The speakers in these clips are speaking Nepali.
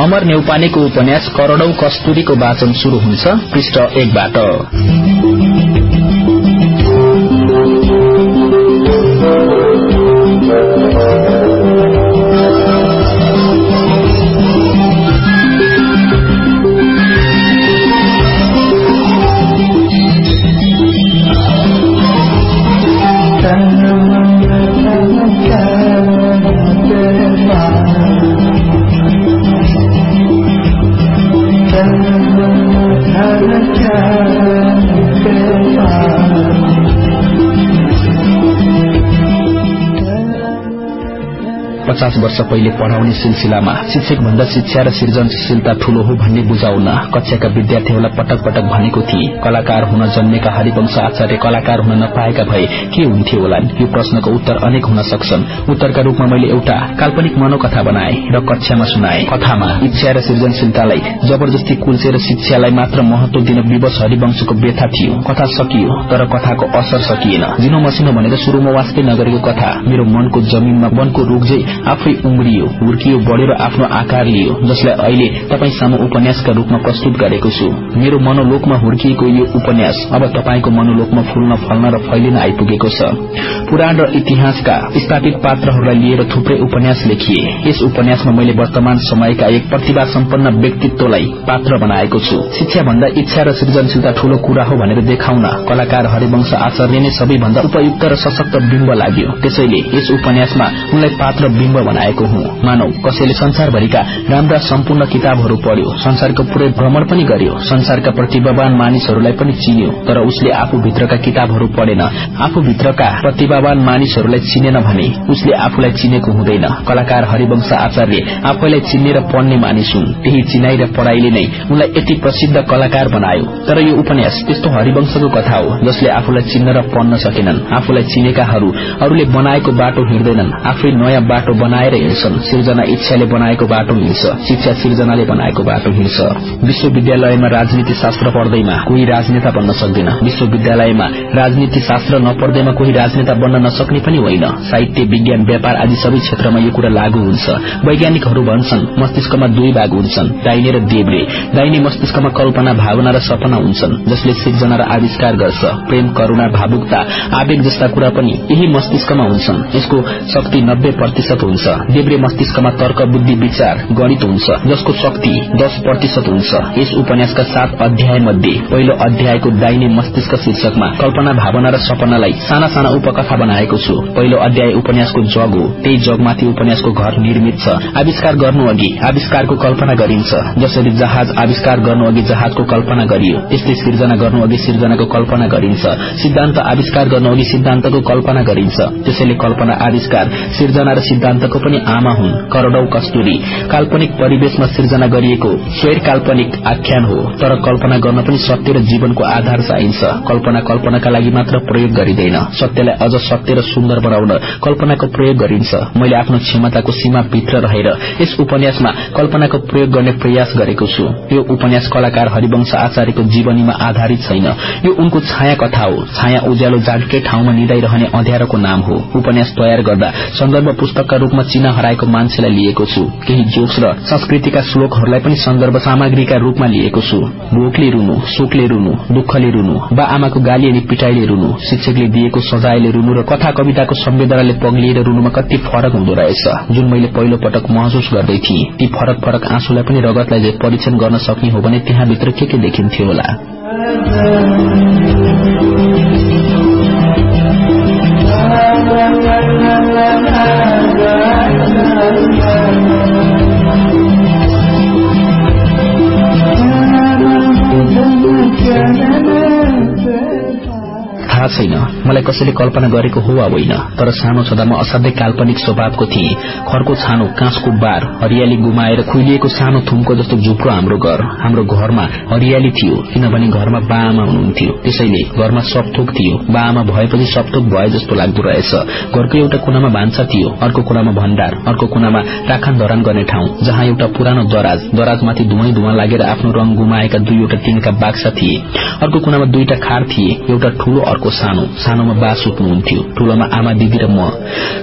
अमर नेउपानेको उपन्यास करोड़ौ कस्तुरीको वाचन शुरू हुन्छ पृष्ठ एकबाट। पचास वर्ष पहिले पढ़ाउने सिलसिलामा शिक्षक भन्दा शिक्षा र सृजनशीलता ठूलो हो भन्ने बुझाउन कक्षाका विद्यार्थीहरूलाई पटक पटक भनेको थिए। कलाकार हुन जन्मेका हरिवंश आचार्य कलाकार हुन नपाएका भए के हुन्थ्यो होला यो प्रश्नको उत्तर अनेक हुन सक्छन्। उत्तरका रूपमा मैले एउटा काल्पनिक मनोकथा बनाए र कक्षामा सुनाए। कथामा इच्छा र सृजनशीलतालाई जबरजस्ती कुल्चेर शिक्षालाई मात्र महत्व दिन विवश हरिवंशको व्यथा थियो। कथा सकियो तर कथाको असर सकिएन। जिनो मसिनो भनेर शुरूमा वास्तै नगरेको कथा मेरो मनको जमीनमा वनको रूख आफै उम्रियो हुर्कियो बढ्यो र आफ्नो आकार लियो जसलाई अहिले तपाई सामु उपन्यासका रूपमा प्रस्तुत गरेको छु। मेरो मनोलोकमा हुर्किएको यो उपन्यास अब तपाईँको मनोलोकमा फुल्न फल्न र फैलिन आइपुगेको छ। पुराण र इतिहासका स्थापित पात्रहरूलाई लिएर थुप्रै उपन्यास लेखिए। यस उपन्यासमा मैले वर्तमान समयका एक प्रतिभा सम्पन्न व्यक्तित्वलाई पात्र बनाएको छु। शिक्षा भन्दा इच्छा र सृजनशीलता ठूलो कुरा हो भनेर देखाउन कलाकार हरिवंश आचार्य नै सबैभन्दा उपयुक्त र सशक्त बिम्ब लाग्यो। त्यसैले यस उपन्यासमा उनलाई पात्र बिम्ब बनाएको हुँ। मानौ कसैले संसारभरिका राम्रा सम्पूर्ण किताबहरू पढ्यो संसारको पुरै भ्रमण पनि गर्यो संसारका प्रतिभावान मानिसहरूलाई पनि चिन्यो तर उसले आफू भित्रका किताबहरू पढेन। आफू भित्रका प्रतिभावान मानिसहरूलाई चिनेन भने उसले आफूलाई चिनेको हुँदैन। कलाकार हरिवंश आचार्य आफैलाई चिन्ने र पढ्ने मानिस हुन्। त्यही चिनाई र पढ़ाईले नै उनलाई यति प्रसिद्ध कलाकार बनायो। तर यो उपन्यास त्यस्तो हरिवंशको कथा हो जसले आफूलाई चिन्न र पढ्न सकेनन्। आफूलाई चिनेकाहरू अरूले बनाएको बाटो हिँड्दैनन्। आफै नयाँ बाटो बनाएर हिँड्छन् सिर्जना इच्छाले बनाएको बाटो हिँड्छ। शिक्षा सिर्जनाले बनाएको बाटो हिँड्छ। विश्वविद्यालयमा राजनीति शास्त्र पढ्दैमा कोही राजनेता बन्न सक्दैन। विश्वविद्यालयमा राजनीति शास्त्र नपढ्दैमा कोही राजनेता बन्न नसक्ने पनि होइन। साहित्य विज्ञान व्यापार आदि सबै क्षेत्रमा यो कुरा लागू हुन्छ। वैज्ञानिकहरू भन्छन् मस्तिष्कमा दुई भाग हुन्छन् दाइने र देब्रे। दाइने मस्तिष्कमा कल्पना भावना र सपना हुन्छन् जसले सिर्जना र आविष्कार गर्छ। प्रेम करूणा भावुकता आवेग जस्ता कुरा पनि यही मस्तिष्कमा हुन्छन्। यसको शक्ति नब्बे प्रतिशत हुन्छ। देब्रे मस्तिष्कमा तर्क बुद्धि विचार गणित हुन्छ। जसको शक्ति दश प्रतिशत हुन्छ। यस उपन्यासका सात अध्याय मध्ये पहिलो अध्यायको दाइने मस्तिष्क शीर्षकमा कल्पना भावना र सपनालाई साना साना उपकथा बनाएको छु। पहिलो अध्याय उपन्यासको जग हो। त्यही जगमाथि उपन्यासको घर निर्मित छ। आविष्कार गर्नु अघि आविष्कारको कल्पना गरिन्छ। जसरी जहाज आविष्कार गर्नु अघि जहाजको कल्पना गरियो त्यस्तै सिर्जना गर्नु अघि सिर्जनाको कल्पना गरिन्छ। सिद्धान्त आविष्कार गर्नु अघि सिद्धान्तको कल्पना गरिन्छ। त्यसैले कल्पना आविष्कार सिर्जना र सिद्धान्तको पनि आमा हुन् करोड़ौ कस्तुरी। काल्पनिक परिवेशमा सिर्जना गरिएको स्वैर काल्पनिक आख्यान हो तर कल्पना गर्न पनि सत्य र जीवनको आधार चाहिन्छ। कल्पना कल्पनाका लागि मात्र प्रयोग गरिँदैन। सत्यलाई अझ सत्य र सुन्दर बनाउन कल्पनाको प्रयोग गरिन्छ। मैले आफ्नो क्षमताको सीमा भित्र रहेर यस उपन्यासमा कल्पनाको प्रयोग गर्ने प्रयास गरेको छु। यो उपन्यास कलाकार हरिवंश आचार्यको जीवनीमा आधारित छैन। यो उनको छाया कथा हो। छाया उज्यालो जागकै ठाउँमा निदाइरहने अध्यारोको नाम हो। उपन्यास तयार गर्दा सन्दर्भ पुस्तकका रूपमा चिना हराएको मान्छेलाई लिएको छु। केही जोक्स र संस्कृतिका श्लोकहरूलाई पनि सन्दर्भ सामग्रीका रूपमा लिएको छु। भोकले रुनु शोकले रुनु दुःखले रुनु बा आमाको गाली अनि पिटाईले रुनु शिक्षकले दिएको सजायले रुनु र कथा कविताको संवेदनाले पग्लिएर रुनुमा कति फरक हुँदो रहेछ। जुन मैले पहिलो पटक महसुस गर्दै थिएँ ती फरक फरक आँसुलाई पनि रगतलाई परीक्षण गर्न सक्ने हो भने त्यहाँभित्र के के देखिन्थ्यो होला। Yeah. थाहा छैन। मलाई कसैले कल्पना गरेको हो वा होइन। तर सानो छँदा म असाध्यै काल्पनिक स्वभावको थिएँ। खरको छानो काँसको बार हरियाली गुमाएर खुलिएको सानो थुमको जस्तो झुप्रो हाम्रो घर हाम्रो घरमा हरियाली थियो किनभने घरमा बाआमा हुनुहुन्थ्यो। त्यसैले घरमा सपथोक थियो। बाआमा भएपछि सपथोक भए जस्तो लाग्दो रहेछ। घरको एउटा कुनामा भान्सा थियो अर्को कुनामा भण्डार अर्को कुनामा राखन धरान गर्ने ठाउँ जहाँ एउटा पुरानो दराज दराजमाथि धुवै धुवा लागेर आफ्नो रंग गुमाएका दुईवटा टिनका बाक्सा थिए। अर्को कुनामा दुईटा खार थिए एउटा ठूलो अर्को भएको सानो सानोमा बा सुत्नुहुन्थ्यो ठूलोमा आमा दिदी र म।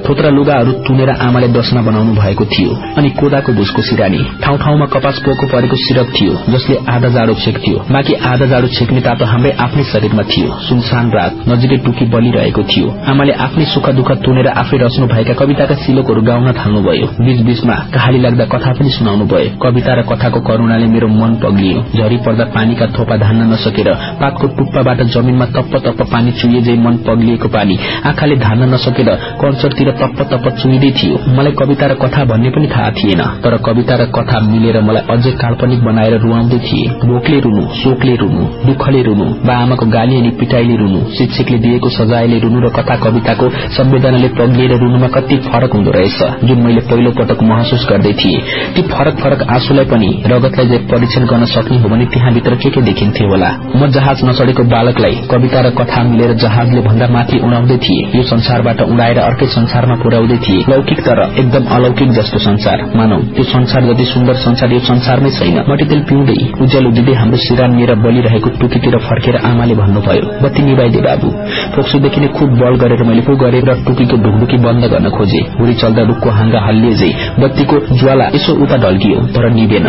थोत्रा लुगाहरू तुनेर आमाले दसना बनाउनु भएको थियो अनि कोदाको भुसको सिरानी। ठाउँ ठाउँमा कपास पोको परेको सिरप थियो जसले आधा जाडो छेक्थ्यो। बाँकी आधा जाडो छेक्ने तातो हाम्रै आफ्नै शरीरमा थियो। सुनसान रात नजिकै टुकी बलिरहेको थियो। आमाले आफ्नै सुख दुःख तुनेर आफै रच्नु भएका कविताका सिलोकहरू गाउन थाल्नुभयो। बीच बीचमा कहाली लाग्दा कथा पनि सुनाउनु भयो कविता र कथाको करूणाले मेरो मन पग्लियो। झरी पर्दा पानीका थोपा धान्न नसकेर पातको टुप्पाबाट जमिनमा तप्प तप्प पानी चुहिए मन पग्लिएको पानी आँखाले धान्न नसकेर कन्सरतिर तप्प तप्प चुहिँदै थियो। मलाई कविता र कथा भन्ने पनि थाहा थिएन तर कविता र कथा मिलेर मलाई अझै काल्पनिक बनाएर रुवाउँदै थिए। भोकले रुनु शोकले रुनु दुःखले रुनु बा आमाको गाली अनि पिटाईले रुनु शिक्षकले दिएको सजायले रुनु र कथा कविताको संवेदनाले पग्लिएर रुनुमा कति फरक हुँदो रहेछ जुन मैले पहिलो पटक महसुस गर्दै थिए। ती फरक फरक आँसुलाई पनि रगतलाई परीक्षण गर्न सक्ने हो भने त्यहाँभित्र के के देखिन्थ्यो होला। म जहाज नचढेको बालकलाई कविता र कथा मिलेर जहाजले भन्दा माथि उडाउँदै थिए। यो संसारबाट उडाएर अर्कै संसारमा पुर्याउँदै थिए। लौकिक तर एकदम अलौकिक जस्तो संसार। मानौ त्यो संसार जति सुन्दर संसार यो संसारमै छैन। मटितेल पिउँदै उज्यालो दिँदै हाम्रो सिरान लिएर बलिरहेको टुकीतिर फर्केर आमाले भन्नुभयो बत्ती निभाइदे बाबु। फोक्सोदेखि नै खुब बल गरेर मैले पो गरेर टुकीको ढुकढुकी बन्द गर्न खोजे। हुरी चल्दा रुखको हाँगा हल्लिए बत्तीको ज्वाला यसो उता ढल्कियो तर निभेन।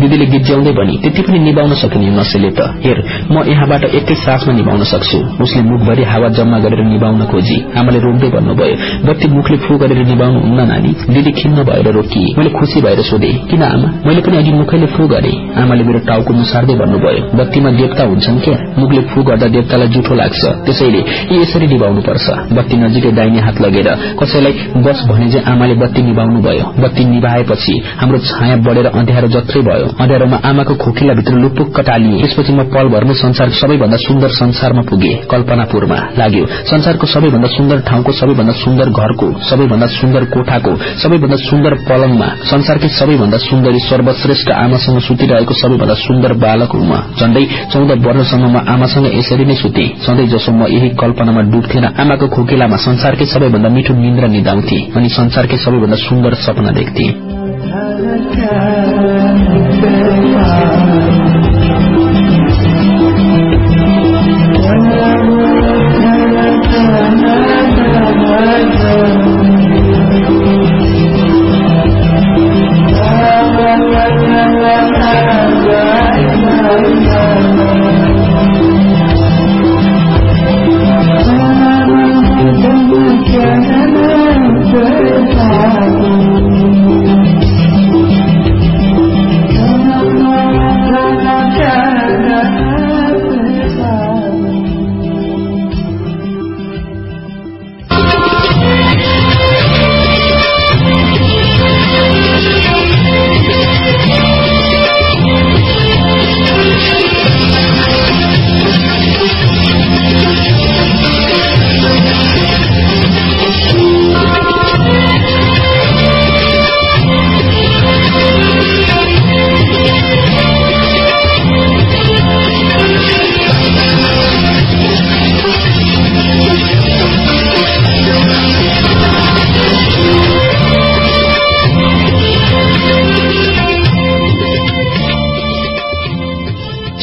दिदीले गिज्याउँदै भनी त्यति पनि निभाउन सकिने नसेले त। हेर म यहाँबाट एकै सासमा निभाउन सक्छु। उसले मुखभरि हावा जम्मा गरेर निभाउन खोजी। आमाले रोक्दै भन्नुभयो बत्ती मुखले फू गरेर निभाउनु हुन्न नानी। दिदी खिन्न भएर रोकिए मैले खुशी भएर सोधे किन आमा? मैले पनि अघि मुखैले फू गरे। आमाले मेरो टाउको मुसार्दै भन्नुभयो बत्तीमा देवता हुन्छन् क्या? मुखले फू गर्दा देवतालाई जुठो लाग्छ। त्यसैले यी यसरी निभाउनु पर्छ बत्ती नजिकै दाहिने हात लगेर कसैलाई बस भने चाहिँ आमाले बत्ती निभाउनु भयो। बत्ती निभाएपछि हाम्रो छाया बढेर अँध्यारो जत्रै भयो। अँध्यारोमा आमाको खोकिला भित्र लुपुक्क टालिए। त्यसपछि म पलभरमै संसार सबैभन्दा सुन्दर संसारमा पुगे। कल्पनापुरमा लाग्यो। संसारको सबैभन्दा सुन्दर ठाउँको सबैभन्दा सुन्दर घरको सबैभन्दा सुन्दर कोठाको सबैभन्दा सुन्दर पलङमा संसारकै सबैभन्दा सुन्दरी सर्वश्रेष्ठ आमासँग सुतिरहेको सबैभन्दा सुन्दर बालक हुँ म। झण्डै चौध वर्षसम्म म आमासँग यसरी नै सुते। सधैँ जसो म यही कल्पनामा डुब्थेन आमाको खोकेलामा संसारकै सबैभन्दा मिठो निन्द्र निदाउँथे अनि संसारकै सबैभन्दा सुन्दर सपना देख्थे।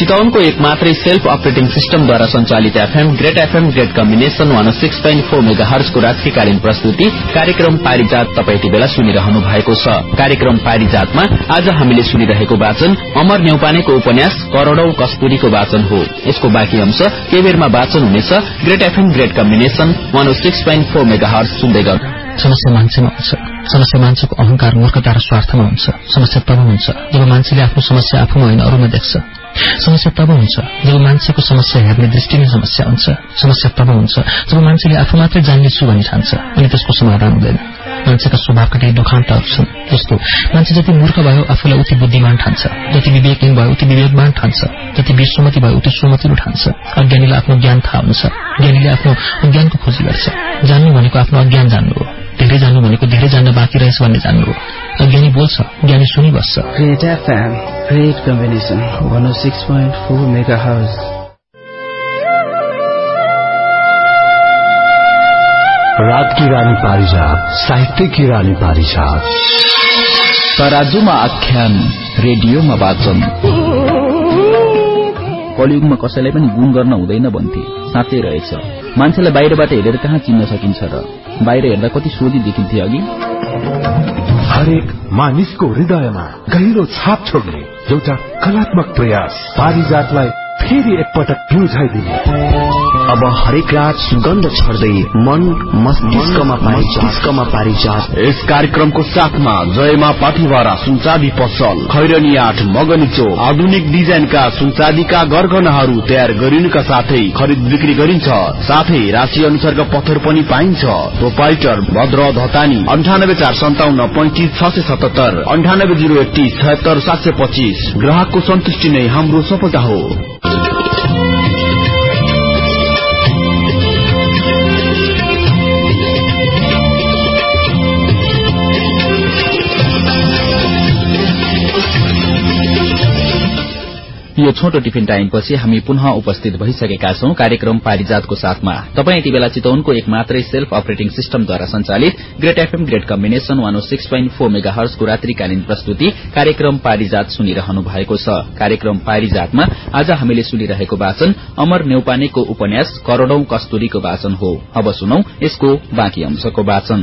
चितवनको एक मात्रै सेल्फ अपरेटिङ सिस्टमद्वारा संचालित FM great FM great combination one six point four mega हर्सको रात्रिकालीन प्रस्तुति कार्यक्रम पारिजात तपाईँ यति बेला सुनिरहनु भएको छ। कार्यक्रम पारिजातमा आज हामीले सुनिरहेको वाचन अमर न्यौपानेको उपन्यास करोड़ौ कस्तुरीको वाचन हो। यसको बाँकी अंश के बेरमा वाचन हुनेछ great FM great combination one six point four mega सुन्दै गर्नु समस्या मान्छेमा हुन्छ। समस्या मान्छेको अहंकार मूर्खता र स्वार्थमा हुन्छ। समस्या तब हुन्छ जब मान्छेले आफ्नो समस्या आफूमा होइन अरूमा देख्छ। समस्या तब हुन्छ। जब मान्छेको समस्या हेर्ने दृष्टि नै समस्या हुन्छ समस्या तब हुन्छ। जब मान्छेले आफू मात्रै जान्नेछु भनी ठान्छ अनि त्यसको समाधान हुँदैन। मान्छेका स्वभावका केही दुखान्तहरू छन्। जस्तो मान्छे जति मूर्ख भयो आफूलाई उति बुद्धिमान ठान्छ। जति विवेकहीन भयो उति विवेकमान ठान्छ। जति विश्वमती भयो उति सुमतिलो ठान्छ। अज्ञानीलाई आफ्नो ज्ञान थाहा हुन्छ। ज्ञानीले आफ्नो अज्ञानको खोजी गर्छ। जान्नु भनेको आफ्नो अज्ञान जान्नु हो। धेरै जान्नु भनेको धेरै जान्न बाँकी रहेछ भन्ने जान्नु हो। अज्ञानी बोल्छ ज्ञानी सुनिबस्छ। Great FM, great combination, 106.4 megahertz. रात की रानी पारिजात साहित्य की रानी पारिजात। तराजुमा आख्यान रेडियोमा वाचन। कलियुगमा कसैलाई पनि गुण गर्न हुँदैन भन्थे साँच्चै रहेछ। मान्छेलाई बाहिरबाट हेरेर कहाँ चिन्न सकिन्छ र। बाहिर हेर्दा कति सोधी देखिन्थे अघि। हरेक मानिसको हृदयमा गहिरो छाप छोड्ने एउटा कलात्मक प्रयास। पारिजातलाई फेरि एकपटक प्युझाइदिने अब हरेक रात सुगन्ध छर्दै मन मस्तिष्कमा पारिजात। यस कार्यक्रमको साथमा जयमा पाठीवारा सुनचादी पसल खैरनी आठ मगनी चोक आधुनिक डिजाइनका सुनचादीका गरगहनाहरू तयार गरिनुका साथै खरिद बिक्री गरिन्छ। साथै राशि अनुसारका पत्थर पनि पाइन्छ। प्रोपाइटर भद्र धतानी अन्ठानब्बे चार सन्ताउन्न पैंतिस छ सय सतहत्तर अन्ठानब्बे जिरो एकतिस छयत्तर सात सय पच्चिस। ग्राहकको सन्तुष्टि नै हाम्रो सफलता हो। Thank you. यो छोटो टिफिन टाइमपछि हामी पुनः उपस्थित भइसकेका छौं कार्यक्रम पारिजातको साथमा। तपाईँ यति बेला चितवनको एक मात्रै सेल्फ अपरेटिङ सिस्टमद्वारा संचालित great FM great combination one six point four mega हर्सको रात्रिकालीन प्रस्तुति कार्यक्रम पारिजात सुनिरहनु भएको छ। कार्यक्रम पारिजातमा आज हामीले सुनिरहेको वाचन अमर नेउपानेको उपन्यास करोड़ौं कस्तुरीको वाचन हो। अब सुनौ यसको बाँकी अंशको वाचन।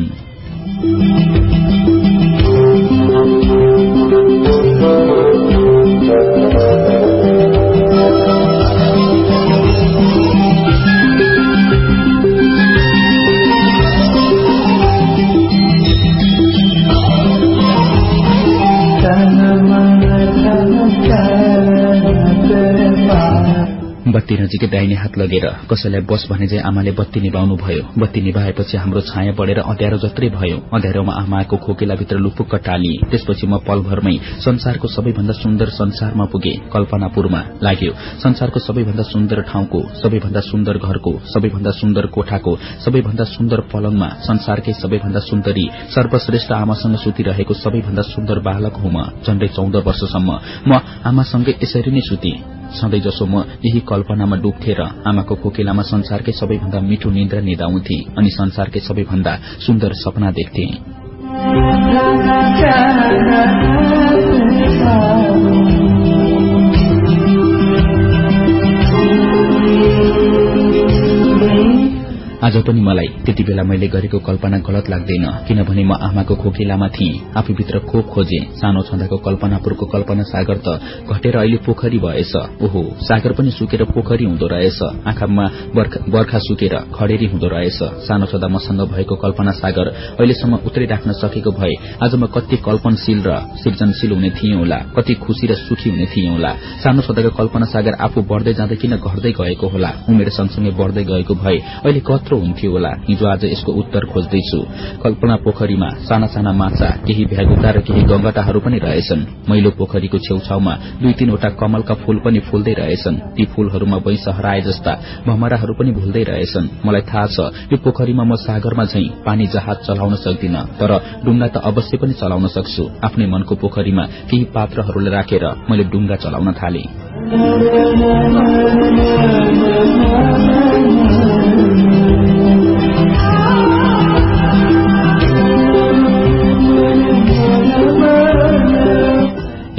बत्ती नजिकै दाहिने हात लगेर कसैलाई बस भने चाहिँ आमाले बत्ती निभाउनु भयो। बत्ती निभाएपछि हाम्रो छाया बढेर अँध्यारो जत्रै भयो। अँध्यारोमा आमाको खोकेलाभित्र लुपुक्क टालिए त्यसपछि म पलभरमै संसारको सबैभन्दा सुन्दर संसारमा पुगे। कल्पनापुरमा लाग्यो संसारको सबैभन्दा सुन्दर ठाउँको सबैभन्दा सुन्दर घरको सबैभन्दा सुन्दर कोठाको सबैभन्दा सुन्दर पलङमा संसारकै सबैभन्दा सुन्दरी सर्वश्रेष्ठ आमासँग सुतिरहेको सबैभन्दा सुन्दर बालक हुँ म। झण्डै चौध वर्षसम्म म आमासँगै यसरी नै सुते। सधैँ जसो म यही कल्पनामा र आमाको खोकेलामा संसारकै सबैभन्दा मिठो निन्द्रा निदाउँथे अनि संसारकै सबैभन्दा सुन्दर सपना देख्थे। आज पनि मलाई त्यति बेला मैले गरेको कल्पना गलत लाग्दैन किनभने म आमाको खोकेलामा थिएँ। आफूभित्र खोप खोजे। सानो छँदाको कल्पनापुरको कल्पना सागर त घटेर अहिले पोखरी भएछ। ओहो सागर पनि सुकेर पोखरी हुँदो रहेछ। आँखामा बर्खा सुकेर खडेरी हुँदो रहेछ। सानो छँदा मसँग भएको कल्पना सागर अहिलेसम्म उत्रै राख्न सकेको भए आज म कति कल्पनशील र सृजनशील हुने थिएँ होला कति खुशी र सुखी हुने थिएँ होला। सानो छँदाको कल्पना सागर आफू बढ़दै जाँदै किन घट्दै गएको होला? उमेर सँगसँगै बढ़दै गएको भए अहिले कत्रो हुन्थ्यो होला? हिजो आज यसको उत्तर खोज्दैछु। कल्पना पोखरीमा साना साना माछा केही भ्यागुता र केही गंगटाहरू पनि रहेछन्। मैलो पोखरीको छेउछाउमा दुई तीनवटा कमलका फूल पनि फुल्दै रहेछन्। ती फूलहरूमा वैंश हराए जस्ता भमराहरू पनि भुल्दै रहेछन्। मलाई थाहा छ यो पोखरीमा म सागरमा झै पानी जहाज चलाउन सक्दिन तर डुङ्गा त अवश्य पनि चलाउन सक्छु। आफ्नै मनको पोखरीमा केही पात्रहरूलाई राखेर मैले डुङ्गा चलाउन थाले।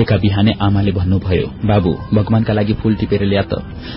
एका बिहानै आमाले भन्नुभयो बाबु भगवानका लागि फूल टिपेर ल्या त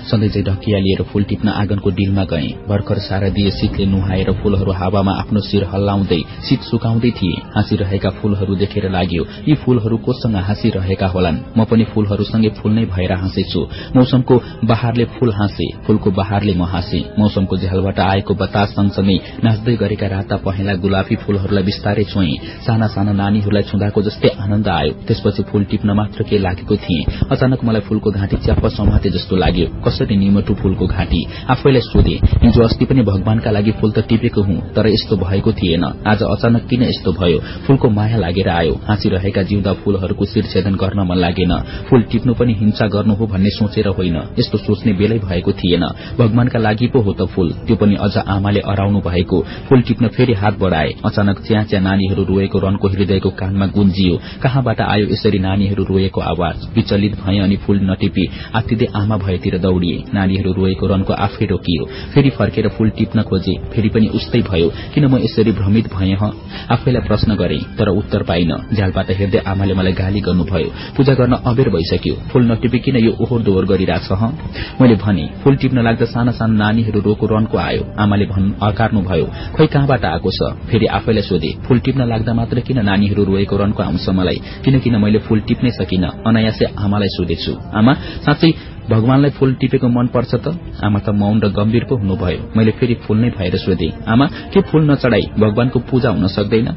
चाहिँ ढकिया लिएर फूल टिप्न आँगनको डिलमा गए। भर्खर सारा दिए शीतले नुहाएर फूलहरू हावामा आफ्नो शिर हल्लाउँदै शीत सुकाउँदै थिए। हाँसिरहेका फूलहरू देखेर लाग्यो यी फूलहरू कोसँग हाँसिरहेका होलान्? म पनि फूलहरूसँगै फूल नै भएर हाँसेछु। मौसमको बहारले फूल हाँसे फूलको बहारले म हाँसे। मौसमको झ्यालबाट आएको बतास सँगसँगै नाच्दै गरेका राता पहेँला गुलाफी फूलहरूलाई बिस्तारै छोए। साना साना नानीहरूलाई छुँदाको जस्तै आनन्द आयो। त्यसपछि फूल टिप्न मात्र के लागेको थिएँ। अचानक मलाई फूलको घाँटी च्याप्प समाते जस्तो लाग्यो। कसरी निमटु फूलको घाँटी? आफैलाई सोधे। हिजो अस्ति पनि भगवानका लागि फूल त टिपेको हुँ तर यस्तो भएको थिएन। आज अचानक किन यस्तो भयो? फूलको माया लागेर आयो। हाँसिरहेका जिउँदा फूलहरूको शिरछेदन गर्न मन लागेन। फूल टिप्नु पनि हिंसा गर्नु हो भन्ने सोचेर होइन। यस्तो सोच्ने बेलै भएको थिएन। भगवानका लागि पो हो त फूल। त्यो पनि अझ आमाले अराउनु भएको। फूल टिप्न फेरि हात बढ़ाए। अचानक च्या च्या नानीहरू रोएको रनको हृदयको कानमा गुन्जियो। कहाँबाट आयो यसरी नानीहरू रोएको आवाज। विचलित भए अनि फूल नटिपी। आत्तिदै आमा भएतिर दौड़िए। नानीहरू रोएको रनको आफै रोकियो। फेरि फर्केर फूल टिप्न खोजे। फेरि पनि उस्तै भयो। किन म यसरी भ्रमित भए आफैलाई प्रश्न गरे तर उत्तर पाइन। झ्यालबाट हेर्दै आमाले मलाई गाली गर्नुभयो। पूजा गर्न अबेर भइसक्यो। फूल नटिपिकिन यो ओहोर दोहोर गरिरहेछ मैले भने फूल टिप्न लाग्दा साना साना नानीहरू रोको रनको आयो। आमाले अकार्नुभयो खोइ कहाँबाट आएको छ? फेरि आफैलाई सोधे फूल टिप्न लाग्दा मात्र किन नानीहरू रोएको रनको आउँछ मलाई? किनकिन मैले फूल टिप्नै सकिन अनायासै आमालाई सोधेछु। आमा साँच्चै भगवानलाई फूल टिपेको मन पर्छ त? आमा त मौन र गम्भीर पो हुनुभयो। मैले फेरि फूल नै भएर सोधे। आमा के फूल नचढाई? भगवानको पूजा हुन सक्दैन?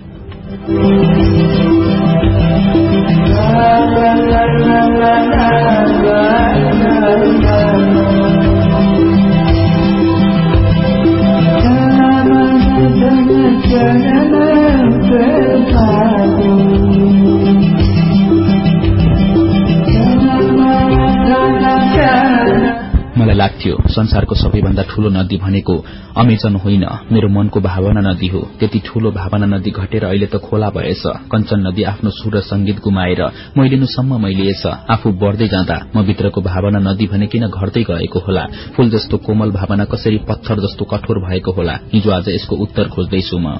मलाई लाग्थ्यो संसारको सबैभन्दा ठूलो नदी भनेको अमेजन होइन मेरो मनको भावना नदी हो। त्यति ठूलो भावना नदी घटेर अहिले त खोला भएछ। कञ्चन नदी आफ्नो सुर र संगीत गुमाएर मैलिनुसम्म मैलिएछ। आफू बढ़दै जाँदा म भित्रको भावना नदी भने किन घट्दै गएको होला? फूल जस्तो कोमल भावना कसरी पत्थर जस्तो कठोर भएको होला? हिजो आज यसको उत्तर खोज्दैछु म।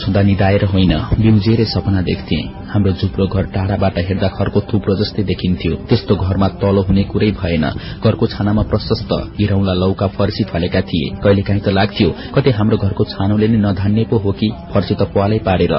छुँदा निधाएर होइन। बिउजेरै सपना देख्थे। हाम्रो झुप्रो घर टाढाबाट हेर्दा घरको थुप्रो जस्तै देखिन्थ्यो। त्यस्तो घरमा तलो हुने कुरै भएन। घरको छानामा प्रशस्त हिरौला लौका फर्सी फलेका थिए। कहिलेकाहीँ त लाग्थ्यो कतै हाम्रो घरको छानोले नै नधान्ने पो हो कि? फर्सी त पालै पारेर।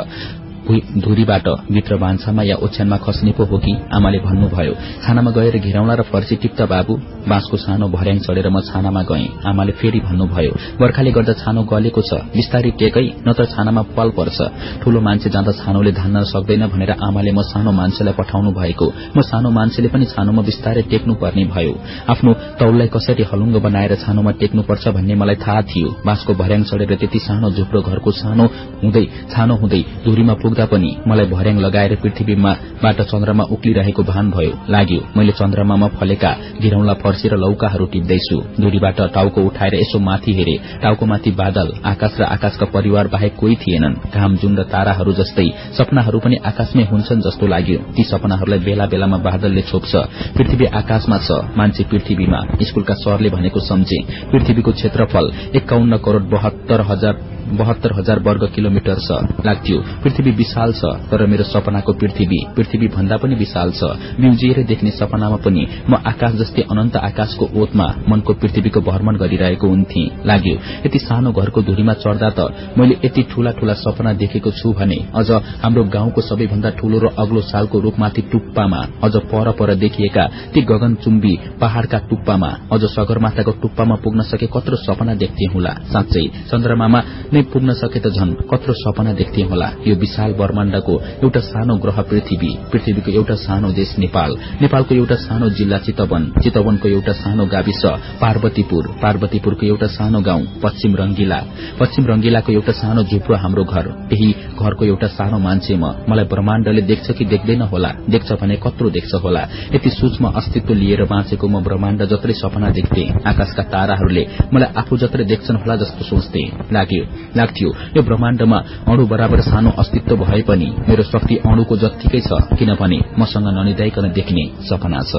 धुरीबाट भित्र भान्सामा या ओछ्यानमा खस्ने पो हो कि आमाले भन्नुभयो छानामा गएर घिराउला र फर्सी टिप्त बाबु बाँसको सानो भर्याङ चढेर म छानामा गएँ। आमाले फेरि भन्नुभयो बर्खाले गर्दा छानो गलेको छ बिस्तारी टेकै नत्र छानामा पल पर्छ। ठूलो मान्छे जाँदा छानोले धान्न सक्दैन भनेर आमाले म सानो मान्छेलाई पठाउनु भएको। म सानो मान्छेले पनि छानोमा बिस्तारै टेक्नु पर्ने भयो। आफ्नो तौललाई कसरी हलुङ्गो बनाएर छानोमा टेक्नुपर्छ भन्ने मलाई थाहा थियो। बाँसको भर्याङ चढेर त्यति सानो झुप्रो घरको सानो हुँदै छानो हुँदै धुरीमा पुग्दा पनि मलाई भर्याङ लगाएर पृथ्वीमाबाट चन्द्रमा उक्लिरहेको भान भयो। लाग्यो मैले चन्द्रमामा फलेका घिरौला फर्सी लौकाहरू टिप्दैछु। दूरीबाट टाउको उठाएर यसो माथि हेरे। टाउको माथि बादल आकाश र आकाशका परिवार बाहेक कोही थिएनन्। घाम जुन र ताराहरू जस्तै सपनाहरू पनि आकाशमै हुन्छन् जस्तो लाग्यो। ती सपनाहरूलाई बेला बेलामा बादलले छोप्छ। पृथ्वी आकाशमा छ मान्छे पृथ्वीमा। स्कूलका सरले भनेको सम्झे पृथ्वीको क्षेत्रफल एकाउन्न करोड़ बहत्तर हजार बहत्तर हजार वर्ग किलोमिटर छ। लाग्थ्यो पृथ्वी विशाल छ तर मेरो सपनाको पृथ्वी पृथ्वी भन्दा पनि विशाल छ। बिउजिएर देख्ने सपनामा पनि म आकाश जस्तै अनन्त आकाशको ओतमा मनको पृथ्वीको भ्रमण गरिरहेको हुन्थे। लाग्यो यति सानो घरको धुरीमा चढ्दा त मैले यति ठूला ठूला सपना देखेको छु भने अझ हाम्रो गाउँको सबैभन्दा ठूलो र अग्लो सालको रूखमाथि टुप्पामा अझ पर पर देखिएका ती गगनचुम्बी पहाड़का टुप्पामा अझ सगरमाथाको टुप्पामा पुग्न सके कत्रो सपना देख्थे होला। साँच्चै चन्द्रमामा पुग्न सके त झन। कत्रो सपना देख्थे होला। यो विशाल ब्रह्माण्डको एउटा सानो ग्रह पृथ्वी। पृथ्वीको एउटा सानो देश नेपाल। नेपालको एउटा सानो जिल्ला चितवन। चितवनको एउटा सानो गाविस पार्वतीपुर। पार्वतीपुरको एउटा सानो गाउँ पश्चिम रंगिला पश्चिम रंगिलाको एउटा सानो झुप्रो हाम्रो घर। त्यही घरको एउटा सानो मान्छे म। मलाई ब्रह्माण्डले देख्छ कि देख्दैन होला। देख्छ भने कत्रो देख्छ होला। यति सूक्ष्म अस्तित्व लिएर बाँचेको म ब्रह्माण्ड जत्रै सपना देख्थे। आकाशका ताराहरूले मलाई आफू जत्रै देख्छन् होला जस्तो सोच्थे। लाग्यो। लाग्थ्यो। यो ब्रह्माण्डमा अणु बराबर सानो अस्तित्व भए पनि मेरो शक्ति अणुको जत्तिकै छ किनभने मसँग ननिदाइकन देख्ने सपना छ।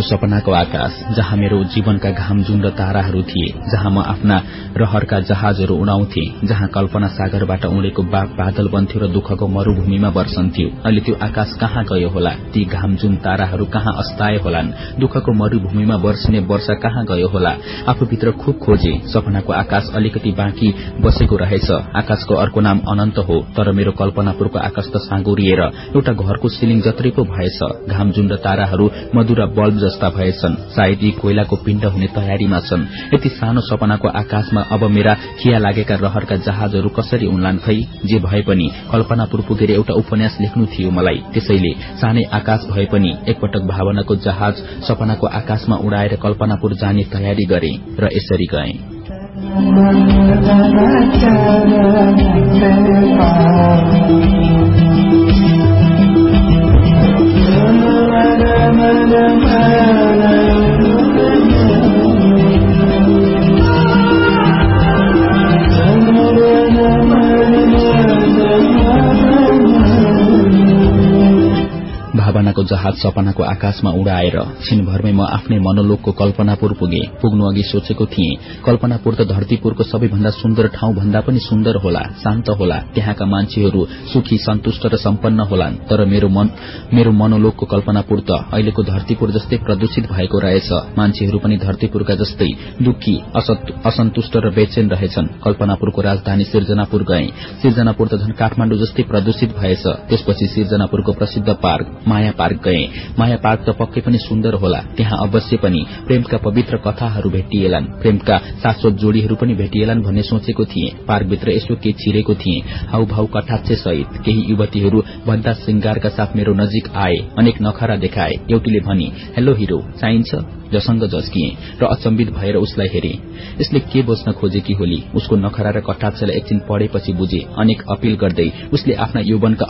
त्यो सपनाको आकाश जहाँ मेरो जीवनका घाम जुन र ताराहरू थिए जहाँ म आफ्ना रहरका जहाजहरू उडाउँथे जहाँ कल्पना सागरबाट उडेको बाघ बादल बन्थ्यो र दुःखको मरूभूमिमा वर्षन्थ्यो। अहिले त्यो आकाश कहाँ गयो होला? ती घाम जुन ताराहरू कहाँ अस्ताए होलान्? दुःखको मरूभूमिमा वर्षिने वर्षा कहाँ गयो होला? आफूभित्र खुब खोजे। सपनाको आकाश अलिकति बाँकी बसेको रहेछ। आकाशको अर्को नाम अनन्त हो तर मेरो कल्पनापुरको आकाश त साँगुरिएर एउटा घरको सिलिङ जत्रै पो भएछ। घाम जुन र ताराहरू मधुरा बल्ब जस्तै भएछन्। सायद यी कोइलाको पिण्ड हुने तयारीमा छन्। यति सानो सपनाको आकाशमा अब मेरा खिया लागेका रहरका जहाजहरू कसरी उन्लान् खै? जे भए पनि कल्पनापुर पुगेर एउटा उपन्यास लेख्नु थियो मलाई। त्यसैले सानै आकाश भए पनि एकपटक भावनाको जहाज सपनाको आकाशमा उडाएर कल्पनापुर जाने तयारी गरे र यसरी गए। Ramana Ramana भावनाको जहाज सपनाको आकाशमा उडाएर छिनभरमै म आफ्नै मनोलोकको कल्पनापुर पुगे। पुग्नु अघि सोचेको थिएँ कल्पनापुर त धरतीपुरको सबैभन्दा सुन्दर ठाउँ भन्दा पनि सुन्दर होला शान्त होला। त्यहाँका मान्छेहरू सुखी सन्तुष्ट र सम्पन्न होलान्। तर मेरो मन मेरो मनोलोकको कल्पनापुर त अहिलेको धरतीपुर जस्तै प्रदूषित भएको रहेछ। मान्छेहरू पनि धरतीपुरका जस्तै दुखी असन्तुष्ट र बेचेन रहेछन्। कल्पनापुरको राजधानी सिर्जनापुर गए। सिर्जनापुर त झन काठमाण्डु जस्तै प्रदूषित भएछ। त्यसपछि सिर्जनापुरको प्रसिद्ध पार्क। माया पार्क गए माया पार्क त पक्कै पनि सुन्दर होला। त्यहाँ अवश्य पनि प्रेमका पवित्र कथाहरू भेटिएलान्। प्रेमका शाश्वत जोड़ीहरू पनि भेटिएलान् भन्ने सोचेको थिएँ। पार्कभित्र यसो के छिरेको थिएँ। हाउभाउ कठाचे सहित केही युवतीहरू भन्दा श्रृंगारका साथ मेरो नजिक आए। अनेक नखरा देखाए। एउटीले भनी हेलो हिरो चाहिन्छ? जसंग झस्किए र अचम्बित भएर उसलाई हेरे। यसले के बोच्न खोजेकी होली? उसको नखरा र कटाक्षलाई एकछिन पढेपछि बुझे। अनेक अपील गर्दै उसले आफ्ना यौवनका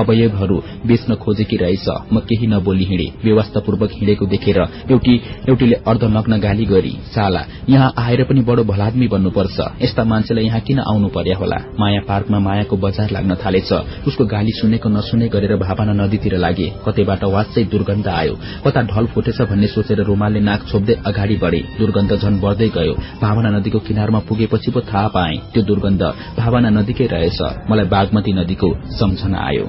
अवयवहरू बेच्न खोजेकी रहेछ? म केही नबोली हिँडे। व्यवस्थापूर्वक हिँडेको देखेर एउटी एउटीले अर्धनग्न गाली गरी साला यहाँ आएर पनि बडो भलादमी बन्नुपर्छ। यस्ता मान्छेलाई यहाँ किन आउनु पर्या होला? माया पार्कमा मायाको बजार लाग्न थालेछ। उसको गाली सुनेको नसुने गरेर भावना नदीतिर लागे। कतैबाट वाच्चै दुर्गन्ध आयो। कता ढल फुटेछ भन्ने सोचेर रूमालले नाक छोप्दै अगाडि बढ़े। दुर्गन्ध झन बढ़दै गयो। भावना नदीको किनारमा पुगेपछि पो थाहा पाए त्यो दुर्गन्ध भावना नदीकै रहेछ। मलाई बागमती नदीको सम्झना आयो।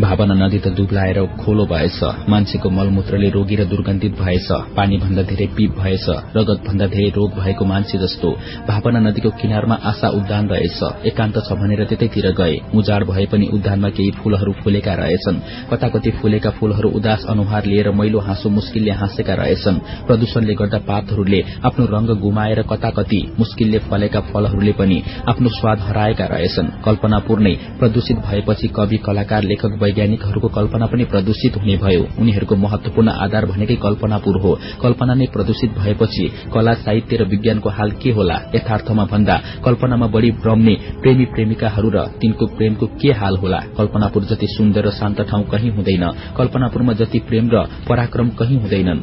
भावना नदी त दुब्लाएर खोलो भएछ। मान्छेको मलमूत्रले रोगी र दुर्गन्धित भएछ। पानी भन्दा धेरै पीप भएछ। रगत भन्दा धेरै रोग भएको मान्छे जस्तो। भावना नदीको किनारमा आशा उद्यान रहेछ। एकान्त छ भनेर त्यतैतिर गए। उजाड भए पनि उद्यानमा केही फूलहरू फुलेका रहेछन्। कता कति फुलेका फूलहरू उदास अनुहार लिएर मैलो हाँसो मुस्किलले हाँसेका रहेछन्। प्रदूषणले गर्दा पातहरूले आफ्नो रंग गुमाएर कता कति मुस्किलले फलेका फलहरूले पनि आफ्नो स्वाद हराएका रहेछन्। कल्पनापूर्ण प्रदूषित भएपछि कवि कलाकार लेखक वैज्ञानिकहरूको कल्पना पनि प्रदूषित हुने भयो। उनीहरूको महत्वपूर्ण आधार भनेकै कल्पनापुर हो। कल्पना नै प्रदूषित भएपछि कला साहित्य र विज्ञानको हाल के होला? यथार्थमा भन्दा कल्पनामा बढ़ी भ्रम्ने प्रेमी प्रेमिकाहरू र तिनको प्रेमको के हाल होला? कल्पनापुर जति सुन्दर र शान्त ठाउँ कहीँ हुँदैन। कल्पनापुरमा जति प्रेम र पराक्रम कहीँ हुँदैनन्।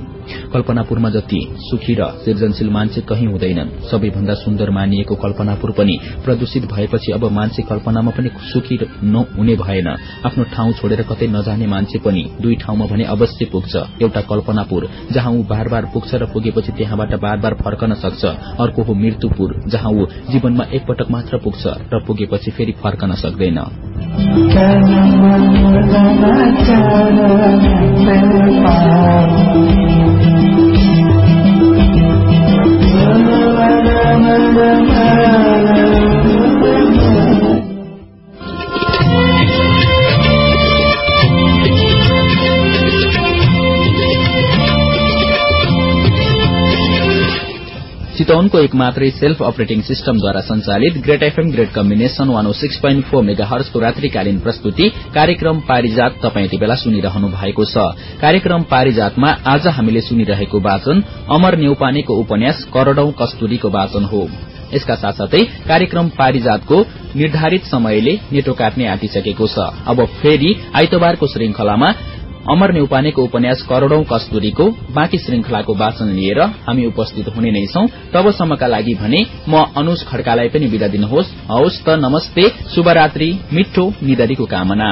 कल्पनापुरमा जति सुखी र सृजनशील मान्छे कहीँ हुँदैनन्। सबैभन्दा सुन्दर मानिएको कल्पनापुर पनि प्रदूषित भएपछि अब मान्छे कल्पनामा पनि सुखी नहुने भएन। आफ्नो ठाउँ छोडेर कतै नजाने मान्छे पनि दुई ठाउँमा भने अवश्य पुग्छ। एउटा कल्पनापुर जहाँ ऊ बार बार पुग्छ र पुगेपछि त्यहाँबाट बार बार फर्कन सक्छ। अर्को हो मृत्युपुर जहाँ ऊ जीवनमा एकपटक मात्र पुग्छ र पुगेपछि फेरि फर्कन सक्दैन। चितवनको एक मात्रै सेल्फ अपरेटिङ सिस्टमद्वारा संचालित great FM great combination one six point four mega हर्सको रात्रिकालीन प्रस्तुति कार्यक्रम पारिजात तपाईँ यति बेला सुनिरहनु भएको छ। कार्यक्रम पारिजातमा आज हामीले सुनिरहेको वाचन अमर नेउपानेको उपन्यास करोड़ौं कस्तुरीको वाचन हो। यसका साथसाथै कार्यक्रम पारिजातको निर्धारित समयले नेटो काट्ने आँटिसकेको छ। अब फेरि आइतबारको श्रृंखलामा अमर नेउपानेको उपन्यास करोड़ौं कस्तुरीको बाँकी श्रृंखलाको वाचन लिएर हामी उपस्थित हुने नै छौं। तबसम्मका लागि भने म अनुज खड्कालाई पनि विदा दिनुहोस्। हवस् त नमस्ते शुभरात्री मिठो निदरीको कामना।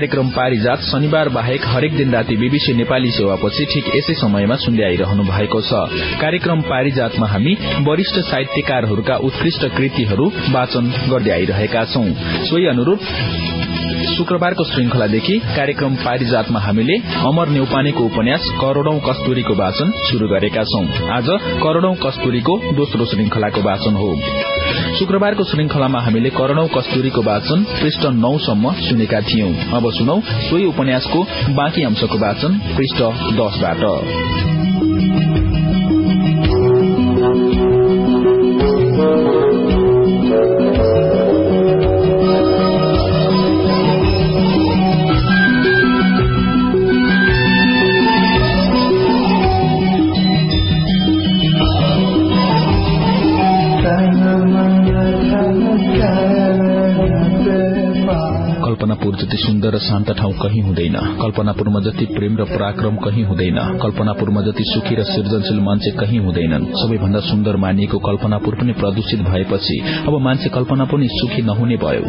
कार्यक्रम पारिजात शनिबार बाहेक हरेक दिन राति बीबीसी नेपाली सेवापछि ठिक यसै समयमा सुन्दै आइरहनु भएको छ। कार्यक्रम पारिजातमा हामी वरिष्ठ साहित्यकारहरूका उत्कृष्ट कृतिहरू वाचन गर्दै आइरहेका छौं। सोही अनुरूप शुक्रबारको श्रृंखलादेखि कार्यक्रम पारिजातमा हामीले अमर नेउपानेको उपन्यास करोड़ौं कस्तुरीको वाचन शुरू गरेका छौं। आज करोड़ौं कस्तुरीको दोस्रो श्रृंखलाको वाचन हो। शुक्रबारको श्रृंखलामा हामीले करोड़ौं कस्तुरीको वाचन पृष्ठ नौसम्म सुनेका थियौं। अब सुनौ सोही उपन्यासको बाँकी अंशको वाचन पृष्ठ दसबाट। कल्पनापुर जति सुन्दर र शान्त ठाउँ कहीँ हुँदैन। कल्पनापुरमा जति प्रेम र पराक्रम कहीँ हुँदैन। कल्पनापुरमा जति सुखी र सृजनशील मान्छे कहीँ हुँदैनन्। सबैभन्दा सुन्दर मानिएको कल्पनापुर पनि प्रदूषित भएपछि अब मान्छे कल्पना पनि सुखी नहुने भयो।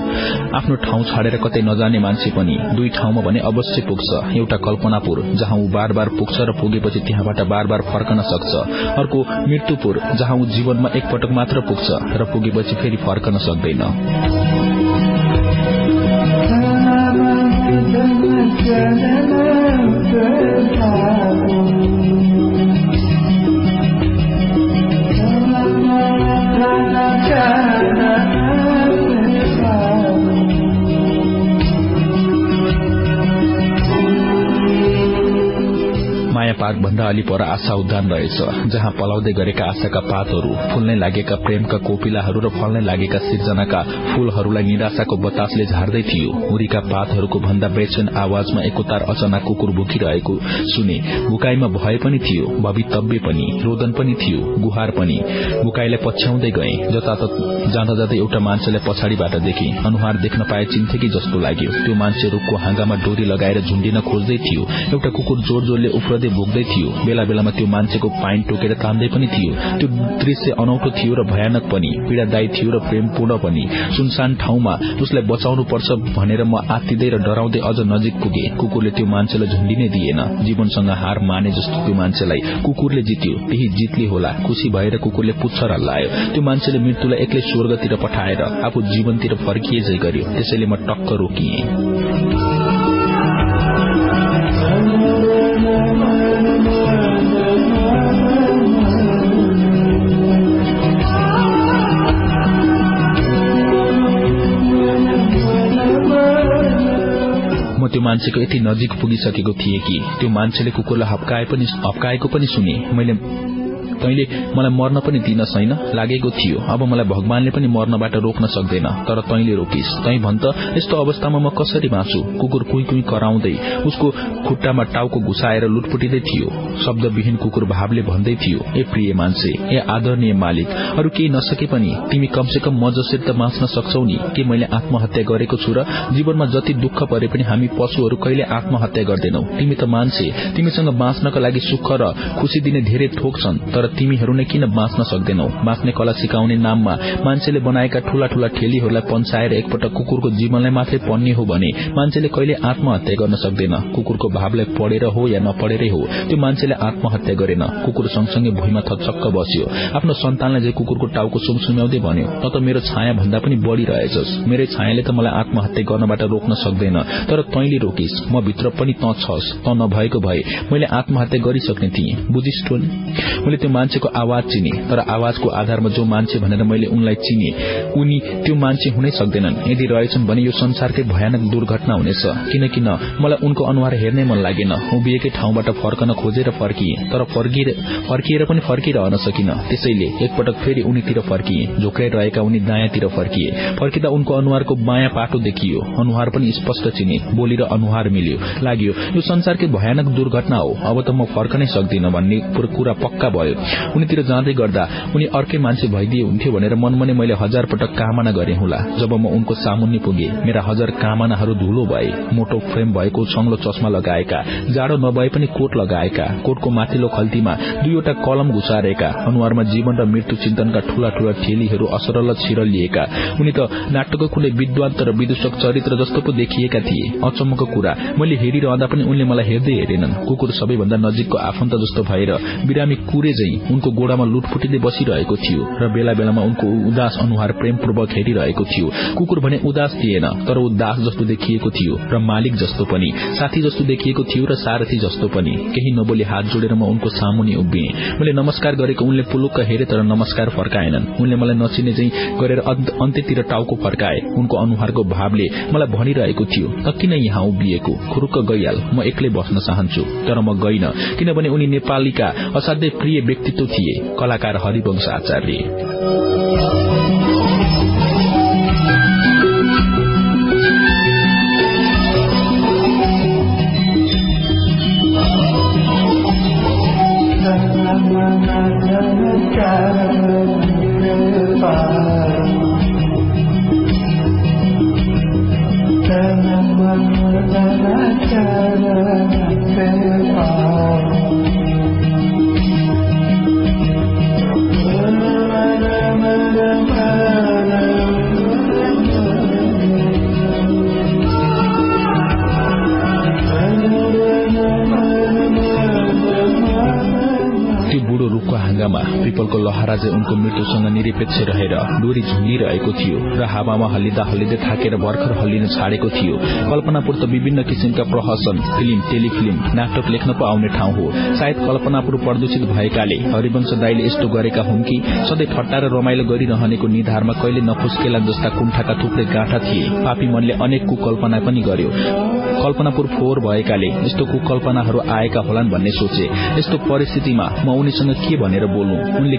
आफ्नो ठाउँ छाडेर कतै नजाने मान्छे पनि दुई ठाउँमा भने अवश्य पुग्छ। एउटा कल्पनापुर जहाँ ऊ बार बार पुग्छ र पुगेपछि त्यहाँबाट बार बार फर्कन सक्छ। अर्को मृत्युपुर जहाँ ऊ जीवनमा एकपटक मात्र पुग्छ र पुगेपछि फेरि फर्कन सक्दैन। Gönlümü kırma माया पार्क भन्दा अलि पर आशा उद्यान रहेछ। जहाँ पलाउँदै गरेका आशाका पातहरू फुल्नै लागेका प्रेमका कोपिलाहरू र फल्नै लागेका सिर्जनाका फूलहरूलाई निराशाको बतासले झार्दै थियो। उरीका पातहरूको भन्दा बेचन आवाजमा एकोतार अचानक कुकुर भुकिरहेको सुने बुकाईमा भए पनि थियो भवितव्य पनि रोदन पनि थियो गुहार पनि। बुकाईलाई पछ्याउँदै गए जाँदा जाँदै एउटा मान्छेलाई पछाडिबाट देखे। अनुहार देख्न पाए चिन्थे कि जस्तो लाग्यो। त्यो मान्छे रूखको हाँगामा डोरी लगाएर झुण्डिन खोज्दै थियो। एउटा कुकुर जोर जोरले उफ्रदै भोग्दै थियो। बेला बेलामा त्यो मान्छेको पाइन टोकेर तान्दै पनि थियो। त्यो दृश्य अनौठो थियो र भयानक पनि। पीड़ादायी थियो र प्रेमपूर्ण पनि। सुनसान ठाउँमा उसलाई बचाउनु पर्छ भनेर म आत्तिँदै र डराउँदै अझ नजिक पुगे। कुकुरले त्यो मान्छेलाई झुण्डिनै दिएन। जीवनसँग हार माने जस्तो त्यो मान्छेलाई कुकुरले जित्यो। त्यही जितले होला। खुशी भएर कुकुरले पुच्छर हल्लायो। त्यो मान्छेले मृत्युलाई एक्लै स्वर्गतिर पठाएर आफू जीवनतिर फर्किए गर्यो। त्यसैले म टक्क रोकिए। मान्छेको यति नजिक पुगिसकेको थिएँ कि त्यो मान्छेले कुकुरलाई पनि हप्काएको पनि सुने। मैले तैले मलाई मर्न पनि दिन छैन लागेको थियो। अब मलाई भगवानले पनि मर्नबाट रोक्न सक्दैन तर तैले रोकिस। तै भन्छ यस्तो अवस्थामा म कसरी बाँचु कुकुर कुई कुई कराउँदै उसको खुट्टामा टाउको घुसाएर लुटपुटिँदै थियो। शब्दविहीन कुकुर भावले भन्दै थियो ए प्रिय मान्छे ए आदरणीय मालिक अरू केही नसके पनि तिमी कमसे कम म जसरी त बाँच्न सक्छौ नि के मैले आत्महत्या गरेको छु र जीवनमा जति दुःख परे पनि हामी पशुहरू कहिले आत्महत्या गर्दैनौ? तिमी त मान्छे तिमीसँग बाँच्नका लागि सुख र खुशी दिने धेरै थोक छन् तर तिमीहरू नै किन बाँच्न सक्दैनौ? बाँच्ने कला सिकाउने नाममा मान्छेले बनाएका ठूला ठूला ठेलीहरूलाई पन्साएर एकपटक कुकुरको जीवनलाई मात्रै पन्ने हो भने मान्छेले कहिले आत्महत्या गर्न सक्दैन। कुकुरको भावलाई पढेर हो या नपढेरै हो त्यो मान्छेले आत्महत्या गरेन। कुकुर सँगसँगै भुइँमा थचक्क बस्यो। आफ्नो सन्तानलाई चाहिँ कुकुरको टाउको सुमसुम्याउँदै भन्यो त त मेरो छाया भन्दा पनि बढ़ी रहेछस्। मेरै छायाले त मलाई आत्महत्या गर्नबाट रोक्न सक्दैन। तर तैले रोकिस म भित्र पनि त छस् त नभएको भए मैले आत्महत्या गरिसक्ने थिएँ। बुझिस मैले त्यो मान्छेको आवाज चिने तर आवाजको आधारमा जो मान्छे भनेर मैले उनलाई चिने उनी त्यो मान्छे हुनै सक्दैनन्। यदि रहेछन् भने यो संसारकै भयानक दुर्घटना हुनेछ। किनकि मलाई उनको अनुहार हेर्नै मन लागेन। उभिएकै ठाउँबाट फर्कन खोजेर फर्किए तर फर्किएर पनि फर्किरहन सकिन। त्यसैले एकपटक फेरि उनीतिर फर्किए झोक्राइरहेका उनी दायाँतिर फर्किए। फर्किँदा उनको अनुहारको बायाँ पाटो देखियो। अनुहार पनि स्पष्ट चिने बोली र अनुहार मिल्यो। लाग्यो यो संसारकै भयानक दुर्घटना हो। अब त म फर्कनै सक्दिन भन्ने कुरा पक्का भयो। उनीतिर जाँदै गर्दा उनी अर्कै मान्छे भइदिए हुन्थ्यो भनेर मनमने मैले हजार पटक कामना गरे हुला। जब म उनको सामुन्ने पुगे मेरा हजार कामनाहरू धुलो भए मोटो फ्रेम भएको छंग्लो चस्मा लगाएका जाडो नभए पनि कोट लगाएका कोटको माथिल्लो खल्तीमा दुईवटा कलम घुसारेका अनुहारमा जीवन र मृत्यु चिन्तनका ठूला ठूला ठेलीहरू असरल छिरलिएका उनी त नाटकको कुनै विद्वान तर विदूषक चरित्र जस्तो पो देखिएका थिए। अचम्मको कुरा मैले हेरिरहँदा पनि उनले मलाई हेर्दै हेरेनन्। कुकुर सबैभन्दा नजिकको आफन्त जस्तो भएर बिरामी कुरे उनको गोडामा लुटफुटिँदै बसिरहेको थियो र बेला बेलामा उनको उदास अनुहार प्रेमपूर्वक हेरिरहेको थियो। कुकुर भने उदास थिएन तर ऊ दास जस्तो देखिएको थियो र मालिक जस्तो पनि साथी जस्तो देखिएको थियो र सारथी जस्तो पनि। केही नबोली हात जोडेर म उनको सामुनि उभिए। मैले नमस्कार गरेको उनले पुलुक्क हेरे तर नमस्कार फर्काएनन्। उनले मलाई नचिने चाहिँ गरेर अन्त्यतिर टाउको फर्काए। उनको अनुहारको भावले मलाई भनिरहेको थियो त किन यहाँ उभिएको? खुरुक्क गइहाल। म एक्लै बस्न चाहन्छु। तर म गइन। किनभने उनी नेपालीका असाध्यै प्रिय व्यक्तित्व थिए कलाकार हरिवंश आचार्य। ಸ್ವತಃ चाहिँ उनको मृत्युसँग निरपेक्ष रहेर डोरी झुन्डिरहेको थियो र हावामा हल्लिँदा हल्लिँदै थाकेर भर्खर हल्लिन छाडेको थियो। कल्पनापुर त विभिन्न किसिमका प्रहसन फिल्म टेलिफिल्म नाटक लेख्न पो आउने ठाउँ हो। सायद कल्पनापुर प्रदूषित भएकाले हरिवंश दाईले यस्तो गरेका हुन् कि सधैँ ठट्टा र रमाइलो गरिरहनेको निधारमा कहिले नफुस्केला जस्ता कुण्ठाका थुप्रै गाँठा थिए। पापी मनले अनेक कुकल्पना पनि गर्यो। कल्पनापुर फोहोर भएकाले यस्तो कुकल्पनाहरू आएका होलान् भन्ने सोचे। यस्तो परिस्थितिमा म उनीसँग के भनेर बोल्नु उनले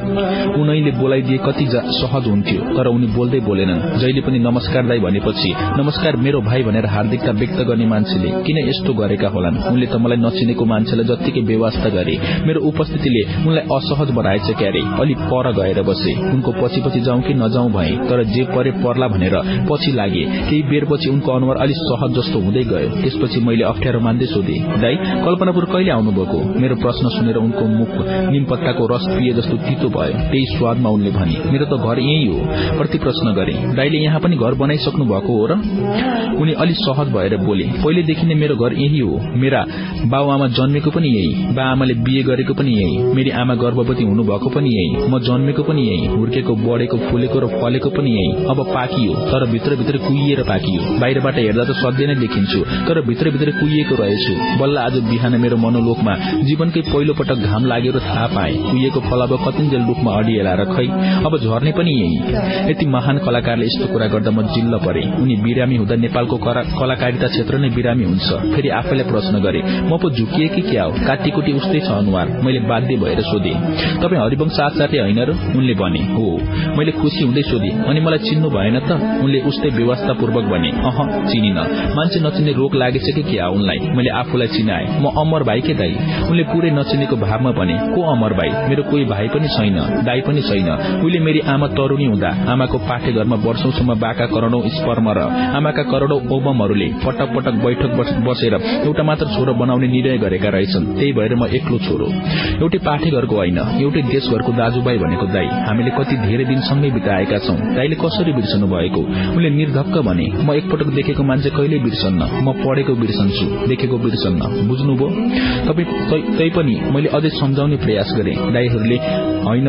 उनैले बोलाइदिए कति सहज हुन्थ्यो तर उनी बोल्दै बोलेनन्। जहिले पनि नमस्कार दाई भनेपछि नमस्कार मेरो भाइ भनेर हार्दिकता व्यक्त गर्ने मान्छेले किन यस्तो गरेका होलान्? उनले त मलाई नचिनेको मान्छेलाई जत्तिकै व्यवस्था गरे। मेरो उपस्थितिले उनलाई असहज बनाएछ क्यारे। अलि पर गएर बसे। उनको पछि पछि जाउँ कि नजाउँ भए तर जे परे पर्ला भनेर पछि लागे। केही बेरपछि उनको अनुहार अलिक सहज जस्तो हुँदै गयो। त्यसपछि मैले अप्ठ्यारो मान्दै सोधे दाई कल्पनापुर कहिले आउनुभएको? मेरो प्रश्न सुनेर उनको मुख निमपत्ताको रस पिए जस्तो तितो भयो। त्यही स्वादमा उनले भने मेरो त घर यही हो। प्रति प्रश्न गरे दाईले यहाँ पनि घर बनाइसक्नु भएको हो र? उनी अलि सहज भएर बोले पहिलेदेखि नै मेरो घर यही हो। मेरा बाउ आमा जन्मेको पनि यही बा आमाले बिहे गरेको पनि यही मेरी आमा गर्भवती हुनुभएको पनि यही म जन्मेको पनि यही हुर्केको बढेको फुलेको र फलेको पनि यही अब पाकियो तर भित्रभित्र कुहिएर पाकियो। बाहिरबाट हेर्दा त सधैँ नै देखिन्छु तर भित्रभित्र कुहिएको रहेछु। बल्ल आज बिहान मेरो मनोलोकमा जीवनकै पहिलो पटक घाम लागेर थाहा पाए कुहिएको फल अब कतिन्जेल रूपमा अडिएला र खै। अब झर्ने पनि यही। यति महान कलाकारले यस्तो कुरा गर्दा म जिल्ल परे। उनी बिरामी हुँदा नेपालको कलाकारिता क्षेत्र नै बिरामी हुन्छ। फेरि आफैलाई प्रश्न गरे म पो झुकिए कि क्या हो? काटीकुटी उस्तै छ अनुहार। मैले बाध्य भएर सोधे। तपाईँ हरिवंश आचार्य होइन र? उनले भने हो। मैले खुसी हुँदै सोधे। अनि मलाई चिन्नु भएन त? उनले उस्तै व्यवस्थापूर्वक भने अह चिनिन। मान्छे नचिन्ने रोग लागेछ कि क्या उनलाई? मैले आफूलाई चिनाए। म अमर भाइ के दाई। उनले पूरै नचिनेको भावमा भने को अमर भाइ? मेरो कोही भाइ पनि छैन। दाई पनि छैन। उहिले मेरी आमा तरूणी हुँदा आमाको पाठे घरमा वर्षौंसम्म बाका करोड़ौं स्पर्म र आमाका करोड़ौं ओबमहरूले पटक पटक बैठक बसेर एउटा मात्र छोरो बनाउने निर्णय गरेका रहेछन्। त्यही भएर म एक्लो छोरो। एउटै पाठे घरको होइन एउटै देशघरको दाजुभाइ भनेको दाई। हामीले कति धेरै दिनसँगै बिताएका छौं। दाईले कसरी बिर्सनु भएको? उनले निर्धक्क भने म एकपटक देखेको मान्छे कहिल्यै बिर्सन्न? म पढेको बिर्सन्छु। देखेको बिर्सन्न। बुझ्नुभयो? तै पनि मैले अझै सम्झाउने प्रयास गरे। दाईहरूले होइन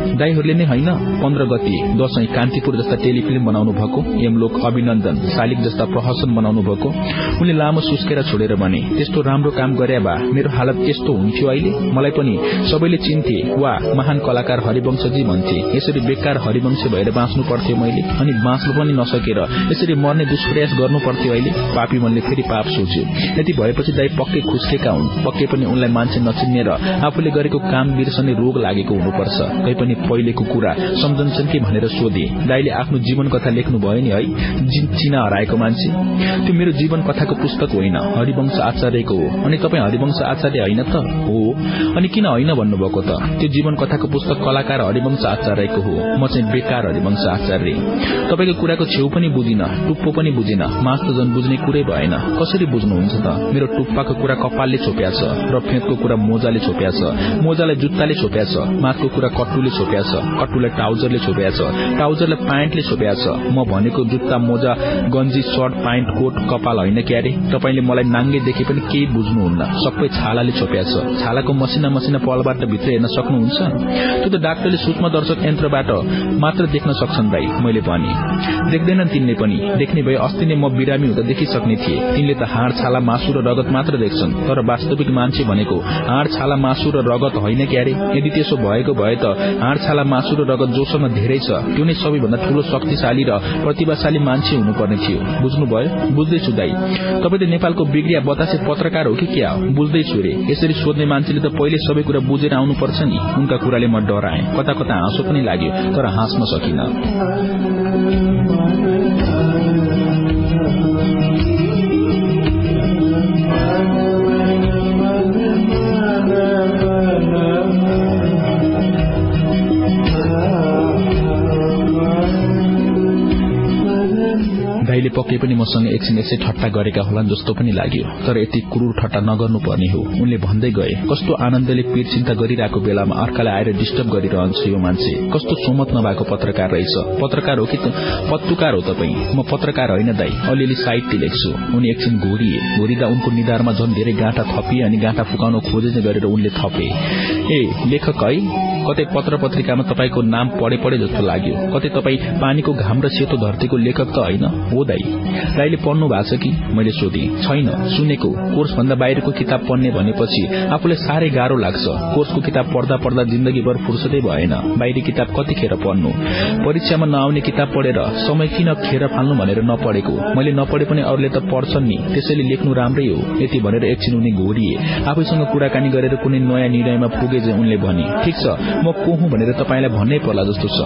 दाईहरूले नै होइन पन्ध्र गति दशैं कान्तिपुर जस्ता टेलिफिल्म बनाउनु भएको यमलोक अभिनन्दन शालिक जस्ता प्रहसन बनाउनु भएको उनले लामो सुस्केर छोडेर भने त्यस्तो राम्रो काम गरे भए मेरो हालत यस्तो हुन्थ्यो अहिले? मलाई पनि सबैले चिन्थे वा महान कलाकार हरिवंशजी भन्थे यसरी बेकार हरिवंश भएर बाँच्नु पर्थ्यो मैले अनि बाँच्नु पनि नसकेर यसरी मर्ने दुष्प्रयास गर्नु पर्थ्यो अहिले? पापी मनले फेरि पाप सोच्यो। यति भएपछि दाई पक्कै खुस्केका हुन् पक्कै पनि उनलाई मान्छे नचिन्ने र आफूले गरेको काम बिर्सने रोग लागेको हुनुपर्छ। कहीँ पनि पहिलेको कुरा सम्झन्छन् कि भनेर सोधे? दाईले आफ्नो जीवन कथा लेख्नु भयो नि है। चिना हराएको मान्छे। त्यो मेरो जीवन कथाको पुस्तक होइन। हरिवंश आचार्यको हो। अनि तपाईँ हरिवंश आचार्य होइन त? हो। अनि किन होइन भन्नुभएको त? त्यो जीवन कथाको पुस्तक कलाकार हरिवंश आचार्यको हो। म चाहिँ बेकार हरिवंश आचार्य। तपाईँको कुराको छेउ पनि बुझिन टुप्पो पनि बुझिन। मास त झन् बुझ्ने कुरै भएन। कसरी बुझ्नुहुन्छ त? मेरो टुप्पाको कुरा कपालले छोप्या छ र फेदको कुरा मोजाले छोप्या छ मोजालाई जुत्ताले छोप्या छ माथको कुरा कट्टुले छोप्या छ। कट्टुलाई टाउजरले छोप्या छ। टाउजरलाई प्यान्टले छोप्या छ। म भनेको जुत्ता मोजा गन्जी सर्ट प्यान्ट कोट कपाल होइन क्यारे तपाईँले मलाई नाङ्गे देखे पनि केही बुझ्नुहुन्न। सबै छालाले छोप्या छालाको मसिना मसिना पलबाट भित्र हेर्न सक्नुहुन्छ? त्यो त डाक्टरले सूक्ष्म दर्शक यन्त्रबाट मात्र देख्न सक्छन् दाई मैले भने। देख्दैनन् तिनले पनि। देख्ने भए अस्ति नै म बिरामी हुँदा देखिसक्ने थिए। तिनले त हाड छाला मासु र रगत मात्र देख्छन्। तर वास्तविक मान्छे भनेको हाड छाला मासु र रगत होइन क्यारे यदि त्यसो भएको भए त हाड छाला मासु र रगत जोसँग धेरै छ। त्यो नै सबैभन्दा ठूलो शक्तिशाली र प्रतिभाशाली मान्छे हुनुपर्ने थियो। बुझ्नुभयो? बुझ्दैछु दाई। तपाईँ त नेपालको बिग्रिया बतासे पत्रकार हो कि क्या? बुझ्दैछु रे। यसरी सोध्ने मान्छेले त पहिले सबै कुरा बुझेर आउनुपर्छ नि। उनका कुराले म डराएँ। कता कता हाँसो पनि लाग्यो तर हाँस्न सकिन। पक्कै पनि मसँग एकछिन यसै ठट्टा गरेका होलान् जस्तो पनि लाग्यो। तर यति क्रूर ठट्टा नगर्नुपर्ने हो। उनले भन्दै गए कस्तो आनन्दले पीर चिन्ता गरिरहेको बेलामा अर्कालाई आएर डिस्टर्ब गरिरहन्छ यो मान्छे। कस्तो सोमत नभएको पत्रकार रहेछ। पत्रकार हो कि पत्रुकार हो तपाईँ। म पत्रकार होइन दाई। अलिअलि साहित्य लेख्छु। उनी एकछिन घोरिए। घोरिँदा उनको निधारमा झन् धेरै गाँठा थपिए अनि गाँठा फुकाउन खोजे गरेर उनले थपे। ए लेखक है कतै पत्र पत्रिकामा तपाईँको नाम पढे पढे जस्तो लाग्यो। कतै तपाईँ पानीको घाम र सेतो धरतीको लेखक त होइन? हो दाई। दाईले पढ्नु भएको छ कि? मैले सोधेँ। छैन। सुनेको। कोर्स भन्दा बाहिरको किताब पढ्ने भनेपछि आफूलाई साह्रै गाह्रो लाग्छ। कोर्सको किताब पढ्दा पढ्दा जिन्दगीभर फुर्सदै भएन। बाहिरी किताब कतिखेर पढ्नु? परीक्षामा नआउने किताब पढेर समय किन खेर फाल्नु भनेर नपढेको? मैले नपढे पनि अरूले त पढ्छन् नि। त्यसैले लेख्नु राम्रै हो। यति भनेर एकछिन उनी घोरिए। आफैसँग कुराकानी गरेर कुनै नयाँ निर्णयमा पुगे उनले भने। ठिक छ म को हुँ भनेर तपाईँलाई भन्नै पर्ला जस्तो छ।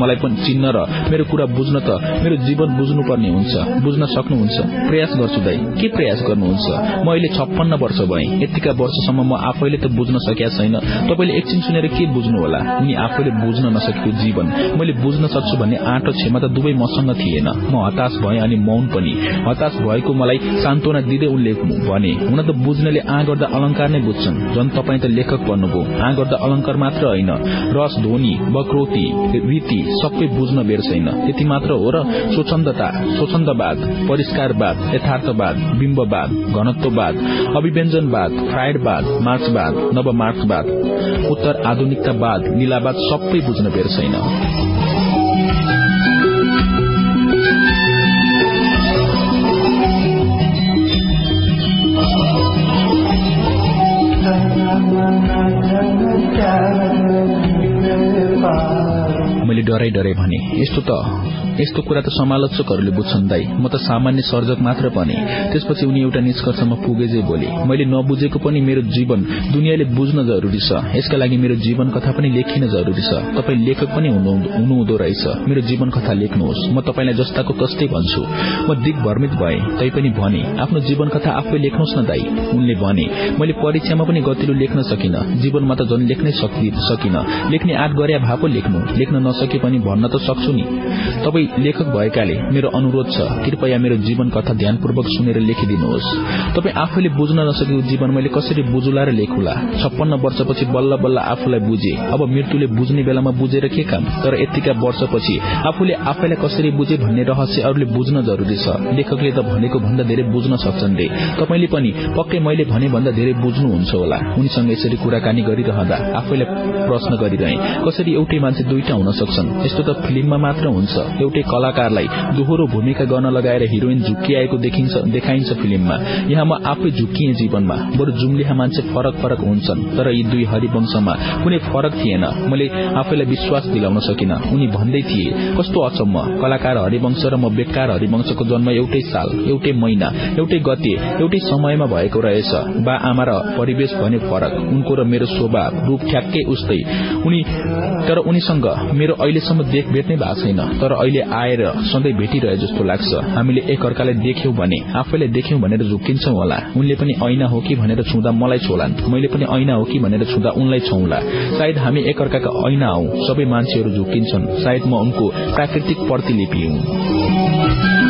मलाई पनि चिन्न र मेरो कुरा बुझ्न त मेरो जीवन बुझ्नुपर्ने हुन्छ। बुझ्न सक्नुहुन्छ। प्रयास गर्छु दाई। के प्रयास गर्नुहुन्छ? म अहिले छप्पन्न वर्ष भए। यतिका वर्षसम्म म आफैले त बुझ्न सकेका छैन। तपाईँले एकछिन सुनेर के बुझ्नु होला उनी आफैले बुझ्न नसकेको जीवन। मैले बुझ्न सक्छु भन्ने आँटो क्षमता दुवै मसँग थिएन। म हताश भए अनि मौन पनि। हताश भएको मलाई सान्त्वना दिँदै उनले भने हुन त बुझ्नेले आ गर्दा अलंकार नै बुझ्छन्। झन् तपाईँ त लेखक भन्नुभयो आ गर्दा अलंकार मात्र होइन। रस ध्वनि वक्रोति रीति सबै बुझ्न बेर छैन। त्यति मात्र हो र स्वच्छन्दता स्वच्छन्दवाद परिष्कारवाद यथार्थवाद बिम्बवाद घनत्ववाद अभिव्यञ्जनवाद फ्राइडवाद मार्क्सवाद नव मार्क्सवाद उत्तर आधुनिकतावाद लीलावाद सबै बुझ्न बेर छैन मैले डराइ डराइ भने यस्तो त यस्तो कुरा त समालोचकहरूले बुझ्छन् दाई। म त सामान्य सर्जक मात्र पनि। त्यसपछि उनी एउटा निष्कर्षमा पुगेजै बोले मैले नबुझेको पनि मेरो जीवन दुनियाँले बुझ्न जरूरी छ। यसका लागि मेरो जीवन कथा पनि लेखिन जरूरी छ। तपाईँ लेखक पनि हुनुहुँदो रहेछ। मेरो जीवन कथा लेख्नुहोस्। म तपाईँलाई जस्ताको तस्तै भन्छु। म दिग्भ्रमित भए तैपनि भने आफ्नो जीवन कथा आफै लेख्नुहोस् न दाई उनले भने। मैले परीक्षामा पनि गतिलो लेख्न सकिन। जीवनमा त झन् लेख्नै सकिन। लेख्ने आँट गरे भए पो लेख्नु। लेख्न नसके पनि भन्न त सक्छु नि। तपाईँ लेखक भएकाले मेरो अनुरोध छ। कृपया मेरो जीवन कथा ध्यानपूर्वक सुनेर लेखिदिनुहोस्। तपाईँ आफैले बुझ्न नसकेको जीवन मैले कसरी बुझुला र लेखुला? छप्पन्न वर्षपछि बल्ल बल्ल आफूलाई बुझे। अब मृत्युले बुझ्ने बेलामा बुझेर के काम? तर यतिका वर्षपछि आफूले आफैलाई कसरी बुझे भन्ने रहस्य अरूले बुझ्न जरूरी छ। लेखकले त भनेको भन्दा धेरै बुझ्न सक्छन् रे। तपाईँले पनि पक्कै मैले भने भन्दा धेरै बुझ्नुहुन्छ होला। उनीसँग यसरी कुराकानी गरिरहँदा आफैलाई प्रश्न गरिरहे। कसरी एउटै मान्छे दुईटा हुन सक्छन् यस्तो त फिल्ममा मात्र हुन्छ। एउटै कलाकारलाई दोहोरो भूमिका गर्न लगाएर हिरोइन झुक्किआएको देखाइन्छ फिल्ममा। यहाँ म आफै झुक्किए जीवनमा। बरु जुम्लिहा मान्छे फरक फरक हुन्छन् तर यी दुई हरिवंशमा कुनै फरक थिएन। मैले आफैलाई विश्वास दिलाउन सकिन। उनी भन्दै थिए कस्तो अचम्म। कलाकार हरिवंश र म बेकार हरिवंशको जन्म एउटै साल एउटै महिना एउटै गते एउटै समयमा भएको रहेछ। बा आमा र परिवेश भने फरक। उनको र मेरो स्वभाव रूप ठ्याक्कै उस्तै। उनी तर उनीसँग मेरो अहिलेसम्म देखभेट नै भएको छैन तर अहिले आएर सधैँ भेटिरहे जस्तो लाग्छ। हामीले एक अर्कालाई देख्यौं भने आफैलाई देख्यौं भनेर झुक्किन्छौं होला। उनले पनि ऐना हो कि भनेर छुँदा मलाई छोलान् मैले पनि ऐना हो कि भनेर छुँदा उनलाई छौंला सायद हामी एक अर्काका ऐना हौ सबै मान्छेहरू झुक्किन्छन्। सायद म उनको प्राकृतिक प्रतिलिपि हुँ।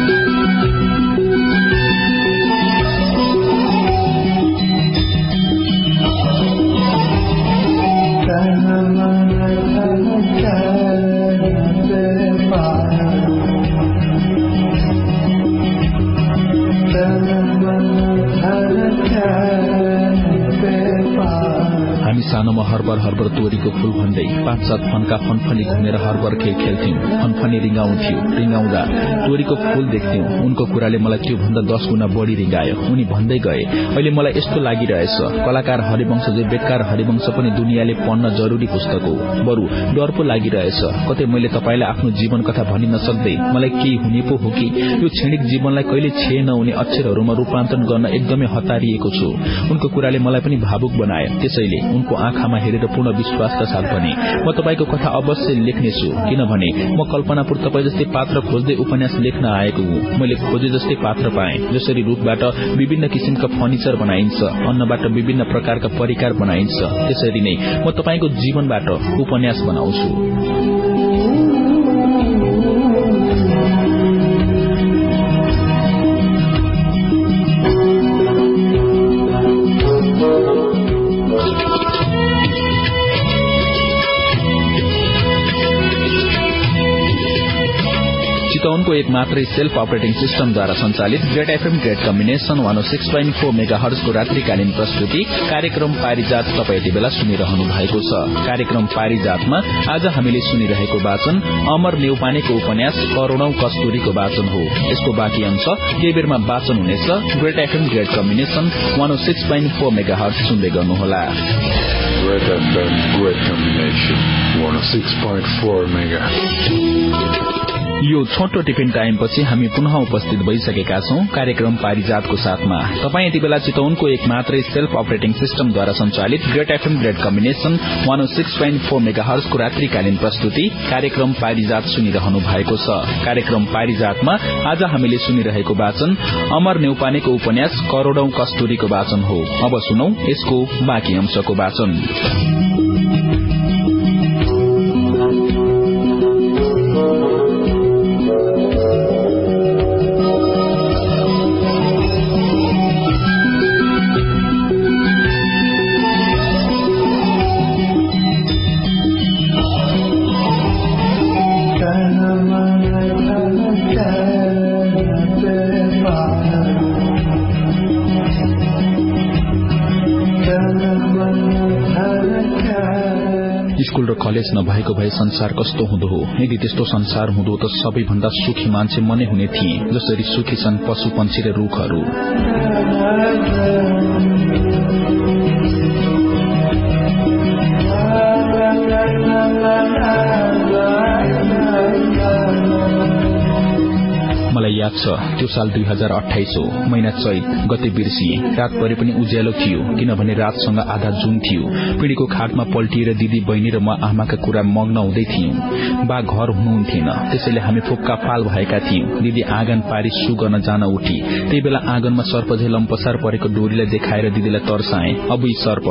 हरबर तोरीको फूल भन्दै पाँच सात फनका फनफनी घुमेर हरबर खेल खेल्थ्यौं। फनफनी रिङ्गाउँथ्यौं। रिङ्गाउँदा तोरीको फूल देख्थ्यौं। उनको कुराले मलाई त्यो भन्दा दश गुणा बढ़ी रिङ्गायो। उनी भन्दै गए अहिले मलाई यस्तो लागिरहेछ। कलाकार हरिवंश जे बेकार हरिवंश पनि दुनियाँले पढ्न जरूरी पुस्तक हो। बरू डर पो लागिरहेछ। कतै मैले तपाईँलाई आफ्नो जीवन कथा भनि नसक्दै मलाई केही हुने पो हो कि? यो क्षणिक जीवनलाई कहिले छे नहुने अक्षरहरूमा रूपान्तरण गर्न एकदमै हतारिएको छु। उनको कुराले मलाई पनि भावुक बनायो त्यसैले उनको आँखामा हेरेर पूर्ण विश्वासका साथ भने म तपाईँको कथा अवश्य लेख्नेछु। किनभने म कल्पनापुर तपाईँ जस्तै पात्र खोज्दै उपन्यास लेख्न आएको हुँ। मैले खोजे जस्तै पात्र पाएँ जसरी रूपबाट विभिन्न किसिमका फर्निचर बनाइन्छ अन्नबाट विभिन्न प्रकारका परिकार बनाइन्छ। त्यसरी नै म तपाईँको जीवनबाट उपन्यास बनाउँछु। चितवनको एक मात्रै सेल्फ अपरेटिङ सिस्टमद्वारा संचालित great FM great combination one six point four mega हर्सको रात्रिकालीन प्रस्तुति कार्यक्रम पारिजात तपाईँ यति बेला सुनिरहनु भएको छ। कार्यक्रम पारिजातमा आज हामीले सुनिरहेको वाचन अमर नेउपानेको उपन्यास करोड़ौं कस्तुरीको वाचन हो। यसको बाँकी अंश केही बेरमा वाचन हुनेछ। Great FM great combination one six point four megahertz सुन्दै गर्नुहोला FM Great Combination 106.4 Mega. यो छोटो टिफिन टाइमपछि हामी पुनः उपस्थित भइसकेका छौं। कार्यक्रम पारिजातको साथमा। तपाईँ यति बेला चितौनको एक मात्रै सेल्फ अपरेटिङ सिस्टमद्वारा संचालित great FM great combination one six point four mega हर्सको रात्रिकालीन प्रस्तुति कार्यक्रम पारिजात सुनिरहनु भएको छ। कार्यक्रम पारिजातमा आज हामीले सुनिरहेको वाचन अमर नेउपानेको उपन्यास करोड़ौं कस्तुरीको वाचन हो। अब सुनौ यसको बाँकी अंशको वाचन। कलेज नभएको भए संसार कस्तो हुँदो हो? यदि त्यस्तो संसार हुँदो त सबैभन्दा सुखी मान्छे मनै हुने थिए जसरी सुखी छन् पशु पंक्षी र रूखहरू। त्यो साल दुई हजार अठाइस हो। महिना चैत गते बिर्सिए। रात परे पनि उज्यालो थियो किनभने रातसँग आधा जुन थियो। पिँढीको खाटमा पल्टिएर दिदी बहिनी र म आमाका कुरा मग्न हुँदै थियौं। बा घर हुनुहुन्थेन। त्यसैले हामी फोक्का फाल भएका थियौं। दिदी आँगन पारी सु गर्न जान उठी। त्यही बेला आँगनमा सर्प झै लम्पसार परेको डोरीलाई देखाएर दिदीलाई तर्साए। अब यी सर्प।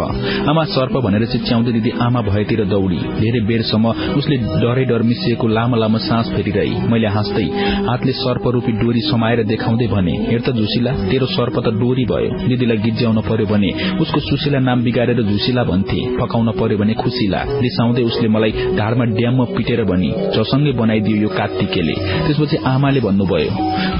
आमा सर्प भनेर चिच्याउँदै दिदी आमा भएतिर दौड़ी। धेरै बेरसम्म उसले डरै डर मिसिएको लामो लामो सास फेरिरहे। मैले हाँस्दै हातले सर्प रूपी डोरी समाएर देखाउँदै भने हेर त झुसिला तेरो सर्प त डोरी भयो। दिदीलाई गिज्याउन पर्यो भने उसको सुशीला नाम बिगारेर झुसिला भन्थे। फकाउन पर्यो भने खुसीला। रिसाउँदै उसले मलाई ढाडमा ड्याममा पिटेर भनी झसँगै बनाइदियो यो कात्तिकेले। त्यसपछि आमाले भन्नुभयो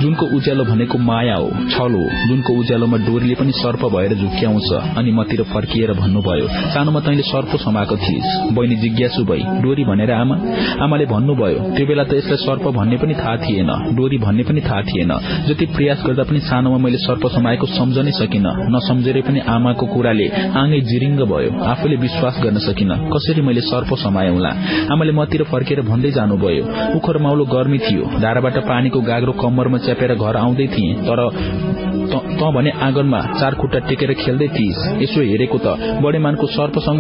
जुनको उज्यालो भनेको माया हो छल हो। जुनको उज्यालोमा डोरीले पनि सर्प भएर झुक्क्याउँछ अनि मतिर फर्किएर भन्नुभयो सानोमा तैले सर्प समाएको थिइस्। बहिनी जिज्ञासु भई डोरी भनेर आमा? आमाले भन्नुभयो त्यो बेला त यसलाई सर्प भन्ने पनि थाहा थिएन। डोरी भन्ने पनि थाहा थिएन। जति प्रयास गर्दा पनि सानोमा मैले सर्प समाएको सम्झनै सकिन। नसम्झेरै पनि आमाको कुराले आँगै जिरिङ्ग भयो। आफूले विश्वास गर्न सकिन। कसरी मैले सर्प समाएउला आमाले मतिर फर्केर भन्दै जानुभयो। उखर माउलो गर्मी थियो। धाराबाट पानीको गाग्रो कम्मरमा च्यापेर घर आउँदै थिए। तर त भने आँगनमा चार खुट्टा टेकेर खेल्दै थिइस। यसो हेरेको त बडेमानको सर्पसँग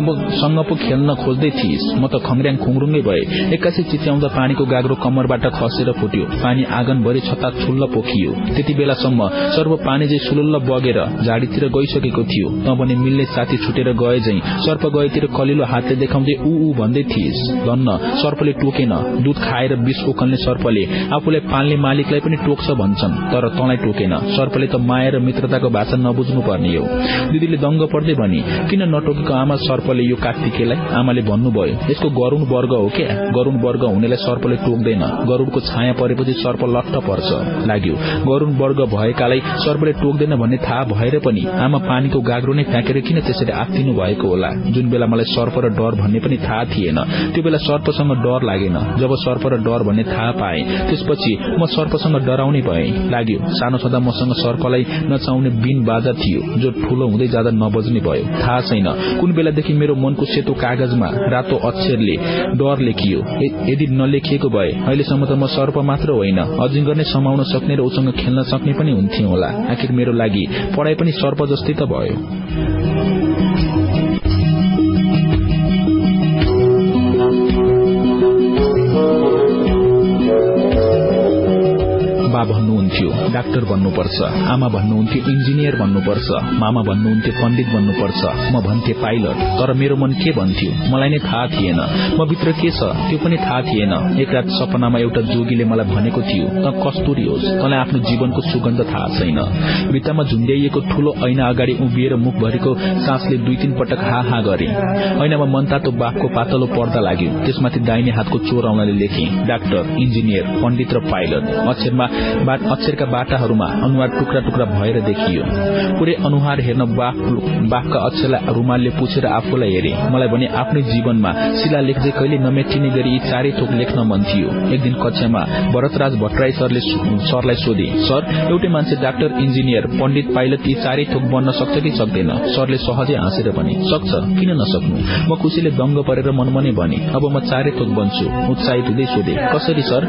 पो खेल्न खोज्दै थिइस। म त खङ्ग्याङ खुङरुङ्गै भए। एक्कासी चिच्याउँदा पानीको गाग्रो कम्मरबाट खसेर फुट्यो। पानी आँगनभरि छता छुल्ल पोखियो त्यति बेलासम्म सर्व पानी चाहिँ सुलुल्ल बगेर झाडीतिर गइसकेको थियो। त भने मिल्ने साथी छुटेर गए झै सर्प गएतिर कलिलो हातले देखाउँदै ऊ ऊ भन्दै थिइस धन्न सर्पले टोकेन। दूध खाएर विष ओकल्ने सर्पले आफूलाई पाल्ने मालिकलाई पनि टोक्छ भन्छन् तर तँलाई टोकेन। सर्पले त माया र मित्रताको भाषा नबुझ्नु पर्ने हो। दिदीले दङ्ग पर्दै भनी किन नटोकेको आमा सर्पले यो कात्तिकेलाई आमाले भन्नुभयो यसको गरूण वर्ग हो क्या? गरूण वर्ग हुनेलाई सर्पले टोक्दैन। गरूडको छाया परेपछि सर्प लट्ट पर्छ। लाग्यो। गरूण वर्ग भएकालाई सर्पले टोक्दैन भन्ने थाहा भएर पनि आमा पानीको गाग्रो नै फ्याँकेर किन त्यसरी आत्तिनु भएको होला? जुन बेला मलाई सर्प र डर भन्ने पनि थाहा थिएन त्यो बेला सर्पसँग डर लागेन। जब सर्प र डर भन्ने थाहा पाए त्यसपछि म सर्पसँग डराउने भए। लाग्यो सानो छँदा मसँग सर्पलाई नचाउने बिन बाजा थियो जो ठूलो हुँदै जाँदा नबज्ने भयो। थाहा छैन कुन बेलादेखि मेरो मनको सेतो कागजमा रातो अक्षरले डर लेखियो। यदि नलेखिएको भए अहिलेसम्म त म सर्प मात्र होइन अजिङ्गर नै समाउन सक्ने र उसँग खेल्न सक्ने पनि हुन्थे होला। आखिर मेरो लागि पढ़ाई पनि सर्प जस्तै त भयो। भन्नुहुन्थ्यो डाक्टर भन्नुपर्छ आमा भन्नुहुन्थ्यो इन्जिनियर भन्नुपर्छ मामा भन्नुहुन्थ्यो पण्डित भन्नुपर्छ। म भन्थे पाइलट तर मेरो मन के भन्थ्यो? मलाई नै थाहा थिएन। म भित्र के छ? त्यो पनि थाहा थिएन। एक रात सपनामा एउटा जोगीले मलाई भनेको थियो त कस्तुरी होस्। तँलाई आफ्नो जीवनको सुगन्ध थाहा छैन। भित्तामा झुन्ड्याइएको ठूलो ऐना अगाडि उभिएर मुखभरिको सासले दुई तीन पटक हा हा गरे। ऐनामा मनतातो बाफको पातलो पर्दा लाग्यो। त्यसमाथि दाहिने हातको चोर आउनाले लेखे डाक्टर इन्जिनियर पण्डित र पाइलट। अक्षरमा अक्षरका बाटाहरूमा अनुहार टुक्रा टुक्रा भएर देखियो। पुरै अनुहार हेर्न बाफका अक्षरलाई रूमालले पुछेर आफूलाई हेरे। मलाई भने आफ्नै जीवनमा शिला लेख्दै कहिले नमेटिने गरी यी चारै थोक लेख्न मन थियो। एक दिन कक्षामा भरतराज भट्टराई सरले सरलाई सोधे सर एउटै मान्छे डाक्टर इन्जिनियर पण्डित पाइलट यी चारै थोक बन्न सक्छ कि सक्दैन? सरले सहजै हाँसेर भने सक्छ किन नसक्नु? म खुसीले दङ्ग परेर मनमनै भने अब म चारै थोक बन्छु। उत्साहित हुँदै सोधे कसरी सर?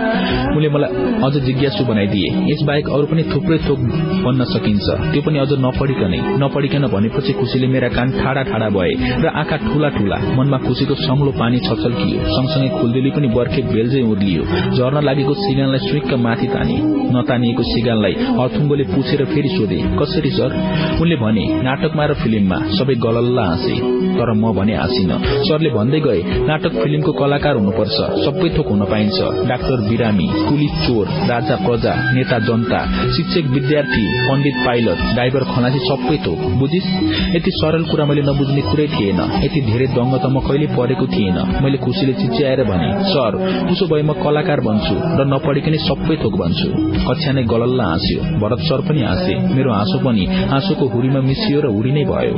उनले मलाई अझ जिज्ञासु बनाइदिए यसबाहेक अरू पनि थुप्रै थोक बन्न सकिन्छ। त्यो पनि अझ नपढिकनै नपढिकन भनेपछि खुसीले मेरा कान ठाडा ठाडा भए र आँखा ठूला ठूला। मनमा खुसीको सङ्लो पानी छचल्कियो सँगसँगै खुलदिली पनि बर्खे बेलजै उर्लियो। झर्न लागेको सिगानलाई स्विक्क माथि ताने। नतानिएको सिगानलाई अर्थुङ्गोले पुछेर फेरि सोधे कसरी सर? उनले भने नाटकमा र फिल्ममा सबै गलल्ला हाँसे तर म भने हाँसिन। सरले भन्दै गए नाटक फिल्मको कलाकार हुनुपर्छ। सबै थोक हुन पाइन्छ। डाक्टर बिरामी कुली चोर राजा प्रजा नेता जनता शिक्षक विद्यार्थी पण्डित पाइलट ड्राइभर खलासी सबै थोक। बुझिस? यति सरल कुरा मैले नबुझ्ने कुरै थिएन। यति धेरै दङ्ग त म कहिले परेको थिएन। मैले खुसीले चिच्याएर भने सर उसो भए म कलाकार बन्छु र नपढिकनै सबै थोक भन्छु कक्षा नै गलल्ला हाँस्यो। भरत सर पनि हाँसे मेरो हाँसो पनि हाँसोको हुरीमा मिसियो र हुरी नै भयो।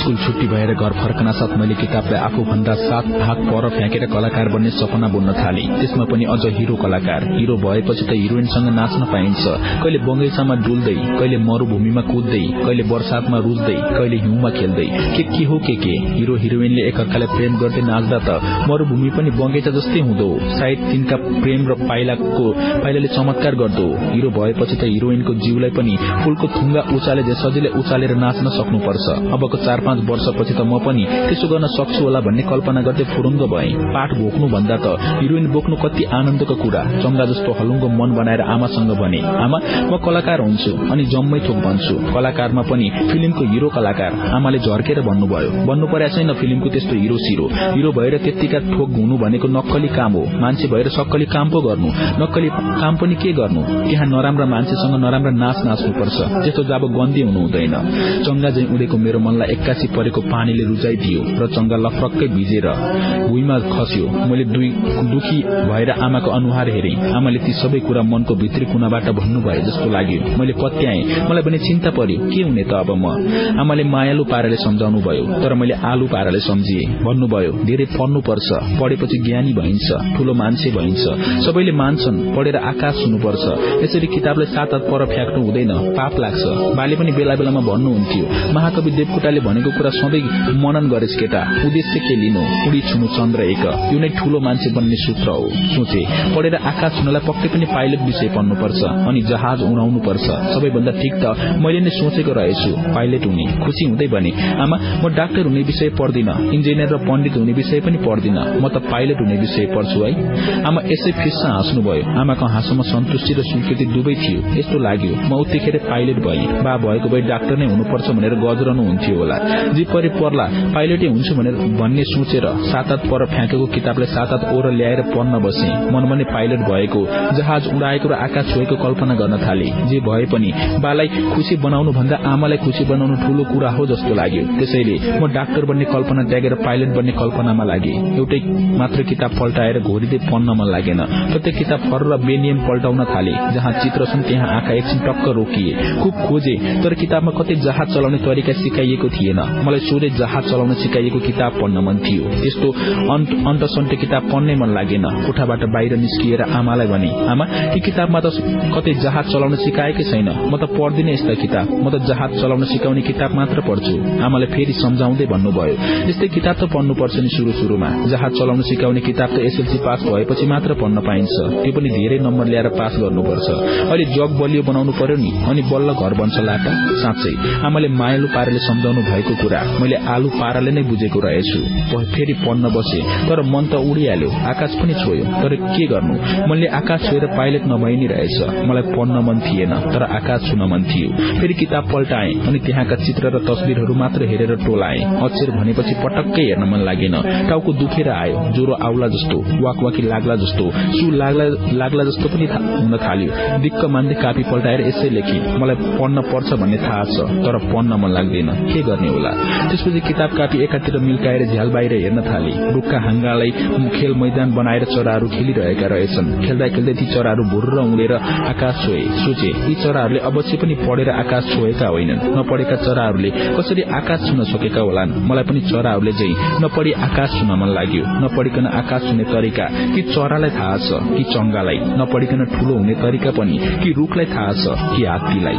स्कूल छुट्टी भएर घर फर्कना साथ मैले किताबलाई आफूभन्दा सात भाग पर फ्याँकेर कलाकार बन्ने सपना बुन्न थाले। त्यसमा पनि अझ हिरो कलाकार। हिरो भएपछि त हिरोइनसँग नाच्न पाइन्छ। कहिले बगैँचामा डुल्दै कहिले मरूभूमिमा कुद्दै कहिले बर्सातमा रुच्दै कहिले हिउँमा खेल्दै। के के हो के के? हिरो हिरोइनले एकअर्कालाई प्रेम गर्दै नाच्दा त मरूभूमि पनि बगैँचा जस्तै हुँदो। सायद तिनका प्रेम र पाइलाको पाइलाले चमत्कार गर्दो। हिरो भएपछि त हिरोइनको जीवलाई पनि फूलको थुङ्गा उचाले सजिलै उचालेर नाच्न सक्नुपर्छ। अबको चार पाँच वर्षपछि त म पनि त्यसो गर्न सक्छु होला भन्ने कल्पना गर्दै फुरुङ्ग भए। पाठ भोक्नु भन्दा त हिरोइन बोक्नु कति आनन्दको कुरा चङ्गा जस्तो हलुङ्गो मन बनाएर आमासँग भने आमा म कलाकार हुन्छु अनि जम्मै थोक भन्छु कलाकारमा पनि फिल्मको हिरो कलाकार आमाले झर्केर भन्नुभयो। भन्नु पर्या छैन फिल्मको त्यस्तो हिरो सिरो। हिरो भएर त्यतिका ठोक हुनु भनेको नक्कली काम हो। मान्छे भएर सक्कली काम पो गर्नु। नक्कली काम पनि के गर्नु? त्यहाँ नराम्रा मान्छेसँग नराम्रा नाच नाच्नुपर्छ। त्यस्तो जब गन्दी हुनु हुँदैन चङ्गा चाहिँ उडेको मेरो मनलाई एक्कासी परेको पानीले रुजाइदियो र चङ्गा लफरक्कै भिजेर भुइँमा खस्यो। मैले दुखी भएर आमाको अनुहार हेरे। आमाले ती सबै कुरा मनको भित्री कुनाबाट भन्नुभए जस्तो लाग्यो। मैले पत्याएँ। मलाई पनि चिन्ता पर्यो के हुने त अब म? आमाले मायालु पाराले सम्झाउनु भयो तर मैले आलु पाराले सम्झिए। भन्नुभयो धेरै पढ्नुपर्छ पढेपछि ज्ञानी भइन्छ ठूलो मान्छे भइन्छ। सबैले मान्छन् पढेर आकाश हुनुपर्छ यसरी किताबलाई सात हात पर फ्याँक्नु हुँदैन पाप लाग्छ। बाले पनि बेला बेलामा भन्नुहुन्थ्यो महाकवि देवकोटाले भनेको कुरा सधैँ मनन गरेछ केटा। उद्देश्य के लिनु? उडी छुनु चन्द्र एक। यो नै ठूलो मान्छे बन्ने सूत्र हो। सोचे पढेर आकाश हुनलाई पक्कै पनि पाइलट विषय पढ्नुपर्छ अनि जहाज उडाउनु पर्छ सबैभन्दा ठिक त मैले नै सोचेको रहेछु पाइलट हुने। खुशी हुँदै भने आमा म डाक्टर हुने विषय पढ्दिन इन्जिनियर र पण्डित हुने विषय पनि पढ्दिन। म त पाइलट हुने विषय पढ्छु है। आमा यसै फिस्सा हाँस्नुभयो। आमाको हाँसोमा सन्तुष्टि र स्वीकृति दुवै थियो। यस्तो लाग्यो म उत्तिखेर पाइलट भए। बा भएको भए डाक्टर नै हुनुपर्छ भनेर गजरनु हुन्थ्यो होला। जे परे पर्ला पाइलटै हुन्छु भनेर भन्ने सोचेर सात पर फ्याँकेको किताबलाई सात ओर ल्याएर पढ्न बसे। मनमा नै पाइलट भएको। जहाज उडाएको र आकाश छोएको कल्पना गर्न थाले। जे भए पनि बालाई खुशी बनाउनु भन्दा आमालाई खुशी बनाउनु ठूलो कुरा हो जस्तो लाग्यो। त्यसैले म डाक्टर बन्ने कल्पना त्यागेर पाइलट बन्ने कल्पनामा लागे। एउटै मात्र किताब पल्टाएर घोरिँदै पढ्न मन लागेन। प्रत्येक किताब फर र बेनियम पल्टाउन थाले। जहाँ चित्र छन् त्यहाँ आँखा एकछिन टक्क रोकिए। खुब खोजे तर किताबमा कतै जहाज चलाउने तरिका सिकाइएको थिएन। मलाई सोधे जहाज चलाउन सिकाइएको किताब पढ्न मन थियो। त्यस्तो अन्त सन्त किताब पढ्नै मन लागेन। कोठाबाट बाहिर निस्किएर आमालाई भने आमा यी किताबमा त कतै जहाज चलाउन सिकाएकै छैन। म त पढ्दिनँ यस्ता किताब। म त जहाज चलाउन सिकाउने किताब मात्र पढ्छु। आमाले फेरि सम्झाउँदै भन्नुभयो। यस्तै किताब त पढ्नुपर्छ नि शुरू शुरूमा जहाज चलाउन सिकाउने किताब त एसएलसी पास भएपछि मात्र पढ्न पाइन्छ। त्यो पनि धेरै नम्बर ल्याएर पास गर्नुपर्छ। अहिले जग बलियो बनाउनु पर्यो नि। अनि बल्ल घर बन्छ लाटा। साँच्चै। आमाले मायालु पाराले सम्झाउनु भएको कुरा। मैले आलु पाराले नै बुझेको रहेछु। फेरि पढ्न बसे तर मन त उडिहाल्यो। आकाश पनि छोयो। तर के गर्नु? मनले आकाश छोएर पाइलट नभइ नै रहेछ। मलाई पढ्न मन थिएन तर आकाश छुन मन थियो। फेरि किताब पल्टाए अनि त्यहाँका चित्र र तस्विरहरू मात्र हेरेर टोलाए। अक्षर भनेपछि पटक्कै हेर्न मन लागेन। टाउको दुखेर आयो। ज्वरो आउला जस्तो वाकवाकी लाग्ला जस्तो सु लाग्ला जस्तो पनि हुन थाल्यो। दिक्क मान्दै कापी पल्टाएर यसै लेखे। मलाई पढ्न पर्छ भन्ने थाहा छ तर पढ्न मन लाग्दैन। के गर्ने होला? त्यसपछि किताब कापी एकातिर मिल्काएर झ्याल बाहिर हेर्न थाले। रुखका हाङ्गालाई खेल मैदान बनाएर चराहरू खेलिरहेका रहेछन्। खेल्दा खेल्दै ती चराहरू भुर्र उडेर आकाश छोए। सोचे यी चराहरूले अवश्य पनि पढेर आकाश छोएका होइनन्। नपढेका चराहरूले कसरी आकाश छुन सकेका होलान्? मलाई पनि चराहरूले चाहिँ नपढी आकाश छुन मन लाग्यो। नपढिकन आकाश छुने तरिका कि चरालाई थाहा छ कि चंगालाई नपढिकन ठूलो हुने तरिका पनि कि रूखलाई थाहा छ कि हात्तीलाई?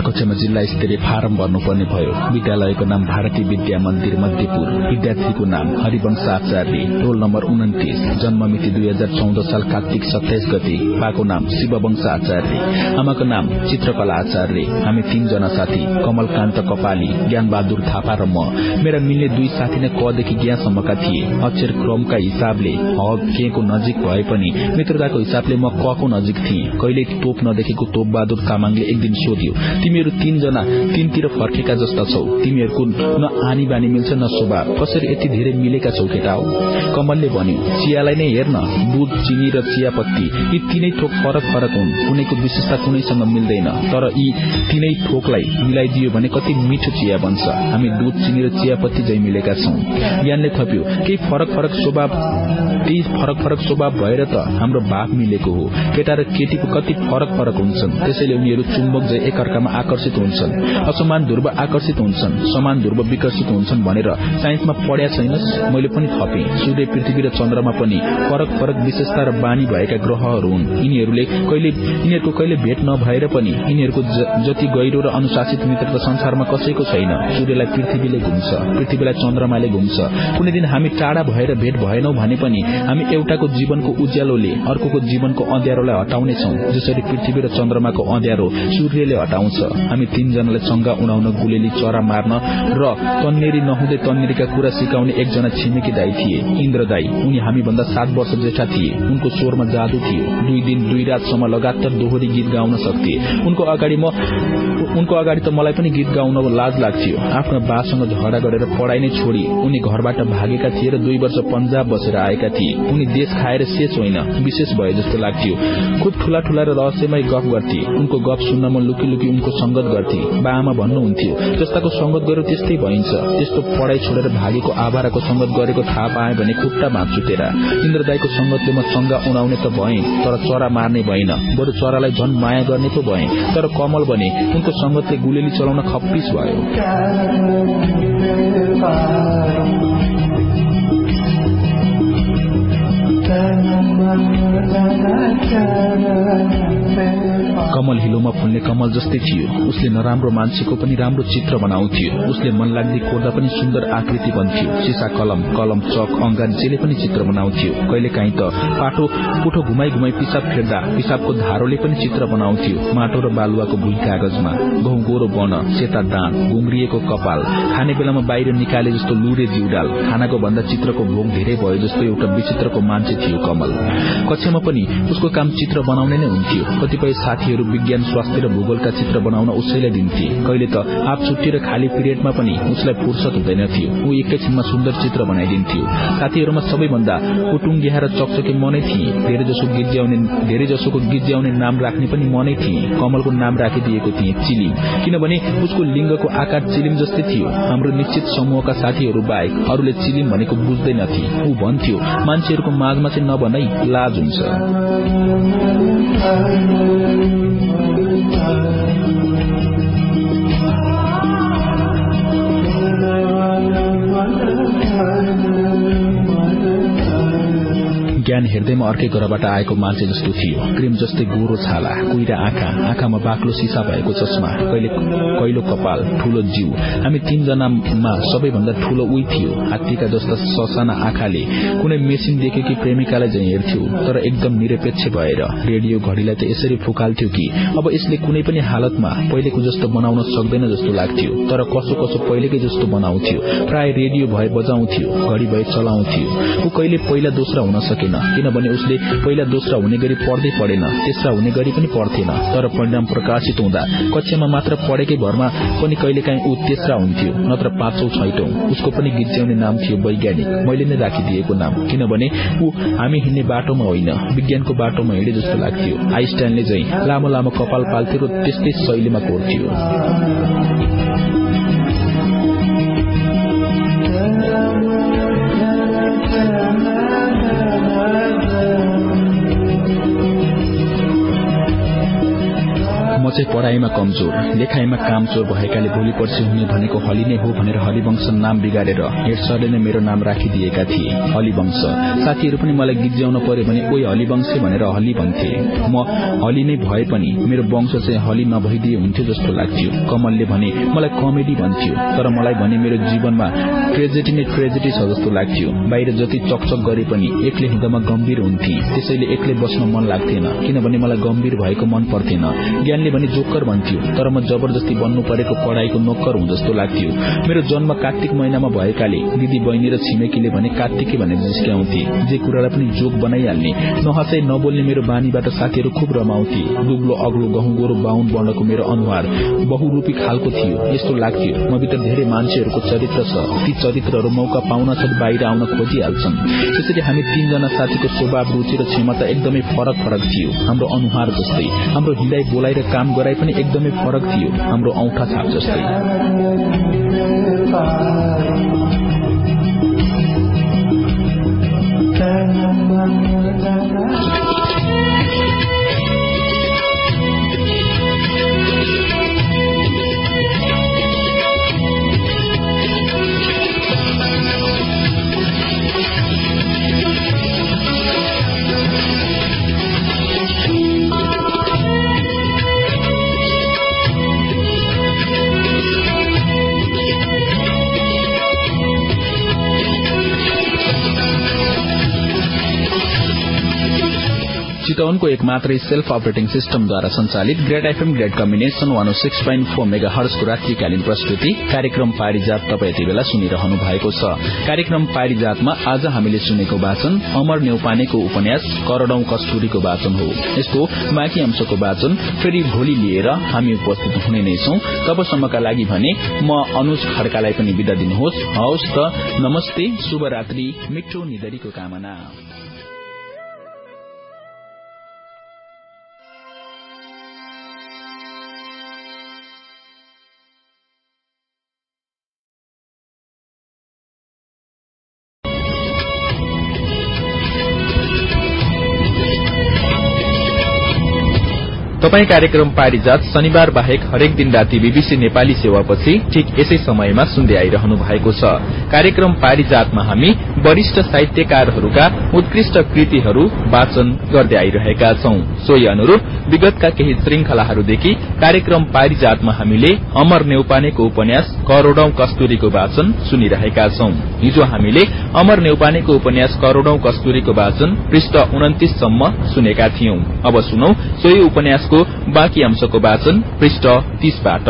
कक्षामा जिल्ला स्तरीय फारम भर्नुपर्ने भयो। विद्यालयको नाम भारतीय विद्या मन्दिर मध्यपुर। विद्यार्थीको नाम हरिवंश आचार्य। रोल नम्बर उन्तिस। जन्म मिति दुई हजार चौध साल कार्तिक सत्ताइस गति। बाको नाम शिववंश आचार्य। आमाको नाम चित्रकला आचार्य। हामी तीनजना साथी कमलकान्त कपाली ज्ञान बहादुर थापा र म। मेरा मिल्ने दुई साथी नै कदेखि ज्ञासम्मका थिए। अक्षर क्रमका हिसाबले ह नजिक भए पनि मित्रताको हिसाबले म कको नजिक थिएँ। कहिले तोप नदेखेको तोप बहादुर तामाङले एक दिन सोध्यो तिमीहरू तीनजना तीनतिर फर्केका जस्ता छौ। तिमीहरूको न आनी बानी मिल्छ न स्वभाव कसरी यति धेरै मिलेका छौ केटा हो? कमलले भन्यो चियालाई नै हेर्न। दूध चिनी र चियापत्ती यी तीनै थोक फरक फरक हुन्। कुनैको विशेषता कुनैसँग मिल्दैन। तर यी तीनै थोकलाई मिलाइदियो भने कति मिठो चिया बन्छ। हामी दूध चिनी र चियापत्ती झै मिलेका छौं। ज्ञानले थप्यो केही फरक फरक स्वभाव त्यही फरक फरक स्वभाव भएर त हाम्रो भाग मिलेको हो। केटा र केटीको कति फरक फरक हुन्छन्। त्यसैले उनीहरू चुम्बक झै एकअर्कामा आकर्षित हुन्छन्। असमान ध्रुव आकर्षित हुन्छन् समान ध्रुव विकसित हुन्छन् भनेर साइन्समा पढ्या छैनस् मैले पनि थपे। सूर्य पृथ्वी र चन्द्रमा पनि फरक फरक विशेषता र बानी भएका ग्रहहरू हुन्। यिनीहरूले कहिले यिनीहरूको कहिले भेट नभएर पनि यिनीहरूको जति गहिरो र अनुशासित मित्रता संसारमा कसैको छैन। सूर्यलाई पृथ्वीले घुम्छ पृथ्वीलाई चन्द्रमाले घुम्छ। कुनै दिन हामी टाढा भएर भेट भएनौ भने पनि हामी एउटाको जीवनको उज्यालोले अर्को जीवनको अँध्यारोलाई हटाउनेछौ। जसरी पृथ्वी र चन्द्रमाको अँध्यारो सूर्यले हटाउँछ। हामी तीनजनाले चंगा उडाउन गुलेली चरा मार्न र तन्नेरी नहुँदै तन्नेरीका कुरा सिकाउने एकजना छिमेकी दाई थिए इन्द्र दाई। उनी हामीभन्दा सात वर्ष जेठा थिए। उनको स्वरमा जादु थियो। दुई दिन दुई रातसम्म लगातार दोहोरी गीत गाउन सक्थे। उनको अगाडि म उनको अगाडि त मलाई पनि गीत गाउन लाज लाग्थ्यो। आफ्नो बासँग झगडा गरेर पढ़ाइ नै छोडी उनी घरबाट भागेका थिए र दुई वर्ष पञ्जाब बसेर आएका थिए। उनी देश खाएर शेष होइन विशेष भए जस्तो लाग्थ्यो। खुब ठूला ठूला र रहस्यमय गफ गर्थे। उनको गफ सुन्न म लुकी लुकी उनको संगत गर्थे। बा आमा भन्नुहुन्थ्यो जस्ताको संगत गर्यो त्यस्तै भइन्छ। त्यस्तो पढ़ाइ छोडेर भागेको आभाराको संगत गरेको थाहा पाए भने खुट्टा भाँच्छु तेरा। इन्द्रदाईको संगतले म चंगा उडाउने त भए तर चरा मार्ने भइन बरु चरालाई झन माया गर्ने पो भए तर कमल भने उनको संगतले गुलेली चलाउन खप्पिस भयो। कमल हिलोमा फुल्ने कमल जस्तै थियो। उसले नराम्रो मान्छेको पनि राम्रो चित्र बनाउँथ्यो। उसले मन लाग्ने कोर्दा पनि सुन्दर आकृति बन्थ्यो। सिसा कलम कलम चक अंगान जेले पनि चित्र बनाउँथ्यो। कहिले काहीँ त पाटो पुठो घुमाई घुमाई पिसाब फेर्दा पिसाबको धारोले पनि चित्र बनाउँथ्यो। माटो र बालुवाको भुइँ कागजमा गहुँ गोरो बन सेता दाँत घुम्रिएको कपाल खाने बेलामा बाहिर निकाले जस्तो लुरे जिउडाल खानाको भन्दा चित्रको भोग धेरै भयो जस्तो एउटा विचित्रको मान्छे थियो कमल। कक्षामा पनि उसको काम चित्र बनाउने नै हुन्थ्यो। कतिपय साथीहरू विज्ञान स्वास्थ्य र भूगोलका चित्र बनाउन उसैलाई दिन्थे। कहिले त आप छुट्टी र खाली पिरियडमा पनि उसलाई फुर्सद हुँदैनथ्यो। ऊ एकैछिनमा सुन्दर चित्र बनाइदिन्थ्यो। साथीहरूमा सबैभन्दा कुटुङ्गिया र चकचके मनै थिए। धेरै जसो गिज्याउने धेरै जसोको गिज्याउने नाम राख्ने पनि मनै थिए। कमलको नाम राखिदिएको थिए चिलिम। किनभने उसको लिङ्गको आकार चिलिम जस्तै थियो। हाम्रो निश्चित समूहका साथीहरू बाहेक अरूले चिलिम भनेको बुझ्दैनथे। ऊ भन्थ्यो मान्छेहरूको माझमा चाहिँ नभनै लाज हुन्छ। ज्ञान हेर्दैमा अर्कै ग्रहबाट आएको मान्छे जस्तो थियो। क्रिम जस्तै गोरो छाला कुइरा आँखा आँखामा बाक्लो सिसा भएको चस्मा कहिले कपाल ठूलो जिउ। हामी तीनजनामा सबैभन्दा ठूलो उही थियो। हात्तीका जस्ता ससाना आँखाले कुनै मेसिन देखेकी प्रेमिकालाई झै हेर्थ्यो तर एकदम निरपेक्ष भएर। रेडियो घड़ीलाई त यसरी फुकाल्थ्यो कि अब यसले कुनै पनि हालतमा पहिलेको जस्तो बनाउन सक्दैन जस्तो लाग्थ्यो तर कसो कसो पहिलेकै जस्तो बनाउँथ्यो। प्राय रेडियो भए बजाउँथ्यो घड़ी भए चलाउँथ्यो। ऊ कहिले पहिला दोस्रा हुन सकेन। किनभने उसले पहिला दोस्रा हुने गरी पढ्दै पढेन तेस्रा हुने गरी पनि पढ्थेन तर परिणाम प्रकाशित हुँदा कक्षामा मात्र पढेकै भरमा पनि कहिलेकाहीँ ऊ तेस्रा हुन्थ्यो नत्र पाँचौं छैटौं। उसको पनि गिज्याउने नाम थियो वैज्ञानिक। मैले नै राखिदिएको नाम किनभने ऊ हामी हिँड्ने बाटोमा होइन विज्ञानको बाटोमा हिँडे जस्तो लाग्थ्यो। आइस्टाइनले झै लामो लामो कपाल पाल्थ्यो र त्यस्तै शैलीमा कोर्थ्यो। चाहिँ पढ़ाइमा कमजोर लेखाइमा कामचोर भएकाले भोलि पर्सि हुने भनेको हली नै हो भनेर हलिवंश नाम बिगारेर हेड सरले नै मेरो नाम राखिदिएका थिए। हलिवंश साथीहरू पनि मलाई गिज्याउन पर्यो भने ओइ हलिवंशे भनेर हली भन्थे। म हली नै भए पनि मेरो वंश चाहिँ हली नभइदिए हुन्थ्यो जस्तो लाग्थ्यो। कमलले भने मलाई कमेडी भन्थ्यो तर मलाई भने मेरो जीवनमा ट्रेजेडी नै ट्रेजेडी छ जस्तो लाग्थ्यो। बाहिर जति चकचक गरे पनि एक्लै हिँड्दामा गम्भीर हुन्थे। त्यसैले एक्लै बस्न मन लाग्थेन किनभने मलाई गम्भीर भएको मन पर्थेन। ज्ञानले भने जोकर भन्थ्यो। तर म जबरजस्ती बन्नु परेको पढ़ाईको नोकर हुँ जस्तो लाग्थ्यो। मेरो जन्म कार्तिक महिनामा भएकाले दिदी बहिनी र छिमेकीले भने कार्तिकी भनेर जिस्क्याउँथे। जे कुरालाई पनि जोक बनाइहाल्ने नहसै नबोल्ने मेरो बानीबाट साथीहरू खुब रमाउँथे। दुब्लो अग्लो गहुँ गोरो बाहुन वर्णको मेरो अनुहार बहुरूपी खालको थियो। यस्तो लाग्थ्यो। म भित्र धेरै मान्छेहरूको चरित्र छ। ती चरित्रहरू मौका पाउन छन् बाहिर आउन खोजिहाल्छन्। त्यसरी हामी तीनजना साथीको स्वभाव रुचि र क्षमता एकदमै फरक फरक थियो। हाम्रो अनुहार जस्तै। हाम्रो हिँडाई बोलाइ र काम गराइ पनि एकदमै फरक थियो। हाम्रो औठा छाप जस्तै। चितवनको एक मात्रै सेल्फ अपरेटिङ सिस्टमद्वारा संचालित great FM great combination one six point four mega हर्सको रात्रिकालीन प्रस्तुति कार्यक्रम पारिजात तपाईँ यति बेला सुनिरहनु भएको छ। कार्यक्रम पारिजातमा आज हामीले सुनेको वाचन अमर नेउपानेको उपन्यास करोड़ौं कस्तुरीको वाचन हो। यसको बाँकी अंशको वाचन फेरि भोलि लिएर हामी उपस्थित हुने नै छौं। तबसम्मका लागि भने म अनुज खड्कालाई पनि विदा दिनुहोस्। हवस् त नमस्ते शुभरात्रि मिठो निधरीको कामना। तपाई कार्यक्रम पारिजात शनिबार बाहेक हरेक दिन राति बीबीसी नेपाली सेवापछि ठिक यसै समयमा सुन्दै आइरहनु भएको छ। कार्यक्रम पारिजातमा हामी वरिष्ठ साहित्यकारहरूका उत्कृष्ट कृतिहरू वाचन गर्दै आइरहेका छौं। सोही अनुरूप विगतका केही श्रृंखलाहरूदेखि कार्यक्रम पारिजातमा हामीले अमर नेउपानेको उपन्यास करोड़ौं कस्तुरीको वाचन सुनिरहेका छौं। हिजो हामीले अमर नेउपानेको उपन्यास करोड़ौं कस्तुरीको वाचन पृष्ठ उन्तिससम्म सुनेका थियौं। अब सुनौ सोही उपन्यास को बाँकी अंशको वाचन पृष्ठ तीसबाट।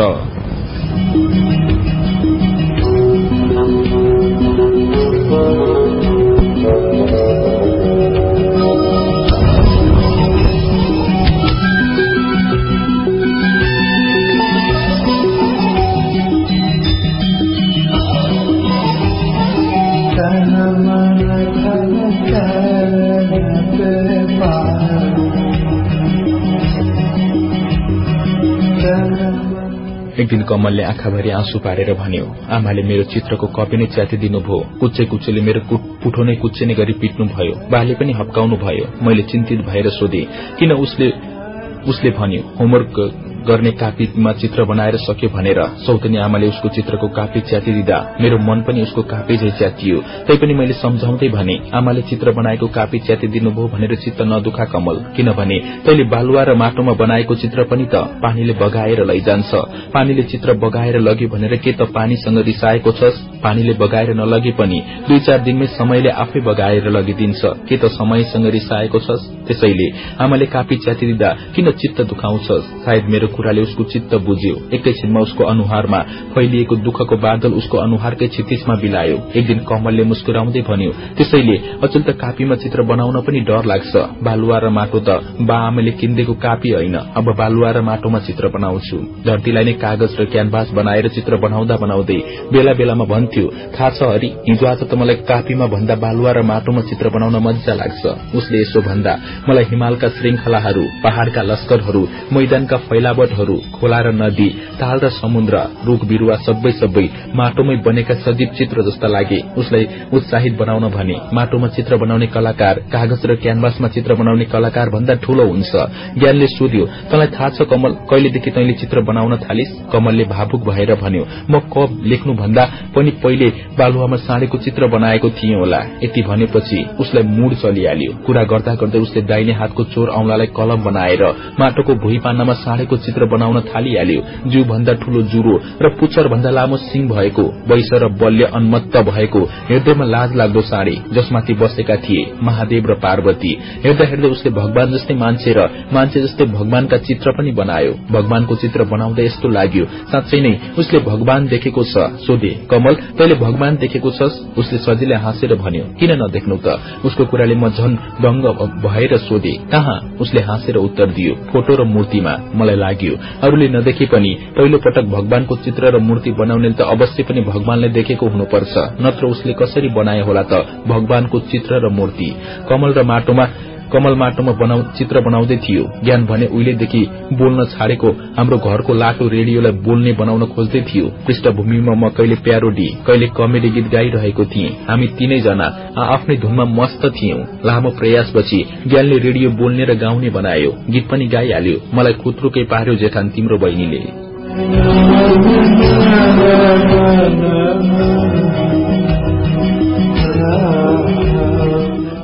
एक दिन कमलले आँखाभरि आँसु पारेर भन्यो आमाले मेरो चित्रको कपी नै च्यातिदिनुभयो कुच्चे कुच्चेले मेरो पुठो नै कुच्चिने गरी पिट्नु भयो बाले पनि हप्काउनु भयो मैले चिन्तित भएर सोधे किन उसले उसले भन्यो होमवर्क गर्ने कापीमा चित्र बनाएर सक्यो भनेर सौतनी आमाले उसको चित्रको कापी च्यातिदिँदा मेरो मन पनि उसको कापी झै च्यातियो। तैपनि मैले सम्झाउँदै भने आमाले चित्र बनाएको कापी च्यातिदिनुभयो भनेर चित्त नदुखा कमल। किनभने तैले बालुवा र माटोमा बनाएको चित्र पनि त पानीले बगाएर लैजान्छ। पानीले चित्र बगाएर लग्यो भनेर के त पानीसँग रिसाएको छस्? पानीले बगाएर नलगे पनि दुई चार दिनमै समयले आफै बगाएर लगिदिन्छ। के त समयसँग रिसाएको छस्? त्यसैले आमाले कापी च्यातिदिँदा किन चित्त दुखाउँछस्? सायद मेरो कुराले उसको चित्त बुझ्यो। एकैछिनमा उसको अनुहारमा फैलिएको दुःखको बादल उसको अनुहारकै क्षितिजमा बिलायो। एक दिन कमलले मुस्कुराउँदै भन्यो त्यसैले अचेल कापीमा चित्र बनाउन पनि डर लाग्छ। बालुवा र माटो त बा आमाले किनिदिएको कापी होइन। अब बालुवा र माटोमा चित्र बनाउँछु। धरतीलाई नै कागज र क्यानभास बनाएर चित्र बनाउँदा बनाउँदै बेला बेलामा भन्थ्यो थाहा छ हरि हिजो आज त मलाई कापीमा भन्दा बालुवा र माटोमा चित्र बनाउन मजा लाग्छ। उसले यसो भन्दा मलाई हिमालका श्रृंखलाहरू पहाड़का लस्करहरू मैदानका फैलाव पर्वतहरू खोला र नदी ताल र समुद्र रूख बिरूवा सबै सबै माटोमै बनेका सजीव चित्र जस्ता लागे। उसलाई उत्साहित बनाउन भने माटोमा चित्र बनाउने कलाकार कागज र क्यानभासमा चित्र बनाउने कलाकार भन्दा ठूलो हुन्छ। ज्ञानले सोध्यो तँलाई थाहा छ कमल कहिलेदेखि तैले चित्र बनाउन थालिस? कमलले भावुक भएर भन्यो म कब लेख्नु भन्दा पनि पहिले बालुवामा साँडेको चित्र बनाएको थिएँ होला। यति भनेपछि उसलाई मूड चलिहाल्यो। कुरा गर्दा गर्दै उसले दाहिने हातको चोर औंलालाई कलम बनाएर माटोको भुइँ पान्नामा साँडेको चित्र बनाउन थालिहाल्यो। जिउ भन्दा ठूलो जुरो र पुच्छर भन्दा लामो सिंह भएको वैश र बल्य अन्मत्त भएको हृदयमा लाज लाग्दो साँडे जसमाथि बसेका थिए महादेव र पार्वती। हेर्दा हेर्दै उसले भगवान जस्तै मान्छे र मान्छे जस्तै भगवानका चित्र पनि बनायो। भगवानको चित्र बनाउँदै यस्तो लाग्यो साँच्चै नै उसले भगवान देखेको छ। सोधे कमल तैले भगवान देखेको छस्? उसले सजिलै हाँसेर भन्यो किन नदेख्नु त? उसको कुराले म झन दंग भएर सोधे कहाँ? उसले हाँसेर उत्तर दियो फोटो र मूर्तिमा। मलाई लाग्यो अरूले नदेखे पनि पहिलो पटक भगवानको चित्र र मूर्ति बनाउनेले त अवश्य पनि भगवानले देखेको हुनुपर्छ नत्र उसले कसरी बनाए होला त भगवानको चित्र र मूर्ति। कमल र माटोमा कमल माटोमा चित्र बनाउँदै थियो। ज्ञान भने उहिलेदेखि बोल्न छाडेको हाम्रो घरको लाटो रेडियोलाई बोल्ने बनाउन खोज्दै थियो। पृष्ठभूमिमा म कहिले प्यारोडी कहिले कमेडी गीत गाइरहेको थिएँ। हामी तीनैजना आफ्नै धुनमा मस्त थियौं। लामो प्रयासपछि ज्ञानले रेडियो बोल्ने र गाउने बनायो। गीत पनि गाइहाल्यो। मलाई खुत्रुकै पार्यो जेठान तिम्रो बहिनीले।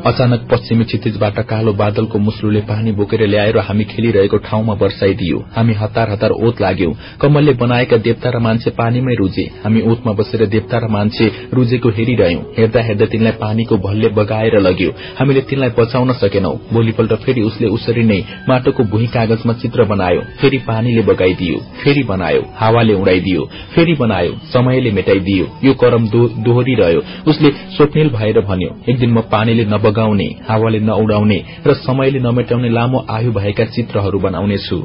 अचानक पश्चिमी क्षितिजबाट कालो बादलको मुस्लुले पानी बोकेर ल्याएर हामी खेलिरहेको ठाउँमा वर्षाइदियो हामी हतार हतार ओत लाग्यौं। कमलले बनाएका देवता र मान्छे पानीमै रुजे। हामी ओतमा बसेर देवता र मान्छे रुजेको हेरिरह्यौं। हेर्दा हेर्दा तिनलाई पानीको भल्ले बगाएर लग्यो। हामीले तिनलाई बचाउन सकेनौं। भोलिपल्ट फेरि उसले उसरी नै माटोको भुइँ कागजमा चित्र बनायो। फेरि पानीले बगाइदियो। फेरि बनायो। हावाले उडाइदियो। फेरि बनायो। समयले मेटाइदियो। यो करम दोहोरिरह्यो। उसले स्वप्निल भएर भन्यो एक दिन म पानीले नबगाउने हावाले नउडाउने र समयले नमेटाउने लामो आयु भएका चित्रहरू बनाउनेछु।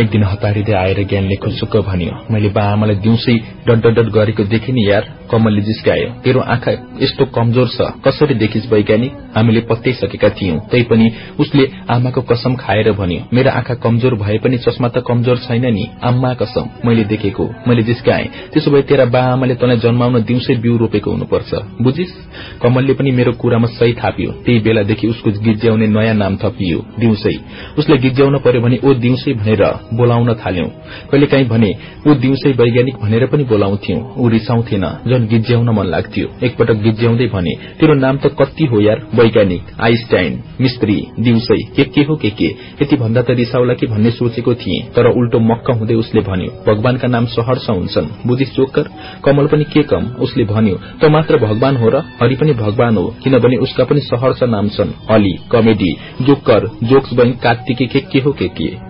एक दिन हतारिँदै आएर ज्ञानले खुसुक्क भन्यो मैले बा आमालाई दिउँसै डट गरेको देखेँ नि यार कमलले जिस्कायो। तेरो आँखा यस्तो कमजोर छ कसरी देखिस वैज्ञानिक? हामीले पत्याइसकेका थियौं। तैपनि उसले आमाको कसम खाएर भन्यो मेरो आँखा कमजोर भए पनि चस्मा त कमजोर छैन नि आम्मा कसम मैले देखेको मैले जिस्काएँ। त्यसो भए तेरा बा आमाले तँलाई जन्माउन दिउँसै बिउ रोपेको हुनुपर्छ बुझिस? कमलले पनि मेरो कुरामा सही थापियो। त्यही बेलादेखि उसको गिज्याउने नयाँ नाम थपियो दिउँसै। उसले गिज्याउन पर्यो भने ओ दिउँसै भनेर बोलाउन थाल्यौं। कहिलेकाहीँ भने ऊ दिउँसै वैज्ञानिक भनेर पनि बोलाउँथ्यौं। ऊ रिसाउँथेन। झन गिज्याउन मन लाग्थ्यो। एकपटक गिज्याउँदै भने तेरो नाम त कति हो यार? वैज्ञानिक आइस्टाइन मिस्त्री दिउँसै। के के हो के के? यति भन्दा त रिसाउला कि भन्ने सोचेको थिएँ तर उल्टो मक्क हुँदै उसले भन्यो भगवानका नाम सहर्ष हुन्छन्। बुद्धिस्ट चोकर कमल पनि के कम? उसले भन्यो त मात्र भगवान हो र हरि पनि भगवान हो किनभने उसका पनि सहर्ष नाम छन्। अली कमेडी जोकर जोक्स बैंक कार्तिकी के के हो के के?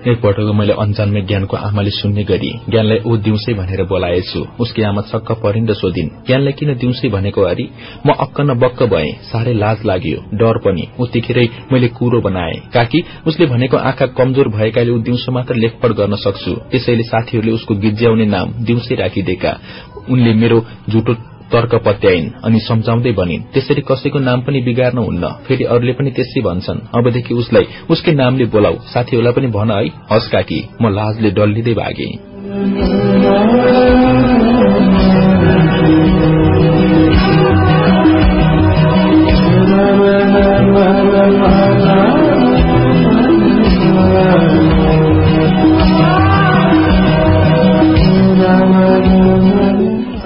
एकपटक मैले अन्जानमै ज्ञानको आमाले सुन्ने गरी ज्ञानलाई ओ दिउँसै भनेर बोलाएछु उसकी आमा छक्क परिन् र सोधिन्। ज्ञानलाई किन दिउँसै भनेको अरे? म अक्क न बक्क भए साह्रै लाज लाग्यो डर पनि। उतिखेरै मैले कुरो बनाए। काकी उसले भनेको आँखा कमजोर भएकाले ऊ दिउँसो मात्र लेखपढ गर्न सक्छु। त्यसैले साथीहरूले उसको गिज्याउने नाम दिउँसै राखिदिएका। उनले मेरो झुटो तर्क पत्याइन् अनि सम्झाउँदै भनिन् त्यसरी कसैको नाम पनि बिगार्न हुन्न। फेरि अरूले पनि त्यसै भन्छन्। अबदेखि उसलाई उसकै नामले बोलाऊ। साथीहरूलाई पनि भन है हस् काकी। म लाजले डल्लिँदै भागे।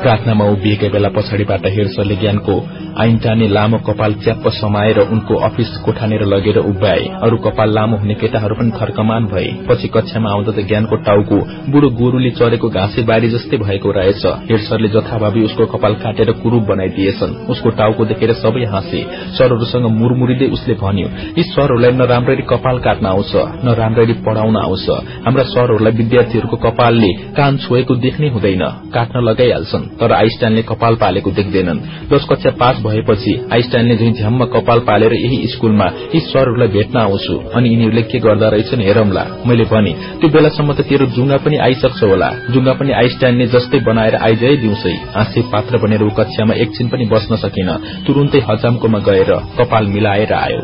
प्रार्थनामा उभिएका बेला पछाडिबाट हेर्सरले ज्ञानको आइन्टाने लामो कपाल च्याप्प समाएर उनको अफिस कोठानेर लगेर उभ्याए अरू कपाल लामो हुने केटाहरू पनि थर्कमान भए। पछि कक्षामा आउँदा त ज्ञानको टाउको बुढो गोरूले चरेको घाँसे बारी जस्तै भएको रहेछ। हेडसरले जथाभावी उसको कपाल काटेर कुरूप बनाइदिएछन्। उसको टाउको देखेर सबै हाँसे। सरहरूसँग मुरमुरीले उसले भन्यो यी सरहरूलाई न राम्ररी कपाल काट्न आउँछ न राम्ररी पढ़ाउन आउँछ। हाम्रा सरहरूलाई विद्यार्थीहरूको कपालले कान छोएको देख्नै हुँदैन। काट्न लगाइहाल्छन्। तर आइस्टाइनले कपाल पालेको देख्दैनन्। दश कक्षा पास भएपछि आइस्टाइनले झै झ्याममा कपाल पालेर यही स्कूलमा यी सरहरूलाई भेट्न आउँछु। अनि यिनीहरूले के गर्दा रहेछन् हेरौंला। मैले भने त्यो बेलासम्म त तेरो जुङ्गा पनि आइसक्छ होला। जुङ्गा पनि आइस्टाइनले जस्तै बनाएर आइजए दिउँसै। हाँसे पात्र बनेर ऊ कक्षामा एकछिन पनि बस्न सकिन। तुरुन्तै हजामकोमा गएर कपाल मिलाएर आयो।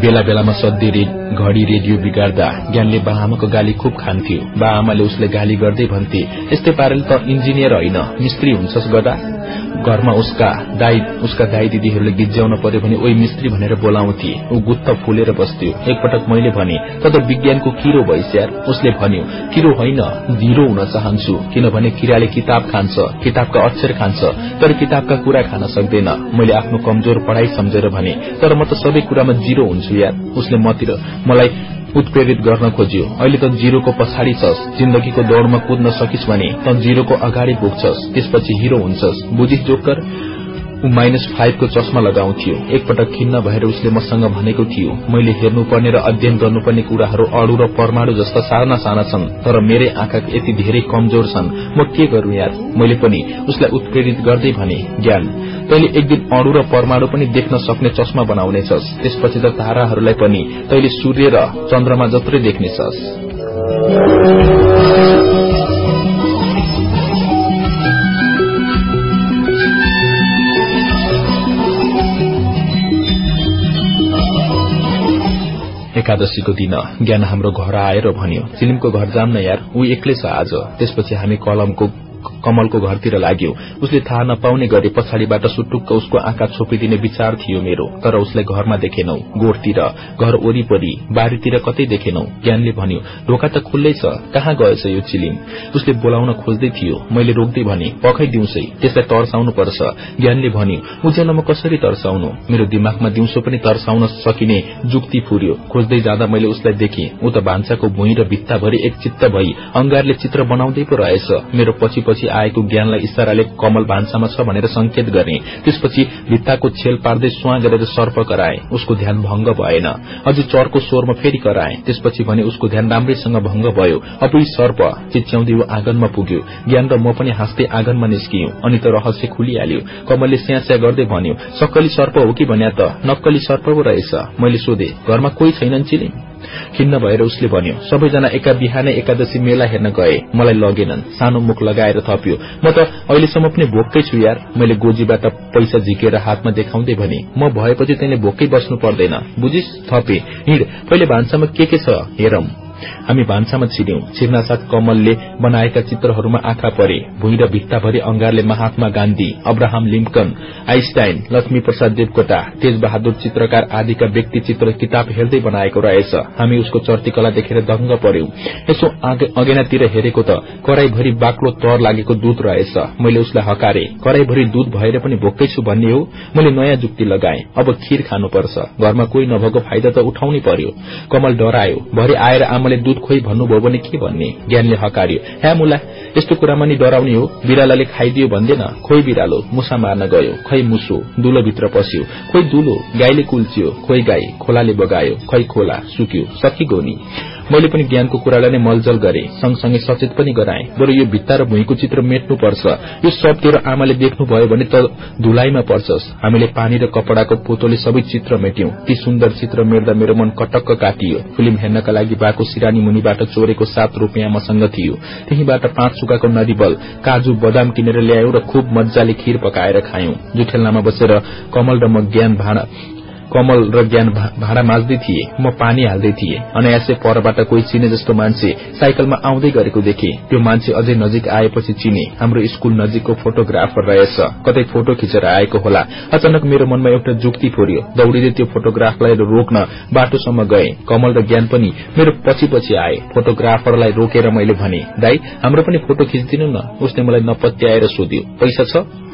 बेला बेलामा सधैँ घड़ी रेडियो बिगार्दा ज्ञानले बाआमाको गाली खुब खान्थ्यो। बाआमाले उसले गाली गर्दै भन्थे यस्तै पाराले त इन्जिनियर होइन मिस्त्री हुन्छस् गदा। घरमा उसका दाई उसका दाई दिदीहरूले गिज्याउन पर्यो भने ओइ मिस्त्री भनेर बोलाउँथे। ऊ गुत्त फुलेर बस्थ्यो। एकपटक मैले भने त त विज्ञानको किरो भइस यार। उसले भन्यो किरो होइन जिरो हुन चाहन्छु किनभने किराले किताब खान्छ किताबका अक्षर खान्छ तर किताबका कुरा खान सक्दैन। मैले आफ्नो कमजोर पढ़ाई सम्झेर भने तर म त सबै कुरामा जिरो हुन्छु यार। उसले मतिर मलाई उत्प्रेरित गर्न खोज्यो। अहिले त जिरोको पछाडि छस्। जिन्दगीको दौड़मा कुद्न सकिस् भने त जिरोको अगाडि पुग्छस्। त्यसपछि हिरो हुन्छस्। बुझिस जोकर ऊ माइनस फाइभको चस्मा लगाउँथ्यो एकपटक खिन्न भएर उसले मसँग भनेको थियो मैले हेर्नुपर्ने र अध्ययन गर्नुपर्ने कुराहरू अणु र परमाणु जस्ता साना साना छन् तर मेरै आँखा यति धेरै कमजोर छन्। म के गरू यार? मैले पनि उसलाई उत्प्रेरित गर्दै भने ज्ञान तैले एक दिन अणु र परमाणु पनि देख्न सक्ने चस्मा बनाउनेछस्। त्यसपछि त ताराहरूलाई पनि तैले सूर्य र चन्द्रमा जत्रै देख्नेछस्। एकादशीको दिन। ज्ञान हाम्रो घर आएर भन्यो चिलिमको घर जान्न यार ऊ एक्लै छ आज। त्यसपछि हामी कलमको कमलको घरतिर लाग्यो। उसले थाहा नपाउने गरी पछाडिबाट सुटुक्क उसको आँखा छोपिदिने विचार थियो मेरो तर उसलाई घरमा देखेनौ गोठतिर घर वरिपरि बारीतिर कतै देखेनौ ज्ञानले भन्यो ढोका त खुल्लै छ कहाँ गएछ यो चिलिम? उसले बोलाउन खोज्दै थियो मैले रोक्दै भने पखै दिउँसै त्यसलाई तर्साउनु पर्छ। ज्ञानले भन्यो उज्यालोमा कसरी तर्साउनु? मेरो दिमागमा दिउँसो पनि तर्साउन सकिने जुक्ति फुर्यो। खोज्दै जाँदा मैले उसलाई देखेँ ऊ त भान्साको भुइँ र भित्ताभरि एक चित्त भई अंगारले चित्र बनाउँदै पो रहेछ। मेरो पछि पछि आएको ज्ञानलाई इशाराले कमल भान्सामा छ भनेर संकेत गर्ने। त्यसपछि भित्ताको छेल पार्दै सुहाँ गरेर सर्प कराए। उसको ध्यान भंग भएन। अझ चरको स्वरमा फेरि कराए। त्यसपछि भने उसको ध्यान राम्रैसँग भंग भयो। अब सर्प चिच्याउँदै आँगनमा पुग्यो। ज्ञान र म पनि हाँस्दै आँगनमा निस्कियौं। अनि त रहस्य खुलिहाल्यो। कमलले स्यास्या गर्दै भन्यो सक्कली सर्प हो कि भन्या त? नक्कली सर्प पो रहेछ। मैले सोधे घरमा कोही छैनन् चिलिम? खिन्न भएर उसले भन्यो सबैजना एका बिहानै एकादशी मेला हेर्न गए। मलाई लगेनन्। सानो मुख लगाएर थप्यो। म त अहिलेसम्म पनि भोक्कै छु यार। मैले गोजीबाट पैसा झिकेर हातमा देखाउँदै भने म भएपछि तैले भोकै बस्नु पर्दैन। बुझिस थपे। हिँड। पहिले भान्सामा के के छ? हेरौं। हामी भान्सामा छिर्यौं। छिर्नासाथ कमलले बनाएका चित्रहरूमा आँखा परे। भुइँ र भित्ताभरि अंगारले Mahatma Gandhi Abraham Lincoln Einstein Laxmi Prasad Devkota Tej Bahadur Chitrakar आदिका व्यक्ति चित्र किताब हेर्दै बनाएको रहेछ। हामी उसको चर्तीकला देखेर दंग पर्यौं यसो अगेनातिर हेरेको त कराईभरि बाक्लो तर लागेको दूध रहेछ। मैले उसलाई हकारे कराईभरि दूध भएर पनि भोक्कै छु भन्ने हो? मैले नयाँ जुक्ति लगाए। अब खीर खानुपर्छ। घरमा कोही नभएको फाइदा त उठाउनै पर्यो। कमल डरायो। भरे आएर आमाले दूध खोइ भन्नुभयो भने के भन्ने? ज्ञानले हकार्यो। ह्या मुला यस्तो कुरामा नि डराउने हो। बिरालाले खाइदियो भन्दैन। खोइ बिरालो मुसा मार्न गयो। खै मुसो दुलोभित्र पस्यो। खोइ दुलो गाईले कुल्चियो। खोइ गाई खोलाले बगायो। खै खोला सुक्यो। सकिगो नि। मैले पनि ज्ञानको कुरालाई नै मलजल गरे सँगसँगै सचेत पनि गराए। बरु यो भित्ता र भुइँको चित्र मेट्नुपर्छ। यो सब तेरो आमाले देख्नुभयो भने त धुलाइमा पर्छस्। हामीले पानी र कपड़ाको पोतोले सबै चित्र मेट्यौं। ती सुन्दर चित्र मेट्दा मेरो मन कटक्क काटियो। फिल्म हेर्नका लागि बाको सिरानी मुनिबाट चोरेको सात रूपियाँ मसँग थियो। त्यहीबाट पाँच सुकाको नरिबल काजु बदाम किनेर ल्यायौं र खुब मजाले खीर पकाएर खायौं। जुठेलनामा बसेर कमल र म ज्ञान भाँडा कमल र ज्ञान भाँडा माझ्दै थिए। म पानी हाल्दै थिए। अनायासै परबाट कोही चिने जस्तो मान्छे साइकलमा आउँदै गरेको देखे। त्यो मान्छे अझै नजिक आएपछि चिने हाम्रो स्कूल नजिकको फोटोग्राफर रहेछ। कतै फोटो खिचेर आएको होला। अचानक मेरो मनमा एउटा जुक्ति फोर्यो। दौड़िँदै त्यो फोटोग्राफलाई रोक्न बाटोसम्म गए। कमल र ज्ञान पनि मेरो पछि पछि आए। फोटोग्राफरलाई रोकेर मैले भने दाई हाम्रो पनि फोटो खिचिदिनु न। उसले मलाई नपत्याएर सोध्यो पैसा छ?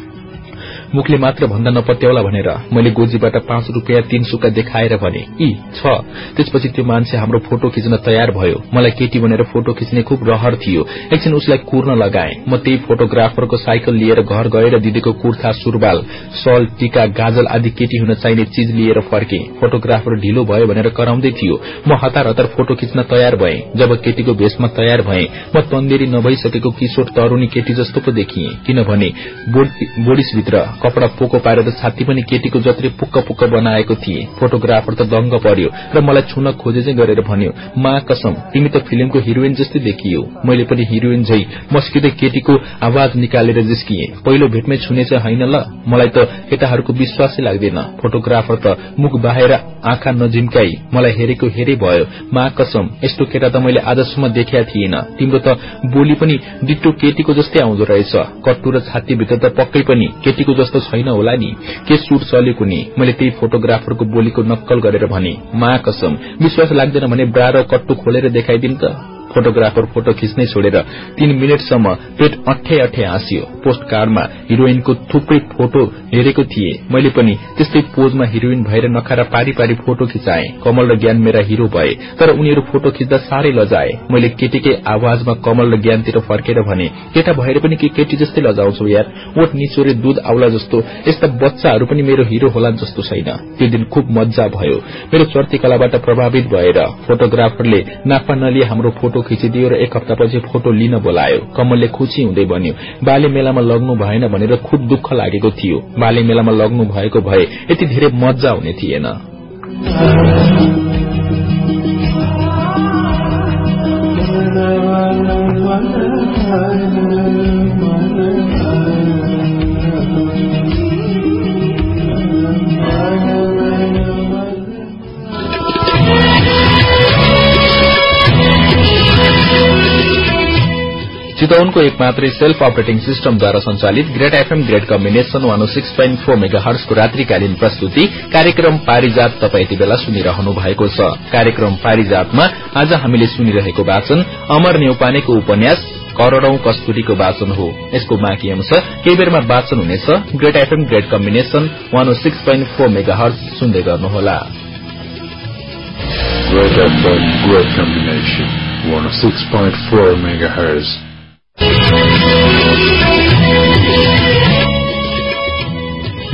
मुखले मात्र भन्दा नपत्याउला भनेर मैले गोजीबाट पाँच रूपियाँ तीन सुक्का देखाएर भने यी छ। त्यसपछि त्यो मान्छे हाम्रो फोटो खिच्न तयार भयो। मलाई केटी भनेर फोटो खिच्ने खुब रहर थियो। एकछिन उसलाई कुर्न लगाए। म त्यही फोटोग्राफरको साइकल लिएर घर गएर दिदीको कुर्था सुरबाल सल टीका गाजल आदि केटी हुन चाहिने चिज लिएर फर्के। फोटोग्राफर ढिलो भयो भनेर कराउँदै थियो। म हतार हतार फोटो खिच्न तयार भए। जब केटीको भेषमा तयार भए म तन्देरी नभइसकेको किशोर तरूणी केटी जस्तो पो देखिए। किनभने बोडिसभित्र कपड़ा पोको पारेर छाती पनि केटीको जत्रै पुक्क पुक्क बनाएको थिए। फोटोग्राफर त दंग पर्यो र मलाई छुन खोजे चाहिँ गरेर भन्यो मा कसम तिमी त फिल्मको हिरोइन जस्तै देखियो। मैले पनि हिरोइन झै मस्किँदै केटीको आवाज निकालेर जिस्किए। पहिलो भेटमै छुने चाहिँ होइन ल मलाई त केटाहरूको विश्वासै लाग्दैन। फोटोग्राफर त मुख बाहेर आँखा नझिम्काई मलाई हेरेको हेरे भयो मा कसम यस्तो केटा त मैले आजसम्म देखिया थिएन। तिम्रो त बोली पनि डिट्टो केटीको जस्तै आउँदो रहेछ। कट्टु र छातीभित्र त पक्कै पनि केटीको जस्तो छैन होला नि। के सुट चलेको नि? मैले त्यही फोटोग्राफरको बोलीको नक्कल गरेर भने मा कसम विश्वास लाग्दैन भने ब्रा र कट्टु खोलेर देखाइदिनु त। फोटोग्राफर फोटो खिच्नै छोडेर तीन मिनटसम्म पेट अठे अठे हाँसियो। पोस्ट कार्डमा हिरोइनको थुप्रै फोटो हेरेको थिए। मैले पनि त्यस्तै पोजमा हिरोइन भएर नखारा पारी पारी फोटो खिचाए। कमल र ज्ञान मेरा हिरो भए तर उनीहरू फोटो खिच्दा साह्रै लजाए। मैले केटीकै आवाजमा कमल र ज्ञानतिर फर्केर भने केटा भएर पनि के केटी जस्तै लजाउँछौ यार? ओठ निचोरे दूध आउला जस्तो। यस्ता बच्चाहरू पनि मेरो हिरो होला जस्तो छैन। त्यो दिन खुब मजा भयो। मेरो चर्ती कलाबाट प्रभावित भएर फोटोग्राफरले नाफा नलिए हाम्रो फोटो खिचिदियो र एक हप्तापछि फोटो लिन बोलायो। कमलले खुशी हुँदै भन्यो बाले मेलामा लग्नु भएन भनेर खुब दुःख लागेको थियो। बाले मेलामा लग्नु भएको भए यति धेरै मजा हुने थिएन। चितवनको एक मात्रै सेल्फ अपरेटिङ सिस्टमद्वारा संचालित great FM great combination one six point four mega हर्सको रात्रिकालीन प्रस्तुति कार्यक्रम पारिजात तपाईँ यति बेला सुनिरहनु भएको छ कार्यक्रम पारिजातमा आज हामीले सुनिरहेको वाचन अमर नेउपानेको उपन्यास करोड़ौं कस्तुरीको वाचन हो यसको बाँकी अंश केही बेरमा वाचन हुनेछ great FM great combination one six point four megahertz सुन्दै गर्नुहोला Great FM, great combination. 106.4 megahertz.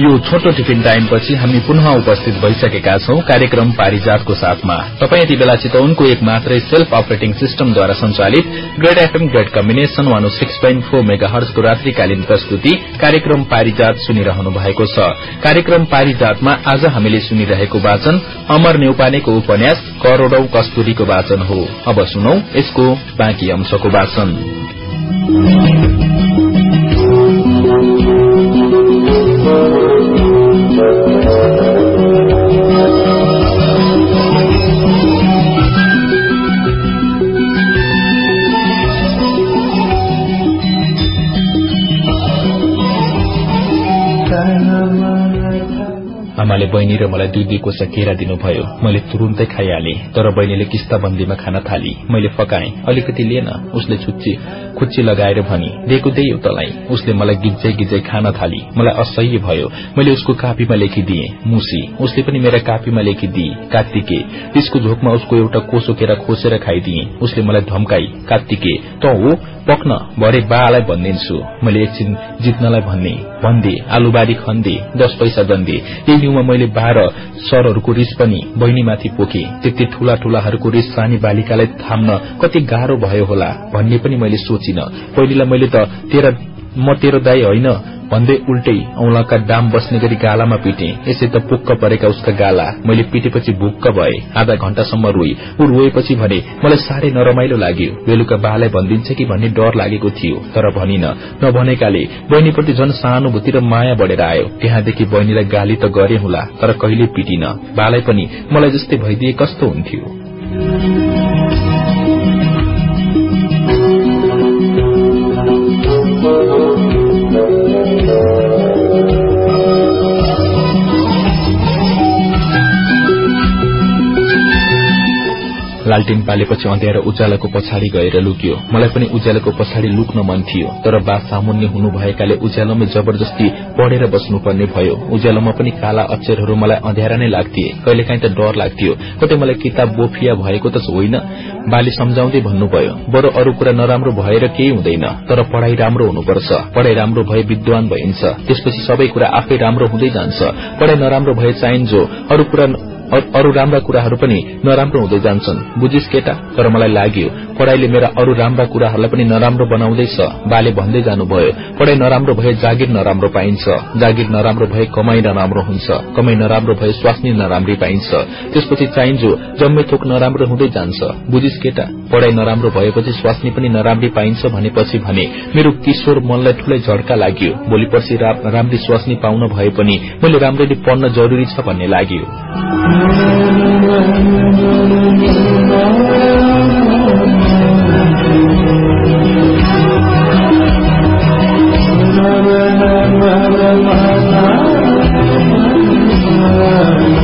यो छोटो टिफिन टाइमपछि हामी पुनः उपस्थित भइसकेका छौं कार्यक्रम पारिजातको साथमा। तपाईँ यति बेला चितवनको एक मात्रै सेल्फ अपरेटिङ सिस्टमद्वारा संचालित great FM great combination one six point four mega हर्सको रात्रिकालीन प्रस्तुति कार्यक्रम पारिजात सुनिरहनु भएको छ। कार्यक्रम पारिजातमा आज हामीले सुनिरहेको वाचन अमर नेउपानेको उपन्यास करोड़ौं कस्तुरीको वाचन हो। अब सुनौ यसको बाँकी अंशको वाचन। Thank you. आमाले बहिनी र मलाई दुई दुई कोसा केरा दिनुभयो। मैले तुरुन्तै खाइहाले तर बहिनीले किस्ता बन्दीमा खान थाली। मैले फकाएँ अलिकति लिएन। उसले छुच्ची खुच्ची लगाएर भनी दिएको तलाई। उसले मलाई गिज्जै गिज्जै खान थाली। मलाई असह्य भयो। मैले उसको कापीमा लेखिदिए मुसी। उसले पनि मेरा कापीमा लेखिदिए कात्तिके। त्यसको झोकमा उसको एउटा कोसो केरा खोसेर खाइदिए। उसले मलाई धम्काई कात्तिके त हो? पक्न भरे बालाई भनिदिन्छु। मैले एकछिन जित्नलाई भन्ने भन्दे आलुबारी खन्दे दस पैसा दन्दे। यही न्यूमा मैले बाह्र सरहरूको रिस पनि बहिनीमाथि पोखे। त्यति ठूला ठूलाहरूको रिस सानी बालिकालाई थाम्न कति गाह्रो भयो होला भन्ने पनि मैले सोचिन। पहिलेलाई मैले त तेरा म तेरो दाई होइन। भन्दै उल्टै औंलाका डाम बस्ने गरी गालामा पिटे। यसै त पुक्क परेका उसका गाला। मैले पिटेपछि भुक्क भए। आधा घण्टासम्म रोई ऊ रोएपछि भने मलाई साह्रै नरमाइलो लाग्यो। बेलुका बालाई भनिदिन्छ कि भन्ने डर लागेको थियो। तर भनिन। नभनेकाले बहिनीप्रति झन सहानुभूति र माया बढ़ेर आयो। त्यहाँदेखि बहिनीलाई गाली त गरे होला तर कहिले पिटिन। बालाई पनि मलाई जस्तै भइदिए कस्तो हुन्थ्यो। लालटिन पालेपछि अँध्यारो उज्यालोको पछाडि गएर लुक्यो। मलाई पनि उज्यालोको पछाडि लुक्न मन थियो तर बा सामुन्य हुनु भएकाले उज्यालोमै जबरजस्ती पढेर बस्नुपर्ने भयो। उज्यालोमा पनि काला अक्षरहरू मलाई अँध्यारा नै लाग्थे। कहिलेकाहीँ त डर लाग्थ्यो। कतै मलाई किताब बोफिया भएको त होइन बाले सम्झाउँदै भन्नुभयो बरु अरू कुरा नराम्रो भएर केही हुँदैन तर पढ़ाई राम्रो हुनुपर्छ। पढ़ाई राम्रो भए विद्वान भइन्छ। त्यसपछि सबै कुरा आफै राम्रो हुँदै जान्छ। पढ़ाई नराम्रो भए चाहिन्छ अरू कुरा अरू राम्रा कुराहरू पनि नराम्रो हुँदै जान्छन्। बुझिस केटा तर मलाई लाग्यो पढ़ाईले मेरा अरू राम्रा कुराहरूलाई पनि नराम्रो बनाउँदैछ। बाले भन्दै जानुभयो पढ़ाई नराम्रो भए जागिर नराम्रो पाइन्छ। जागिर नराम्रो भए कमाई नराम्रो हुन्छ। कमाई नराम्रो भए स्वास्नी नराम्री पाइन्छ। त्यसपछि चाहिन्जो जम्मै थोक नराम्रो हुँदै जान्छ। बुझिस केटा पढ़ाई नराम्रो भएपछि स्वास्नी पनि नराम्री पाइन्छ भनेपछि भने मेरो किशोर मनलाई ठूलै झड्का लाग्यो। भोलि पर्सि राम्री स्वास्नी पाउन भए पनि मैले राम्ररी पढ्न जरूरी छ भन्ने लाग्यो। बेला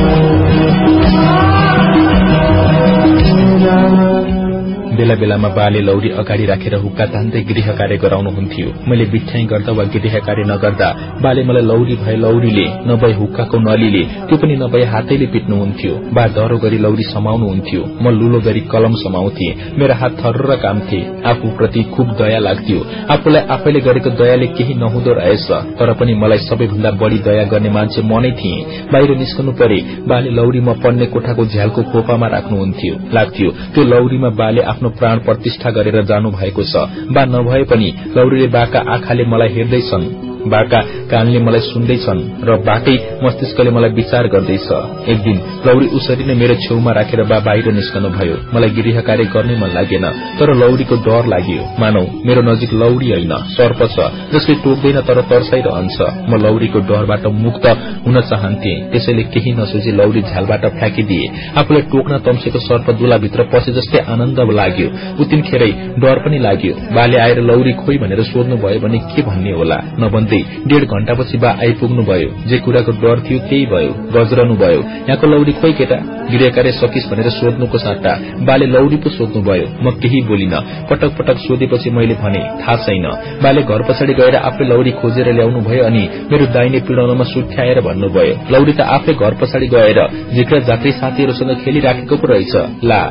बेला बेलामा बाले लौरी अगाडि राखेर हुक्का तान्दै गृह कार्य गराउनुहुन्थ्यो मैले बिठ्याई गर्दा वा गृह कार्य नगर्दा बाले मलाई लौरी भए लौरीले नभए हुक्काको नलीले त्यो पनि नभए हातैले पिट्नुहुन्थ्यो बा डह्रो गरी लौरी समाउनुहुन्थ्यो म लुलो गरी कलम समाउँथे। मेरा हात थर काम्थे आफूप्रति खुब दया लाग्थ्यो। आफूलाई आफैले गरेको दयाले केही नहुँदो रहेछ। तर पनि मलाई सबैभन्दा बढ़ी दया गर्ने मान्छे म नै थिए। बाहिर निस्कनु परे बाले लौरीमा पढ्ने कोठाको झ्यालको खोपामा राख्नुहुन्थ्यो लाग्थ्यो त्यो लौरीमा बाले आफ्नो प्राण प्रतिष्ठा गरेर जानु भएको छ बा नभए पनि लौरीले बाका आँखाले मलाई हेर्दैछन्। बाका कानले मलाई सुन्दैछन् र बाकै मस्तिष्कले मलाई विचार गर्दैछ। एक दिन लौरी उसरी नै मेरो छेउमा राखेर बा बाहिर निस्कनु भयो मलाई गृह कार्य गर्नै मन लागेन तर लौरीको डर लाग्यो। मानौ मेरो नजिक लौरी होइन सर्प छ जसले टोक्दैन तर तर्साइरहन्छ म लौरीको डरबाट मुक्त हुन चाहन्थे। त्यसैले केही नसोची लौरी झ्यालबाट फ्याँकिदिए। आफूलाई टोक्न तम्सेको सर्प दुलाभित्र पसे जस्तै आनन्द लाग्यो। उतिनखेरै डर पनि लाग्यो। बाले आएर लौरी खोइ भनेर सोध्नु भयो भने के भन्ने होला? नभन्दै गर्दै डेढ घण्टापछि बा आइपुग्नु भयो जे कुराको डर थियो त्यही भयो। गजरनु भयो यहाँको लौरी खोइ केटा? गृह कार्य सकिस् भनेर सोध्नुको साट्टा। बाले लौरी पो सोध्नु भयो म केही बोलिन। पटक पटक सोधेपछि मैले भने थाहा छैन। बाले घर पछाडि गएर आफै लौरी खोजेर ल्याउनु भयो अनि मेरो दाइने पिडाउनमा सुठ्याएर भन्नुभयो लौरी त आफै घर पछाडि गएर झिक्रा जात्री साथीहरूसँग खेलिराखेको पो रहेछ। ला।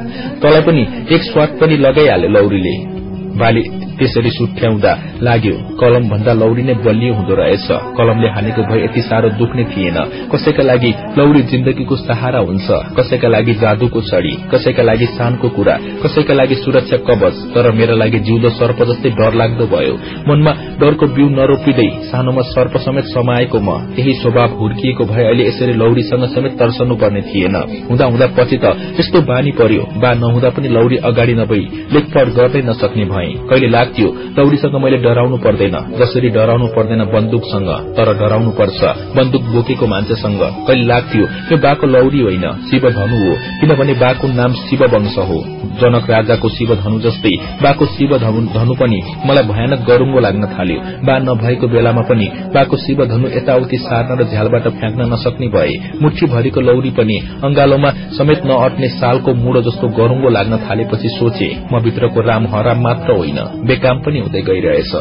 तँलाई पनि एक स्वाट पनि लगाइहाल्यो लौरीले। बाले त्यसरी सुठ्याउँदा लाग्यो कलम भन्दा लौरी नै बलियो हुँदो रहेछ। कलमले हानेको भए यति साह्रो दुख्ने थिएन। कसैका लागि लौरी जिन्दगीको सहारा हुन्छ कसैका लागि जादुको छड़ी कसैका लागि शानको कुरा कसैका लागि सुरक्षा कवच तर मेरा लागि जिउँदो सर्प जस्तै डर लाग्दो भयो। मनमा डरको बिउ नरोपिँदै सानोमा सर्प समेत समाएको म त्यही स्वभाव हुर्किएको भए अहिले यसरी लौरीसँग समेत तर्सनु पर्ने थिएन। हुँदा हुँदा पछि त यस्तो बानी पर्यो। बा नहुँदा पनि लौरी अगाडि नभई लेखपढ गर्दै नसक्ने भए। कहिले लाग्थ्यो। दौड़ीसँग मैले डराउनु पर्दैन। जसरी डराउनु पर्दैन बन्दुकसँग तर डराउनु पर्छ। बन्दुक बोकेको मान्छेसँग कहिले लाग्थ्यो यो बाको लौरी होइन शिव धनु हो। किनभने बाको नाम शिव वंश हो। जनक राजाको शिव धनु जस्तै बाको शिव धनु पनि मलाई भयानक गरुङ्गो लाग्न थाल्यो। बा नभएको बेलामा पनि बाको शिव धनु यताउति सार्न र झ्यालबाट फ्याँक्न नसक्ने भए मुठी भरिको लौरी पनि अंगालोमा समेत नअट्ने सालको मुडो जस्तो गरुङ्गो लाग्न थालेपछि सोचे म भित्रको राम हराम मात्र होइन। बेकाम पनि हुँदै गइरहेछ।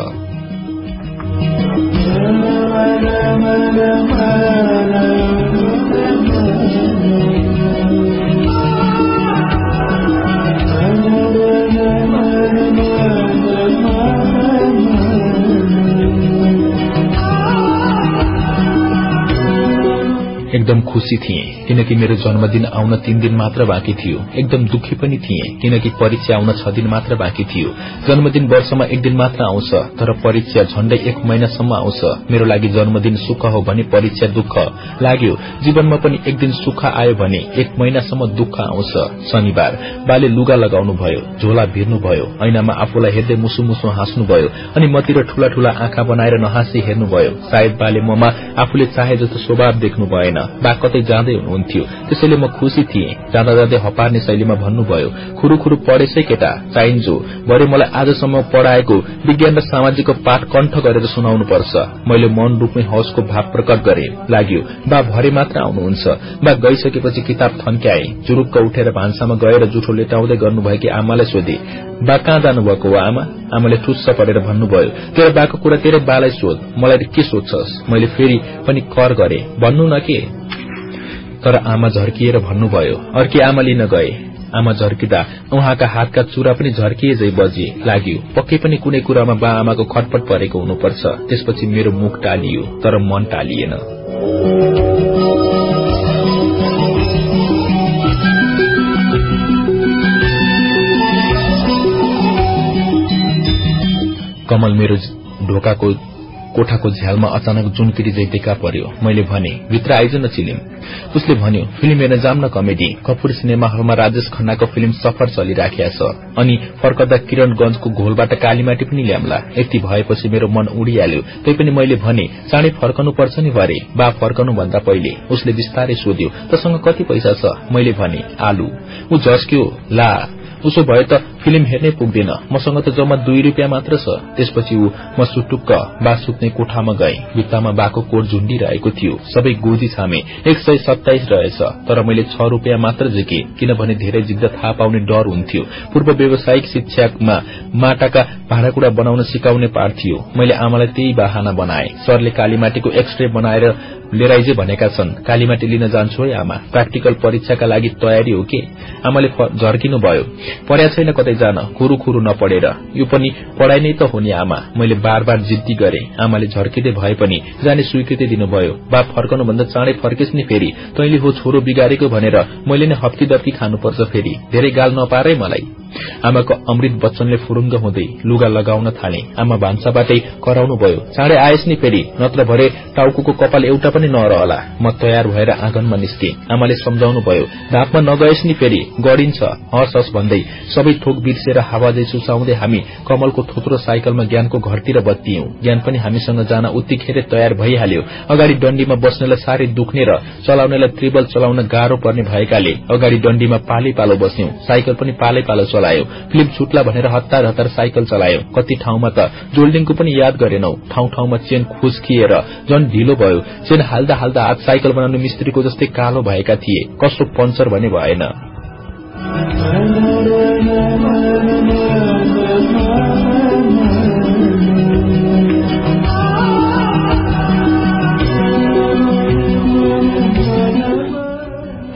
एकदम खुशी थिए। किनकि मेरो जन्मदिन आउन तीन दिन मात्र बाँकी थियो। एकदम दुखी पनि थिए किनकि परीक्षा आउन छ दिन मात्र बाँकी थियो। जन्मदिन वर्षमा एक दिन मात्र आउँछ तर परीक्षा झण्डै एक महिनासम्म आउँछ। मेरो लागि जन्मदिन सुख हो भने परीक्षा दुःख लाग्यो। जीवनमा पनि एक दिन सुख आयो भने एक महिनासम्म दुःख आउँछ। शनिबार बाले लुगा लगाउनु भयो झोला भिर्नुभयो ऐनामा आफूलाई हेर्दै मुसु मुसु हाँस्नुभयो अनि मतिर ठूला ठूला आँखा बनाएर नहाँसी हेर्नुभयो। सायद बाले ममा आफूले चाहे जस्तो स्वभाव देख्नु भएन। बा कतै जाँदै हुनुहुन्थ्यो त्यसैले म खुशी थिएँ। जाँदा जाँदै हपार्ने शैलीमा भन्नुभयो खुरू खुरू पढेछै केटा चाहिन्छु भरे मलाई आजसम्म पढ़ाएको विज्ञान र सामाजिकको पाठ कण्ठ गरेर सुनाउनु पर्छ। मैले मन रूपमै हौसको भाव प्रकट गरे। लाग्यो बा भरे मात्र आउनुहुन्छ। बा गइसकेपछि किताब थन्क्याए। चुरुक्क उठेर भान्सामा गएर जुठो लेटाउँदै गर्नुभएकी आमालाई सोधे बा कहाँ जानुभएको हो आमा? आमाले ठुस्स परेर भन्नुभयो तेरो बाको कुरा तेरै बालाई सोध। मलाई के सोध्छस्? मैले फेरि पनि कर गरे। भन्नु न के? तर आमा झर्किएर भन्नुभयो अर्की आमा लिन गए। आमा झर्किँदा उहाँका हातका चुरा पनि झर्किए झै बजे लाग्यो। पक्कै पनि कुनै कुरामा बा आमाको खटपट परेको हुनुपर्छ। त्यसपछि मेरो मुख टालियो तर मन टालिएन। कमल मेरो ढोकाको कोठाको झ्यालमा अचानक जुनकिरी जै देखा पर्यो। मैले भने भित्र आइज न चिलिम। उसले भन्यो फिल्म हेर्न जाम न कमेडी। कपूर सिनेमा हलमा राजेश खन्नाको फिल्म सफर चलिराखेका छ। अनि फर्कदा किरणगंजको घोलबाट कालीमाटी पनि ल्याम्ला। यति भएपछि मेरो मन उडिहाल्यो। तैपनि मैले भने चाँडै फर्कनु पर्छ नि भरे। बा फर्कनु भन्दा पहिले। उसले विस्तारै सोध्यो तसँग कति पैसा छ? मैले भने आलु। ऊ झस्क्यो ला। उसो भए त फिल्म हेर्नै पुग्दैन। मसँग त जम्मा दुई रुपियाँ मात्र छ। त्यसपछि ऊ म सुटुक्क बा सुत्ने कोठामा गए भित्तामा बाको कोट झुण्डिरहेको थियो। सबै गोजी छामे। एक सय सत्ताइस रहेछ। तर मैले छ रुपियाँ मात्र झिके किनभने धेरै जित्दा थाहा पाउने डर हुन्थ्यो। पूर्व व्यावसायिक शिक्षामा माटाका भाँडाकुँडा बनाउन सिकाउने पाठ थियो। मैले आमालाई त्यही बाहना बनाए। सरले कालीमाटीको एक्सरे बनाएर लिएर आइजे भनेका छन्। कालीमाटी लिन जान्छु है आमा। प्र्याक्टिकल परीक्षाका लागि तयारी हो के? आमाले झर्किनु भयो पढ्या छैन कतै जान खुरू खुरू नपढेर। यो पनि पढ़ाइ नै त हो नि आमा। मैले बार बार जिद्दी गरे। आमाले झर्किँदै भए पनि जाने स्वीकृति दिनुभयो। बाप फर्कनुभन्दा चाँडै फर्केस् नि फेरि तैले हो छोरो बिगारेको भनेर मैले नै हप्की दप्की खानुपर्छ फेरि। धेरै गाल नपारै मलाई। आमाको अमृत बच्चनले फुरुङ्ग हुँदै लुगा लगाउन थाले। आमा भान्साबाटै कराउनु भयो। चाँडै आएस नि फेरि नत्र भरे टाउको कपाल एउटा पनि नरहला। म तयार भएर आँगनमा निस्के। आमाले सम्झाउनु भयो धापमा नगएस नि फेरि गडिन्छ हस हस भन्दै सबै थोक बिर्सेर हावाजै सुसाउँदै हामी कमलको थोत्रो साइकलमा ज्ञानको घरतिर बत्तियौं। ज्ञान पनि हामीसँग जान उत्तिखेरै तयार भइहाल्यो। अगाडि डण्डीमा बस्नेलाई साह्रै दुख्ने र चलाउनेलाई त्रिबल चलाउन गाह्रो पर्ने भएकाले अगाडि डण्डीमा पालै पालो बस्यौं। साइकल पनि पालै पालो चलायो। फिल्म छुट्ला भनेर हतार हतार साइकल चलायो। कति ठाउँमा त जोल्डिङको पनि याद गरेनौ। ठाउँ ठाउँमा चेन खुस्किएर झन ढिलो भयो। चेन हाल्दा हाल्दा हात साइकल बनाउने मिस्त्रीको जस्तै कालो भएका थिए। कसो पञ्चर भने भएन।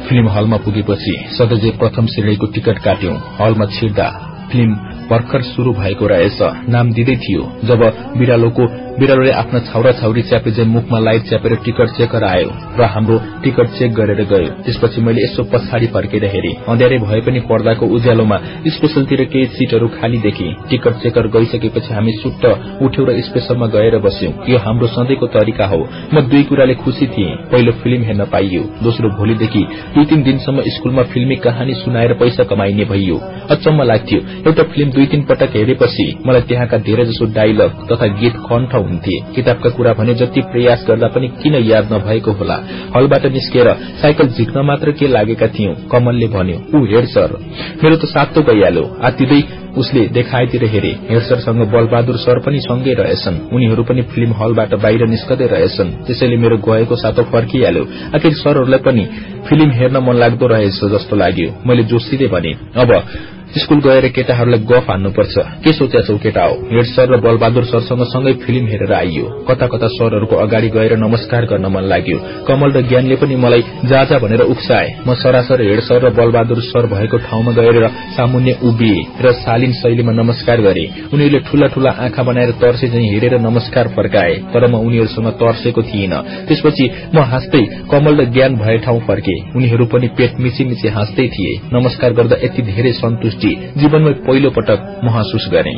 फिल्म हलमा पुगेपछि सधैँ प्रथम श्रेणीको टिकट काट्यौं। हलमा छिर्दा फिल्म भर्खर शुरू भएको रहेछ। नाम दिँदै थियो। जब बिरालोको बिरालोले आफ्ना छाउरा छाउरी च्यापे चाहिँ मुखमा लाइट च्यापेर टिकट चेकर आयो र हाम्रो टिकट चेक गरेर गयो। त्यसपछि मैले यसो पछाडि फर्केर हेरे। अँध्यारै भए पनि पर्दाको उज्यालोमा स्पेशलतिर केही सीटहरू खाली देखे टिकट चेकर गइसकेपछि हामी सुट्ट उठ्यौं र स्पेशलमा गएर बस्यौं। यो हाम्रो सधैँको तरिका हो। म दुई कुराले खुशी थिएँ। पहिलो फिल्म हेर्न पाइयो। दोस्रो भोलिदेखि दुई तीन दिनसम्म स्कूलमा फिल्मी कहानी सुनाएर पैसा कमाइने भइयो। अचम्म लाग्थ्यो। एउटा फिल्म दुई तीन पटक हेरेपछि मलाई त्यहाँका धेरैजसो डायलग तथा गीत कण्ठ हुन्थे। किताबका कुरा भने जति प्रयास गर्दा पनि किन याद नभएको होला। हलबाट निस्केर साइकल झिक्न मात्र के लागेका थियौं कमलले भन्यो ऊ हेड सर मेरो त सातो गइहाल्यो आतिदै उसले देखाएतिर हेरे। हेडसरसँग बलबहादुर सर पनि सँगै रहेछन्। उनीहरू पनि फिल्म हलबाट बाहिर निस्कदै रहेछन्। त्यसैले मेरो गएको सातो फर्किहाल्यो। आखिर सरहरूलाई पनि फिल्म हेर्न मन लाग्दो रहेछ जस्तो लाग्यो। मैले जोशीले भने अब स्कूल गएर केटाहरूलाई गफ हान्नुपर्छ। के सोच्याछौ केटा हो? हेड सर र बलबहादुर सरसँग सँगै फिल्म हेरेर आइयो। कता कता सरहरूको अगाडि गएर नमस्कार गर्न मन लाग्यो। कमल र ज्ञानले पनि मलाई जा जा भनेर उक्साए। म सरासर हेड सर र बलबहादुर सर भएको ठाउँमा गएर सामुन्य उभिए र शालीन शैलीमा नमस्कार गरे। उनीहरूले ठूला ठूला आँखा बनाएर तर्से चाहिँ हेरेर नमस्कार फर्काए तर म उनीहरूसँग तर्सेको थिइन। त्यसपछि म हाँस्दै कमल र ज्ञान भए ठाउँ फर्के। उनीहरू पनि पेट मिची मिची हाँस्दै थिए। नमस्कार गर्दा यति धेरै सन्तुष्टि जीवनमै पहिलो पटक महसुस गरे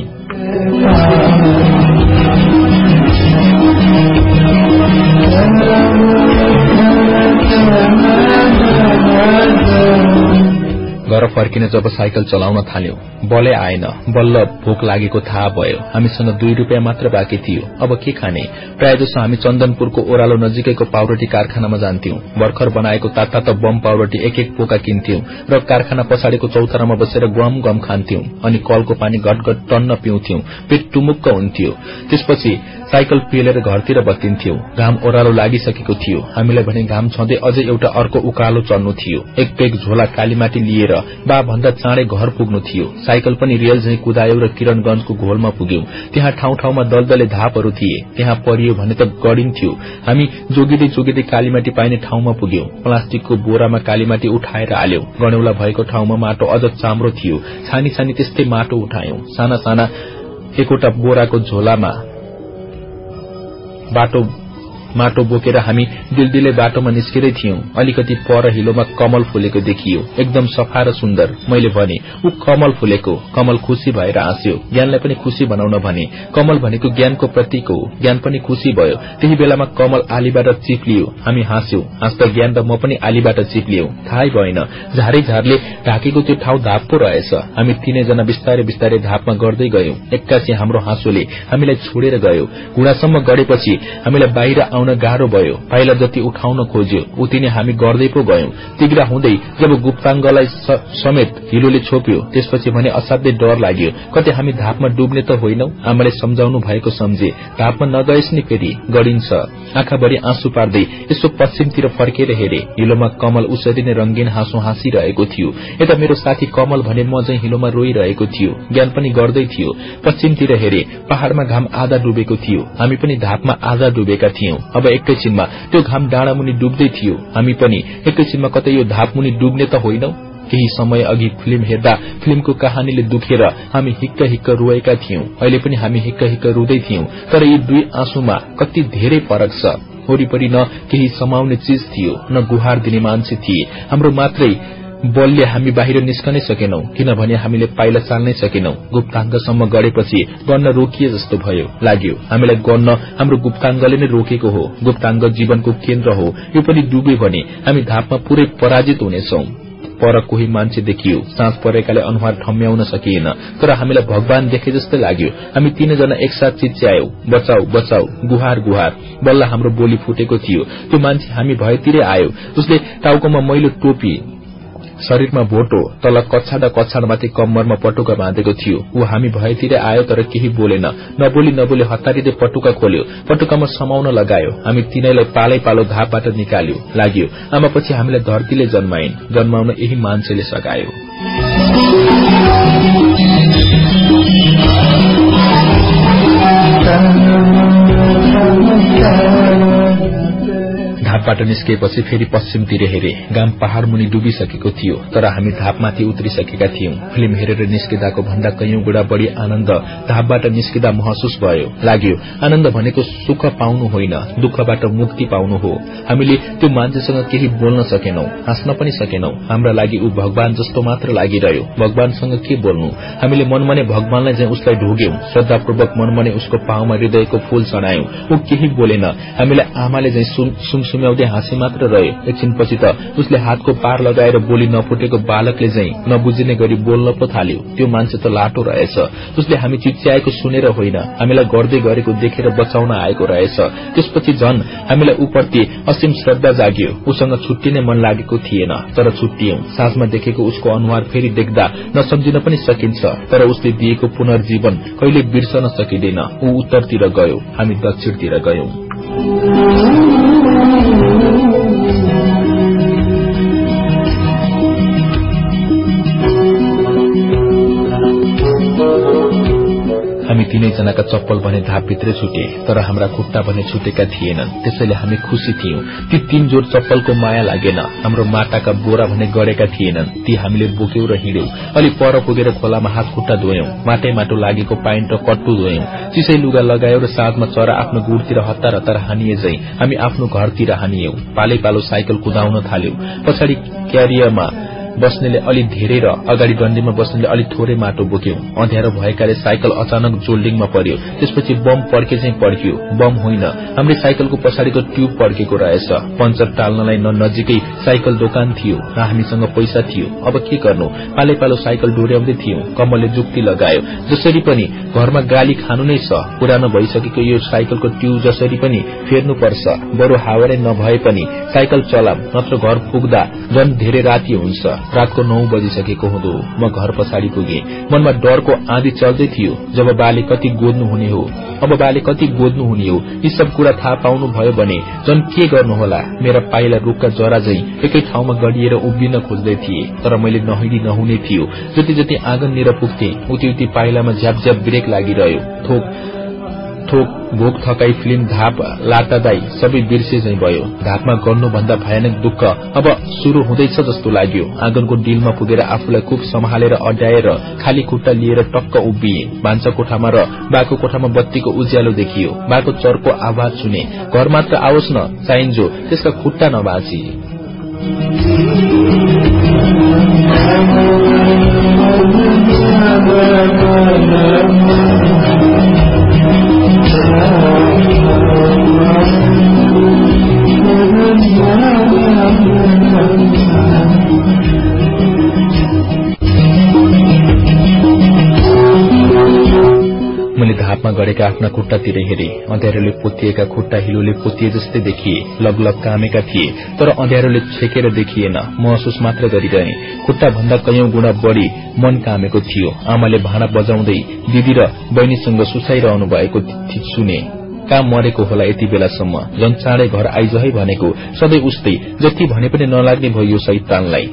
घर फर्किन जब साइकल चलाउन थाल्यौं बलै आएन बल्ल भोक लागेको थाहा भयो। हामीसँग दुई रुपियाँ मात्र बाँकी थियो। अब के खाने? प्राय जसो हामी चन्दनपुरको ओह्रालो नजिकैको पाउरोटी कारखानामा जान्थ्यौं। भर्खर बनाएको ताता त बम पाउरोटी एक एक पोका किन्थ्यौं र कारखाना पछाडिको चौतारामा बसेर गम गम खान्थ्यौं अनि कलको पानी घटघट टन्न पिउँथ्यौं। पेट टुमुक्क हुन्थ्यो। त्यसपछि साइकल पेलेर घरतिर बत्तिन्थ्यौं घाम ओह्रालो लागिसकेको थियो। हामीलाई भने घाम छँदै अझै एउटा अर्को उकालो चल्नु थियो। एक पेग झोला कालीमाटी लिएर बा भन्दा चाँडै घर पुग्नु थियो। साइकल पनि रेल झै कुदायौं र किरणगंजको घोलमा पुग्यौं। त्यहाँ ठाउँ ठाउँमा दलदले धापहरू थिए। त्यहाँ परियो भने त गडिन्थ्यो। हामी जोगिँदै जोगिँदै कालीमाटी पाइने ठाउँमा पुग्यौं। प्लास्टिकको बोरामा कालीमाटी उठाएर हाल्यौं। गणेउला भएको ठाउँमा माटो अझ चाम्रो थियो। छानी छानी त्यस्तै माटो उठायौं। साना साना एकवटा बोराको झोलामा बाटो माटो बोकेर हामी दिलदिले बाटोमा निस्किँदै थियौं। अलिकति पर हिलोमा कमल फुलेको देखियो। एकदम सफा र सुन्दर। मैले भने ऊ कमल फुलेको कमल खुशी भएर हाँस्यो। ज्ञानलाई पनि खुशी बनाउन भने। कमल भनेको ज्ञानको प्रतीक हो। ज्ञान पनि खुशी भयो। त्यही बेलामा कमल आलीबाट चिप्लियो। हामी हाँस्यौं। हाँस्दा ज्ञान र म पनि आलीबाट चिप्लियौं। थाहै भएन। झारै झारले ढाकेको त्यो ठाउँ धाप पो रहेछ। हामी तीनैजना बिस्तारै बिस्तारै धापमा गर्दै गयौं। एक्कासी हाम्रो हाँसोले हामीलाई छोडेर गयो। घुँडासम्म गढेपछि हामीलाई बाहिर उठाउन गाह्रो भयो। पाइला जति उठाउन खोज्यो उति नै हामी गर्दै पो गयौं। तिग्रा हुँदै जब गुप्ताङ्गलाई समेत हिलोले छोप्यो त्यसपछि भने असाध्यै डर लाग्यो। कतै हामी धापमा डुब्ने त होइनौ। आमाले सम्झाउनु भएको सम्झे। धापमा नगएस नि फेरि गडिन्छ आँखाभरि आँसु पार्दै यसो पश्चिमतिर फर्केर हेरे। हिलोमा कमल उसरी नै रंगीन हाँसो हाँसिरहेको थियो। यता मेरो साथी कमल भने म चाहिँ हिलोमा रोइरहेको थियो। ज्ञान पनि गर्दै थियो। पश्चिमतिर हेरे पहाड़मा घाम आधा डुबेको थियो। हामी पनि धापमा आधा डुबेका थियौं। अब एकैछिनमा त्यो घाम डाँडा मुनि डुब्दै थियो। हामी पनि एकैछिनमा कतै यो धाप मुनि डुब्ने त होइनौ? केही समय अघि फिल्म हेर्दा फिल्मको कहानीले दुखेर हामी हिक्क हिक्क रोएका थियौं। अहिले पनि हामी हिक्क हिक्क रुँदै थियौं। तर यी दुई आँसुमा कति धेरै फरक छ? वरिपरि न केही समाउने चिज थियो न गुहार दिने मान्छे थिए। हाम्रो मात्रै बलले हामी बाहिर निस्कनै सकेनौं किनभने हामीले पाइला चाल्नै सकेनौं। गुप्ताङ्गसम्म गढेपछि गर्न रोकिए जस्तो भयो। लाग्यो हामीलाई गर्न हाम्रो गुप्ताङ्गले नै रोकेको हो। गुप्ताङ्ग जीवनको केन्द्र हो। यो पनि डुब्यो भने हामी धापमा पूरै पराजित हुनेछौं। पर कोही मान्छे देखियो साँझ परेकाले अनुहार ठम्याउन सकिएन। तर हामीलाई भगवान देखे जस्तै लाग्यो। हामी तीनजना एकसाथ चिच्यायौ। बचाउ बचाउ गुहार गुहार। बल्ल हाम्रो बोली फुटेको थियो। त्यो मान्छे हामी भएतिरै आयो। उसले टाउकोमा मैलो टोपी शरीरमा भोटो तल कछाड कछाडमाथि कम्मरमा पटुका बाँधेको थियो। ऊ हामी भएतिर आयो तर केही बोलेन। नबोली नबोली हतारीले पटुका खोल्यो। पटुकामा समाउन लगायो। हामी तिनैलाई पालै पालो धापबाट निकाल्यो। लाग्यो आमा पछि हामीलाई धरतीले जन्माइन्। जन्माउन यही मान्छेले सघायो। धापबाट निस्किएपछि फेरि पश्चिमतिर हेरे। गाम पहाड़ मुनि डुबिसकेको थियो तर हामी धापमाथि उत्रिसकेका थियौं। फिल्म हेरेर निस्किँदाको भन्दा कैयौं गुणा बढ़ी आनन्द धापबाट निस्किँदा महसुस भयो। लाग्यो आनन्द भनेको सुख पाउनु होइन दुःखबाट मुक्ति पाउनु हो। हामीले त्यो मान्छेसँग केही बोल्न सकेनौ हाँस्न पनि सकेनौ। हाम्रा लागि ऊ भगवान जस्तो मात्र लागिरह्यो। भगवानसँग के बोल्नु? हामीले मनमने भगवानलाई चाहिँ उसलाई ढोग्यौं। श्रद्धापूर्वक मनमने उसको पाउमा हृदयको फूल चढायौं। ऊ केही बोलेन। हामीले आमाले चाहिँ सुम्याउँदै हाँसी मात्र रह्यो एकछिनपछि त उसले हातको पार लगाएर बोली नफुटेको बालकले चाहिँ नबुझिने गरी बोल्न पो थाल्यो। त्यो मान्छे त लाटो रहेछ। उसले हामी चिच्याएको सुनेर होइन हामीलाई गर्दै गरेको देखेर बचाउन आएको रहेछ। त्यसपछि झन हामीलाई उप्रति असीम श्रद्धा जाग्यो। उसँग छुट्टिने मन लागेको थिएन तर छुट्टियौं। साँझमा देखेको उसको अनुहार फेरि देख्दा नसम्झिन पनि सकिन्छ तर उसले दिएको पुनर्जीवन कहिले बिर्सन सकिँदैन। ऊ उत्तरतिर गयो हामी दक्षिणतिर गयौं। तीनैजनाका चप्पल भने धापभित्रै छुटे तर हाम्रा खुट्टा भने छुटेका थिएनन्। त्यसैले हामी खुशी थियौं। ती तीन जोर चप्पलको माया लागेन। हाम्रो माटाका बोरा भने गढेका थिएनन्। ती हामीले बोक्यौं र हिँड्यौं। अलि पर पुगेर खोलामा हात खुट्टा धोयौं। माटै माटो लागेको पाइन्ट र कट्टु धोयौं। चिसै लुगा लगायौं र साँझमा चरा आफ्नो गुड़तिर हतार हतार हानिए झै हामी आफ्नो घरतिर हानियौं। पालै पालो साइकल कुदाउन थाल्यौं। पछाडि क्यारियरमा बस्नेले अलि धेरै र अगाडि डण्डीमा बस्नेले अलि थोरै माटो बोक्यौं। अँध्यारो भएकाले साइकल अचानक जोल्डिङमा पर्यो। त्यसपछि बम पड्के चाहिँ पड्कियो बम होइन। हाम्रै साइकलको पछाडिको ट्यूब पड्केको रहेछ। पञ्चर टाल्नलाई न नजिकै साइकल दोकान थियो। र हामीसँग पैसा थियो। अब के गर्नु? पालै पालो साइकल डोर्याउँदै थियौं। कमलले जुक्ति लगायो। जसरी पनि घरमा गाली खानु नै छ। पुरानो भइसकेको यो साइकलको ट्यूब जसरी पनि फेर्नुपर्छ। बरु हावरै नभए पनि साइकल चलाम नत्र घर पुग्दा झन धेरै राति हुन्छ। रातको नौ बजिसकेको हुँदो। म घर पछाडि पुगे। मनमा डरको आँधी चल्दै थियो जब बाले कति गोद्नु हुने हो। अब बाले कति गोद्नु हुने हो यी सब कुरा थाहा पाउनु भयो भने झन् के गर्नुहोला मेरा पाइला रुखका जरा झै एकै ठाउँमा गडिएर उभिन खोज्दै थिए तर मैले नहिडी नहुने थियो। जति जति आँगननिर पुग्थे उति उति पाइलामा झ्याप झ्याप ब्रेक लागिरह्यो। थोक थोक भोक थकाई फिल्म धाप लाटादाई सबै बिर्से भयो। धापमा गर्नुभन्दा भयानक दुःख अब शुरू हुँदैछ जस्तो लाग्यो। आँगनको डिलमा पुगेर आफूलाई खुब सम्हालेर अड्याएर खाली खुट्टा लिएर टक्क उभिए। भान्सा कोठामा र बाको कोठामा बत्तीको उज्यालो देखियो। बाको चर्को आवाज सुने। घर मात्र आओस् न चाहिन्जो त्यसका खुट्टा नभाँची मैले धापमा गरेका आफ्ना खुट्टातिर हेरे। अँध्यारोले पोतिएका खुट्टा हिलोले पोतिए जस्तै देखिए। लगलग कामेका थिए। तर अँध्यारोले छेकेर देखिएन। महसुस मात्र गरिरहे। खुट्टा भन्दा कैयौं गुणा बढ़ी मन कामेको थियो। आमाले भाँडा बजाउँदै दिदी र बहिनीसँग सुसाइरहनु भएको सुने। काम मरेको होला यति बेलासम्म? झन चाँडै घर आइज है भनेको सधैँ उस्तै। जति भने पनि नलाग्ने भयो यो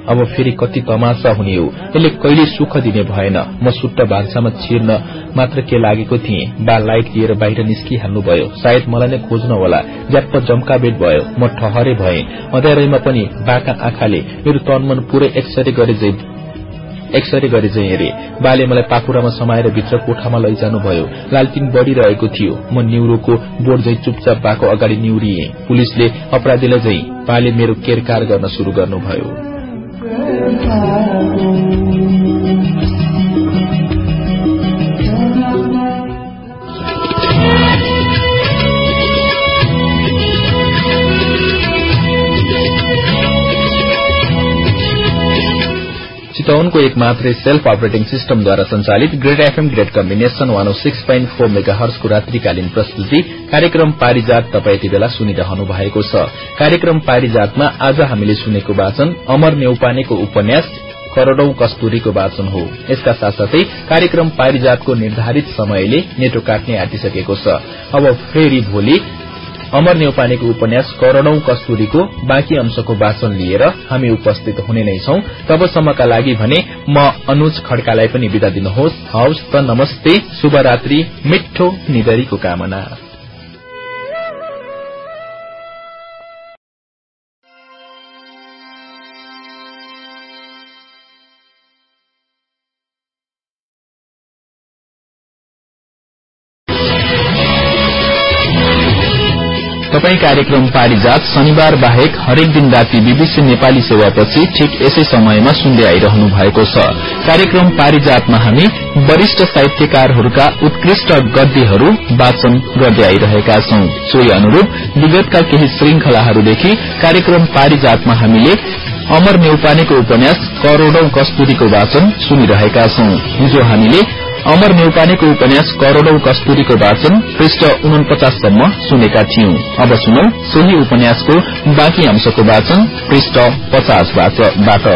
अब फेरि कति तमासा हुने हो। यसले कहिले सुख दिने भएन। म सुट्ट भान्सामा छिर्न मात्र के लागेको थिएँ। बा लाइट लिएर बाहिर निस्किहाल्नुभयो। सायद मलाई नै खोज्न होला। ज्याप्प जम्का बेट भयो। म ठहरे भए। अँध्यारैमा पनि बाका आँखाले मेरो तनमन पूरै एक्सरे गरे एक्सरे गरे चाहिँ हेरे। बाले मलाई पाखुरामा समाएर भित्र कोठामा लैजानुभयो। लालटिन बढ़िरहेको थियो। म न्युरोको बोर्ड झै चुपचाप बाको अगाडि निउरिए पुलिसले अपराधीलाई झै बाले मेरो केरकार गर्न शुरू गर्नुभयो। चितवनको एक मात्रै सेल्फ अपरेटिङ सिस्टमद्वारा संचालित great FM great combination one six point four mega हर्सको रात्रिकालीन प्रस्तुति कार्यक्रम पारिजात तपाईँ यति बेला सुनिरहनु भएको छ। कार्यक्रम पारिजातमा आज हामीले सुनेको वाचन अमर नेउपानेको उपन्यास करोड़ौं कस्तुरीको वाचन हो। यसका साथसाथै कार्यक्रम पारिजातको निर्धारित समयले नेटो काट्ने आँटिसकेको छ। अब फेरि भोलि अमर नेउपानेको उपन्यास करोड़ौं कस्तुरीको बाँकी अंशको वाचन लिएर हामी उपस्थित हुने नै छौं। तबसम्मका लागि भने म अनुज खड्कालाई पनि विदा दिनुहोस्। हवस् त नमस्ते शुभरात्री मिठो निदरीको कामना। तपाई कार्यक्रम पारिजात शनिबार बाहेक हरेक दिन राति बीबीसी नेपाली सेवापछि ठिक यसै समयमा सुन्दै आइरहनु भएको छ। कार्यक्रम पारिजातमा हामी वरिष्ठ साहित्यकारहरूका उत्कृष्ट गद्यहरू वाचन गर्दै आइरहेका छौं। सोही अनुरूप विगतका केही श्रृंखलाहरूदेखि कार्यक्रम पारिजातमा हामीले अमर नेउपानेको उपन्यास करोड़ौं कस्तुरीको वाचन सुनिरहेका छौं। हिजो हामीले अमर नेउपानेको उपन्यास करोड़ौं कस्तुरीको वाचन पृष्ठ उनपचाससम्म सुनेका थियौं। अब सुनौ सोही उपन्यासको बाँकी अंशको वाचन पृष्ठ पचासबाट।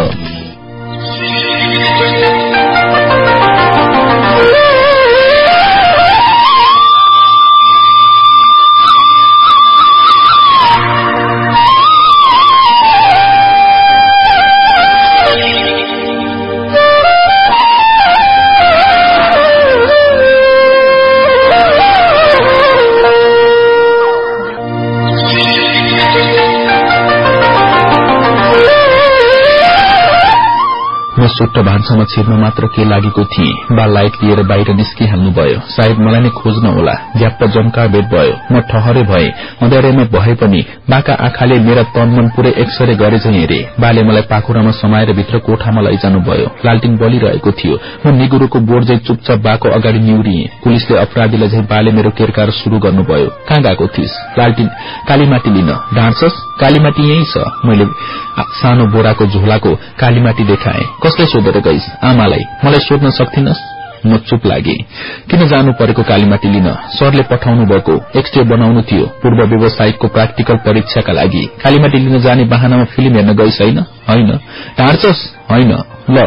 सुट्ट भान्सामा छिर्न मात्र के लागेको थिएँ? लाइट लिएर बाहिर निस्किहाल्नुभयो। सायद मलाई नै खोज्न होला। ज्याप्प जम्का बेट भयो। म ठहरे भए। अँध्यारेमा भए पनि बाका आँखाले मेरा तनमन पूरै एक्सरे गरे चाहिँ हेरे। बाले मलाई पाखुरामा समाएर भित्र कोठामा लैजानुभयो। लालटिन बलिरहेको थियो। म निगुरूको बोर्ड चाहिँ चुपचाप बाको अगाडि निउरिए पुलिसले अपराधीलाई झै बाले मेरो केरकार शुरू गर्नुभयो। कहाँ गएको थिइस्? लालटिन कालीमाटी लिन। ढाँड्छस् कालीमाटी यही छ। मैले सानो बोराको झोलाको कालीमाटी देखाए। कसलाई सोधेर गइस आमालाई मलाई सोध्न सक्थिनस्? म चुप लागे। किन जानु परेको कालीमाटी लिन? सरले पठाउनु भएको एक्सरे बनाउनु थियो। पूर्व व्यावसायिकको प्राक्टिकल परीक्षाका लागि। कालीमाटी लिन जाने वाहनामा फिल्म हेर्न गइस होइन? ढाँड्छस् होइन। ल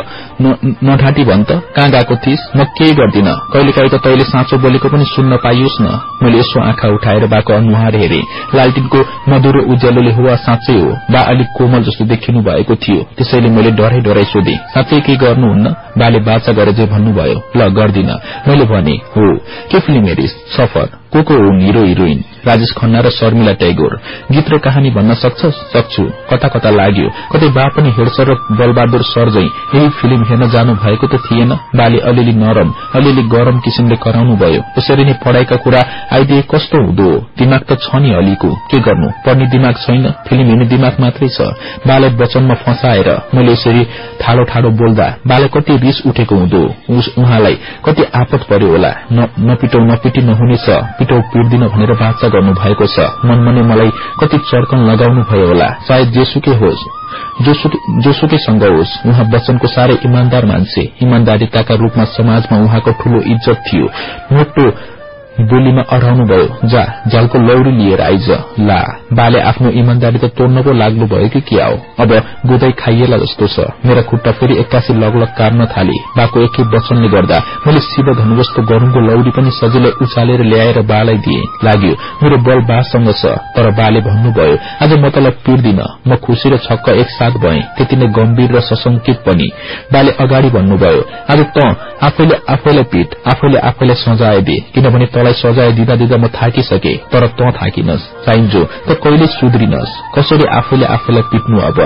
नढाँटी भन् त। कहाँ गएको थिइस? म केही गर्दिन। कहिलेकाहीँ त तैले साँचो बोलेको पनि सुन्न पाइयोस् न। मैले यसो आँखा उठाएर बाको अनुहार हेरे। लालटिनको मधुरो उज्यालोले हुवा साँच्चै हो। बा अलिक कोमल जस्तो देखिनु भएको थियो। त्यसैले मैले डराई डराई सोधे। साँच्चै केही गर्नुहुन्न? बाले बाचा गरे जे भन्नुभयो। ल गर्दिन। मैले भने हो। के फिल्म हेरिस? सफर। को को हुन् हिरो हिरोइन राजेश खन्ना र शर्मिला टैगोर। गीत र कहानी भन्न सक्छ सक्छु। कता कता लाग्यो। कतै बा पनि हेडसर र बलबहादुर सर झै। यही फिल्म हेर्न जानु भएको त थिएन। बाले अलिअलि नरम अलिअलि गरम किसिमले कराउनु भयो। यसरी नै पढ़ाइका कुरा आइदिए कस्तो हुँदो? दिमाग त छ नि अलिको। के गर्नु? पढ्ने दिमाग छैन। फिल्म हेर्ने दिमाग मात्रै छ। बालाई वचनमा फसाएर मैले यसरी ठाडो ठाडो बोल्दा बालाई कति रिस उठेको हुँदो? उहाँलाई कति आपत पर्यो होला? नपिटौ नपिटी नहुनेछ। पिटौ पिट्दिन भनेर बाचा गर्नु भएको छ। मनमा नै मलाई कति चर्कन लगाउनु भयो होला। सायद जेसुकै होस्। जोसुकैसँग होस्। उहाँ वचनको साह्रै इमान्दार मान्छे। इमान्दारिताका रूपमा समाजमा उहाँको ठूलो इज्जत थियो। मोटो बोलीमा अडाउनु भयो। जा झ्यालको लौरी लिएर आइज। ला बाले आफ्नो इमान्दारी त तोड्न पो लाग्नु भयो कि के आओ अब गोदाई खाइएला जस्तो छ। मेरा खुट्टा फेरि एक्कासी लगलग कार्न थाले। बाको एकै वचनले गर्दा मैले शिव धनु जस्तो गरूङको लौरी पनि सजिलै उचालेर ल्याएर बालाई दिए। लाग्यो मेरो बल बासँग छ तर बाले भन्नुभयो आज म तलाई पिर्दिन। म खुशी र छक्क एकसाथ भए। त्यति नै गम्भीर र सशंकित पनि। बाले अगाडि भन्नुभयो आज त आफैले आफैलाई पिट आफैले आफैलाई सजाय दिए किनभने तलाई सजाय दिँदा दिँदा म थाकिसके तर त थाकिनस् चाहिन्जो त कहिले सुध्रिनस्? कसरी आफैले आफैलाई पिट्नु अब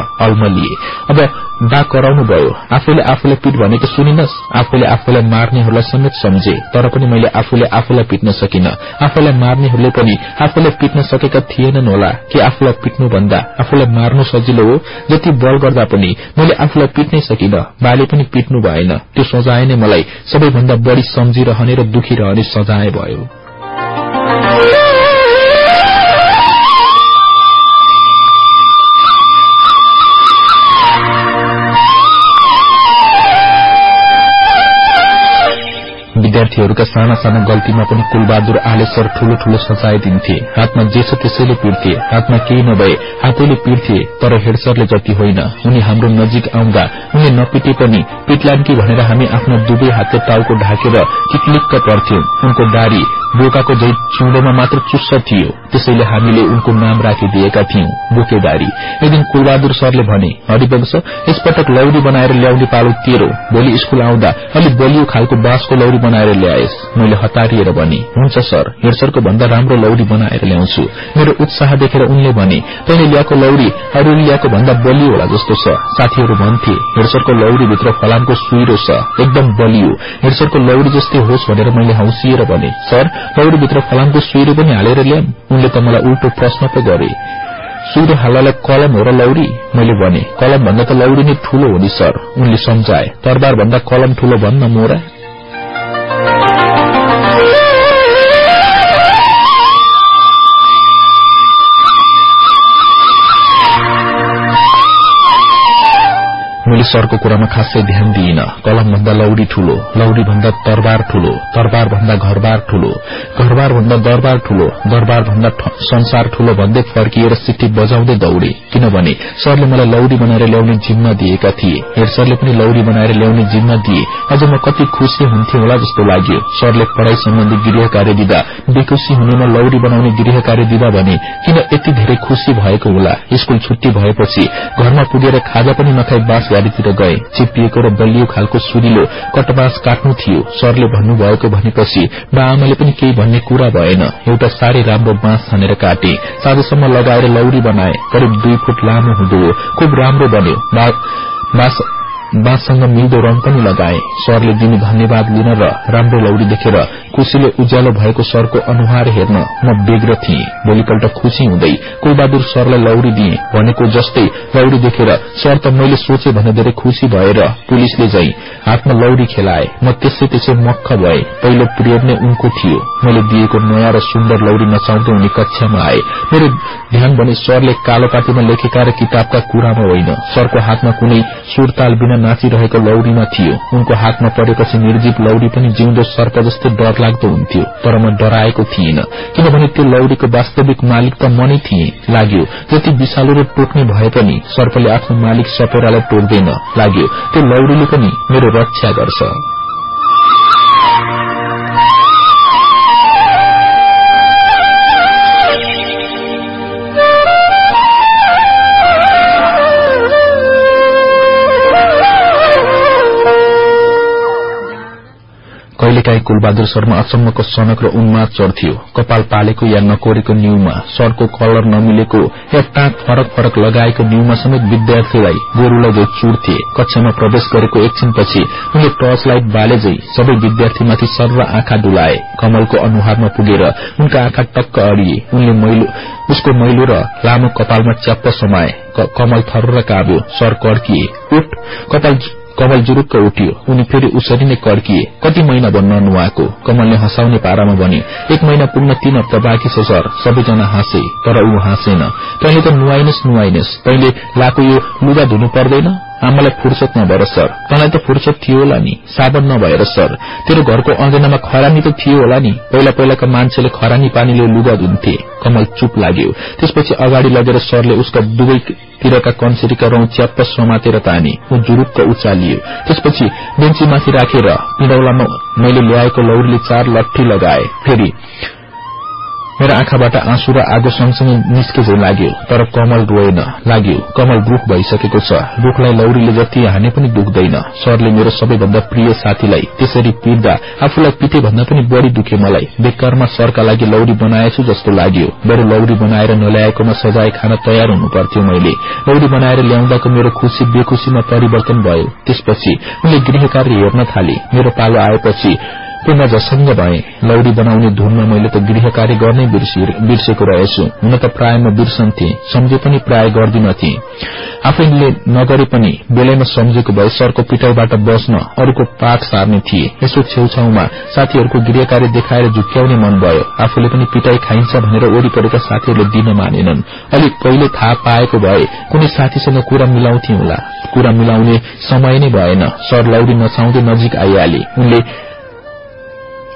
लिए अब बा कराउनु भयो आफूले आफूलाई पिट भनेको सुनिनस्। आफूले आफूलाई मार्नेहरूलाई समेत सम्झे। तर पनि मैले आफूले आफूलाई पिट्न सकिन। आफूलाई मार्नेहरूले पनि आफूलाई पिट्न सकेका थिएनन् होला कि आफूलाई पिट्नु भन्दा आफूलाई मार्नु सजिलो हो। जति बल गर्दा पनि मैले आफूलाई पिट्नै सकिन। बाले पनि पिट्नु भएन। त्यो सजाय नै मलाई सबैभन्दा बढ़ी सम्झिरहने र दुखी रहने सजाय भयो। विद्यार्थीहरूका साना साना गल्तीमा पनि कुलबहादुर आले सर ठूलो ठूलो सजाय दिन्थे। हातमा जे छ त्यसैले पिर्थे हातमा केही नभए हातैले पिर्थे तर हेडसरले जति होइन। उनी हाम्रो नजिक आउँदा उनले नपिटे पनि पिटलान् कि भनेर हामी आफ्नो दुवै हातले टाउको ढाकेर टिक्लिक्क पर्थ्यौं उनको दारी बोकाको जै चिउँडोमा मात्र चुस्स थियो। त्यसैले हामीले उनको नाम राखिदिएका थियौं बोकेदारी एक दिन कुलबहादुर सरले भने हरिवंश यसपटक लौरी बनाएर ल्याउने पालो तेरो। भोलि स्कूल आउँदा अलिक बलियो खालको बाँसको लौरी बनाएर ल्याएस मैले हतारिएर भने हुन्छ सर हेडसरको भन्दा राम्रो लौरी बनाएर ल्याउँछु मेरो उत्साह देखेर उनले भने तैले ल्याएको लौरी अरूले ल्याएको भन्दा बलियो होला जस्तो छ। साथीहरू भन्थे हेडसरको लौरीभित्र फलामको सुइरो छ एकदम बलियो। हेडसरको लौरी जस्तै होस् भनेर मैले हौसिएर भने सर लौरीभित्र फलामको सुइरो पनि हालेर ल्याम उनले त मलाई उल्टो प्रश्न पो गरे। सुइरो हाल्नलाई कलम हो र लौरी? मैले भने कलम भन्दा त लौरी नै ठूलो हो नि सर। उनले सम्झाए तरबार भन्दा कलम ठूलो भन्न मोरा। मैले सरको कुरामा खासै ध्यान दिइन। कलम भन्दा लौडी ठूलो लौडी भन्दा तरबार ठूलो तरबार भन्दा घरबार ठूलो घरबार भन्दा दरबार ठूलो दरबार भन्दा संसार ठूलो भन्दै फर्किएर सिटी बजाउँदै दौड़े। किनभने सरले मलाई लौडी बनाएर ल्याउने जिम्मा दिएका थिए। हेर सरले पनि लौडी बनाएर ल्याउने जिम्मा दिए। अझ म कति खुशी हुन्थे होला जस्तो लाग्यो। सरले पढ़ाई सम्बन्धी गृह कार्य दिँदा बेखुशी हुनेमा लौडी बनाउने गृह कार्य दिँदा भने किन यति धेरै खुशी भएको होला? स्कूल छुट्टी भएपछि घरमा पुगेर खाजा पनि नखाई बाँस गाडीतिर गए। चिप्पिएको र बलियो खालको सुरिलो कटबास काट्नु थियो। सरले भन्नुभएको भनेपछि बा आमाले पनि केही भन्ने कुरा भएन। एउटा साह्रै राम्रो बाँस छानेर काटे। साँझसम्म लगाएर लौरी बनाए। करिब दुई फुट लामो हुँदो खुब राम्रो बन्यो। बाँससँग मिल्दो रंग पनि लगाए। सरले दिने धन्यवाद लिन र राम्रो लौरी देखेर खुशीले उज्यालो भएको सरको अनुहार हेर्न म बेग्र थिएँ। भोलिपल्ट खुशी हुँदै कुलबहादुर सरलाई लौरी दिए भनेको जस्तै लौरी देखेर सर त मैले सोचे भने धेरै खुशी भएर पुलिसले जै हातमा लौरी खेलाए। म त्यसै त्यसै मक्ख भए। पहिलो पिरियड नै उनको थियो। मैले दिएको नयाँ र सुन्दर लौरी नचाउँदै उनी कक्षामा आए। मेरो ध्यान भने सरले कालोपातीमा लेखेका र किताबका कुरामा होइन। सरको हातमा कुनै सुरताल बिना नाचिरहेको लौरीमा थियो। उनको हातमा परेपछि निर्जीव लौरी पनि जिउँदो सर्प जस्तै डर लाग्दो हुन्थ्यो तर म डराएको थिइन किनभने त्यो लौरीको वास्तविक मालिक त म नै थिए लाग्यो। जति विषालु र टोक्ने भए पनि सर्पले आफ्नो मालिक सपेरालाई टोक्दैन लाग्यो। त्यो लौरीले पनि मेरो रक्षा गर्छ। कहिलेकाहीँ कुलबहादुर शर्मा अचम्मको सनक र उन्माद चढ्थ्यो कपाल पालेको या नकोरेको न्यूमा सरको कलर नमिलेको या टाँक फरक फरक लगाएको न्यूमा समेत विद्यार्थीलाई गोरूलाई जो चुड्थे कक्षामा प्रवेश गरेको एकछिनपछि उनले टर्च लाइट बालेझै सबै विद्यार्थीमाथि सर्व आँखा डुलाए। कमलको अनुहारमा पुगेर उनका आँखा टक्क अडिए। उनले उसको मैलो र लामो कपालमा च्याप्प समाए। कमल थर्र काब्यो सर कड्किए। उठ कपाल कमल जुरुक्क उठ्यो। उनी फेरि उसरी नै कड्किए कति महिना भन्न नुहाएको। कमलले हँसाउने पारामा भने एक महिना पुग्न तीन हप्ता छ सर सबैजना हाँसे तर ऊ हाँसेन। तैले त नुहाइनेस् नुहाइनेस्। तैले लाको यो लुगा धुनु पर्दैन? आमालाई फुर्सद नभएर सर तँलाई त फुर्सद थियो होला नि साबन नभएर सर। तेरो घरको अँगेनामा खरानी त थियो होला नि। पहिला पहिलाका मान्छेले खरानी पानीले लुगा धुन्थे। कमल चुप लाग्यो। त्यसपछि अगाडि लगेर सरले उसका दुवैतिरका कन्सेरीका रौं च्याप्प समातेर ताने। ऊ जुरुक्क उचालियो। त्यसपछि बेन्चीमाथि राखेर पिडौलामा मैले ल्याएको लौरीले चार लट्ठी लगाए। फेरि मेरो आँखाबाट आँसु र आगो सँगसँगै निस्के झै लाग्यो तर कमल रोएन। लाग्यो कमल रूख भइसकेको छ। रूखलाई लौरीले जति हाने पनि दुख्दैन। सरले मेरो सबैभन्दा प्रिय साथीलाई त्यसरी पिट्दा आफूलाई पिटे भन्दा पनि बढ़ी दुखे मलाई। बेकारमा सरका लागि लौरी बनाएछु जस्तो लाग्यो। बरु लौरी बनाएर नल्याएकोमा सजाय खान तयार हुनु पर्थ्यो मैले। लौरी बनाएर ल्याउँदाको मेरो खुशी बेखुशीमा परिवर्तन भयो। त्यसपछि उनले गृह कार्य हेर्न थाले। मेरो पालो आएपछि पूर्ण जसंग भए। लौरी बनाउने धुनमा मैले त गृह कार्य गर्नै बिर्सेको रहेछु। हुन त प्राय म बिर्सन्थे सम्झे पनि प्राय गर्दिनथे आफैले नगरे पनि बेलैमा सम्झेको भए सरको पिटाईबाट बस्न अरूको पाठ सार्ने थिए। यसो छेउछाउमा साथीहरूको गृह कार्य देखाएर झुक्याउने मन भयो। आफूले पनि पिटाई खाइन्छ भनेर वरिपरिका साथीहरूले दिन मानेनन्। अलिक पहिले थाहा पाएको भए कुनै साथीसँग कुरा मिलाउँथे होला कुरा मिलाउने समय नै भएन। सर लौरी नछाउँदै नजिक आइहाले। उनले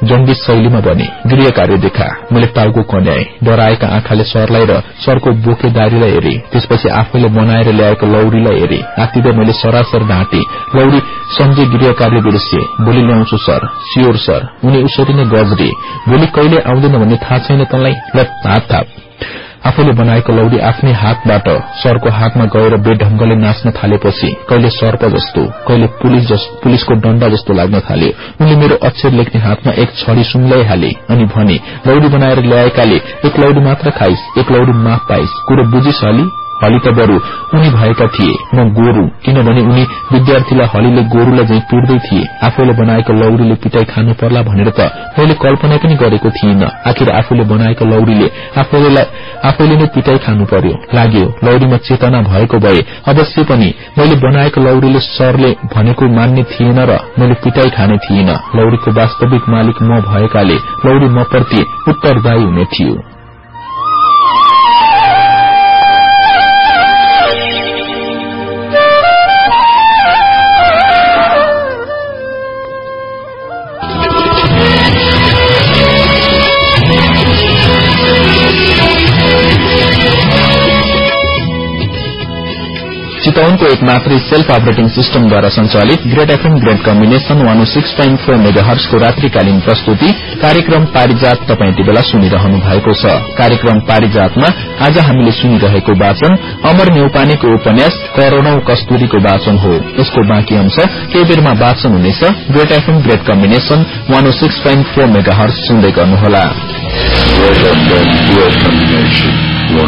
जङ्गी शैलीमा भने गृह कार्य देखा मैले टाउको कन्याए डराएका आँखाले सरलाई र सरको बोकेदारीलाई हेरे त्यसपछि आफैले बनाएर ल्याएको लौरीलाई हेरे आत्तिँदै मैले सरासर ढाँटे लौरी सम्झे गृह कार्य बिर्से भोलि ल्याउँछु सर सियोर सर उनी उसरी नै गजरे भोलि कहिले आउँदैन भन्ने थाहा छैन तँलाई? ल थाप। आफूले बनाएको लौडी आफ्नै हातबाट सरको हातमा गएर बेढंगले नाच्न थालेपछि कहिले सर्प जस्तो कहिले पुलिसको डण्डा जस्तो लाग्न थाल्यो उनले मेरो अक्षर लेख्ने हातमा एक छड़ी सुम्लाइहाले अनि भने लौडी बनाएर ल्याएकाले एक लौडी मात्र खाइस एक लौडी माफ पाइस कुरो बुझिस हली हली त बरू। उनी भएका थिए। म गोरू किनभने उनी विद्यार्थीलाई हलीले गोरूलाई झै पिट्दै थिए। आफूले बनाएको लौरीले पिटाई खानु पर्ला भनेर त मैले कल्पना पनि गरेको थिइन। आखिर आफूले बनाएको लौरीले आफैले नै पिटाई खानु पर्यो। लाग्यो लौरीमा चेतना भएको भए। अवश्य पनि मैले बनाएको लौरीले सरले भनेको मान्ने थिएन र मैले पिटाई खाने थिइन। लौरीको वास्तविक मालिक म भएकाले लौरी म प्रति उत्तरदायी हुने थियो। चितवनको एक मात्रै सेल्फ अपरेटिङ सिस्टमद्वारा संचालित great FM great combination one six point four mega हर्सको रात्रिकालीन प्रस्तुति कार्यक्रम पारिजात तपाईँ यति बेला सुनिरहनु भएको छ। कार्यक्रम पारिजातमा आज हामीले सुनिरहेको वाचन अमर नेउपानेको उपन्यास करोड़ौं कस्तुरीको वाचन हो। यसको बाँकी अंश केही बेरमा वाचन हुनेछ great FM great combination one six point four megahertz सुन्दै गर्नुहोला। यो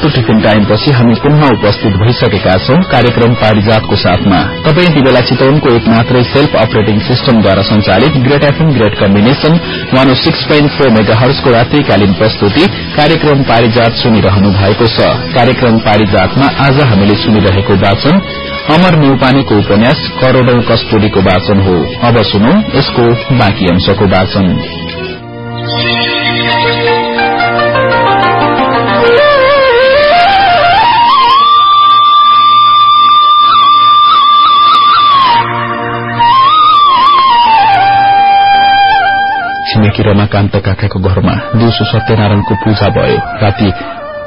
छोटो टिफिन टाइमपछि हामी पुनः उपस्थित भइसकेका छौं कार्यक्रम पारिजातको साथमा। तपाईँ यति बेला चितवनको एक मात्रै सेल्फ अपरेटिङ सिस्टमद्वारा संचालित great FM great combination one six point four mega हर्सको रात्रिकालीन प्रस्तुति कार्यक्रम पारिजात सुनिरहनु भएको छ। कार्यक्रम पारिजातमा आज हामीले सुनिरहेको वाचन अमर न्यौपानेको उपन्यास करोड़ौं कस्तुरीको वाचन हो। अब सुनौ यसको बाँकी अंशको वाचन। छिमेकी रमाकान्त काकाको घरमा दिउँसो सत्यनारायणको पूजा भयो राति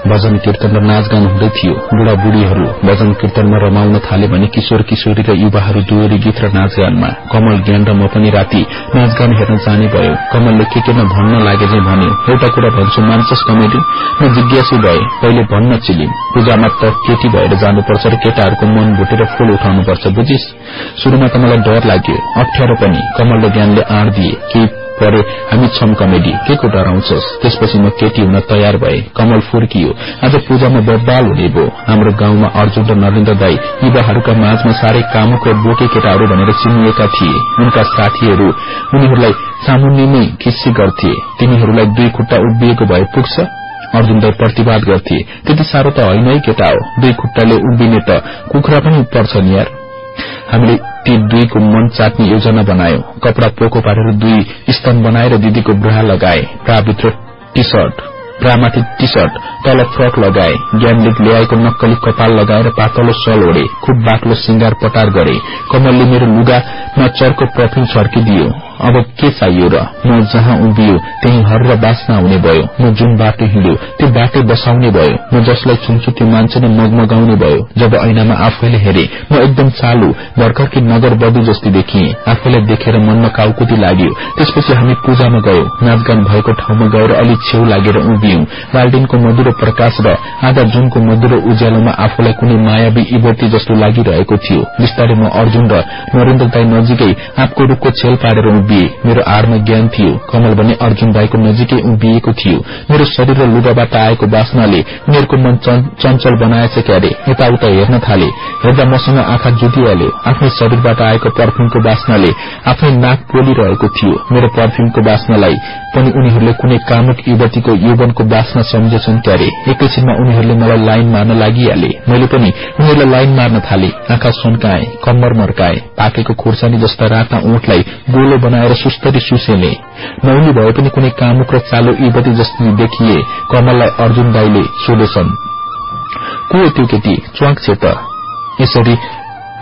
भजन कीर्तन र नाचगान हुँदै थियो बुढा बुढीहरू भजन कीर्तनमा रमाउन थाले भने किशोर किशोरी र युवाहरू दुवरी गीत र नाचगानमा कमल ज्ञान र म पनि राति नाचगान हेर्न जाने भयो कमलले के केमा भन्न लागे चाहिँ भन्यो एउटा कुरा भन्छु मान्छस कमेडी म जिज्ञासु भए पहिले भन्न चिलिम पूजामा त केटी भएर जानुपर्छ र केटाहरूको मन भुटेर फूल उठाउनुपर्छ बुझिस शुरूमा त मलाई डर लाग्यो अप्ठ्यारो पनि कमल र ज्ञानले आँट दिए केही परे हामी छम कमेडी के को डराउँछस्? त्यसपछि म केटी हुन तयार भए कमल फुर्कियो। आज पूजामा बब्बाल हुने भो। हाम्रो गाउँमा अर्जुन र नरेन्द्र दाई युवाहरूका माझमा साह्रै कामुक र बोके केटाहरू भनेर चिनिएका थिए। उनका साथीहरू उनीहरूलाई सामुन्य नै खिस्सी गर्थे। तिनीहरूलाई दुई खुट्टा उभिएको भए पुग्छ। अर्जुनलाई प्रतिवाद गर्थे। त्यति साह्रो त होइन केटा हो। दुई खुट्टाले उभिने त कुखुरा पनि पर्छ नि यार। हामीले ती दुईको मन चाट्ने योजना बनायो। कपड़ा पोको पारेर दुई स्तन बनाएर दिदीको ब्रा लगाए। ब्राभित्र टी सर्ट ब्रामाथि टी सर्ट तल फ्रक लगाए। ज्ञानले ल्याएको नक्कली कपाल लगाएर पातलो सल ओढे। खुब बाक्लो सिंगार पटार गरे। कमलले मेरो लुगामा चर्को पर्फ्यूम छर्किदियो। अब के चाहियो र? म जहाँ उभियो त्यही हर र आउने भयो। म जुन बाटो हिँड्यो त्यो बाटो बसाउने भयो। म जसलाई छुन्छु त्यो मान्छे नै मगमगाउने भयो। जब ऐनामा आफैले हेरे म एकदम चालु भर्खरकी नगर बधु जस्तै देखिए। आफैलाई देखेर मनमा काउकुती लाग्यो। त्यसपछि हामी पूजामा गयो। नाचगान भएको ठाउँमा गएर अलि छेउ लागेर उभियौं बाल्टिनको मधुरो प्रकाश र आधा जुनको मधुरो उज्यालोमा आफूलाई कुनै मायावी इबर्ती जस्तो लागिरहेको थियो। बिस्तारै म अर्जुन र नरेन्द्र दाई नजिकै आँपको रूखको छेल पारेर उभिए मेरो आड़मा ज्ञान थियो। कमल भने अर्जुन दाईको नजिकै उभिएको थियो। मेरो शरीर र लुगाबाट आएको बासनाले उनीहरूको मन चञ्चल बनाएछ क्यारे यताउता हेर्न थाले। हेर्दा मसँग आँखा जुटिहाल्यो आफ्नै शरीरबाट आएको पर्फ्यूमको बासनाले आफ्नै नाक पोलिरहेको थियो। मेरो पर्फ्यूमको बासनालाई पनि उनीहरूले कुनै कामुक युवतीको यौवनको बासना सम्झेछन् क्यारे एकैछिनमा उनीहरूले मलाई लाइन मार्न लागिहाले। मैले पनि उनीहरूलाई लाइन मार्न थाले। आँखा सुन्काए कम्मर मर्काए। पाकेको खोर्सानी जस्ता राता ऊँटलाई गोलो बनाएर सुस्तरी सुसेले। नौली भए पनि कुनै कामुक र चालो युवती जस्तै देखिए कमललाई अर्जुन दाईले सोधेछन् को त्यो केटी? च्वाक छे त? यसरी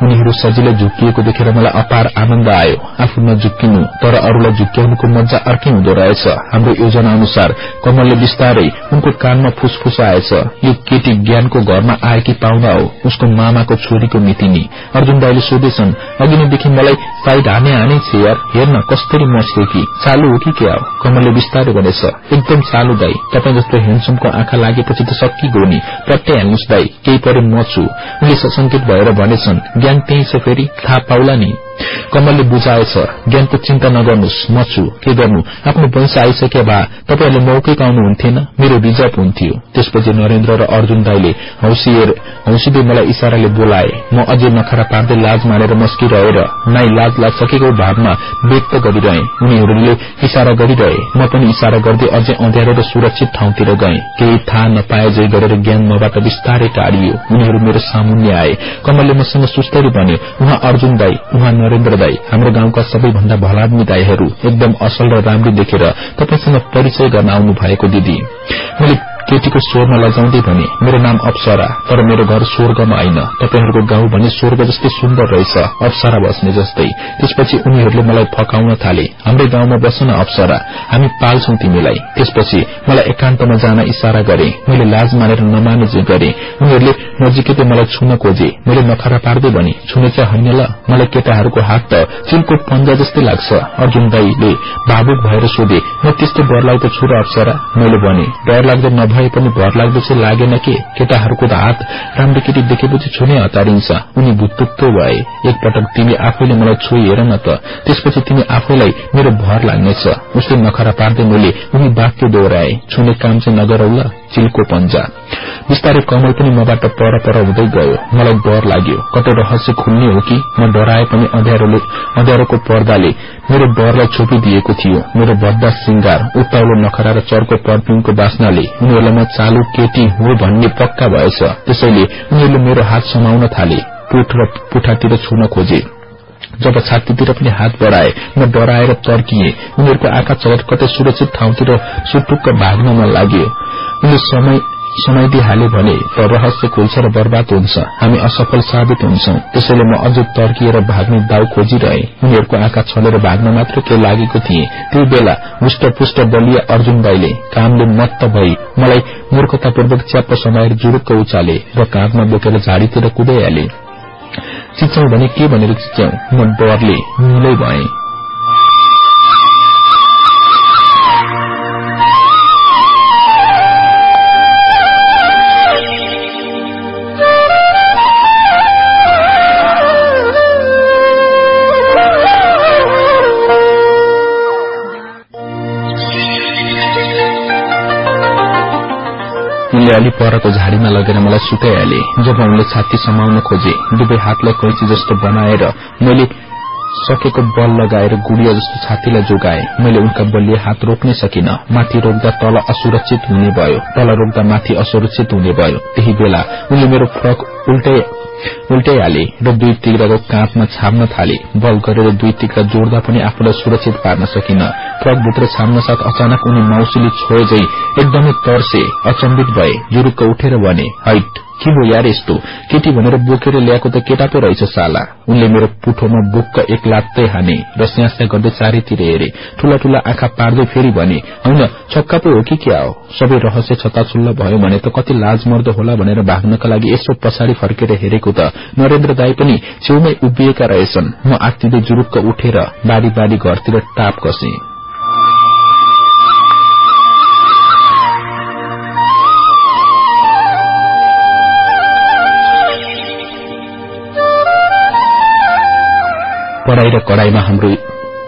उनीहरू सजिलै झुक्किएको देखेर मलाई अपार आनन्द आयो आफू नझुक्किनु तर अरूलाई झुक्क्याउनुको मजा अर्कै हुँदो रहेछ हाम्रो योजना अनुसार कमलले बिस्तारै उनको कानमा फुसफुस आएछ यो केटी ज्ञानको घरमा आएकी पाहुना हो उसको मामाको छोरीको मितिनी अर्जुन दाईले सोधेछन् अघि नैदेखि मलाई साइड हाने हाने छ यार हेर्न कस्तरी मस्क्यो कि चालु हो कि क्या हो कमलले बिस्तारै भनेछ एकदम चालु दाई तपाईँ जस्तो हेन्डसमको आँखा लागेपछि त सकिगयो नि पट्टै हाल्नुहोस् दाई केही परे म छु उनले सशंकित भएर भनेछन् ज्ञान त्यही छ फेरि थाहा पाउला नि कमलले बुझाएछ ज्ञानको चिन्ता नगर्नुहोस् म छु। के गर्नु? आफ्नो वंश आइसके भए तपाईँहरूले मौकै पाउनुहुन्थेन मेरो रिजर्भ हुन्थ्यो। त्यसपछि नरेन्द्र र अर्जुन दाईले हौसिँदै मलाई इशाराले बोलाए म अझै नखरा पार्दै लाज मानेर मस्किरहेर नाइ लाज लाग्सकेको भावमा व्यक्त गरिरहे। उनीहरूले इशारा गरिरहे म पनि इशारा गर्दै अझै अँध्यारो र सुरक्षित ठाउँतिर गए। केही थाहा नपाए जै गरेर ज्ञान मबाट बिस्तारै टाढियो। उनीहरू मेरो सामुन्य आए। कमलले मसँग सुस्तरी भन्यो उहाँ अर्जुन दाई उहाँ नरेन्द्र दाई हाम्रो गाउँका सबैभन्दा भलादमी दाईहरू एकदम असल र राम्री देखेर तपाईँसँग परिचय गर्न आउनु भएको दिदी। मैले केटीको स्वरमा लजाउँदै भने मेरो नाम अप्सरा तर मेरो घर स्वर्गमा होइन। तपाईँहरूको गाउँ भने स्वर्ग जस्तै सुन्दर रहेछ अप्सरा बस्ने जस्तै। त्यसपछि उनीहरूले मलाई फकाउन थाले। हाम्रै गाउँमा बस न अप्सरा। हामी पाल्छौ तिमीलाई। त्यसपछि मलाई एकान्तमा जान इशारा गरे। मैले लाज मानेर नमाने गरे। उनीहरूले नजिकै मलाई छुन खोजे। मैले नखरा पार्दै भने छुने चाहिँ होइन ल। मलाई केटाहरूको हात त चिलको पन्जा जस्तै लाग्छ। अर्जुन दाईले भावुक भएर सोधे म त्यस्तो डरलाग्दो छु र अप्सरा? मैले भने डर लाग्दो नभए पनि भर लाग्दो चाहिँ लागेन के? केटाहरूको त हात राम्रो केटी देखेपछि छुने हतारिन्छ उनी भुत्तुक्तो भए। एकपटक तिमी आफैले मलाई छोई हेर न त। त्यसपछि तिमी आफैलाई मेरो भर लाग्नेछ। उसले नखरा पार्दै मैले उनी वाक्य दोहोऱ्याए। छुने काम चाहिँ नगरौला चिलको पन्जा। बिस्तारै कमल पनि मबाट पर पर हुँदै गयो। मलाई डर लाग्यो। कतै रहस्य खुल्ने हो कि? म डराए पनि अँध्यारोको पर्दाले मेरो डरलाई छोपिदिएको थियो। मेरो भद्दा सिंगार उत्ताउलो नखरा र चर्को पर्फ्यूमको बास्नाले उनीहरूलाई म चालु केटी हो भन्ने पक्का भएछ। त्यसैले उनीहरूले मेरो हात समाउन थाले पुठ र पुठातिर छुन खोजे। जब छातीतिर पनि हात बढ़ाए म डराएर तर्किए। उनीहरूको आँखा कतै सुरक्षित ठाउँतिर सुटुक्क भाग्न मन लाग्यो समय समाइदिइहाले भने त रहस्य खुल्छ र बर्बाद हुन्छ। हामी असफल साबित हुन्छौं। त्यसैले म अझ तर्किएर भाग्ने दाउ खोजिरहे। उनीहरूको आँखा छलेर भाग्न मात्र के लागेको थिए। त्यही बेला हुष्टपुष्ट बलिया अर्जुन दाईले कामले मत्त भई मलाई मूर्खतापूर्वक च्याप्प समाएर जुरुक्क उचाले र काँधमा बोकेर झाडीतिर कुदाइहाले। चिच्याउ भने के भनेर चिच्याउ? म डरले मिलै भएँ। उनले अलि परको झाडीमा लगेर मलाई सुताइहाले जब उनले छाती समाउन खोजे दुवै हातलाई कैची जस्तो बनाएर मैले सकेको बल लगाएर गुडिया जस्तो छातीलाई जोगाए। मैले उनका बलिए हात रोक्नै सकिन। माथि रोक्दा तल असुरक्षित हुने भयो। तल रोक्दा माथि असुरक्षित हुने भयो। त्यही बेला उनले मेरो फ्रक उल्ट्याइहाले र दुई तिग्राको काँधमा छाप्न थाले। बल गरेर दुई तिग्रा जोड्दा पनि आफूलाई सुरक्षित पार्न सकिन। ट्रकभित्र छाम्न साथ अचानक उनी माउसीले छोए झै एकदमै तर्से अचम्बित भए जुरुक्क उठेर भने हैट के भो यार यस्तो? केटी भनेर बोकेर ल्याएको त केटा पो रहेछ साला। उनले मेरो पुठोमा बुक्क एक लात्तै हाने र स्यास्या गर्दै चारैतिर हेरे। ठूला ठूला आँखा पार्दै फेरि भने होइन छक्का पो हो कि क्या हो? सबै रहस्य छताछुल्ल भयो भने त कति लाज मर्दो होला भनेर भाग्नका लागि यसो पछाडि फर्केर हेरेको त नरेन्द्र दाई पनि छेउमै उभिएका रहेछन्। म आत्तिँदै जुरुक्क उठेर बारी बारी घरतिर टाप कसेँ। पढ़ाई र कड़ाईमा हाम्रो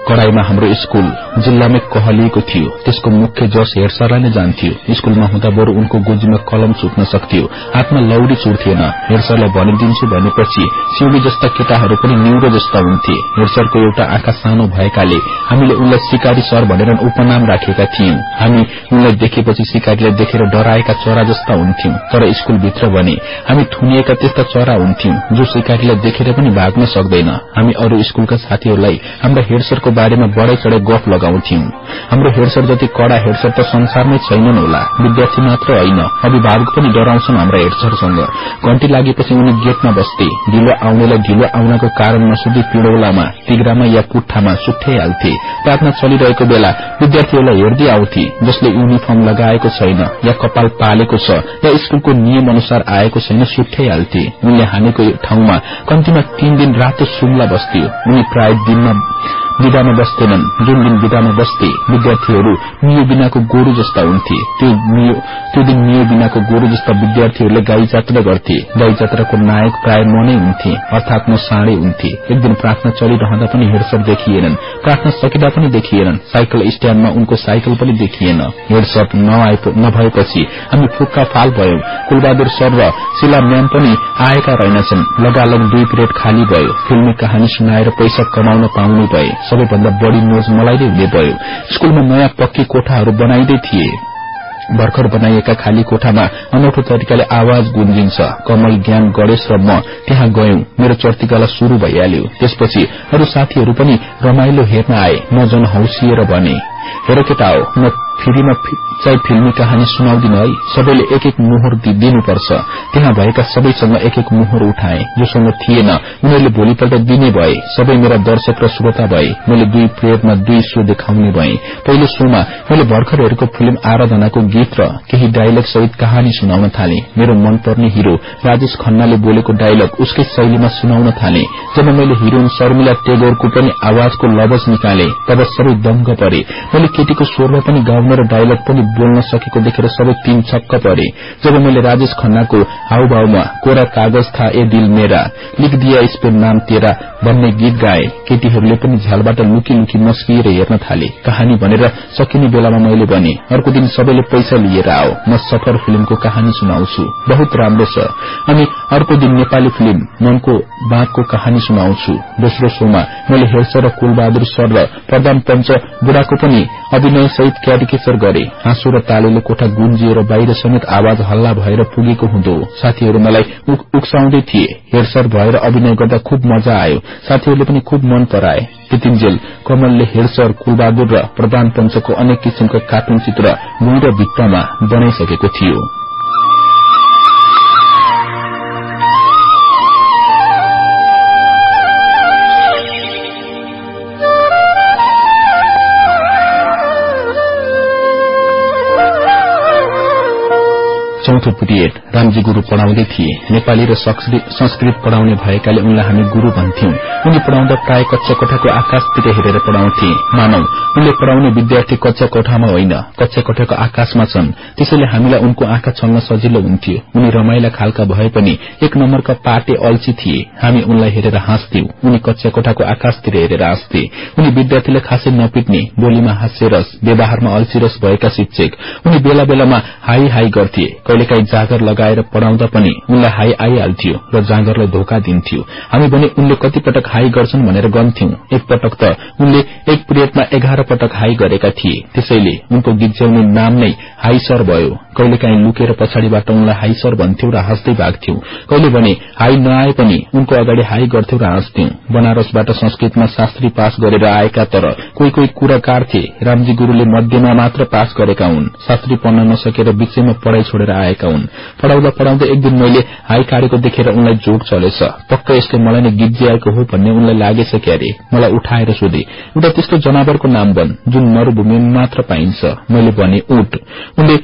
कड़ाईमा हाम्रो स्कूल जिल्लामै कहलिएको थियो। त्यसको मुख्य जस हेरसरलाई नै जान्थ्यो। स्कूलमा हुँदा बरू उनको गोजीमा कलम छुट्न सक्थ्यो। हातमा लौडी छुट्थेन हेरसरलाई भनिदिन्छु भनेपछि सिउडी जस्ता केटाहरू पनि न्यूरो जस्ता हुन्थे। हेरसरको एउटा आँखा सानो भएकाले हामीले उनलाई सिकारी सर भनेर उपनाम राखेका थियौं। हामी उनलाई देखेपछि सिकारीलाई देखेर डराएका चरा जस्ता हुन्थ्यौं। तर स्कूलभित्र भने हामी थुनिएका त्यस्ता चरा हुन्थ्यौं जो सिकारीलाई देखेर पनि भाग्न सक्दैन। हामी अरू स्कूलका साथीहरूलाई हाम्रा हेडसरको बारेमा बढ़ै चढ़ै गफ लगाउँथ्यौं। हाम्रो हेडसर जति कड़ा हेडसर त संसारमै छैनन् होला। विद्यार्थी मात्र होइन अभिभावक पनि डराउँछन् हाम्रा हेडसरसँग घण्टी लागेपछि उनी गेटमा बस्थे। ढिलो आउनेलाई ढिलो आउनको कारण नसोधी पिडौलामा तिग्रामा या पुट्ठामा सुठाइहाल्थे प्रार्थना चलिरहेको बेला विद्यार्थीहरूलाई हेर्दै आउँथे जसले युनिफर्म लगाएको छैन या कपाल पालेको छ या स्कूलको नियम अनुसार आएको छैन सुठाइहाल्थे उनले हानेको ठाउँमा कम्तीमा तीन दिन रातो सुम्ला बस्थ्यो उनी प्राय दिनमा विदामा बस्दैनन्। जुन दिन विदामा बस्थे विद्यार्थीहरू मियो बिनाको गोरु जस्ता हुन्थे। त्यो दिन मियो बिनाको गोरु जस्ता विद्यार्थीहरूले गाई जात्रा गर्थे। गाई जात्राको नायक प्राय म नै हुन्थे अर्थात म साँडे हुन्थे। एक दिन प्रार्थना चलिरहँदा पनि हेडसर देखिएनन्। प्रार्थना सकिँदा पनि देखिएनन्। साइकल स्ट्याण्डमा उनको साइकल पनि देखिएन। हेडसर नभएपछि हामी फुक्का फाल भयौं। कुलबहादुर सर र शिला म्याम पनि आएका रहेनछन्। लगालग दुई पिरियड खाली भयो। फिल्मी कहानी सुनाएर पैसा कमाउन पाउने भए। सबैभन्दा बढ़ी मोज मलाई नै हुने भयो। स्कूलमा नयाँ पक्की कोठाहरू बनाइँदै थिए। भर्खर बनाइएका खाली कोठामा अनौठो तरिकाले आवाज गुन्जिन्छ। कमल ज्ञान गणेश र म त्यहाँ गयौं। मेरो चर्तिकाला शुरू भइहाल्यो। त्यसपछि अरू साथीहरू पनि रमाइलो हेर्न आए। म जन हौसिएर भने हेर केटा हो म फेरिमा चाहिँ फिल्मी कहानी सुनाउँदिन है। सबैले एक एक मोहर दिनुपर्छ। त्यहाँ भएका सबैसँग एक एक मोहर उठाए। जोसँग थिएन। उनीहरूले भोलिपल्ट दिने भए। सबै मेरा दर्शक र श्रोता भए। मैले दुई प्रेयरमा दुई सो देखाउने भए। पहिलो सोमा मैले भर्खर हेरेको फिल्म आराधनाको गीत र केही डायलग सहित कहानी सुनाउन थाले। मेरो मनपर्ने हिरो राजेश खन्नाले बोलेको डायलग उसकै शैलीमा सुनाउन थाले। जब मैले हिरोइन शर्मिला टेगोरको पनि आवाजको लवज निकाले तब सबै दंग परे। मैले केटीको स्वरमा पनि गाउन र डायलग पनि बोल्न सकेको देखेर सबै तीन छक्क परे। जब मैले राजेश खन्नाको हाउभावमा कोरा कागज था ए दिल मेरा लिख दिया इस नाम तेरा भन्ने गीत गाए केटीहरूले पनि झ्यालबाट लुकी लुकी मस्किएर हेर्न थाले। कहानी भनेर सकिने बेलामा मैले भने अर्को दिन सबैले पैसा लिएर आओ म सफर फिल्मको कहानी सुनाउँछु। बहुत राम्रो छ। अनि अर्को दिन नेपाली फिल्म मनको बाँधको कहानी सुनाउँछु। दोस्रो शोमा मैले हेर्छ र कुलबहादुर सर र प्रधान पञ्च बुढाको पनि अभिनय सहित क्यारिकेचर गरे। हाँसो र तालेले कोठा गुन्जिएर बाहिर समेत आवाज हल्ला भएर पुगेको हुँदो। साथीहरू मलाई उक्साउँदै थिए। हेरसर भएर अभिनय गर्दा खुब मजा आयो। साथीहरूले पनि खुब मन पराए। त्यतिन्जेल कमलले हेरसर कुलबहादुर र प्रधान पञ्चको अनेक किसिमका कार्टुन चित्र भुइँ र भित्तामा बनाइसकेको थियो। चौथो पिरियड रामजी गुरू पढ़ाउँदै थिए। नेपाली र संस्कृत पढ़ाउने भएकाले उनलाई हामी गुरू भन्थ्यौं। उनी पढ़ाउँदा प्राय कच्चा कोठाको आकाशतिर हेरेर पढ़ाउँथे। मानौ उनले पढ़ाउने विद्यार्थी कच्चा कोठामा होइन कच्चा कोठाको आकाशमा छन्। त्यसैले हामीलाई उनको आँखा छल्न सजिलो हुन्थ्यो। उनी रमाइला खालका भए पनि एक नम्बरका पाटे अल्छी थिए। हामी उनलाई हेरेर हाँस्थ्यौं। उनी कच्चा कोठाको आकाशतिर हेरेर हाँस्थे उनी विद्यार्थीलाई खासै नपिट्ने बोलीमा हास्यरस व्यवहारमा अल्छीरस भएका शिक्षक। उनी बेला बेलामा हाई हाई गर्थे। कहिलेकाहीँ जाँगर लगाएर पढ़ाउँदा पनि उनलाई हाई आइहाल्थ्यो र जाँगरलाई धोका दिन्थ्यो। हामी भने उनले कति पटक हाई गर्छन् भनेर गन्थ्यौं। एक पटक त उनले एक पिरियडमा एघार पटक हाई गरेका थिए। त्यसैले उनको गिज्याउने नाम नै हाई सर भयो। कहिलेकाहीँ लुकेर पछाडिबाट उनलाई हाई सर भन्थ्यौ र हाँस्दै भाग्थ्यौ। कहिले भने हाई नआए पनि उनको अगाडि हाई गर्थ्यौ र हाँस्थ्यौ। बनारसबाट संस्कृतमा शास्त्री पास गरेर आएका तर कोही कोही कुराकार थिए। रामजी गुरूले मध्यमा मात्र पास गरेका हुन्। शास्त्री पढ्न नसकेर बीचैमा पढ़ाई छोडेर आएका हुन्। पढ़ाउँदा पढ़ाउँदै एक दिन मैले हाई काटेको देखेर उनलाई जोड चलेछ। पक्क यसले मलाई नै गिज्जिआएको हो भन्ने उनलाई लागेछ क्यारे। मलाई उठाएर सोधे एउटा त्यस्तो जनावरको नाम बन जुन मरूभूमिमा मात्र पाइन्छ। मैले भने उठ। उनले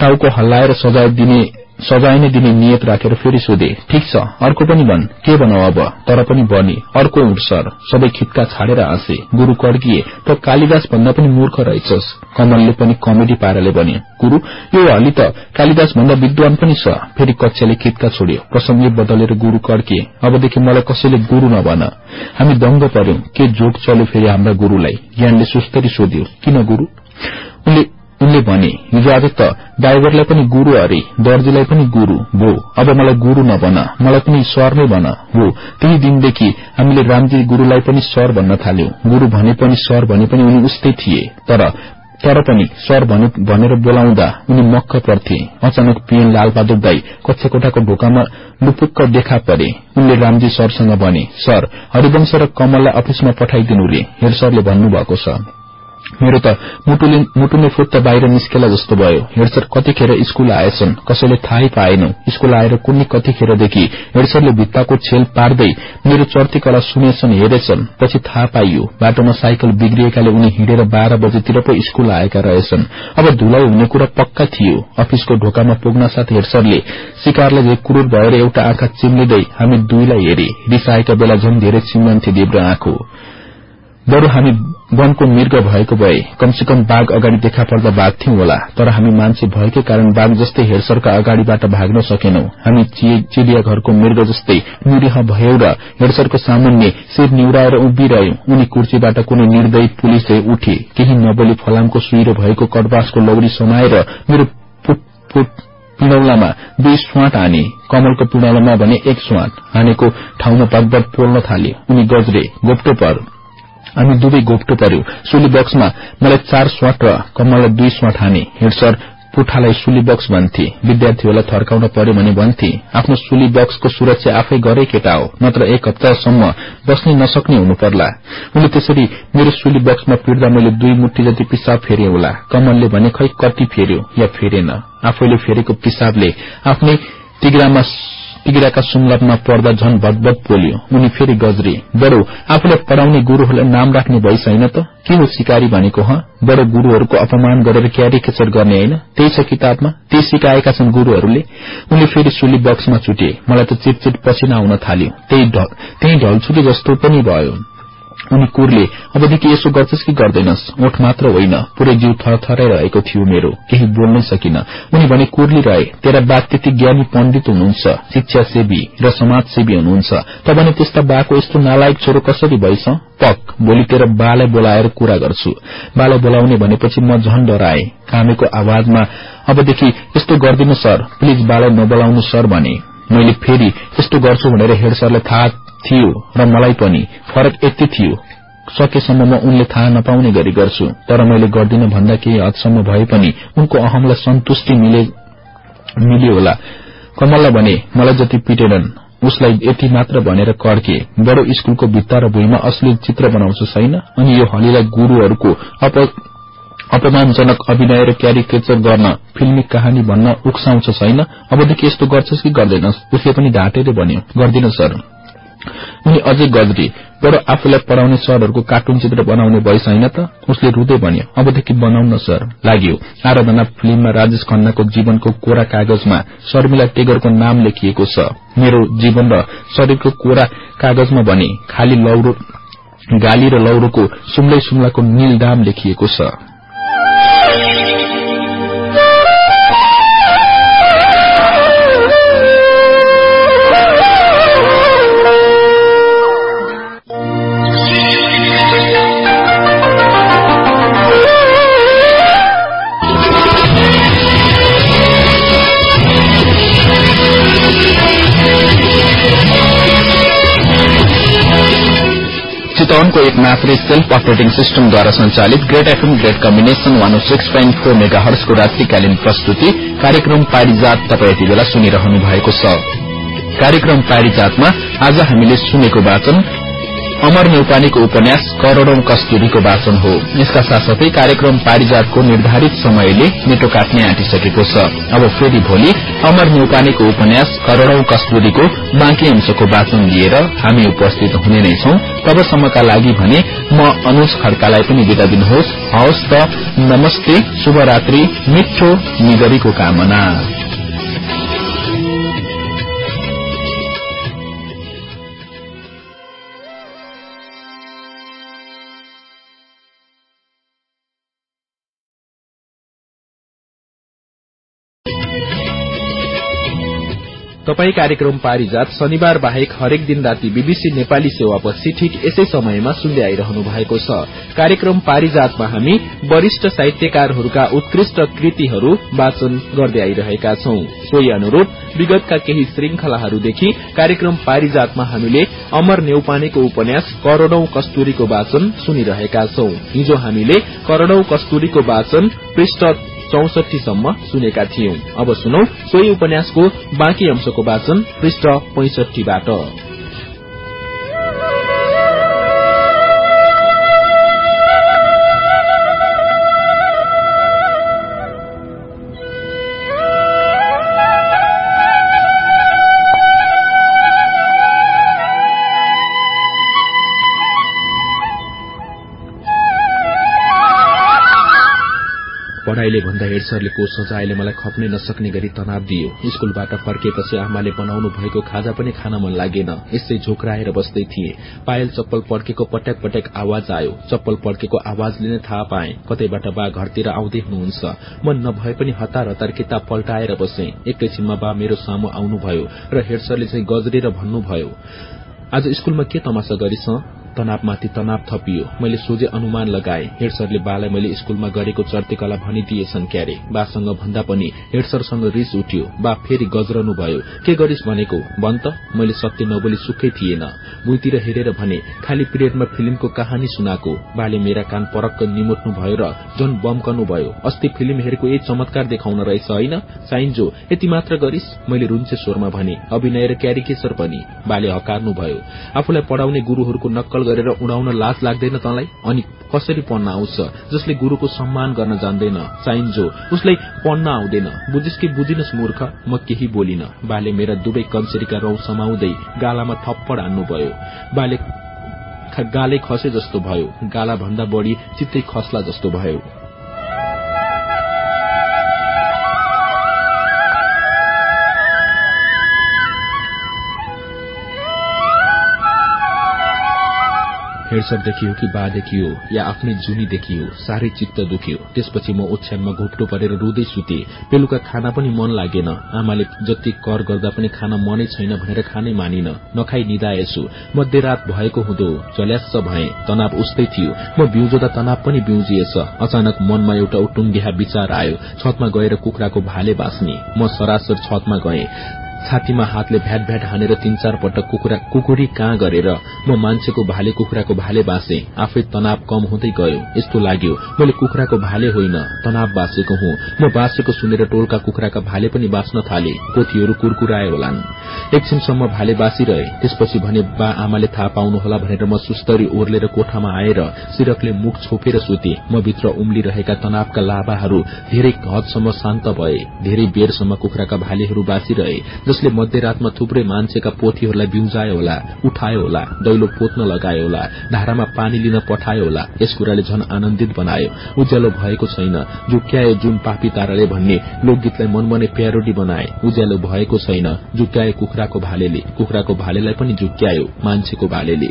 टाउको हल्लाएर सजाय दिने सजाय नै दिने नियत राखेर फेरि सोधे ठिक छ अर्को पनि भन के भनौ अब? तर पनि बनी अर्को उठ सर। सबै खिटका छाडेर हाँसे गुरू कड्किए त कालिदास भन्दा पनि मूर्ख रहेछस्। कमलले पनि कमेडी पाराले भने गुरू यो हली त कालिदास भन्दा विद्वान पनि छ। फेरि कक्षाले खिटका छोड्यो। प्रसंगले बदलेर गुरू कड्किए अबदेखि मलाई कसैले गुरू नभन। हामी दंग पर्यौं। के जोक चल्यो फेरि हाम्रा गुरूलाई? ज्ञानले सुस्तरी सोध्यो किन गुरू? उनले उनले भने हिजो आज त ड्राइभरलाई पनि गुरू अरे दर्जीलाई पनि गुरू भो अब मलाई गुरू नभन मलाई पनि सर नै भन हो त्यही दिनदेखि हामीले रामजी गुरूलाई पनि सर भन्न थाल्यौं। गुरू भने पनि सर भने पनि उनी उस्तै थिए तर तर पनि सर भनेर बोलाउँदा उनी मक्क पर्थे अचानक पीएन लालबहादुर दाई कक्षा कोठाको ढोकामा लुपुक्क देखा परे। उनले रामजी सरसँग भने सर हरिवंश र कमललाई अफिसमा पठाइदिनु रे। हेड सरले भन्नुभएको छ। मेरो त मुटु नै फुट्ट बाहिर निस्केला जस्तो भयो। हेडसर कतिखेर स्कूल आएछन्? कसैले थाहै पाएनौ। स्कूल आएर कुनै कतिखेरदेखि हेडसरले भित्ताको छेल पार्दै मेरो चर्ती कला सुनेछन् हेरेछन्। पछि थाहा पाइयो बाटोमा साइकल बिग्रिएकाले उनी हिँडेर बाह्र बजेतिर पो स्कूल आएका रहेछन्। अब धुलाई हुने कुरा पक्का थियो। अफिसको ढोकामा पुग्न साथ हेडसरले शिकारले जे क्रूर भएर एउटा आँखा चिम्लिँदै हामी दुईलाई हेरे। रिसाएका बेला झन धेरै चिम्लन्थे देब्र आँखो। बरू हामी वनको मृग भएको भए कमसेकम बाघ अगाडि देखा पर्दा भाग्थ्यौं होला तर हामी मान्छे भएकै कारण बाघ जस्तै हेडसरका अगाडिबाट भाग्न सकेनौं। हामी चिडिया घरको मृग जस्तै निरीह भयौं र हेडसरको सामान्य शिर निउराएर उभिरह्यौं। उनी कुर्सीबाट कुनै निर्दयी पुलिसले उठे केही नबोली फलामको सुइरो भएको कटबासको लौरी समाएर मेरो पिणौलामा दुई स्वाट हाने कमलको पिणौलामा भने एक स्वाट हानेको ठाउँमा पगबट पोल्न थाले। उनी गजरे गोप्टो पर हामी दुवै गोप्टो पर्यो। सुली बक्समा मलाई चार स्वाट र कमललाई दुई स्वाट हाने। हेडसर पुठालाई सुली बक्स भन्थे। विद्यार्थीहरूलाई थर्काउन पर्यो भने भन्थे। आफ्नो सुली बक्सको सुरक्षा आफै गरे केटा हो। नत्र एक हप्तासम्म बस्नै नसक्ने हुनु पर्ला उनले त्यसरी मेरो सुली बक्समा पिर्दा मैले दुई मुठी जति पिसाब फेरे होला। कमलले भने खै कति फेर्यो? या फेरेन? आफैले फेरेको पिसाबले आफ्नै तिग्रामा तिगिराका सुङ्गतमा पर्दा झन भदभद पोल्यो उनी फेरि गजरे बडो आफूलाई पढ़ाउने गुरूहरूलाई नाम राख्ने भइस होइन त? के हो सिकारी भनेको ह? बडो गुरूहरूको अपमान गरेर क्यारिकेचर गर्ने होइन? त्यही छ किताबमा? त्यही सिकाएका छन् गुरूहरूले? उनले फेरि सुली बक्समा छुटे मलाई त चिटचिट पसिना आउन थाल्यो। त्यही ढलछुटे जस्तो पनि भयो। उनी कुरले अबदेखि यसो गर्छस् कि गर्दैनस्? ओठ मात्र होइन। पूरै जीव थरथराइरहेको थियो मेरो। केही बोल्नै सकिन। उनी भने कुर्ली रहे तेरा बात त्यति ज्ञानी पण्डित हुनुहुन्छ शिक्षासेवी र समाजसेवी हुनुहुन्छ। त भने त्यस्ता बाको यस्तो नालायक छोरो कसरी भइस? पक भोलि तेरा बालाई बोलाएर कुरा गर्छु। बालाई बोलाउने भनेपछि म झन डराए कामेको आवाजमा अबदेखि यस्तो गर्दिन सर। प्लिज बालाई नबोलाउनु सर भने। मैले फेरि यस्तो गर्छु भनेर हेड सरलाई थाहा थियो र मलाई पनि फरक यति थियो। सकेसम्म म उनले थाहा नपाउने गरी गर्छु तर मैले गर्दिन भन्दा केही हदसम्म भए पनि उनको अहमलाई सन्तुष्टि मिल्यो होला। कमललाई भने मलाई जति पिटेनन् उसलाई यति मात्र भनेर कड्के बडो स्कूलको भित्ता र भुइँमा अश्लील चित्र बनाउँछ छैन? अनि यो हलीलाई गुरूहरूको अपमानजनक अभिनय र क्यारिकेचर गर्न फिल्मी कहानी भन्न उक्साउँछ छैन। अबदेखि यस्तो गर्छस् कि गर्दैनस्? उसले पनि ढाँटेर भन्यो गर्दिन सर। उनी अझै गजरी बडो आफूलाई पढ़ाउने सरहरूको कार्टुन चित्र बनाउने भइस होइन त? उसले रुँदै भन्यो अबदेखि बनाउन सर। लाग्यो आराधना फिल्ममा राजेश खन्नाको जीवनको कोरा कागजमा शर्मिला टेगरको नाम लेखिएको छ। मेरो जीवन र शरीरको कोरा कागजमा भने खाली लौरो गाली र लौरोको सुम्लै सुम्लाको नील दाम लेखिएको छ। Música चितवनको एक फ्री सेल्फ अपरेटिङ सिस्टमद्वारा संचालित great FM great combination one six point four mega हर्सको रात्रिकालीन प्रस्तुति कार्यक्रम पारिजात तपाईँ यति बेला सुनिरहनु भएको छ। कार्यक्रम पारिजातमा आज हामीले सुनेको वाचन अमर नेउपानीको उपन्यास करोड़ौं कस्तुरीको वाचन हो। यसका साथसाथै कार्यक्रम पारिजातको निर्धारित समयले नेटो काट्ने आँटिसकेको छ। अब फेरि भोलि अमर नेउपानीको उपन्यास करोड़ौं कस्तुरीको बाँकी अंशको वाचन लिएर हामी उपस्थित हुने नै छौं। तबसम्मका लागि भने म अनुज खड्कालाई पनि विदा दिनुहोस्। हवस् त नमस्ते शुभरात्री मिठो निगरीको कामना। तपाई कार्यक्रम पारिजात शनिबार बाहेक हरेक दिन राति बीबीसी नेपाली सेवापछि ठिक यसै समयमा सुन्दै आइरहनु भएको छ। कार्यक्रम पारिजातमा हामी वरिष्ठ साहित्यकारहरूका उत्कृष्ट कृतिहरू वाचन गर्दै आइरहेका छौं। सोही अनुरूप विगतका केही श्रृंखलाहरूदेखि कार्यक्रम पारिजातमा हामीले अमर नेउपानेको उपन्यास करोड़ौं कस्तुरीको वाचन सुनिरहेका छौं। हिजो हामीले करोड़ौं कस्तुरीको वाचन पृष्ठ चौसठीसम्म सुनेका थियौं। अब सुनौ सोही उपन्यासको बाँकी अंशको वाचन पृष्ठ पैंसठीबाट। पढ़ाईले भन्दा हेड सरले को सजायले मलाई खप्नै नसक्ने गरी तनाव दियो। स्कूलबाट फर्किएपछि आमाले बनाउनु भएको खाजा पनि खान मन लागेन। यसै झोक्राएर बस्दै थिए। पायल चप्पल पड्केको पटक पटक आवाज आयो। चप्पल पड्केको आवाजले नै थाहा पाए। कतैबाट बा घरतिर आउँदै हुनुहुन्छ। मन नभए पनि हतार हतार किताब पल्टाएर बसे। एकैछिनमा बा मेरो सामु आउनुभयो र हेड सरले चाहिँ गजरेर भन्नुभयो आज स्कूलमा के तमासा गरिस? तनावमाथि तनाव थपियो। मैले सोझे अनुमान लगाए। हेड सरले बालाई मैले स्कूलमा गरेको चर्तेकला भनिदिएछन् क्यारे। बासँग भन्दा पनि हेड सरसँग रिस उठ्यो। बा फेरि गजरनु भयो। के गरिस् भनेको? भन् त। मैले सत्य नबोली सुखै थिएन। भुइँतिर हेरेर भने खाली पिरियडमा फिल्मको कहानी सुनाएको। बाले मेरा कान परक्क निमोट्नु भयो र झन बम्कनु भयो। अस्ति फिल्म हेरेको यही चमत्कार देखाउन रहेछ होइन? साइन्जो यति मात्र गरिस्? मैले रुन्चे स्वरमा भने अभिनय र क्यारिकेचर पनि। बाले हकार्नु भयो। आफूलाई पढ़ाउने गुरूहरूको नक्कल गरेर उडाउन लाज लाग्दैन तँलाई? अनि कसरी पढ्न आउँछ? जसले गुरूको सम्मान गर्न जान्दैन। चाहिन्जो उसलाई पढ्न आउँदैन। बुझिस् कि बुझिनस् मूर्ख म केही बोलिन। बाले मेरा दुवै कन्सरीका रौ समाउँदै गालामा थप्पड हान्नुभयो। बाले गाले खसे जस्तो भयो। गाला भन्दा बढ़ी चित्तै खस्ला जस्तो भयो। हेडसर देखियो कि बा देखियो या आफ्नै जुनी देखियो साह्रै चित्त दुख्यो। त्यसपछि म ओछ्यानमा घोप्टो परेर रुँदै सुते। बेलुका खाना पनि मन लागेन। आमाले जति कर गर्दा पनि खाना मनै छैन भनेर खानै मानिन। नखाई निदाएछु मध्यरात भएको हुँदो चल्यास्स भए। तनाव उस्तै थियो। म बिउजोदा तनाव पनि बिउजिएछ। अचानक मनमा एउटा उटुङ्गिहा विचार आयो। छतमा गएर कुखुराको भाले बाँच्ने म सरासर छतमा गए। छातीमा हातले भ्याट भ्याट हानेर तीन चार पटक कुकुरी कहाँ गरेर म मान्छेको भाले कुखुराको भाले बाँसे आफै तनाव कम हुँदै गयो। यस्तो लाग्यो। मैले कुखुराको भाले होइन तनाव बाँचेको हुँ। म बाँचेको सुनेर टोलका कुखुराका भाले पनि बाँच्न थाले। पोथीहरू कुरकुराए होलान्। एकछिनसम्म भाले बाँचिरहे। त्यसपछि भने बा आमाले थाहा पाउनुहोला भनेर म सुस्तरी ओर्लेर कोठामा आएर सिरकले मुख छोपेर सुते। म भित्र उम्लिरहेका तनावका लाभाहरू धेरै हदसम्म शान्त भए। धेरै बेरसम्म कुखुराका भालेहरू बाँचिरहे। जसले मध्यरातमा थुप्रै मान्छेका पोथीहरूलाई बिउजायो होला उठायो होला दैलो पोत्न लगायो होला धारामा पानी लिन पठायो होला यस कुराले झन आनन्दित बनायो। उज्यालो भएको छैन। जुक्यायो जुन पापी ताराले भन्ने लोकगीतलाई मनमने प्यारोडी बनाए उज्यालो भएको छैन। जुक्यायो कुखुराको भालेले कुखुराको भालेलाई पनि जुक्यायो मान्छेको भालेले।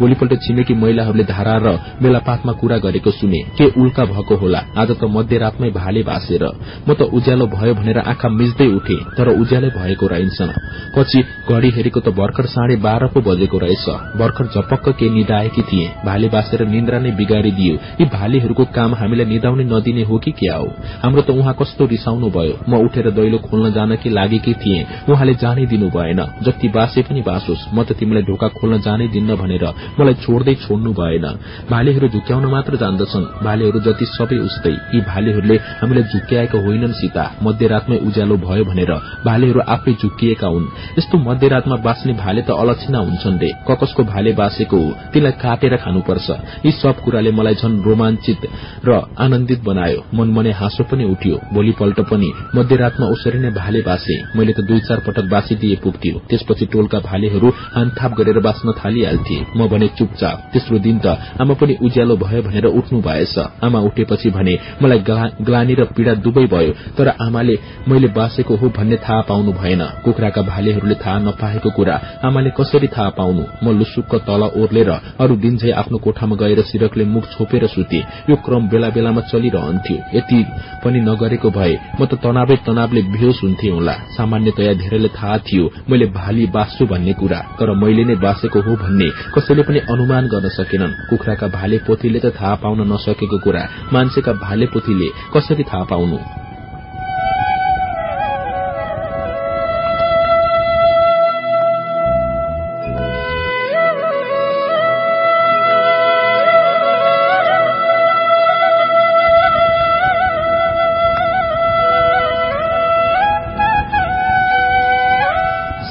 भोलिपल्ट छिमेकी महिलाहरूले धारा र बेलापातमा कुरा गरेको सुने के उल्का भएको होला आज त मध्यरातमै भाले भाँसेर। म त उज्यालो भयो भनेर आँखा मिच्दै उठे तर उज्यालै भएको पुराइन्छन् पछि घड़ी हेरेको त भर्खर साढे बाह्र पो बजेको रहेछ। भर्खर झपक्क के निदाएकी थिए। भाले बासेर निन्द्रा नै बिगारिदियो। यी भालेहरूको काम हामीलाई निदाउने नदिने हो कि क्या हो? हाम्रो त उहाँ कस्तो रिसाउनु भयो। म उठेर दैलो खोल्न जानकी लागेकी थिए। उहाँले जानै दिनु भएन। जति बासे पनि बासोस्। म त तिमीलाई ढोका खोल्न जानै दिन्न भनेर मलाई छोड्दै छोड्नु भएन। भालेहरू झुक्याउन मात्र जान्दछन्। भालेहरू जति सबै उस्तै। यी भालेहरूले हामीलाई झुक्याएका होइनन् सीता। मध्यरातमै उज्यालो भयो भनेर भालेहरू आफै झुक्किएका हुन्। यस्तो मध्यरातमा बाँच्ने भाले त अलक्षिना हुन्छन् रे। ककसको भाले बाँसेको हो तिनलाई काटेर खानुपर्छ। यी सब कुराले मलाई झन रोमाञ्चित र आनन्दित बनायो। मनमने हाँसो पनि उठ्यो। भोलिपल्ट पनि मध्यरातमा उसरी नै भाले बासे। मैले त दुई चार पटक बासिदिए पुग्थ्यो। त्यसपछि टोलका भालेहरू हानथाप गरेर बाँच्न थालिहाल्थे। म भने चुपचाप तेस्रो दिन त आमा पनि उज्यालो भयो भनेर उठ्नु भएछ। आमा उठेपछि भने मलाई ग्लानी र पीड़ा दुवै भयो तर आमाले मैले बासेको हो भन्ने थाहा पाउनु भएन। कुखुराका भालेहरूले थाहा नपाएको कुरा आमाले कसरी थाहा पाउनु? म लुसुक्क तल ओर्लेर अरू दिन झै आफ्नो कोठामा गएर सिरकले मुख छोपेर सुते। यो क्रम बेला बेलामा चलिरहन्थ्यो। यति पनि नगरेको भए म त तनावै तनावले बेहोस हुन्थे होला। सामान्यतया धेरैले थाहा थियो मैले भाली बाँच्छु भन्ने कुरा तर मैले नै बाँचेको हो भन्ने कसैले पनि अनुमान गर्न सकेनन्। कुखुराका भाले पोथीले त थाहा पाउन नसकेको कुरा मान्छेका भाले पोथीले कसरी थाहा पाउनु?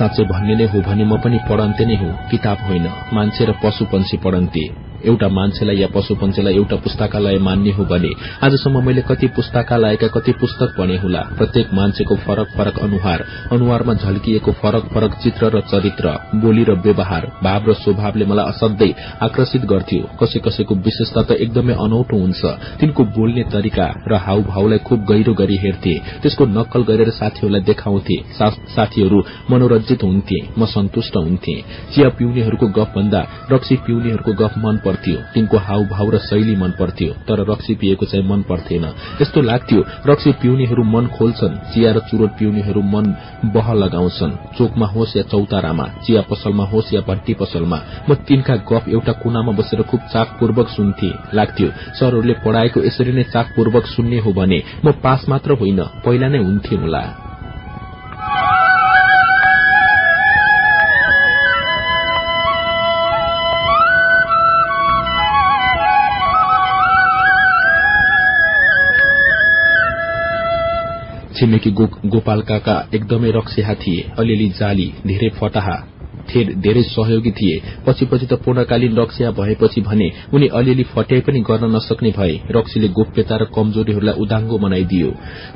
साँच्चै भन्ने नै हो भने म पनि पढन्ते नै हो। किताब होइन। मान्छे र पशु पंक्षी पढन्ते एउटा मान्छेलाई या पशु पंक्षीलाई एउटा पुस्तकालय मान्ने हो भने आजसम्म मैले कति पुस्तकालयका कति पुस्तक पढे होला। प्रत्येक मान्छेको फरक फरक अनुहार अनुहारमा झल्किएको फरक फरक चित्र र चरित्र बोली र व्यवहार भाव र स्वभावले मलाई असाध्यै आकर्षित गर्थ्यो। कसै कसैको विशेषता त एकदमै अनौठो हुन्छ। तिनको बोल्ने तरिका र हाउभावलाई खुब गहिरो गरी हेर्थे। त्यसको नक्कल गरेर साथीहरूलाई देखाउँथे। साथीहरू मनोरञ्जित हुन्थे म सन्तुष्ट हुन्थे। चिया पिउनेहरूको गफ भन्दा रक्सी पिउनेहरूको गफ मन पर्थ्यो तिनको हाउभाव र शैली मन पर्थ्यो तर रक्सी पिएको चाहिँ मन पर्थेन। यस्तो लाग्थ्यो रक्सी पिउनेहरू मन खोल्छन् चिया र चुरोट पिउनेहरू मन बह लगाउँछन्। चोकमा होस् या चौतारामा चिया पसलमा होस् या भट्टी पसलमा म तिनका गफ एउटा कुनामा बसेर खुब चाकपूर्वक सुन्थे। लाग्थ्यो सरहरूले पढ़ाएको यसरी नै चाकपूर्वक सुन्ने हो भने म पास मात्र होइन पहिला नै हुन्थे होला। छिमेकी गोपाल काका एकदमै रक्सेहा थिए अलिअलि जाली धेरै फटाहा। धेरै सहयोगी थिए। पछि पछि त पूर्णकालीन रक्सिया भएपछि भने उनी अलिअलि फट्याई पनि गर्न नसक्ने भए रक्सीले गोप्यता र कमजोरीहरूलाई उदाङ्गो बनाइदियो।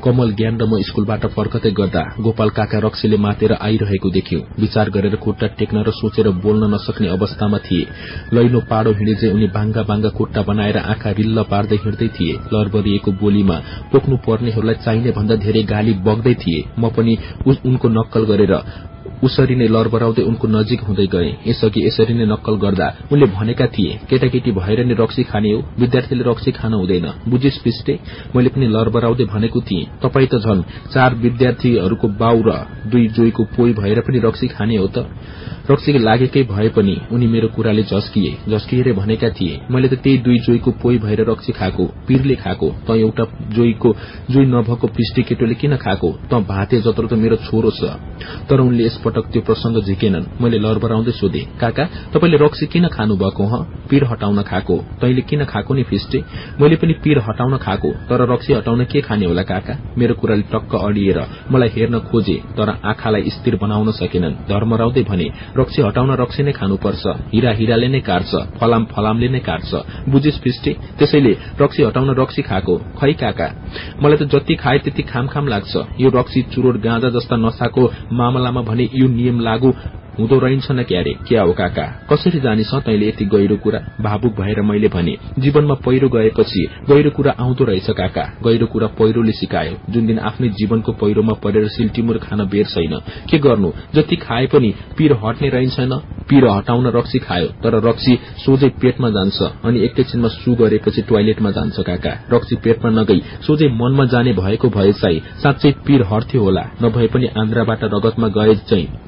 कमल ज्ञान र म स्कूलबाट फर्कदै गर्दा गोपाल काका रक्सीले मातेर आइरहेको देख्यौं। विचार गरेर खुट्टा टेक्न र सोचेर बोल्न नसक्ने अवस्थामा थिए। लैनो पाड़ो हिँडे उनी बाङ्गा बाङ्गा खुट्टा बनाएर आँखा रिल्ल पार्दै हिँड्दै थिए। लरबरिएको बोलीमा पोख्नु पर्नेहरूलाई चाहिने भन्दा धेरै गाली बग्दै थिए। म पनि उनको नक्कल गरेर उसरी नै लरबराउँदै उनको नजिक हुँदै गए। यसअघि यसरी नै नक्कल गर्दा उनले भनेका थिए केटाकेटी भएर नै रक्सी खाने हो विद्यार्थीले रक्सी खान हुँदैन। बुझिस पिस्टे मैले पनि लरबराउँदै भनेको थिएँ तपाई त झन चार विद्यार्थीहरूको बाउ र दुई जोईको पोइ भएर पनि रक्सी खाने हो त। रक्सी लागेकै भए पनि उनी मेरो कुराले झस्किए झस्किएर भनेका थिए मैले त त्यही दुई जोईको पोइ भएर रक्सी खाएको पीरले खाएको त एउटा जोईको जोई नभएको पिष्टी केटोले किन खाएको त भाते जत्रो त मेरो छोरो छ। तर उनले यसपटक त्यो प्रसंग झिकेनन्। मैले लरबराउँदै सोधे काका तपाईँले रक्सी किन खानु भएको ह? पीर हटाउन खाएको। तैले किन खाएको नि फिस्टे मैले पनि पीर हटाउन खाएको तर रक्सी हटाउन के खाने होला काका? मेरो कुराले टक्क अडिएर मलाई हेर्न खोजे तर आँखालाई स्थिर बनाउन सकेनन्। धर्मराउँदै भने रक्सी हटाउन रक्सी नै खानुपर्छ। हिरा हिराले नै काट्छ फलाम फलामले नै काट्छ। बुझिस फिस्टे त्यसैले रक्सी हटाउन रक्सी खाएको। खै काका? मलाई त जति खाए त्यति खाम खाम लाग्छ। यो रक्सी चुरोट गाँजा जस्ता नशाको मामलामा भने यो नियम लागू हुँदो रहन्छ न क्यारे? क्या हो काका? कसरी जानिस तैले यति गहिरो कुरा? भावुक भएर मैले भने जीवनमा पहिरो गएपछि गहिरो कुरा आउँदो रहेछ काका। गहिरो कुरा पहिरोले सिकायो। जुन दिन आफ्नै जीवनको पहिरोमा परेर सिल्टिमुर खान बेर छैन। के गर्नु? जति खाए पनि पीर हट्ने रहन्छन्। पीर हटाउन रक्सी खायो तर रक्सी सोझै पेटमा जान्छ अनि एकैछिनमा सु गरेपछि टोयलेटमा जान्छ काका। रक्सी पेटमा नगई सोझै मनमा जाने भएको भए चाहिँ साँच्चै पीर हट्थ्यो होला। नभए पनि आन्द्राबाट रगतमा गए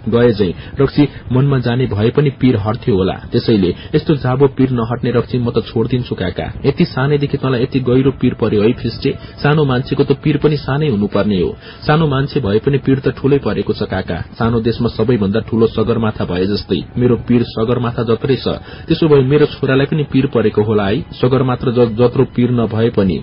गए चाहिँ रक्सी मनमा जाने भए पनि पीर हट्थ्यो होला। त्यसैले यस्तो जाबो पीर नहट्ने रक्सी म त छोडिदिन्छु काका। यति सानैदेखि तँलाई यति गहिरो पीर पर्यो है फिस्टे सानो मान्छेको त पीर पनि सानै हुनुपर्ने हो। सानो मान्छे भए पनि पीर त ठूलै परेको छ काका। सानो देशमा सबैभन्दा ठूलो सगरमाथा भए जस्तै मेरो पीर सगरमाथा जत्रै छ। त्यसो भए मेरो छोरालाई पनि पीर परेको होला है। सगरमात्र जत्रो पीर नभए पनि।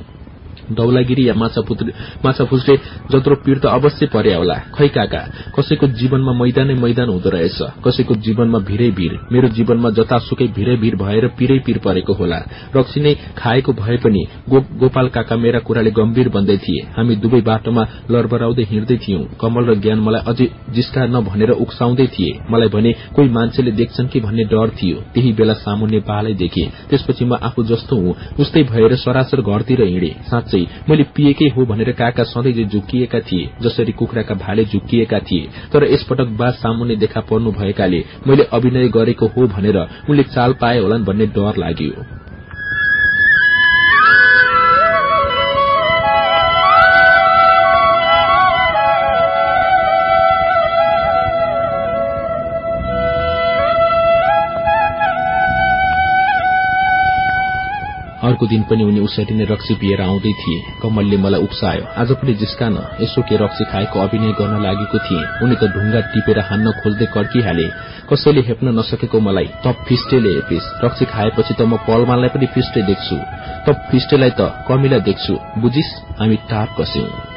दौलागिरी या माछा फुस्रे जत्रो पीड़ त अवश्य परे होला। खै काका कसैको जीवनमा मैदानै मैदान हुँदो रहेछ। कसैको जीवनमा भिरै भीर। मेरो जीवनमा जतासुकै भिरै भीर भएर पीरै पीर परेको होला। रक्सी नै खाएको भए पनि गोपाल काका मेरा कुराले गम्भीर बन्दै थिए। हामी दुवै बाटोमा लरबराउँदै हिँड्दै थियौं। कमल र ज्ञान मलाई अझै जिस्का नभनेर उक्साउँदै थिए। मलाई भने कोही मान्छेले देख्छन् कि? भन्ने डर थियो। त्यही बेला सामुन्ने बालै देखे त्यसपछि म आफू जस्तो हुँ। उस्तै भएर सरासर घरतिर हिँडे। साँच्चै साँच्चै मैले पिएकै हो भनेर काका सधैँ झुकिएका थिए जसरी कुखुराका भाले झुकिएका थिए तर यसपटक बा सामुन्ने देखा पर्नु भएकाले मैले अभिनय गरेको हो भनेर उनले चाल पाए होलान् भन्ने डर लाग्यो। अर्को दिन पनि उनी उसरी नै रक्सी पिएर आउँदै थिए। कमलले मलाई उक्सायो आज पनि जिस्कान यसो के रक्सी खाएको अभिनय गर्न लागेको थिए। उनी त ढुङ्गा टिपेर हान्न खोज्दै कड्किहाले। कसैले हेप्न नसकेको मलाई तप फिस्टेले हेपिस रक्सी खाएपछि त म पलमालाई पनि फिस्टे देख्छु। तप फिस्टेलाई त कमिला देख्छु। बुझिस हामी टाप कस्यौं।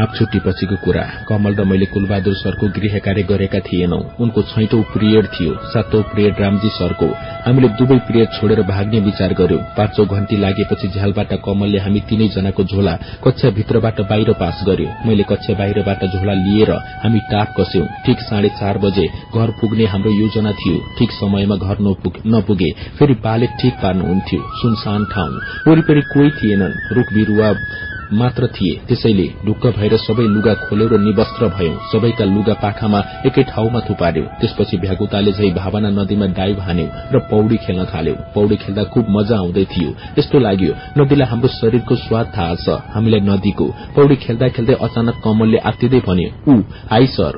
हाफ छुट्टीपछिको कुरा। कमल र मैले कुलबहादुर सरको गृह कार्य गरेका थिएनौ। उनको छैटौं पिरियड थियो सातौं पिरियड रामजी सरको। हामीले दुवै पिरियड छोडेर भाग्ने विचार गर्यौं। पाँचौं घण्टी लागेपछि झ्यालबाट कमलले हामी तीनैजनाको झोला कक्षा भित्रबाट बाहिर पास गर्यो। मैले कक्षा बाहिरबाट झोला लिएर हामी टाप कस्यौं। ठिक साढे चार बजे घर पुग्ने हाम्रो योजना थियो। ठिक समयमा घर नपुगे फेरि बाले ठिक पार्नुहुन्थ्यो। सुनसान ठाउँ। वरिपरि कोही थिएनन्। रूख बिरूवा मात्र थिए। त्यसैले ढुक्क भएर सबै लुगा खोल्यो र निवस्त्र भयौं। सबैका लुगा पाखामा एकै ठाउँमा थुपार्यो। त्यसपछि भ्यागुताले झै भावना नदीमा डाइभ हान्यौ र पौडी खेल्न थाल्यौ। पौडी खेल्दा खुब मजा आउँदै थियो। यस्तो लाग्यो नदीलाई हाम्रो शरीरको स्वाद थाहा छ हामीलाई नदीको। पौडी खेल्दा खेल्दै अचानक कमलले आत्तिँदै भने ऊ हाई सर।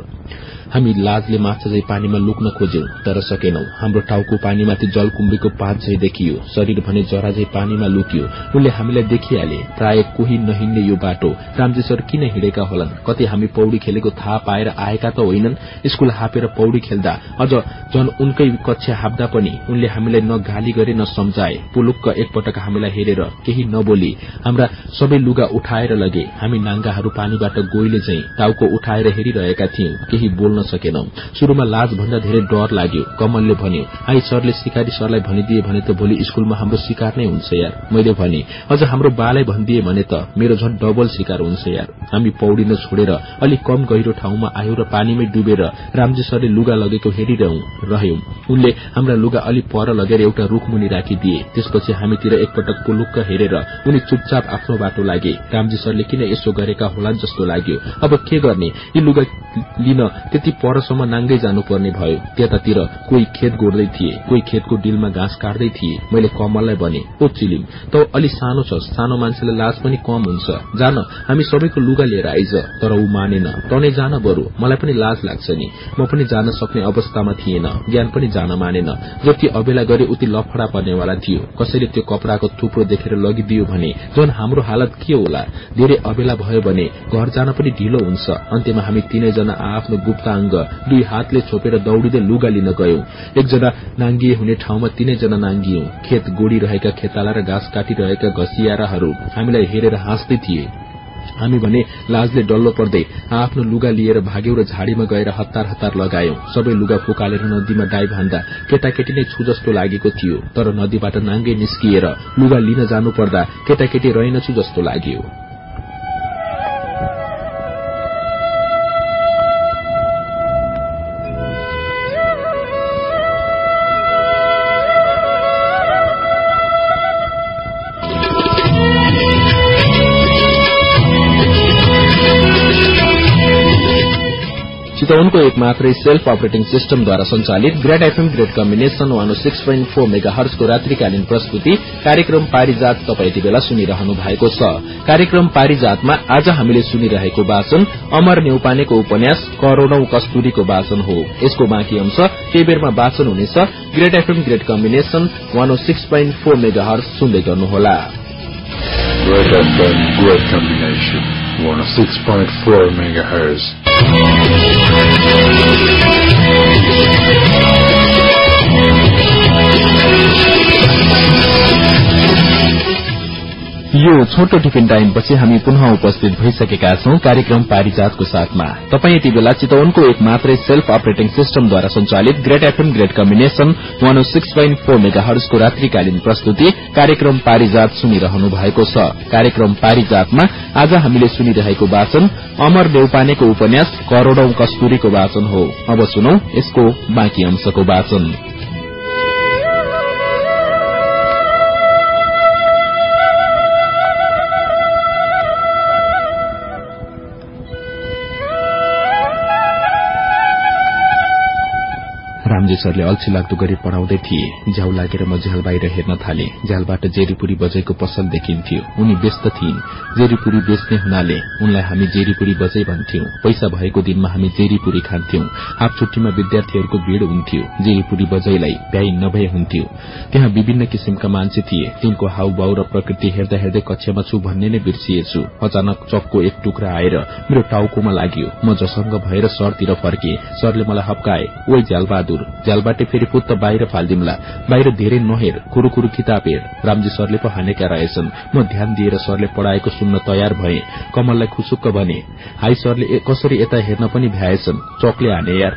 हामी लाजले माछा झै पानीमा लुक्न खोज्यौं तर सकेनौं। हाम्रो टाउको पानीमाथि जलकुम्बीको पात झै देखियो शरीर भने जरा झै पानीमा लुक्यो। उनले हामीलाई देखिहाले प्राय कोही नहिँड्ने यो बाटो। रामजी सर किन हिँडेका होलान्? कति हामी पौडी खेलेको थाहा पाएर आएका त होइनन्? स्कूल हापेर पौडी खेल्दा अझ झन उनकै कक्षा हाप्दा पनि उनले हामीलाई न गाली गरे न सम्झाए। पुलुक्क एकपटक हामीलाई हेरेर केही नबोली। हाम्रा सबै लुगा उठाएर लगे। हामी नाङ्गाहरू पानीबाट गोइले झै टाउको उठाएर हेरिरहेका थियौं। केही बोल्न सकेनौ। शुरूमा लाज भन्दा धेरै डर लाग्यो। कमलले भन्यो आई सरले सिकारी सरलाई भनिदिए भने त भोलि स्कूलमा हाम्रो शिकार नै हुन्छ यार। मैले भने अझ हाम्रो बालाई भनिदिए भने त मेरो झन् डबल शिकार हुन्छ यार। हामी पौडिन छोडेर अलिक कम गहिरो ठाउँमा आयौं र पानीमै डुबेर रामजी सरले लुगा लगेको हेरिरह्यौं उनले हाम्रा लुगा अलिक पर लगेर एउटा रुखमुनि राखिदिए। त्यसपछि हामीतिर एकपटक पुलुक्क हेरेर उनी चुपचाप आफ्नो बाटो लागे। रामजी सरले किन यसो गरेका होला जस्तो लाग्यो। अब के गर्ने? यी लुगा लिन त्यति परसम्म नाङ्गै जानुपर्ने भयो। त्यतातिर कोही खेत गोड्दै थिए कोही खेतको डिलमा घाँस काट्दै थिए। मैले कमललाई भने ओ चिलिम त अलि सानो छ सानो मान्छेलाई लाज पनि कम हुन्छ। जान हामी सबैको लुगा लिएर आइज तर ऊ मानेन। तनै जान बरू मलाई पनि लाज लाग्छ नि। म पनि जान सक्ने अवस्थामा थिएन ज्ञान पनि जान मानेन। जति अबेला गरे उति लफडा पर्नेवाला थियो। कसैले त्यो कपड़ाको थुप्रो देखेर लगिदियो भने झन हाम्रो हालत के होला? धेरै अबेला भयो भने घर जान पनि ढिलो हुन्छ। अन्त्यमा हामी तीनैजना आफ्नो गुप्ताङ्ग दुई हातले छोपेर दौड़िँदै लुगा लिन गयौं। एकजना नाङ्गिए हुने ठाउँमा तीनैजना नाङ्गियौं खेत गोडिरहेका खेताला र घाँस काटिरहेका घसियाराहरू हामीलाई हेरेर हाँस्दै थिए। हामी भने लाजले डल्लो पर्दै आफ्नो लुगा लिएर भाग्यौं र झाडीमा गएर हतार हतार लगायौं। सबै लुगा फुकालेर नदीमा डाइ भन्दा केटाकेटी नै छु जस्तो लागेको थियो। तर नदीबाट नाङ्गै निस्किएर लुगा लिन जानु पर्दा केटाकेटी रहेनछु जस्तो लाग्यो। चितवनको एक मात्रै सेल्फ अपरेटिङ सिस्टमद्वारा संचालित great FM great combination one six point four mega हर्सको रात्रिकालीन प्रस्तुति कार्यक्रम पारिजात तपाईँ यति बेला सुनिरहनु भएको छ। कार्यक्रम पारिजातमा आज हामीले सुनिरहेको वाचन अमर नेउपानेको उपन्यास करोड़ौं कस्तुरीको वाचन हो। यसको बाँकी अंश केही बेरमा वाचन हुनेछ। Great FM great combination one six point four megahertz सुन्दै गर्नुहोला। 106.4 megahertz. यो छोटो टिफिन टाइमपछि हामी पुनः उपस्थित भइसकेका छौं कार्यक्रम पारिजातको साथमा। तपाईँ यति बेला चितवनको एक मात्रै सेल्फ अपरेटिङ सिस्टमद्वारा संचालित great FM great combination one six point four mega हर्सको रात्रिकालीन प्रस्तुति कार्यक्रम पारिजात सुनिरहनु भएको छ। कार्यक्रम पारिजातमा आज हामीले सुनिरहेको वाचन अमर देउपानेको उपन्यास करोड़ौं कस्तुरीको वाचन हो। अब सुनौ यसको बाँकी अंशको वाचन। रामजी सरले अल्छी लाग्दो गरी पढ़ाउँदै थिए। झ्याउ लागेर म झ्याल बाहिर हेर्न थाले। झ्यालबाट जेरीपुरी बजेको पसल देखिन्थ्यो। उनी व्यस्त थिइन्। जेरीपुरी बेच्ने हुनाले उनलाई हामी जेरीपुरी बजै भन्थ्यौं। पैसा भएको दिनमा हामी जेरीपुरी खान्थ्यौं। हाफ छुट्टीमा विद्यार्थीहरूको भीड़ हुन्थ्यो। जेरीपुरी बजैलाई भ्याइ नभए हुन्थ्यो। त्यहाँ विभिन्न किसिमका मान्छे थिए। तिनको हाउभाउ र प्रकृति हेर्दा हेर्दै कक्षामा छु भन्ने नै बिर्सिएछु। अचानक चकको एक टुक्रा आएर मेरो टाउकोमा लाग्यो। म जसंग भएर सरतिर फर्के। सरले मलाई हप्काए ओइ झ्यालबहादुर झ्यालबाटै फेरि पुत्त बाहिर फालिदिउँला। बाहिर धेरै नहेर कुरू किताब हेर। रामजी सरले पो हानेका रहेछन्। म ध्यान दिएर सरले पढ़ाएको सुन्न तयार भए। कमललाई खुसुक्क भने हाई सरले कसरी यता हेर्न पनि भ्याएछन्? चकले हाने यार।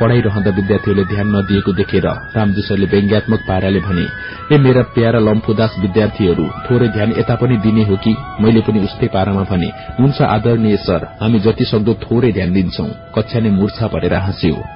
पढ़ाइरहँदा विद्यार्थीहरूले ध्यान नदिएको देखेर रामजी सरले व्यङ्ग्यात्मक पाराले भने ए मेरा प्यारा लम्फुदास विद्यार्थीहरू थोरै ध्यान यता पनि दिने हो कि? मैले पनि उस्तै पारामा भने हुन्छ आदरणीय सर हामी जति सक्दो थोरै ध्यान दिन्छौं। कक्षा नै मूर्छा परेर हाँस्यो।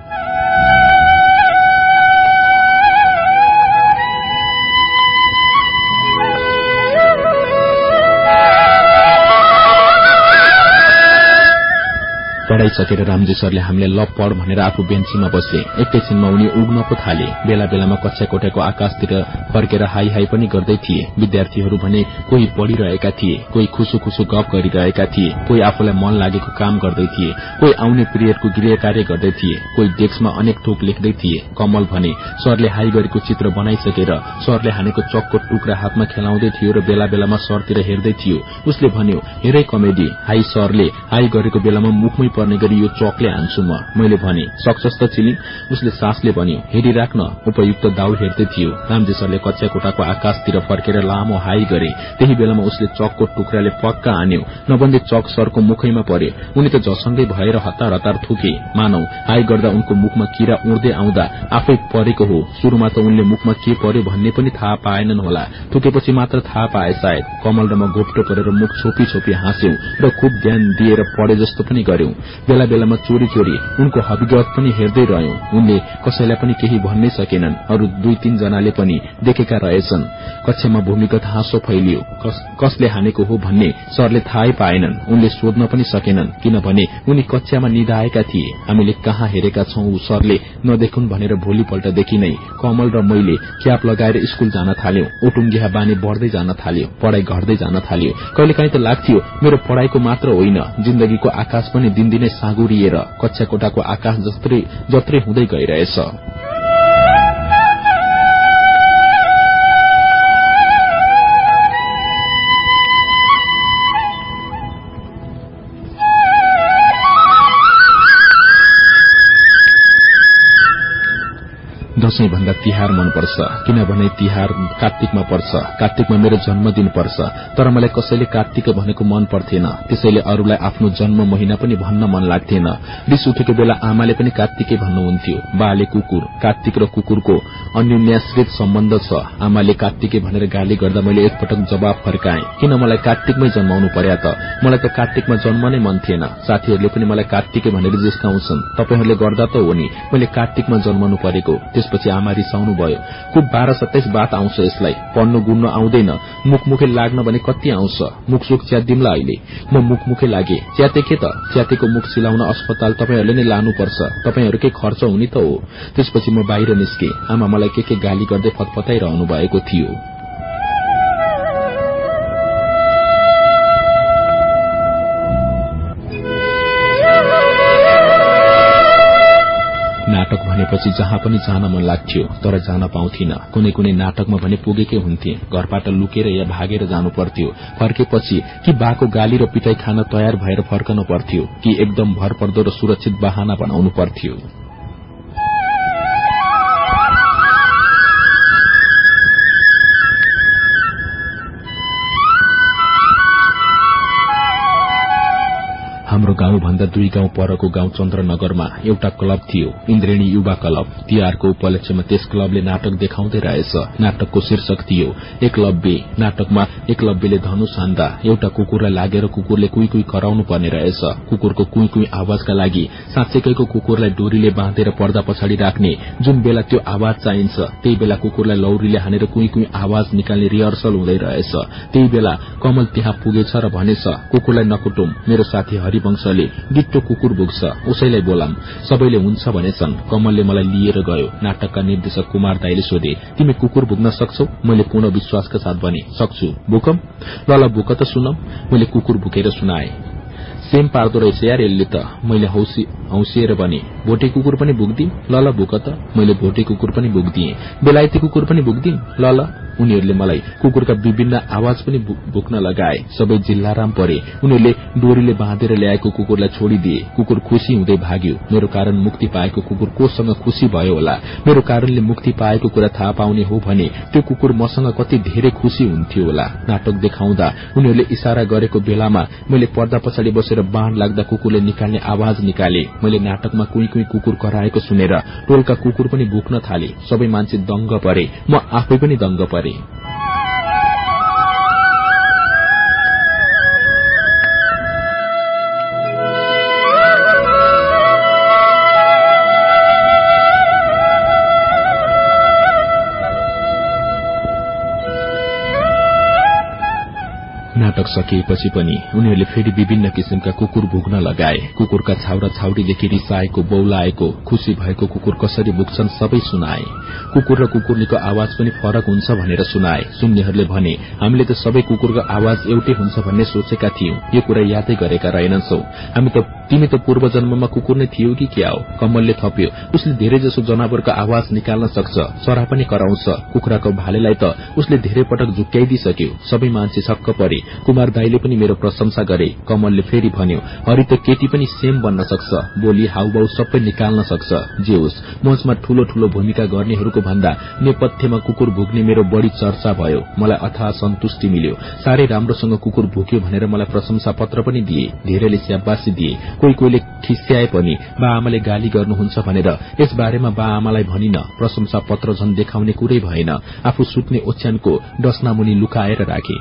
पढ़ाइसकेर रामजी सरले हामीले ल पढ भनेर आफू बेन्चीमा बसे एकैछिनमा उनी उग्न पो थाले। बेला बेलामा कक्षा कोठाको आकाशतिर फर्केर हाई हाई पनि गर्दै थिए। विद्यार्थीहरू भने कोही पढ़िरहेका थिए कोही खुसु खुसु गफ गरिरहेका थिए कोही आफूलाई मन लागेको काम गर्दै थिए कोही आउने पिरियडको गृह कार्य गर्दै थिए कोही डेस्कमा अनेक थोक लेख्दै थिए। कमल भने सरले हाई गरेको चित्र बनाइसकेर सरले हानेको चकको टुक्रा हातमा खेलाउँदै थियो र बेला बेलामा सरतिर हेर्दै थियो। उसले भन्यो हेरै कमेडी हाई सरले हाई गरेको बेलामा मुखमै पर्ने गरी यो चकले हान्छु म। मैले भने सक्छस् त चिलिङ उसले सासले भन्यो हेरिराख्न। उपयुक्त दाउ हेर्दै थियो। रामजी सरले कक्षा कोठाको आकाशतिर फर्केर लामो हाई गरे। त्यही बेलामा उसले चकको टुक्राले पक्का हान्यो। नबन्दै चक सरको मुखैमा परे। उनी त झसंगै भएर हतार हतार थुके। मानौ हाई गर्दा उनको मुखमा किरा उड्दै आउँदा आफै परेको हो। शुरूमा त उनले मुखमा के पर्यो भन्ने पनि थाहा पाएनन् होला। थुकेपछि मात्र थाहा पाए सायद। कमल र म घोप्टो परेर मुख छोपी छोपी हाँस्यौं र खुब ध्यान दिएर पढे जस्तो पनि गर्यौं बेला बेलामा चोरी चोरी उनको हविगत पनि हेर्दै रह्यौं। उनले कसैलाई पनि केही भन्नै सकेनन्। अरू दुई तीन जनाले पनि देखेका रहेछन्। कक्षामा भूमिगत हाँसो फैलियो। कसले हानेको हो भन्ने सरले थाहै पाएनन्। उनले सोध्न पनि सकेनन् किनभने उनी कक्षामा निधाएका थिए। हामीले कहाँ हेरेका छौं सरले नदेखुन् भनेर भोलिपल्टदेखि नै कमल र मैले क्याप लगाएर स्कूल जान थाल्यौं। ओटुङ्गिहा बानी बढ़दै जान थाल्यो। पढ़ाई घट्दै जान थाल्यो। कहिलेकाहीँ त लाग्थ्यो मेरो पढ़ाईको मात्र होइन। जिन्दगीको आकाश पनि दिनदिनै साँगुरिएर कक्षा कोठाको आकाश जत्रै हुँदै गइरहेछ। दशैं भन्दा तिहार मनपर्छ किनभने तिहार कार्तिकमा पर्छ। कार्तिकमा मेरो जन्मदिन पर्छ। तर मलाई कसैले कार्तिक भनेको मन पर्थेन। त्यसैले अरूलाई आफ्नो जन्म महिना पनि भन्न मन लाग्थेन। रिस उठेको बेला आमाले पनि कार्तिकै भन्नुहुन्थ्यो बाले कुकुर कार्तिक र कुकुरको अन्योन्याश्रित सम्बन्ध छ। आमाले कार्तिके भनेर गाली गर्दा मैले एकपटक जवाब फर्काएँ। किन मलाई कार्तिकमै जन्माउनु पर्या त? मलाई त कार्तिकमा जन्म नै मन थिएन। साथीहरूले पनि मलाई कार्तिके भनेर जिस्काउँछन्। तपाईँहरूले गर्दा त हो नि मैले कार्तिकमा जन्मनु परेको। त्यसपछि आमा रिसाउनु भयो खुब बाह्र सत्ताइस बात आउँछ यसलाई। पढ्नु गुड्नु आउँदैन। मुखमुखे लाग्न भने कति आउँछ? मुखसुख च्यातिदिउँला अहिले। म मुखमुखे लागे। च्याते के त? च्यातेको मुख सिलाउन अस्पताल तपाईँहरूले नै लानुपर्छ। तपाईँहरूकै खर्च हुने त हो। त्यसपछि म बाहिर निस्के। आमा मलाई के के गाली गर्दै फतफताइरहनु भएको थियो। भनेपछि जहाँ पनि जान मन लाग्थ्यो तर जान पाउँथिन। कुनै कुनै नाटकमा भने पुगेकै हुन्थे घरबाट लुकेर या भागेर जानु पर्थ्यो। फर्केपछि कि बाको गाली र पिटाई खान तयार भएर फर्कनु पर्थ्यो कि एकदम भर पर्दो र सुरक्षित बहाना बनाउनु पर्थ्यो। हाम्रो गाउँभन्दा दुई गाउँ परको गाउँ चन्द्रनगरमा एउटा क्लब थियो इन्द्रेणी युवा क्लब। तिहारको उपलक्ष्यमा त्यस क्लबले नाटक देखाउँदै रहेछ। नाटकको शीर्षक थियो एकलव्य नाटकमा एकलव्यले धनुष हान्दा एउटा कुकुरलाई लागेर कुकुरले कुई कुई कराउनु पर्ने रहेछ। कुकुरको कुई कुई आवाजका लागि साँच्चैकैको कुकुरलाई डोरीले बाँधेर पर्दा पछाडि राख्ने जुन बेला त्यो आवाज चाहिन्छ त्यही बेला कुकुरलाई लौरीले हानेर कुई कुई आवाज निकाल्ने रिहर्सल हुँदै रहेछ। त्यही बेला कमल त्यहाँ पुगेछ र भनेछ कुकुरलाई नकुटुम मेरो साथी हरिवंशले गिट्टो कुकुर भुक्छ उसैलाई बोलाम सबैले हुन्छ भनेछन् कमलले मलाई लिएर गयो। नाटकका निर्देशक कुमार दाईले सोधे तिमी कुकुर भुक्न सक्छौ? मैले पूर्ण विश्वासका साथ भने सक्छु। भुकम ल ल भुक त सुनम मैले कुकुर भुकेर सुनाए। सेम पार्दो रहेछ यार यसले त। मैले हौसिएर भने भोटे कुकुर पनि भुक्दिम ल ल भुक त। मैले भोटे कुकुर पनि भुक्दिए। बेलायती कुकुर पनि भुक्दिम ल ल। उनीहरूले मलाई कुकुरका विभिन्न आवाज पनि भुक्न लगाए। सबै जिल्लाराम परे। उनीहरूले डोरीले बाँधेर ल्याएको कुकुरलाई छोडिदिए। कुकुर खुशी हुँदै भाग्यो। मेरो कारण मुक्ति पाएको कुकुर कोसँग खुशी भयो होला। मेरो कारणले मुक्ति पाएको कुरा थाहा पाउने हो भने त्यो कुकुर मसँग कति धेरै खुशी हुन्थ्यो होला। नाटक देखाउँदा उनीहरूले इशारा गरेको बेलामा मैले पर्दा पछाडि बसेर बाँड लाग्दा कुकुरले निकाल्ने आवाज निकाले। मैले नाटकमा कुई कुई कुकुर कराएको सुनेर टोलका कुकुर पनि भुक्न थाले। सबै मान्छे दंग परे। म आफै पनि दंग परे। Party नाटक सकिएपछि पनि उनीहरूले फेरि विभिन्न किसिमका कुकुर भुक्न लगाए। कुकुरका छाउरा छाउरीदेखि रिसाएको बौलाएको खुशी भएको कुकुर कसरी भुक्छन् सबै सुनाए। कुकुर र कुकुरनीको आवाज पनि फरक हुन्छ भनेर सुनाए। सुन्नेहरूले भने हामीले त सबै कुकुरको आवाज एउटै हुन्छ भन्ने सोचेका थियौं। यो कुरा यादै गरेका रहेनछौ। हामी त तिमी त पूर्व जन्ममा कुकुर नै थियो कि क्या हो? कमलले थप्यो उसले धेरै जसो जनावरको आवाज निकाल्न सक्छ सरा पनि कराउँछ। कुखुराको भालेलाई त उसले धेरै पटक झुक्याइदिइसक्यो सबै मान्छे छक्क परे। कुमार दाईले पनि मेरो प्रशंसा गरे। कमलले फेरि भन्यो हरि त केटी पनि सेम बन्न सक्छ। बोली हाउबाउ सबै निकाल्न सक्छ। जे होस् मञ्चमा ठूलो ठूलो भूमिका गर्नेहरूको भन्दा नेपथ्यमा कुकुर भुक्ने मेरो बढ़ी चर्चा भयो। मलाई अथाह सन्तुष्टि मिल्यो। साह्रै राम्रोसँग कुकुर भुक्यो भनेर मलाई प्रशंसा पत्र पनि दिए। धेरैले स्याबासी दिए। कोही कोहीले खिस्याए पनि बा आमाले गाली गर्नुहुन्छ भनेर। यस बारेमा बा आमालाई भनिन। प्रशंसा पत्र झन देखाउने कुरै भएन। आफू सुत्ने ओछ्यानको डसनामुनि लुकाएर राखे।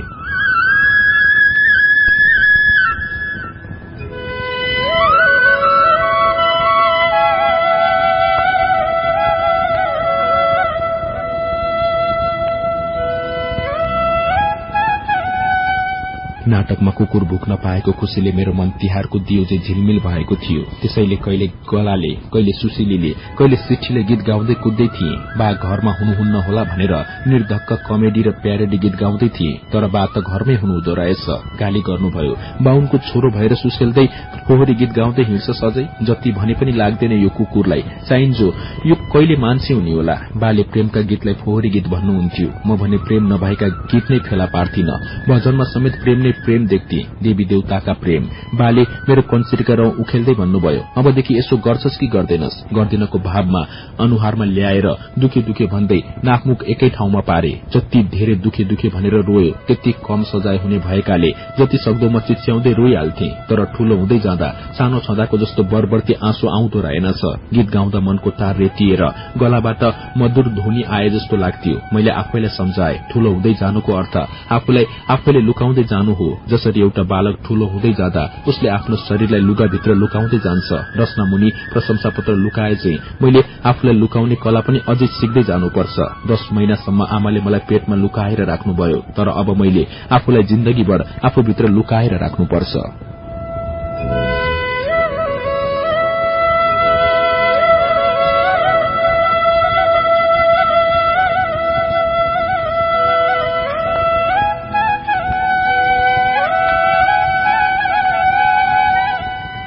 नाटकमा कुकुर भुक्न पाएको खुशीले मेरो मन तिहारको दियो चाहिँ झिलमिल भएको थियो। त्यसैले कहिले गलाले कहिले सुशीलीले कहिले सिठीले गीत गाउँदै कुद्दै थिए। बा घरमा हुनुहुन्न होला भनेर निर्धक्क कमेडी र प्यारेडी गीत गाउँदै थिए। तर बा त घरमै हुनुहुँदो रहेछ। गाली गर्नुभयो। बाहुनको छोरो भएर सुसेल्दै फोहोरी गीत गाउँदै हिँड्छ सजै। जति भने पनि लाग्दैन यो कुकुरलाई। चाहिन्जो यो कहिले मान्छे हुने होला? बाले प्रेमका गीतलाई फोहोरी गीत भन्नुहुन्थ्यो। म भने प्रेम नभएका गीत नै फेला पार्थिन। भजनमा समेत प्रेम नै प्रेम देख्थे देवी देवताका प्रेम। बाले मेरो कञ्चिरका रौं उखेल्दै भन्नुभयो अबदेखि यसो गर्छस् कि गर्दैनस्? गर्दिनको भावमा अनुहारमा ल्याएर दुखे दुखे भन्दै नाकमुख एकै ठाउँमा पारे। जति धेरै दुखे दुखे भनेर रोयो त्यति कम सजाय हुने भएकाले जति सक्दो म चिच्याउँदै रोइहाल्थे। तर ठूलो हुँदै जाँदा सानो छँदाको जस्तो बरबर्ती आँसु आउँदो रहेनछ गीत गाउँदा मनको तार रेटिएर गलाबाट मधुर ध्वनि आए जस्तो लाग्थ्यो। मैले आफैलाई सम्झाए ठूलो हुँदै जानुको अर्थ आफूलाई आफैले लुकाउँदै जानु हो। जसरी एउटा बालक ठूलो हुँदै जाँदा उसले आफ्नो शरीरलाई लुगाभित्र लुकाउँदै जान्छ। रचना मुनि प्रशंसा पत्र लुकाए चाहिँ मैले आफूलाई लुकाउने कला पनि अझै सिक्दै जानुपर्छ। दश महिनासम्म आमाले मलाई पेटमा लुकाएर राख्नुभयो तर अब मैले आफूलाई जिन्दगीभर आफूभित्र लुकाएर राख्नुपर्छ।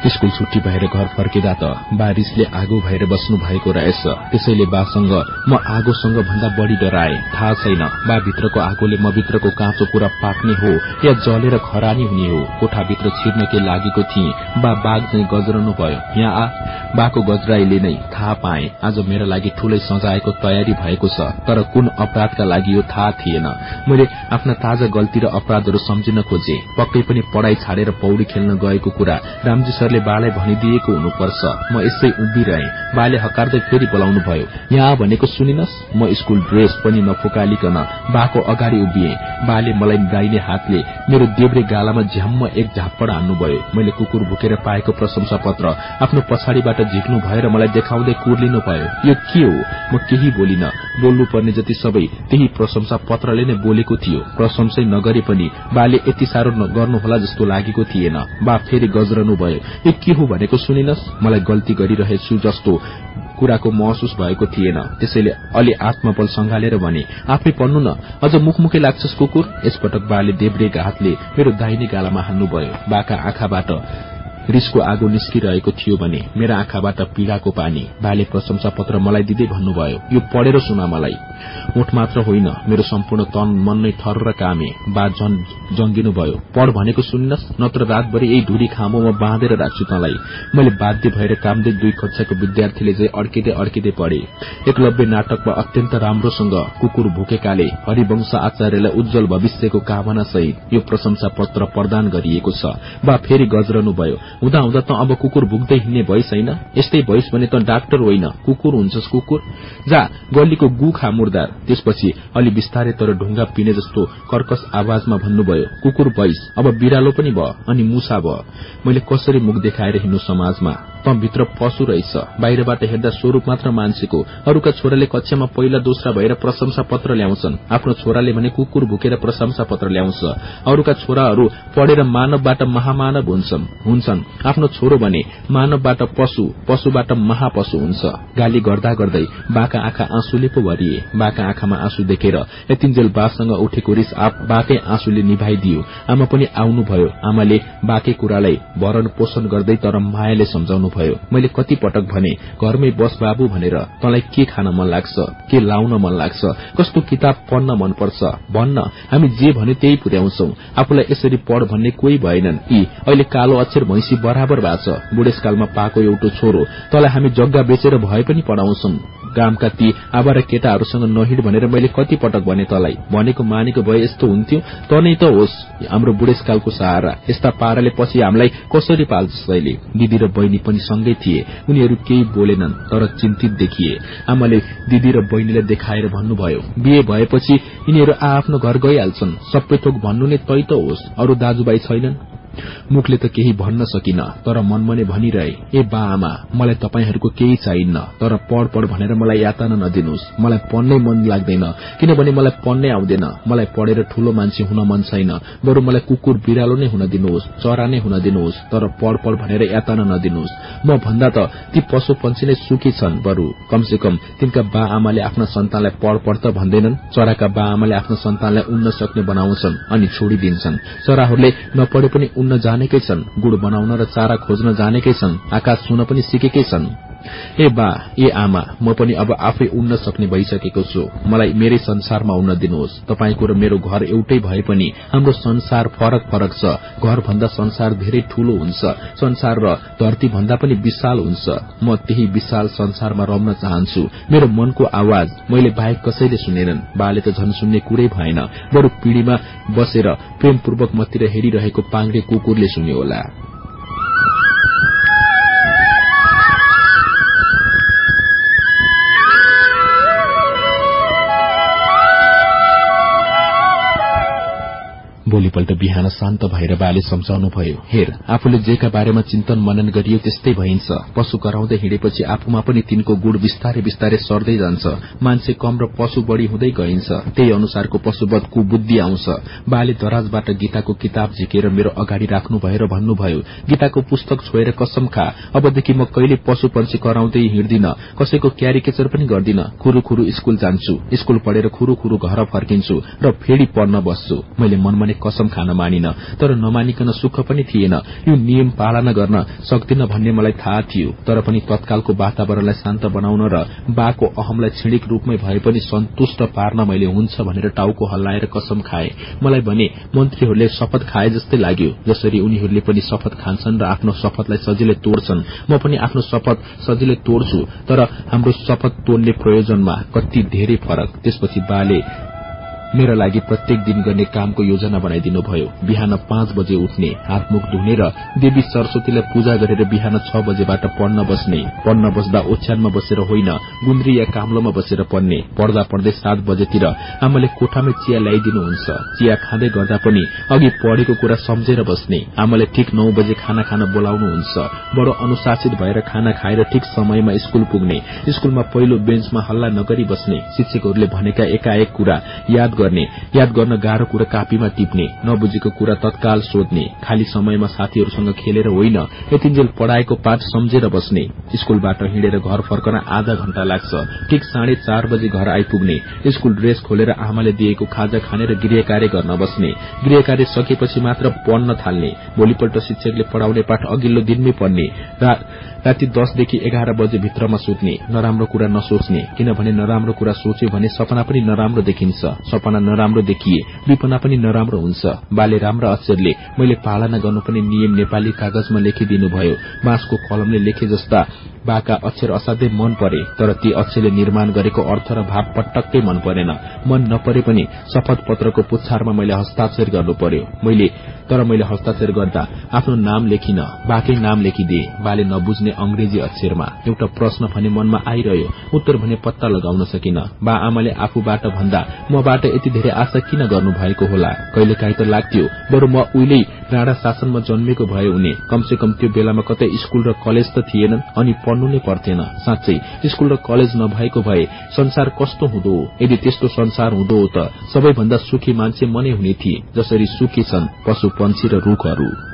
स्कूल छुट्टी भएर घर फर्किँदा त बारिशले आगो भएर बस्नु भएको रहेछ। त्यसैले बासँग म आगोसँग भन्दा बढ़ी डराए। थाहा छैन बा भित्रको आगोले म भित्रको काँचो कुरा पाक्ने हो या जलेर खरानी हुने हो। कोठाभित्र छिर्न के लागेको थिए। बा बाघ चाहिँ गजरनु भयो यहाँ आ। बाको गजराईले नै थाहा पाए। आज मेरा लागि ठूलै सजाएको तयारी भएको छ। तर कुन अपराधका लागि यो थाहा थिएन। मैले आफ्ना ताजा गल्ती र अपराधहरू सम्झिन खोजे। पक्कै पनि पढ़ाई छाडेर पौडी खेल्न गएको कुरा रामजी सरले बालाई भनिदिएको हुनुपर्छ। म यसै उभिरहे। बाले हकार्दै फेरि बोलाउनु भयो यहाँ भनेको सुनिनस्? म स्कूल ड्रेस पनि नफुकालिकन बाको अगाडि उभिए। बाले मलाई दाइने हातले मेरो देब्रे गालामा झ्याम्म एक झाप्पड हान्नुभयो। मैले कुकुर भुकेर पाएको प्रशंसा पत्र आफ्नो पछाडिबाट झिक्नु भएर मलाई देखाउँदै कुर्लिनु भयो यो के हो? म केही बोलिन। बोल्नु पर्ने जति सबै त्यही प्रशंसा पत्रले नै बोलेको थियो। प्रशंसै नगरे पनि बाले यति साह्रो गर्नुहोला जस्तो लागेको थिएन। बा फेरि गजरनु भयो यो के हो भनेको सुनिनस्। मलाई गल्ती गरिरहेछु जस्तो कुराको महसुस भएको थिएन। त्यसैले अलि आत्मबल संघालेर भने आफै पढ्नु न अझ मुखमुखै लाग्छस् कुकुर? यसपटक बाले देब्रेका हातले मेरो दाहिने गालामा हान्नुभयो। बाका आँखाबाट रिसको आगो निस्किरहेको थियो भने मेरा आँखाबाट पीड़ाको पानी बाले प्रशंसा पत्र मलाई दिँदै भन्नुभयो यो पढेर सुना मलाई। ओठ मात्र होइन मेरो सम्पूर्ण तन मन नै थर कामे। बा झन जंगिनु भयो पढ भनेको सुन्नस् नत्र रातभरि यही धुरी खामोमा बाँधेर राख्छु तँलाई। मैले बाध्य भएर कामदै दुई कक्षाको विद्यार्थीले चाहिँ अड्किँदै अड्किँदै पढे। एकलव्य नाटकमा अत्यन्त राम्रोसँग कुकुर भुकेकाले हरिवंश आचार्यलाई उज्जवल भविष्यको कामना सहित यो प्रशंसा पत्र प्रदान गरिएको छ। बा फेरि गजरनु भयो हुँदा हुँदा त अब कुकुर भुक्दै हिँड्ने भइस होइन। यस्तै भइस भने त डाक्टर होइन। कुकुर हुन्छस् कुकुर। जा गल्लीको गु खा त्यसपछि अलि बिस्तारै तर ढुङ्गा पिने जस्तो कर्कश आवाजमा भन्नुभयो कुकुर भइस अब बिरालो पनि भयो अनि मुसा भयो मैले कसरी मुख देखाएर हिँड्नु समाजमा? त भित्र पशु रहेछ। बाहिरबाट हेर्दा स्वरूप मात्र मान्छेको। अरूका छोराले कक्षामा पहिला दोस्रा भएर प्रशंसा पत्र ल्याउँछन्। आफ्नो छोराले भने कुकुर भुकेर प्रशंसा पत्र ल्याउँछ। अरूका छोराहरू पढेर मानवबाट महामानव हुन्छन्। आफ्नो छोरो भने मानवबाट पशु पशुबाट महापशु हुन्छ। गाली गर्दा गर्दै बाका आँखा आँसुले पो भरिए। बाका आँखामा आँसु देखेर यतिन्जेल बासँग उठेको रिस बाकै आँसुले निभाइदियो। आमा पनि आउनुभयो। आमाले बाके कुरालाई भरण पोषण गर्दै तर मायाले सम्झाउनु भयो मैले कति पटक भने घरमै बस बाबु भनेर तँलाई के खान मन लाग्छ के लाउन मन लाग्छ कस्तो किताब पढ्न मनपर्छ भन्न हामी जे भन्यो त्यही पुर्याउँछौ। आफूलाई यसरी पढ भन्ने कोही भएनन्। यी अहिले कालो अक्षर भैंसी बराबर भएको छ। बुढेसकालमा पाएको एउटा छोरो। तँलाई हामी जग्गा बेचेर भए पनि पढाउँछौ। गामका ती आवारा केटाहरूसँग नहिड भनेर मैले कति पटक भने तलाई। भनेको मानेको भए यस्तो हुन्थ्यो। त नै त होस्। हाम्रो बुढेसकालको सहारा। यस्ता पाराले पछि हामीलाई कसरी पाल्छ तैले? दिदी र बहिनी पनि सँगै थिए। उनीहरू केही बोलेनन् तर चिन्तित देखिए। आमाले दिदी र बहिनीलाई देखाएर भन्नुभयो बिहे भएपछि यिनीहरू आफ्नो घर गइहाल्छन्। सबै थोक भन्नु नै तै त होस्। अरू दाजुभाइ छैनन्? मुखले त केही भन्न सकिन तर मनमने भनिरहे ए बा आमा मलाई तपाईँहरूको केही चाहिन्न तर पढ पढ भनेर मलाई यातना नदिनुहोस्। मलाई पढ्नै मन लाग्दैन किनभने मलाई पढ्नै आउँदैन। मलाई पढेर ठूलो मान्छे हुन मन छैन। बरू मलाई कुकुर बिरालो नै हुन दिनुहोस् चरा नै हुन दिनुहोस् तर पढ पढ भनेर यातना नदिनुहोस्। म भन्दा त ती पशु पंक्षी नै सुखी छन् बरू। कमसे कम तिनका बा आमाले आफ्ना सन्तानलाई पढ पढ त भन्दैनन् चराका बा आमाले आफ्नो सन्तानलाई उन्न सक्ने बनाउँछन् अनि छोडिदिन्छन्। चराहरूले नपढे पनि उड्न जानेकै छन् गुड़ बनाउन र चारा खोज्न जानेकै छन् आकाश छुन पनि सिकेकै छन्। ए बा ए आमा म पनि अब आफै उड्न सक्ने भइसकेको छु। मलाई मेरै संसारमा उड्न दिनुहोस्। तपाईँको र मेरो घर एउटै भए पनि हाम्रो संसार फरक फरक छ। घर भन्दा संसार धेरै ठूलो हुन्छ। संसार र धरती भन्दा पनि विशाल हुन्छ। म त्यही विशाल संसारमा रम्न चाहन्छु। मेरो मनको आवाज मैले बाहेक कसैले सुनेनन्। बाले त झन सुन्ने कुरै भएन। बरू पिढ़ीमा बसेर प्रेमपूर्वक मतिर हेरिरहेको पाङ्रे कुकुरले सुन्यो होला। भोलिपल्ट बिहान शान्त भएर बाले सम्झाउनु भयो हेर आफूले जेका बारेमा चिन्तन मनन गरियो त्यस्तै भइन्छ। पशु कराउँदै हिँडेपछि आफूमा पनि तिनको गुण बिस्तारै बिस्तारै सर्दै जान्छ। मान्छे कम र पशु बढ़ी हुँदै गइन्छ। त्यही अनुसारको पशुवत कुबुद्धि आउँछ। बाले दराजबाट गीताको किताब झिकेर मेरो अगाडि राख्नु भएर भन्नुभयो गीताको पुस्तक छोएर कसम खा। अबदेखि म कहिले पशु पंक्षी कराउँदै हिँड्दिन? कसैको क्यारिकेचर पनि गर्दिन? खुरू खुरू स्कूल जान्छु। स्कूल पढेर खुरू खुरू घर फर्किन्छु र फेरि पढ्न बस्छु। मैले मनमा कसम खान मानिन तर नमानिकन सुख पनि थिएन। यो नियम पालना गर्न सक्दिन भन्ने मलाई थाहा थियो। तर पनि तत्कालको वातावरणलाई शान्त बनाउन र बाको अहमलाई क्षणिक रूपमै भए पनि सन्तुष्ट पार्न मैले हुन्छ भनेर टाउको हल्लाएर कसम खाए। मलाई भने मन्त्रीहरूले शपथ खाए जस्तै लाग्यो जसरी उनीहरूले पनि शपथ खान्छन् र आफ्नो शपथलाई सजिलै तोड्छन्। म पनि आफ्नो शपथ सजिलै तोड्छु तर हाम्रो शपथ तोड्ने प्रयोजनमा कति धेरै फरक। त्यसपछि बाले मेरा लागि प्रत्येक दिन गर्ने कामको योजना बनाइदिनु भयो बिहान पाँच बजे उठ्ने हातमुख धुने र देवी सरस्वतीलाई पूजा गरेर बिहान छ बजेबाट पढ्न बस्ने। पढ्न बस्दा ओछ्यानमा बसेर होइन गुन्द्री या काम्लोमा बसेर पढ्ने। पढ्दा पढ्दै सात बजेतिर आमाले कोठामै चिया ल्याइदिनुहुन्छ। चिया खाँदै गर्दा पनि अघि पढेको कुरा सम्झेर बस्ने। आमाले ठिक नौ बजे खाना खान बोलाउनुहुन्छ। बडो अनुशासित भएर खाना खाएर ठिक समयमा स्कूल पुग्ने। स्कूलमा पहिलो बेन्चमा हल्ला नगरी बस्ने। शिक्षकहरूले भनेका एकाएक कुरा याद गर्ने। याद गर्न गाह्रो कुरा कापीमा टिप्ने नबुझेको कुरा तत्काल सोध्ने खाली समयमा साथीहरूसँग खेलेर होइन यतिन्जेल पढ़ाएको पाठ सम्झेर बस्ने स्कूलबाट हिँडेर घर फर्कन आधा घण्टा लाग्छ ठिक साढे चार बजे घर आइपुग्ने स्कूल ड्रेस खोलेर आमाले दिएको खाजा खाने र गृह कार्य गर्न बस्ने गृह कार्य सकेपछि मात्र पढ्न थाल्ने भोलिपल्ट शिक्षकले पढ़ाउने पाठ अघिल्लो दिनमै पढ्ने राति दसदेखि एघार बजे भित्रमा सुत्ने नराम्रो कुरा नसोच्ने किनभने नराम्रो कुरा सोच्यो भने सपना पनि नराम्रो देखिन्छ। सपना नराम्रो देखिए विपना पनि नराम्रो हुन्छ। बाले राम्रा अक्षरले मैले पालना गर्नुपर्ने नियम नेपाली कागजमा लेखिदिनुभयो। बाँसको कलमले लेखे जस्ता बाका अक्षर असाध्यै मन परे तर ती अक्षरले निर्माण गरेको अर्थ र भाव पटक्कै मन परेन। मन नपरे पनि शपथ पत्रको पुच्छारमा मैले हस्ताक्षर गर्नु पर्यो। मैले तर मैले हस्ताक्षर गर्दा आफ्नो नाम लेखिन बाकै नाम लेखिदिए। बाले नबुझ्ने अंग्रेजी अक्षरमा एउटा प्रश्न भने मनमा आइरह्यो उत्तर भने पत्ता लगाउन सकिन। बा आमाले आफूबाट भन्दा मबाट यति धेरै आशा किन गर्नु भएको होला? कहिले काहीँ त लाग्थ्यो बरू म उहिले राणा शासनमा जन्मेको भए उनी कमसे कम त्यो बेलामा कतै स्कूल र कलेज त थिएनन् अनि पढ्नु नै पर्थेन साँच्चै स्कूल र कलेज नभएको भए संसार कस्तो हुँदो? यदि त्यस्तो संसार हुँदो त सबैभन्दा सुखी मान्छे मनै हुने थिए जसरी सुखी छन् पशु पंक्षी र रूखहरू।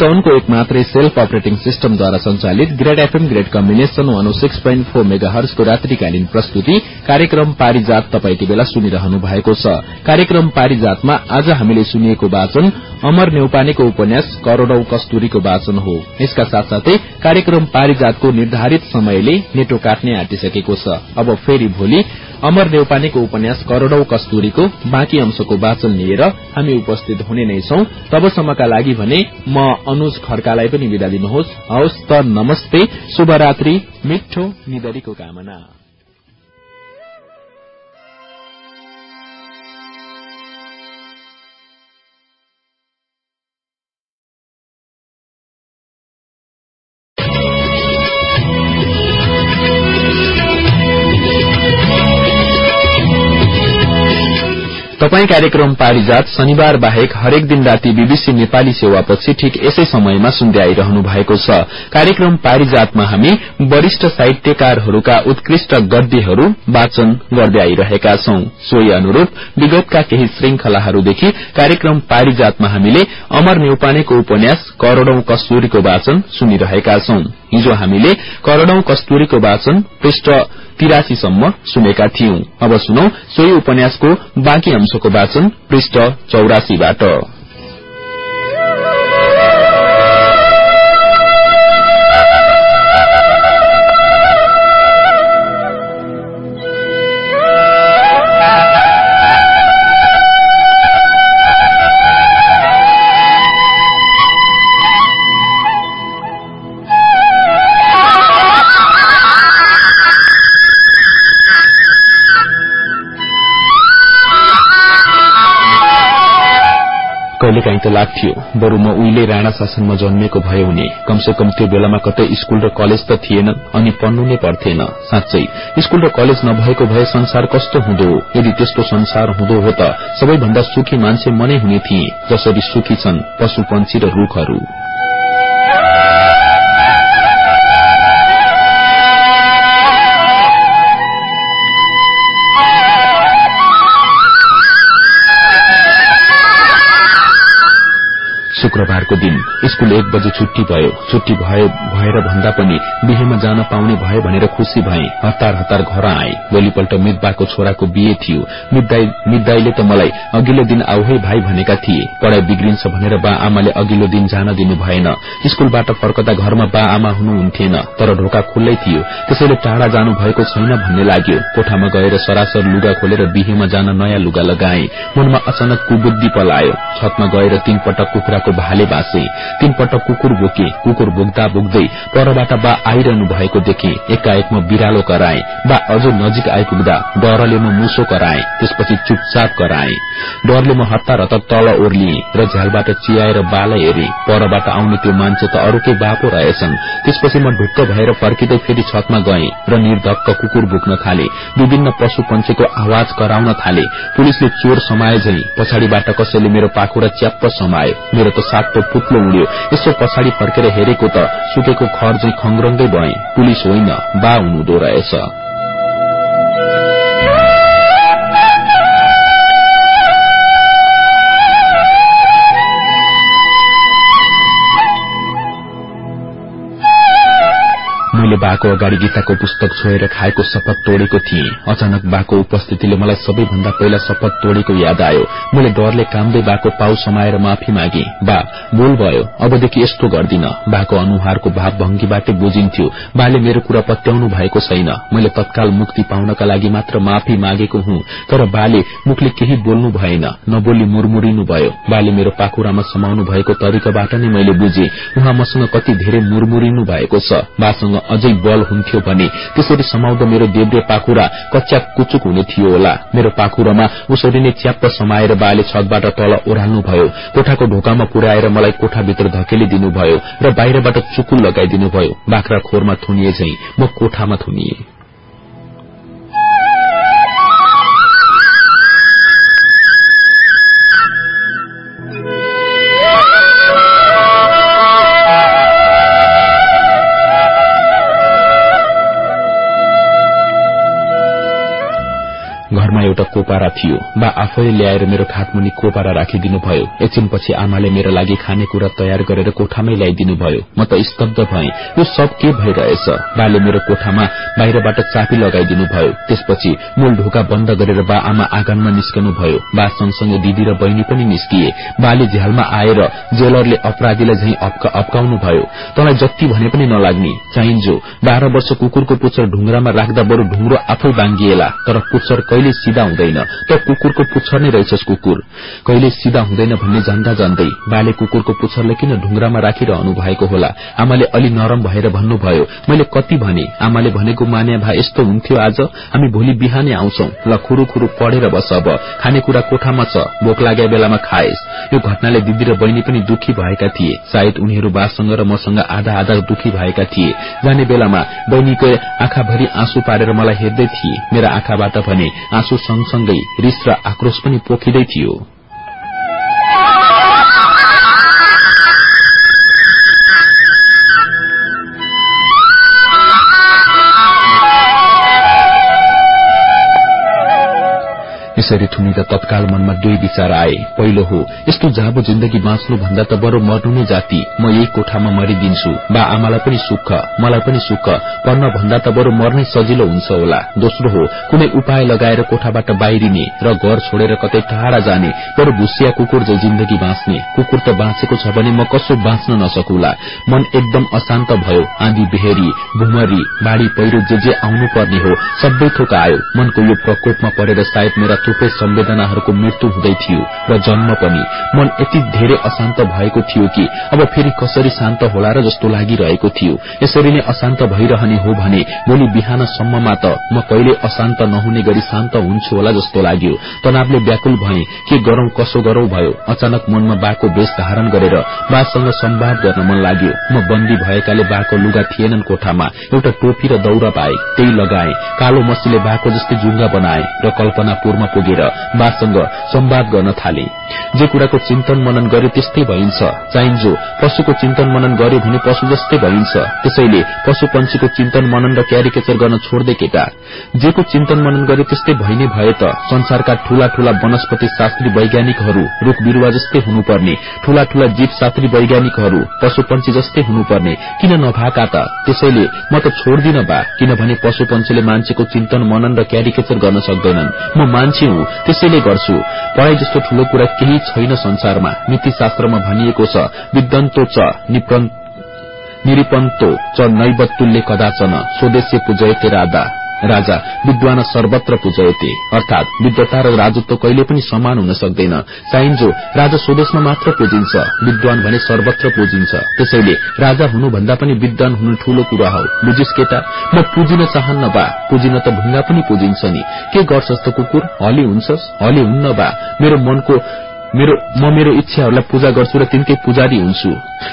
चितवनको एक मात्रै सेल्फ अपरेटिङ सिस्टमद्वारा संचालित great FM great combination one six point four mega हर्सको रात्रिकालीन प्रस्तुति कार्यक्रम पारिजात तपाईँ बेला सुनिरहनु भएको छ। कार्यक्रम पारिजातमा आज हामीले सुनिएको वाचन अमर नेउपानेको उपन्यास करोड़ौं कस्तुरीको वाचन हो। यसका साथसाथै कार्यक्रम पारिजातको निर्धारित समयले नेटो काट्ने आँटिसकेको छ। अब फेरि भोलि अमर नेउपानेको उपन्यास करोड़ौं कस्तुरीको बाँकी अंशको वाचन लिएर हामी उपस्थित हुने नै छौं। तबसम्मका लागि भने म अनुज खड्कालाई पनि विदा दिनुहोस्। हवस् त नमस्ते। शुभरात्रि। मिठो निदरीको कामना। तपाई कार्यक्रम पारिजात शनिबार बाहेक हरेक दिन राति बीबीसी नेपाली सेवापछि ठिक यसै समयमा सुन्दै आइरहनु भएको छ। कार्यक्रम पारिजातमा हामी वरिष्ठ साहित्यकारहरूका उत्कृष्ट गद्यहरू वाचन गर्दै आइरहेका छौं। सोही अनुरूप विगतका केही श्रृंखलाहरूदेखि कार्यक्रम पारिजातमा हामीले अमर नेउपानेको उपन्यास करोड़ौं कस्तुरीको वाचन सुनिरहेका छौं। हिजो हामीले करोड़ौं कस्तुरीको वाचन पृष्ठ तिरासीसम्म सुनेका थियौं। अब सुनौ सोही उपन्यासको बाँकी अंशको वाचन पृष्ठ चौरासीबाट। कहिलेकाहीँ त लाग्थ्यो। बरू म उहिले राणा शासनमा जन्मेको भए हुने। कमसे कम त्यो बेलामा कतै स्कूल र कलेज त थिएन अनि पढ्नु नै पर्थेन साँच्चै स्कूल र कलेज नभएको भए संसार कस्तो हुँदो? यदि त्यस्तो संसार हुँदो हो त सबैभन्दा सुखी मान्छे मनै हुने थिए जसरी सुखी छन् पशु पंक्षी र रूखहरू। शुक्रबारको दिन। स्कूल एक बजे छुट्टी भयो। छुट्टी भएर भन्दा पनि बिहेमा जान पाउने भयो भनेर खुशी भए। हतार हतार घर आए। भोलिपल्ट मितबाको छोराको बिहे थियो। मितदाईले त मलाई अघिल्लो दिन आऊ है भाइ भनेका थिए। पढ़ाई बिग्रिन्छ भनेर बा आमाले अघिल्लो दिन जान दिनु भएन। स्कूलबाट फर्कदा घरमा बा आमा हुनुहुन्थेन। तर ढोका खुल्लै थियो। त्यसैले टाढा जानु भएको छैन भन्ने लाग्यो। कोठामा गएर सरासर लुगा खोलेर बिहेमा जान नयाँ लुगा लगाए। मनमा अचानक कुबुद्धि पलायो। छतमा गएर तीन पटक कुखुराको भाले बाँचे तीनपटक कुकुर बोके कुकुर बोक्दा बोक्दै परबाट बा आइरहनु भएको देखे एकाएक म बिरालो कराए बा अझ नजिक आइपुग्दा डरले म मुसो कराए त्यसपछि चुपचाप कराए। डरले म हतार हतार तल ओर्लिए र झ्यालबाट चियाएर बालाई हेरे परबाट आउने त्यो मान्छे त अरूकै बापो रहेछन्। त्यसपछि म ढुक्क भएर फर्किँदै फेरि छतमा गए र निर्धक्क कुकुर बोक्न थाले विभिन्न पशु पंक्षीको आवाज कराउन थाले। पुलिसले चोर समाए झै पछाडिबाट कसैले मेरो पाखुरा च्याप्प समायो। मेरो त सातो पुत्लो उड्यो यसो पछाडि फर्केर हेरेको त सुकेको खर चाहिँ खङ्ग्रङ्गै भए पुलिस होइन बा हुनुहुँदो रहेछ बाको अगाडि गीताको पुस्तक छोएर खाएको शपथ तोडेको थिएँ। अचानक बाको उपस्थितिले मलाई सबैभन्दा पहिला शपथ तोडेको याद आयो। मैले डरले कामदै बाको पाउ समाएर माफी मागे। बा बोल भयो। अबदेखि यस्तो गर्दिन। बाको अनुहारको भाव भंगीबाटै बुझिन्थ्यो। बाले मेरो कुरा पत्याउनु भएको छैन। मैले तत्काल मुक्ति पाउनका लागि मात्र माफी मागेको हुँ। तर बाले मुखले केही बोल्नु भएन। नबोली मुरमुरिनु भयो। बाले मेरो पाखुरामा समाउनु भएको तरिकाबाट नै मैले बुझे। उहाँ मसँग कति धेरै मुरमुरिनु भएको छ। बासँग अझै बल हुन्थ्यो भने त्यसरी समाउँदा मेरो देब्रे पाखुरा कच्चा कुचुक हुने थियो होला। मेरो पाखुरामा उसरी नै च्याप्प समाएर बाले छतबाट तल ओह्राल्नुभयो कोठाको ढोकामा पुर्याएर मलाई कोठाभित्र धकेली दिनुभयो र बाहिरबाट चुकुल लगाइदिनुभयो। बाख्रा खोरमा थुनिए झै म कोठामा थुनिए। एउटा कोपारा थियो। बा आफैले ल्याएर मेरो खाटमुनि कोपारा राखिदिनुभयो। एकछिनपछि आमाले मेरो लागि खानेकुरा तयार गरेर कोठामै ल्याइदिनुभयो। म त स्तब्ध भए। यो सब के भइरहेछ? बाले मेरो कोठामा बाहिरबाट चापी लगाइदिनुभयो। त्यसपछि मूल ढोका बन्द गरेर बा आमा आँगनमा निस्कनुभयो। बा सँगसँगै दिदी र बहिनी पनि निस्किए। बाले झ्यालमा आएर जेलरले अपराधीलाई झै अप्काउनु भयो तँलाई जति भने पनि नलाग्ने। चाहिन्जो बाह्र वर्ष कुकुरको पुच्छर ढुङ्ग्रामा राख्दा बरू ढुङ्ग्रो आफै बाङ्गिएला तर पुच्छर कहिले सिधा हुँदैन। त कुकुरको पुच्छर नै रहेछस् कुकुर। कहिले सिधा हुँदैन भन्ने जान्दा जान्दै बाले कुकुरको पुच्छरले किन ढुङ्ग्रामा राखिरहनु भएको होला? आमाले अलि नरम भएर भन्नुभयो मैले कति भने? आमाले भनेको मान्या भए यस्तो हुन्थ्यो आज। हामी भोलि बिहानै आउँछौ। ल खुरू खुरू पढेर बस अब। खानेकुरा कोठामा छ। भोक लाग्या बेलामा खाएस। यो घटनाले दिदी र बहिनी पनि दुखी भएका थिए। सायद उनीहरू बासँग र मसँग आधा आधा दुखी भएका थिए। जाने बेलामा बहिनीको आँखाभरि आँसु पारेर मलाई हेर्दै थिए। मेरा आँखाबाट भने आँसु सँगसँगै रिस र आक्रोश पनि पोखिँदै थियो। यसरी थुनिँदा तत्काल मनमा दुई विचार आए। पहिलो हो यस्तो जाबो जिन्दगी बाँच्नु भन्दा त बरु मर्नु नै जाति। म यही कोठामा मरिदिन्छु। बा आमालाई पनि सुख मलाई पनि सुख। पढ्न भन्दा त बरु मर्नै सजिलो हुन्छ होला। दोस्रो हो कुनै उपाय लगाएर कोठाबाट बाहिरिने र घर छोडेर कतै टाढा जाने बरु भुसिया कुकुर जो जिन्दगी बाँच्ने। कुकुर त बाँचेको छ भने म कसो बाँच्न नसकुला। मन एकदम अशान्त भयो आँधी बेहेरी भुमरी बाढ़ी पहिरो जे जे आउनु पर्ने हो सबै थोक आयो। मनको यो प्रकोपमा परेर सायद मेरा थुप्रै संवेदनाहरूको मृत्यु हुँदै थियो र जन्म पनि। मन यति धेरै अशान्त भएको थियो कि अब फेरि कसरी शान्त होला र जस्तो लागिरहेको थियो। यसरी नै अशान्त भइरहने हो भने भोलि बिहानसम्ममा त म कहिले अशान्त नहुने गरी शान्त हुन्छु होला जस्तो लाग्यो। तनावले व्याकुल भए के गरौं कसो गरौं? भयो। अचानक मनमा बाको वेश धारण गरेर बासँग संवाद गर्न मन लाग्यो। म बन्दी भएकाले बाको लुगा थिएनन् कोठामा। एउटा टोपी र दौरा पाए त्यही लगाए। कालो मसीले बाको जस्तै जुङ्गा बनाए र कल्पनापुरमा पुगेर बासँग संवाद गर्न थाले। जे कुराको चिन्तन मनन गर्यो त्यस्तै भइन्छ। चाहिन्जो पशुको चिन्तन मनन गर्यो भने पशु जस्तै भइन्छ। त्यसैले पशु पंक्षीको चिन्तन मनन र क्यारिकेचर गर्न छोड्दै केटा। जेको चिन्तन मनन गर्यो त्यस्तै भइने भए त संसारका ठूला ठूला वनस्पति शास्त्री वैज्ञानिकहरू रूख बिरूवा जस्तै हुनुपर्ने। ठूला ठूला जीव शास्त्री वैज्ञानिकहरू पशु पंक्षी जस्तै हुनुपर्ने। किन नभएका त? त्यसैले म त छोड्दिन बा किनभने पशु पंक्षीले मान्छेको चिन्तन मनन र क्यारिकेचर गर्न सक्दैनन्। म मान्छे हुँ त्यसैले गर्छु। पढ़ाई जस्तो ठूलो कुरा केही छैन संसारमा। नीतिशास्त्रमा भनिएको छ विद्वन्तो च निरिपन्तो च नैवत्तुल्य कदाचन। स्वदेश्य पूजयते राधा। राजा विद्वान सर्वत्र पूजयते। अर्थात विद्वता र राजत्व कहिले पनि समान हुन सक्दैन। चाहिन्जो राजा स्वदेशमा मात्र पूजिन्छ। विद्वान भने सर्वत्र पूजिन्छ। त्यसैले राजा हुनुभन्दा पनि विद्वान हुनु ठूलो कुरा हो। बुझिस केटा म पुजिन चाहन्न बा। पुजिन त ढुङ्गा पनि पुजिन्छ नि। के गर्छस् त कुकुर? हली हुन्छस्? हली हुन्न बा। मेरो मनको मेरो म मेरो इच्छाहरूलाई पूजा गर्छु र तिनकै पुजारी हुन्छु।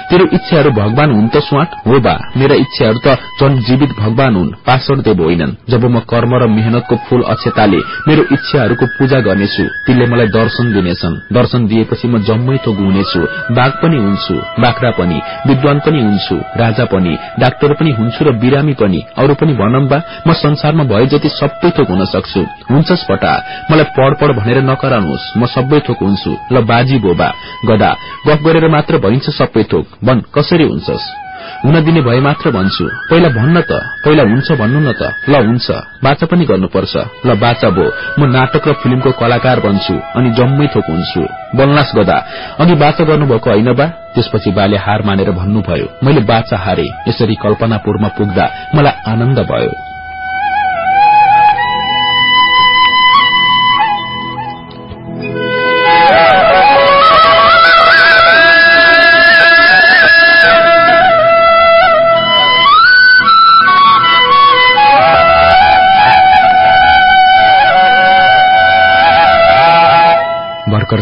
तेरो इच्छाहरू भगवान हुन् त स्वाट हो बा। मेरा इच्छाहरू त झन जीवित भगवान हुन् पासर देव होइनन्। जब म कर्म र मेहनतको फूल अक्षताले मेरो इच्छाहरूको पूजा गर्नेछु तिनले मलाई दर्शन दिनेछन्। दर्शन दिएपछि म जम्मै थोक हुनेछु बाघ पनि हुन्छु बाख्रा पनि विद्वान पनि हुन्छु राजा पनि डाक्टर पनि हुन्छु र बिरामी पनि अरू पनि भनौं बा। म संसारमा भए जति सबै थोक हुन सक्छु। हुन्छस् पटा। मलाई पढ पढ भनेर नकराउनुहोस्। म सबै थोक हुन्छु। ल बाजी बोबा गदा गफ गरेर मात्र भइन्छ सबै थोक। भन कसरी हुन्छस्? हुन दिने भए मात्र भन्छु। पहिला भन्न त पहिला हुन्छ भन्नु न त। ल हुन्छ। बाचा पनि गर्नुपर्छ। ल बाचा बो म नाटक र फिल्मको कलाकार बन्छु अनि जम्मै थोक हुन्छु। बल्लास गदा अघि बाचा गर्नुभएको होइन बा? त्यसपछि बाले हार मानेर भन्नुभयो मैले बाचा हारे यसरी कल्पनापुरमा पुग्दा मलाई आनन्द भयो।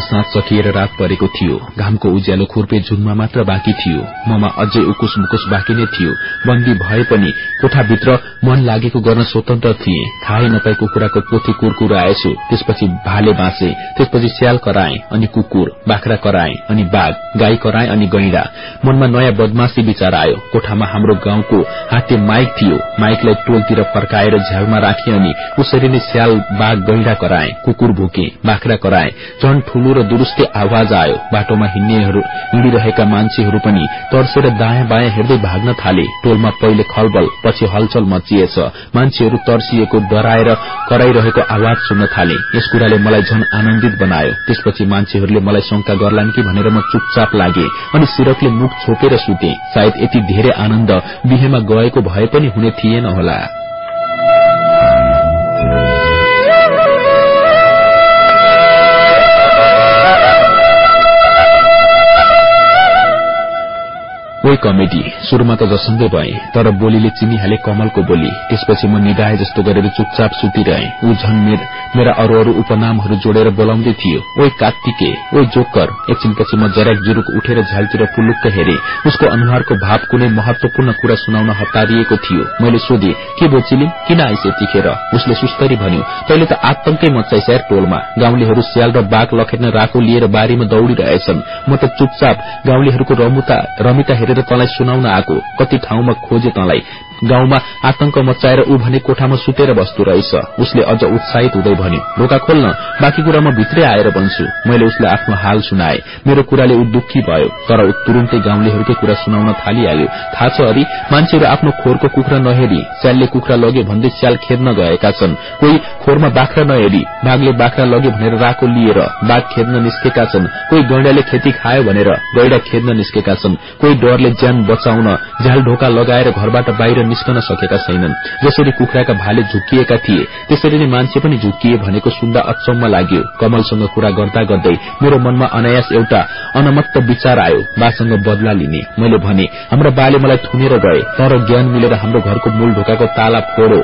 साँझ सकिएर रात परेको थियो। घामको उज्यालो खुर्पे झुनमा मात्र बाँकी थियो। ममा अझै उकुस मुकुस बाँकी नै थियो। बन्दी भए पनि कोठाभित्र मन लागेको गर्न स्वतन्त्र थिए। थाहै नपाएको कुराको पोथी कुरकुर आएछु। त्यसपछि भाले बाँचे। त्यसपछि स्याल कराए अनि कुकुर बाख्रा कराए अनि बाघ गाई कराए अनि गैंडा। मनमा नयाँ बदमाशी विचार आयो। कोठामा हाम्रो गाउँको हाते माइक थियो। माइकलाई टोलतिर फर्काएर झ्यालमा राखे अनि उसरी नै स्याल बाघ गैंडा कराए। कुकुर भुके बाख्रा कराए। झन ठूलो र दुरूस्तै आवाज आयो। बाटोमा हिँड्नेहरू हिँडिरहेका मान्छेहरू पनि तर्सेर दायाँ बायाँ हेर्दै भाग्न थाले। टोलमा पहिले खलबल पछि हलचल मचिएछ। मान्छेहरू तर्सिएको डराएर कराइरहेको आवाज सुन्न थाले। यस कुराले मलाई झन आनन्दित बनायो। त्यसपछि मान्छेहरूले मलाई शंका गर्लान् कि भनेर म चुपचाप लागे अनि सिरकले मुख छोपेर सुते। सायद यति धेरै आनन्द बिहेमा गएको भए पनि हुने थिएन होला। ओइ कमेडी शुरूमा त जसँगै भए तर बोलीले चिनिहाले कमलको बोली। त्यसपछि म निधाए जस्तो गरेर चुपचाप सुतिरहे। ऊ झन मेरा अरू अरू उपनामहरू जोडेर बोलाउँदै थियो ओइ कार्तिके ओइ जोकर एकछिनपछि म जराक जुरुक उठेर झ्यालतिर पुलुक्क हेरे। उसको अनुहारको भाव कुनै महत्वपूर्ण कुरा सुनाउन हतारिएको थियो। मैले सोधे के बोचिलिम किन आइस यतिखेर? उसले सुस्तरी भन्यो तैले त आतंकै मचाइस टोलमा। गाउँलेहरू स्याल र बाघ लखेट्न राको लिएर बारीमा दौड़िरहेछन्। म त चुपचाप गाउँलेहरूको रमिता हेरेर तँलाई सुनाउन आएको। कति ठाउँमा खोजे तँलाई। गाउँमा आतंक मचाएर ऊ भने कोठामा सुतेर बस्दो रहेछ। उसले अझ उत्साहित हुँदै भन्यो ढोका खोल्न बाँकी कुरा म भित्रै आएर बन्छु। मैले उसले आफ्नो हाल सुनाए। मेरो कुराले ऊ दुखी भयो तर ऊ तुरुन्तै गाउँलेहरूकै कुरा सुनाउन थालिहाल्यो। थाहा छ अरे मान्छेहरू आफ्नो खोरको कुखुरा नहेरी स्यालले कुखुरा लग्यो भन्दै स्याल खेद्न गएका छन्। कोही खोरमा बाख्रा नहेरी बाघले बाख्रा लग्यो भनेर राको लिएर बाघ खेद्न निस्केका छन्। कोही गैडाले खेती खायो भनेर गैडा खेद्न निस्केका छन्। कोही डरले ज्यान बचाउन झ्याल ढोका लगाएर घरबाट बाहिर निस्कन सकेका छैनन्। जसरी कुखुराका भाले झुकिएका थिए त्यसरी नै मान्छे पनि झुकिए भनेको सुन्दा अचम्म लाग्यो। कमलसँग कुरा गर्दा गर्दै मेरो मनमा अनायास एउटा अनमत्त विचार आयो। बासँग बदला लिने। मैले भने हाम्रा बाले मलाई थुनेर गए तर ज्ञान मिलेर हाम्रो घरको मूल ढोकाको ताला फोडो।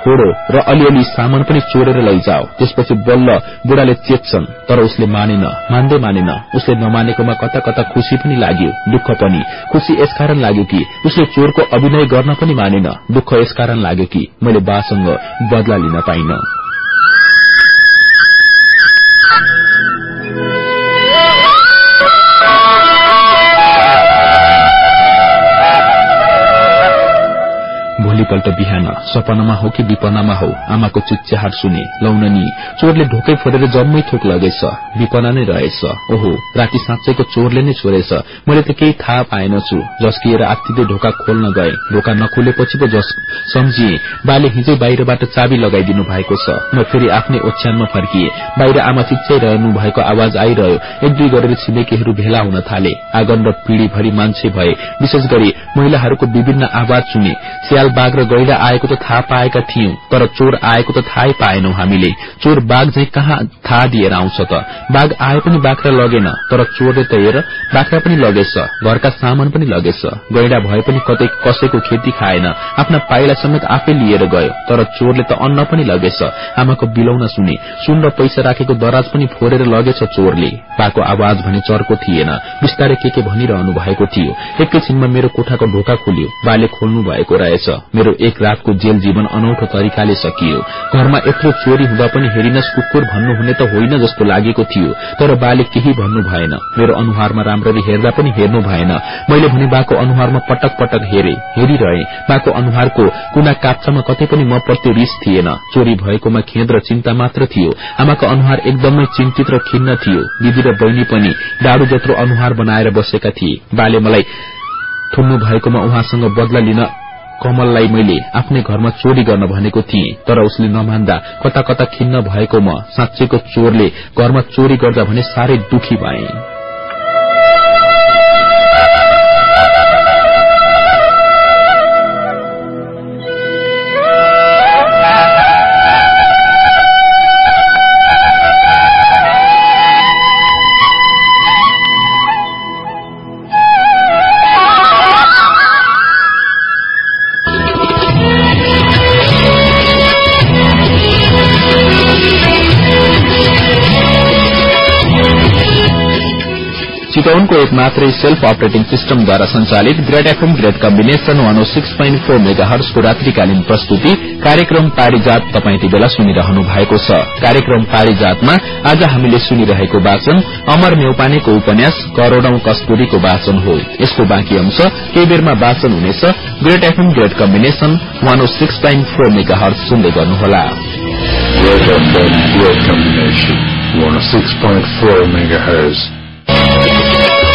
फोडो र अलिअलि सामान पनि चोरेर लैजाओ। त्यसपछि बल्ल बुढाले चेत्छन् तर उसले मानेन मान्दै मानेन। उसले नमानेकोमा कता कता खुशी पनि लाग्यो। दुःख पनि। खुशी यसकारण लाग्यो कि उसले चोरको अभिनय गर्न पनि मानेन। दुःख यसकारण लाग्यो कि मैले बासँग बदला लिन पाइन। भोलिपल्ट बिहान सपनामा हो कि विपनामा हो आमाको चिच्याहाट सुने लौननी चोरले ढोकै फोरेर जम्मै थोक लगेछ। विपना नै रहेछ। ओहो राति साँच्चैको चोरले नै छोरेछ मैले त केही थाहा पाएनछु। झस्किएर आत्तिँदै ढोका खोल्न गए। ढोका नखोलेपछि पो जस सम्झिए। बाले हिजै बाहिरबाट चाबी लगाइदिनु भएको छ। म फेरि आफ्नै ओछ्यानमा फर्किए। बाहिर आमा चिच्चाइरहनु भएको आवाज आइरह्यो। एक दुई गरेर छिमेकीहरू भेला हुन थाले। आँगन र पिढ़ीभरि मान्छे भए। विशेष गरी महिलाहरूको विभिन्न आवाज सुने। स्याल र गैडा आएको त थाहा पाएका थियौं तर चोर आएको त थाहै पाएनौ हामीले। चोर बाघ झै कहाँ थाहा दिएर आउँछ त? बाघ आए पनि बाख्रा लगेन तर चोरले त हेर बाख्रा पनि लगेछ घरका सामान पनि लगेछ। गैडा भए पनि कतै कसैको खेती खाएन आफ्ना पाइला समेत आफै लिएर गयो तर चोरले त अन्न पनि लगेछ। आमाको बिलौन सुने सुन र पैसा राखेको दराज पनि फोरेर लगेछ चोरले। बाको आवाज भने चर्को थिएन बिस्तारै के के भनिरहनु भएको थियो। एकैछिनमा मेरो कोठाको ढोका खोल्यो बाले खोल्नु भएको रहेछ। मेरो एक रातको जेल जीवन अनौठो तरिकाले सकियो। घरमा यत्रो चोरी हुँदा पनि हेरिनस् कुकुर भन्नुहुने त होइन जस्तो लागेको थियो तर बाले केही भन्नु भएन। मेरो अनुहारमा राम्ररी हेर्दा पनि हेर्नु भएन। मैले भने बाको अनुहारमा पटक पटक हेरे हेरिरहे। बाको अनुहारको कुना काप्चामा कतै पनि म प्रति रिस थिएन। चोरी भएकोमा खेद र चिन्ता मात्र थियो। आमाको अनुहार एकदमै चिन्तित र खिन्न थियो। दिदी र बहिनी पनि डाडु जत्रो अनुहार बनाएर बसेका थिए। बाले मलाई थुन्नु भएकोमा उहाँसँग बदला लिन कमललाई मैले आफ्नै घरमा चोरी गर्न भनेको थिएँ तर उसले नमान्दा कता कता खिन्न भएको म साँच्चैको चोरले घरमा चोरी गर्दा भने साह्रै दुखी भए। एक मात्रै सेल्फ अपरेटिङ सिस्टमद्वारा संचालित great FM great combination one six point four mega हर्सको रात्रिकालीन प्रस्तुति कार्यक्रम पारिजात तपाईँ यति बेला सुनिरहनु भएको छ। कार्यक्रम पारिजातमा आज हामीले सुनिरहेको वाचन अमर नेउपानेको उपन्यास करोड़ौं कस्तुरीको वाचन हो। यसको बाँकी अंश केही बेरमा वाचन हुनेछ great FM great combination one six point four megahertz सुन्दै गर्नुहोला Red FM Great Combination 106.4 megahertz.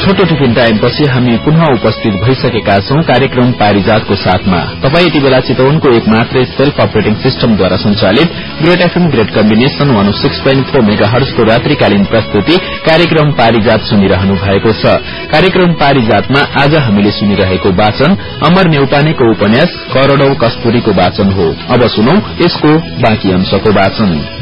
छोटो टिफिन टाइमपछि हामी पुनः उपस्थित भइसकेका छौं कार्यक्रम पारिजातको साथमा। तपाई यति बेला चितवनको एक मात्रै सेल्फ अपरेटिङ सिस्टमद्वारा संचालित great FM great combination one six point four mega हर्सको रात्रिकालीन प्रस्तुति कार्यक्रम पारिजात सुनिरहनु भएको छ। कार्यक्रम पारिजातमा आज हामीले सुनिरहेको वाचन अमर नेउपानेको उपन्यास करोड़ौं कस्तुरीको वाचन हो। अब सुनौ यसको बाँकी अंशको वाचन।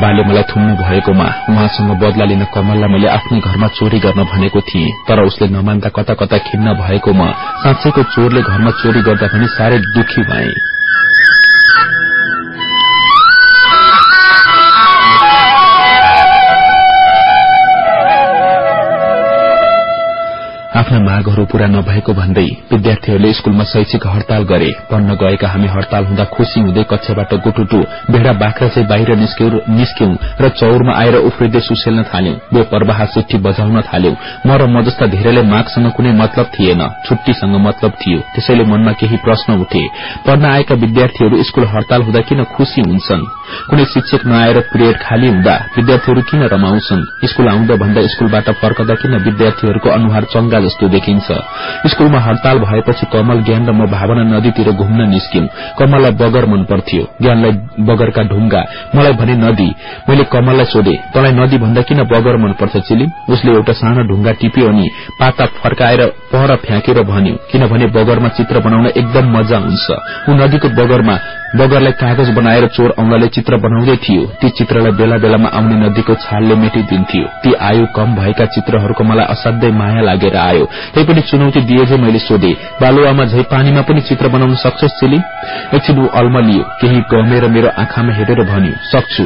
बाले मलाई थुम्नु भएकोमा उहाँसँग बदला लिन कमललाई मैले आफ्नै घरमा चोरी गर्न भनेको थिएँ तर उसले नमान्दा कता कता खिन्न भएको म साँच्चैको चोरले घरमा चोरी गर्दा पनि साह्रै दुखी भए। आफ्ना मागहरू पूरा नभएको भन्दै विद्यार्थीहरूले स्कूलमा शैक्षिक हड़ताल गरे। पढ्न गएका हामी हड़ताल हुँदा खुशी हुँदै कक्षाबाट गुटुटु भेडा बाख्रा चाहिँ बाहिर निस्क्यौं र चौरमा आएर उफ्रिँदै सुसेल्न थाल्यौं। बेपरवाह चिठी बजाउन थाल्यौं। म र म जस्ता धेरैले मागसँग कुनै मतलब थिएन। छुट्टीसँग मतलब थियो। त्यसैले मनमा केही प्रश्न उठे। पढ्न आएका विद्यार्थीहरू स्कूल हड़ताल हुँदा किन खुशी हुन्छन्? कुनै शिक्षक नआएर पिरियड खाली हुँदा विद्यार्थीहरू किन रमाउँछन्? स्कूल आउँदा भन्दा स्कूलबाट फर्कदा किन विद्यार्थीहरूको अनुहार चंगा जस्तो देखिन्छ। स्कूलमा हड़ताल भएपछि कमल ज्ञान र म भावना नदीतिर घुम्न निस्क्यौं। कमललाई बगर मन पर्थ्यो। ज्ञानलाई बगरका ढुङ्गा। मलाई भने नदी मैले कमललाई सोधे तँलाई नदी भन्दा किन बगर मन पर्छ चिलिम? उसले एउटा सानो ढुङ्गा टिप्यो अनि पाता फर्काएर पहर फ्याँकेर भन्यो किनभने बगरमा चित्र बनाउन एकदम मजा हुन्छ। ऊ नदीको बगरमा बगरलाई कागज बनाएर चोर औंलाले चित्र बनाउँदै थियो। ती चित्रलाई बेला बेलामा आउने नदीको छालले मेटिदिन्थ्यो। ती आयु कम भएका चित्रहरूको मलाई असाध्यै माया लागेर आयो। तैपनि चुनौती दिएझै मैले सोधे बालुवामा झै पानीमा पनि चित्र बनाउन सक्छस् चिली? एकछिन ऊ अल्मलियो केही गमेर मेरो आँखामा हेरेर भन्यो सक्छु।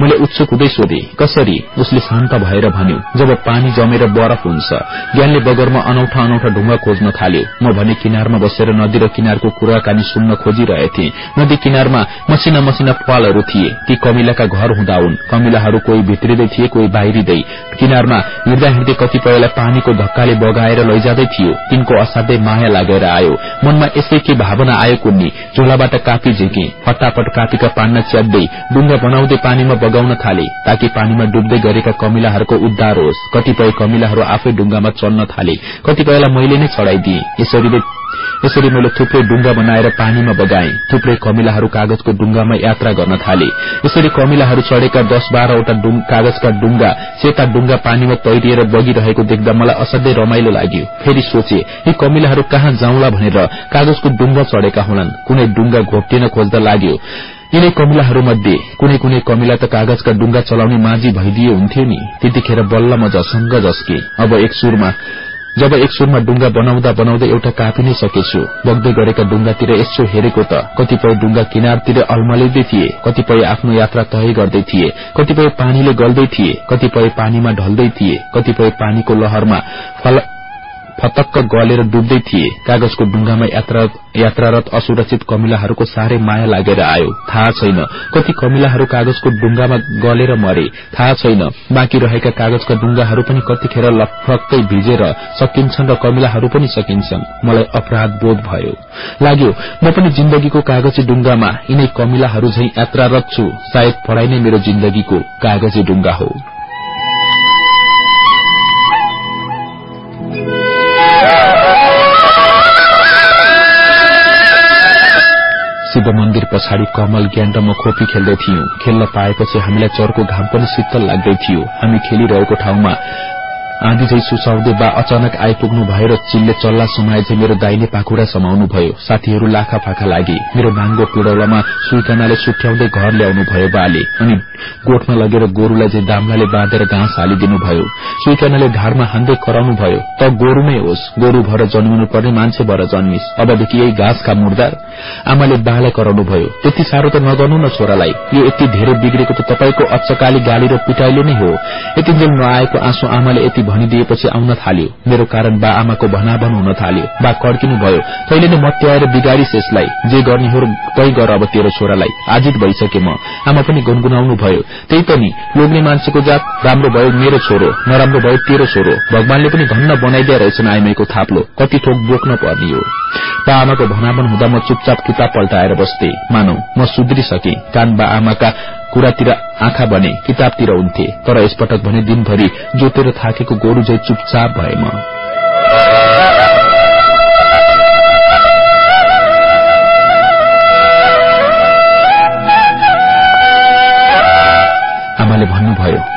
मैले उत्सुक हुँदै सोधे कसरी? उसले शान्त भएर भन्यो जब पानी जमेर बरफ हुन्छ ज्ञानले बगरमा अनौठा अनौठा ढुङ्गा खोज्न थाल्यो। म भने किनारमा बसेर नदी र किनारको कुराकानी सुन्न खोजिरहेथे नदी किनारमा मसिना मसिना पालहरू थिए। ती कमिलाका घर हुँदा हुन्। कमिलाहरू कोही भित्रिँदै थिए कोही बाहिरिँदै। किनारमा हिँड्दा हिँड्दै कतिपयलाई पानीको धक्काले बगाएर लैजाँदै थियो। तिनको असाध्यै माया लागेर आयो। मनमा यसै के भावना आयो कुन्नी? झोलाबाट कापी झिके। फटाफट कापीका पान्न च्यात्दै डुङ्गा बनाउँदै पानीमा बगाउन थाले ताकि पानीमा डुब्दै गरेका कमिलाहरूको उद्धार होस्। कतिपय कमिलाहरू आफै डुङ्गामा चल्न थाले। कतिपयलाई मैले नै चढ़ाइदिए यसरी यसरी मैले थुप्रै डुङ्गा बनाएर पानीमा बगाए थुप्रै कमिलाहरू कागजको डुङ्गामा यात्रा गर्न थाले। यसरी कमिलाहरू चढ़ेका दश बाह्रवटा कागजका डुङ्गा सेता डुङ्गा पानीमा तैरिएर बगिरहेको देख्दा मलाई असाध्यै रमाइलो लाग्यो। फेरि सोचे यी कमिलाहरू कहाँ जाउँला भनेर कागजको डुङ्गा चढ़ेका होलान्। कुनै डुङ्गा घोप्टिन खोज्दा लाग्यो यिनै कमिलाहरूमध्ये कुनै कुनै कमिला त कागजका डुङ्गा चलाउने माझी भइदिए हुन्थ्यो नि। त्यतिखेर बल्ल म जसंग जस्के अब एक सुरमा जब एक सुरमा डुङ्गा बनाउँदा बनाउँदै एउटा कापी नै सकेछु। बग्दै गरेका डुङ्गातिर यसो हेरेको त कतिपय डुङ्गा किनारतिर अल्मलिँदै थिए कतिपय आफ्नो यात्रा तय गर्दै थिए कतिपय पानीले गल्दै थिए कतिपय पानीमा ढल्दै थिए कतिपय पानीको लहरमा फतक्क गलेर डुब्दै थिए। कागजको डुङ्गामा यात्रारत असुरक्षित कमिलाहरूको साह्रै माया लागेर आयो। थाहा छैन कति कमिलाहरू कागजको डुङ्गामा गलेर मरे। थाहा छैन बाँकी रहेका कागजका डुङ्गाहरू पनि कतिखेर लफक्कै भिजेर सकिन्छन् र कमिलाहरू पनि सकिन्छन्। मलाई अपराध बोध भयो। लाग्यो म पनि जिन्दगीको कागजी डुङ्गामा यिनै कमिलाहरू झै यात्रारत छु। सायद पढ़ाई नै मेरो जिन्दगीको कागजी डुङ्गा हो। शिव मन्दिर पछाडि कमल ज्ञान र म खोपी खेल्दै थियौं। खेल्न पाएपछि हामीलाई चरको घाम पनि शीतल लाग्दै थियो। हामी खेलिरहेको ठाउँमा आँधी झै सुसाउँदै बा अचानक आइपुग्नु भयो र चिल्ले चल्ला समाए चाहिँ मेरो दाइने पाखुरा समाउनु भयो। साथीहरू लाखा फाखा लागे। मेरो नाङ्गो पिडौलामा सुइकानाले सुठ्याउँदै घर ल्याउनु भयो बाले। अनि गोठमा लगेर गोरुलाई चाहिँ दामलाले बाँधेर घाँस हालिदिनु भयो। सुइकानाले ढाडमा हान्दै कराउनु भयो। त गोरु नै होस्। गोरु भएर जन्मिनु पर्ने मान्छे भएर जन्मिस। अबदेखि यही घाँसका मुर्दार। आमाले बालाई कराउनु भयो। त्यति साह्रो त नगर्नु न छोरालाई। यो यति धेरै बिग्रेको त तपाईँको अच्चकाली गाली र पिटाइले नै हो। यति जेल नआएको आँसु आमाले यति भनिदिएपछि आउन थाल्यो। मेरो कारण बा आमाको भनाभन हुन थाल्यो। बा कड्किनु भयो। तैले नै मत्याएर बिगारिस यसलाई जे गर्ने हो तै गर अब तेरो छोरालाई। आजित भइसके म। आमा पनि गुनगुनाउनु भयो। त्यही त नि लोग्ने मान्छेको जात राम्रो भयो मेरो छोरो नराम्रो भयो तेरो छोरो। भगवानले पनि धन्न बनाइदिया रहेछन् आइमाईको थाप्लो। कति ठोक बोक्न पर्ने हो। बा आमाको भनाभन हुँदा म चुपचाप किताब पल्टाएर बस्थे। मानौ म सुध्रिसके। कान बा आमाका कुरातिर आँखा बने किताबतिर हुन्थे तर यसपटक भने दिनभरि जोतेर थाकेको गोरु झै चुपचाप भए म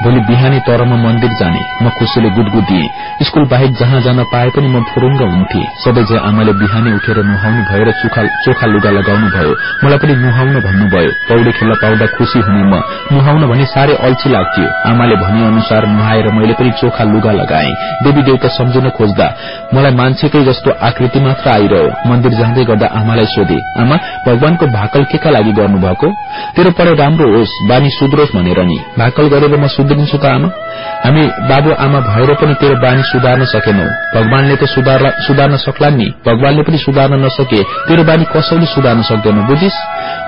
भोलि बिहानै तर म मन्दिर जाने। म खुसीले गुदगुदिए स्कूल बाहेक जहाँ जान पाए पनि म फुरुङ्ग हुन्थे। सधैँ आमाले बिहानै उठेर नुहाउनु भयो र चोखा लुगा लगाउनु भयो। मलाई पनि नुहाउन भन्नुभयो। पौडी खेल्न पाउँदा खुशी हुने म। नुहाउन भने साह्रै अल्छी लाग्थ्यो। आमाले भने अनुसार नुहाएर मैले पनि चोखा लुगा लगाए। देवी देवता सम्झिन खोज्दा मलाई मान्छेकै जस्तो आकृति मात्र आइरह्यो। मन्दिर जाँदै गर्दा आमालाई सोधे आमा भगवानको भाकल के का लागि गर्नुभएको? तेरो पढाइ राम्रो होस् बानी सुध्रोस् भनेर नि। भाकल गरेर म सुध्रिन्छु त आमा। हामी बाबु आमा भएर पनि तेरो बानी सुधार्न सकेनौ। भगवानले त सुधार्न सक्ला नि। भगवानले पनि सुधार्न नसके। तेरो बानी कसैले सुधार्न सक्दैन बुझिस?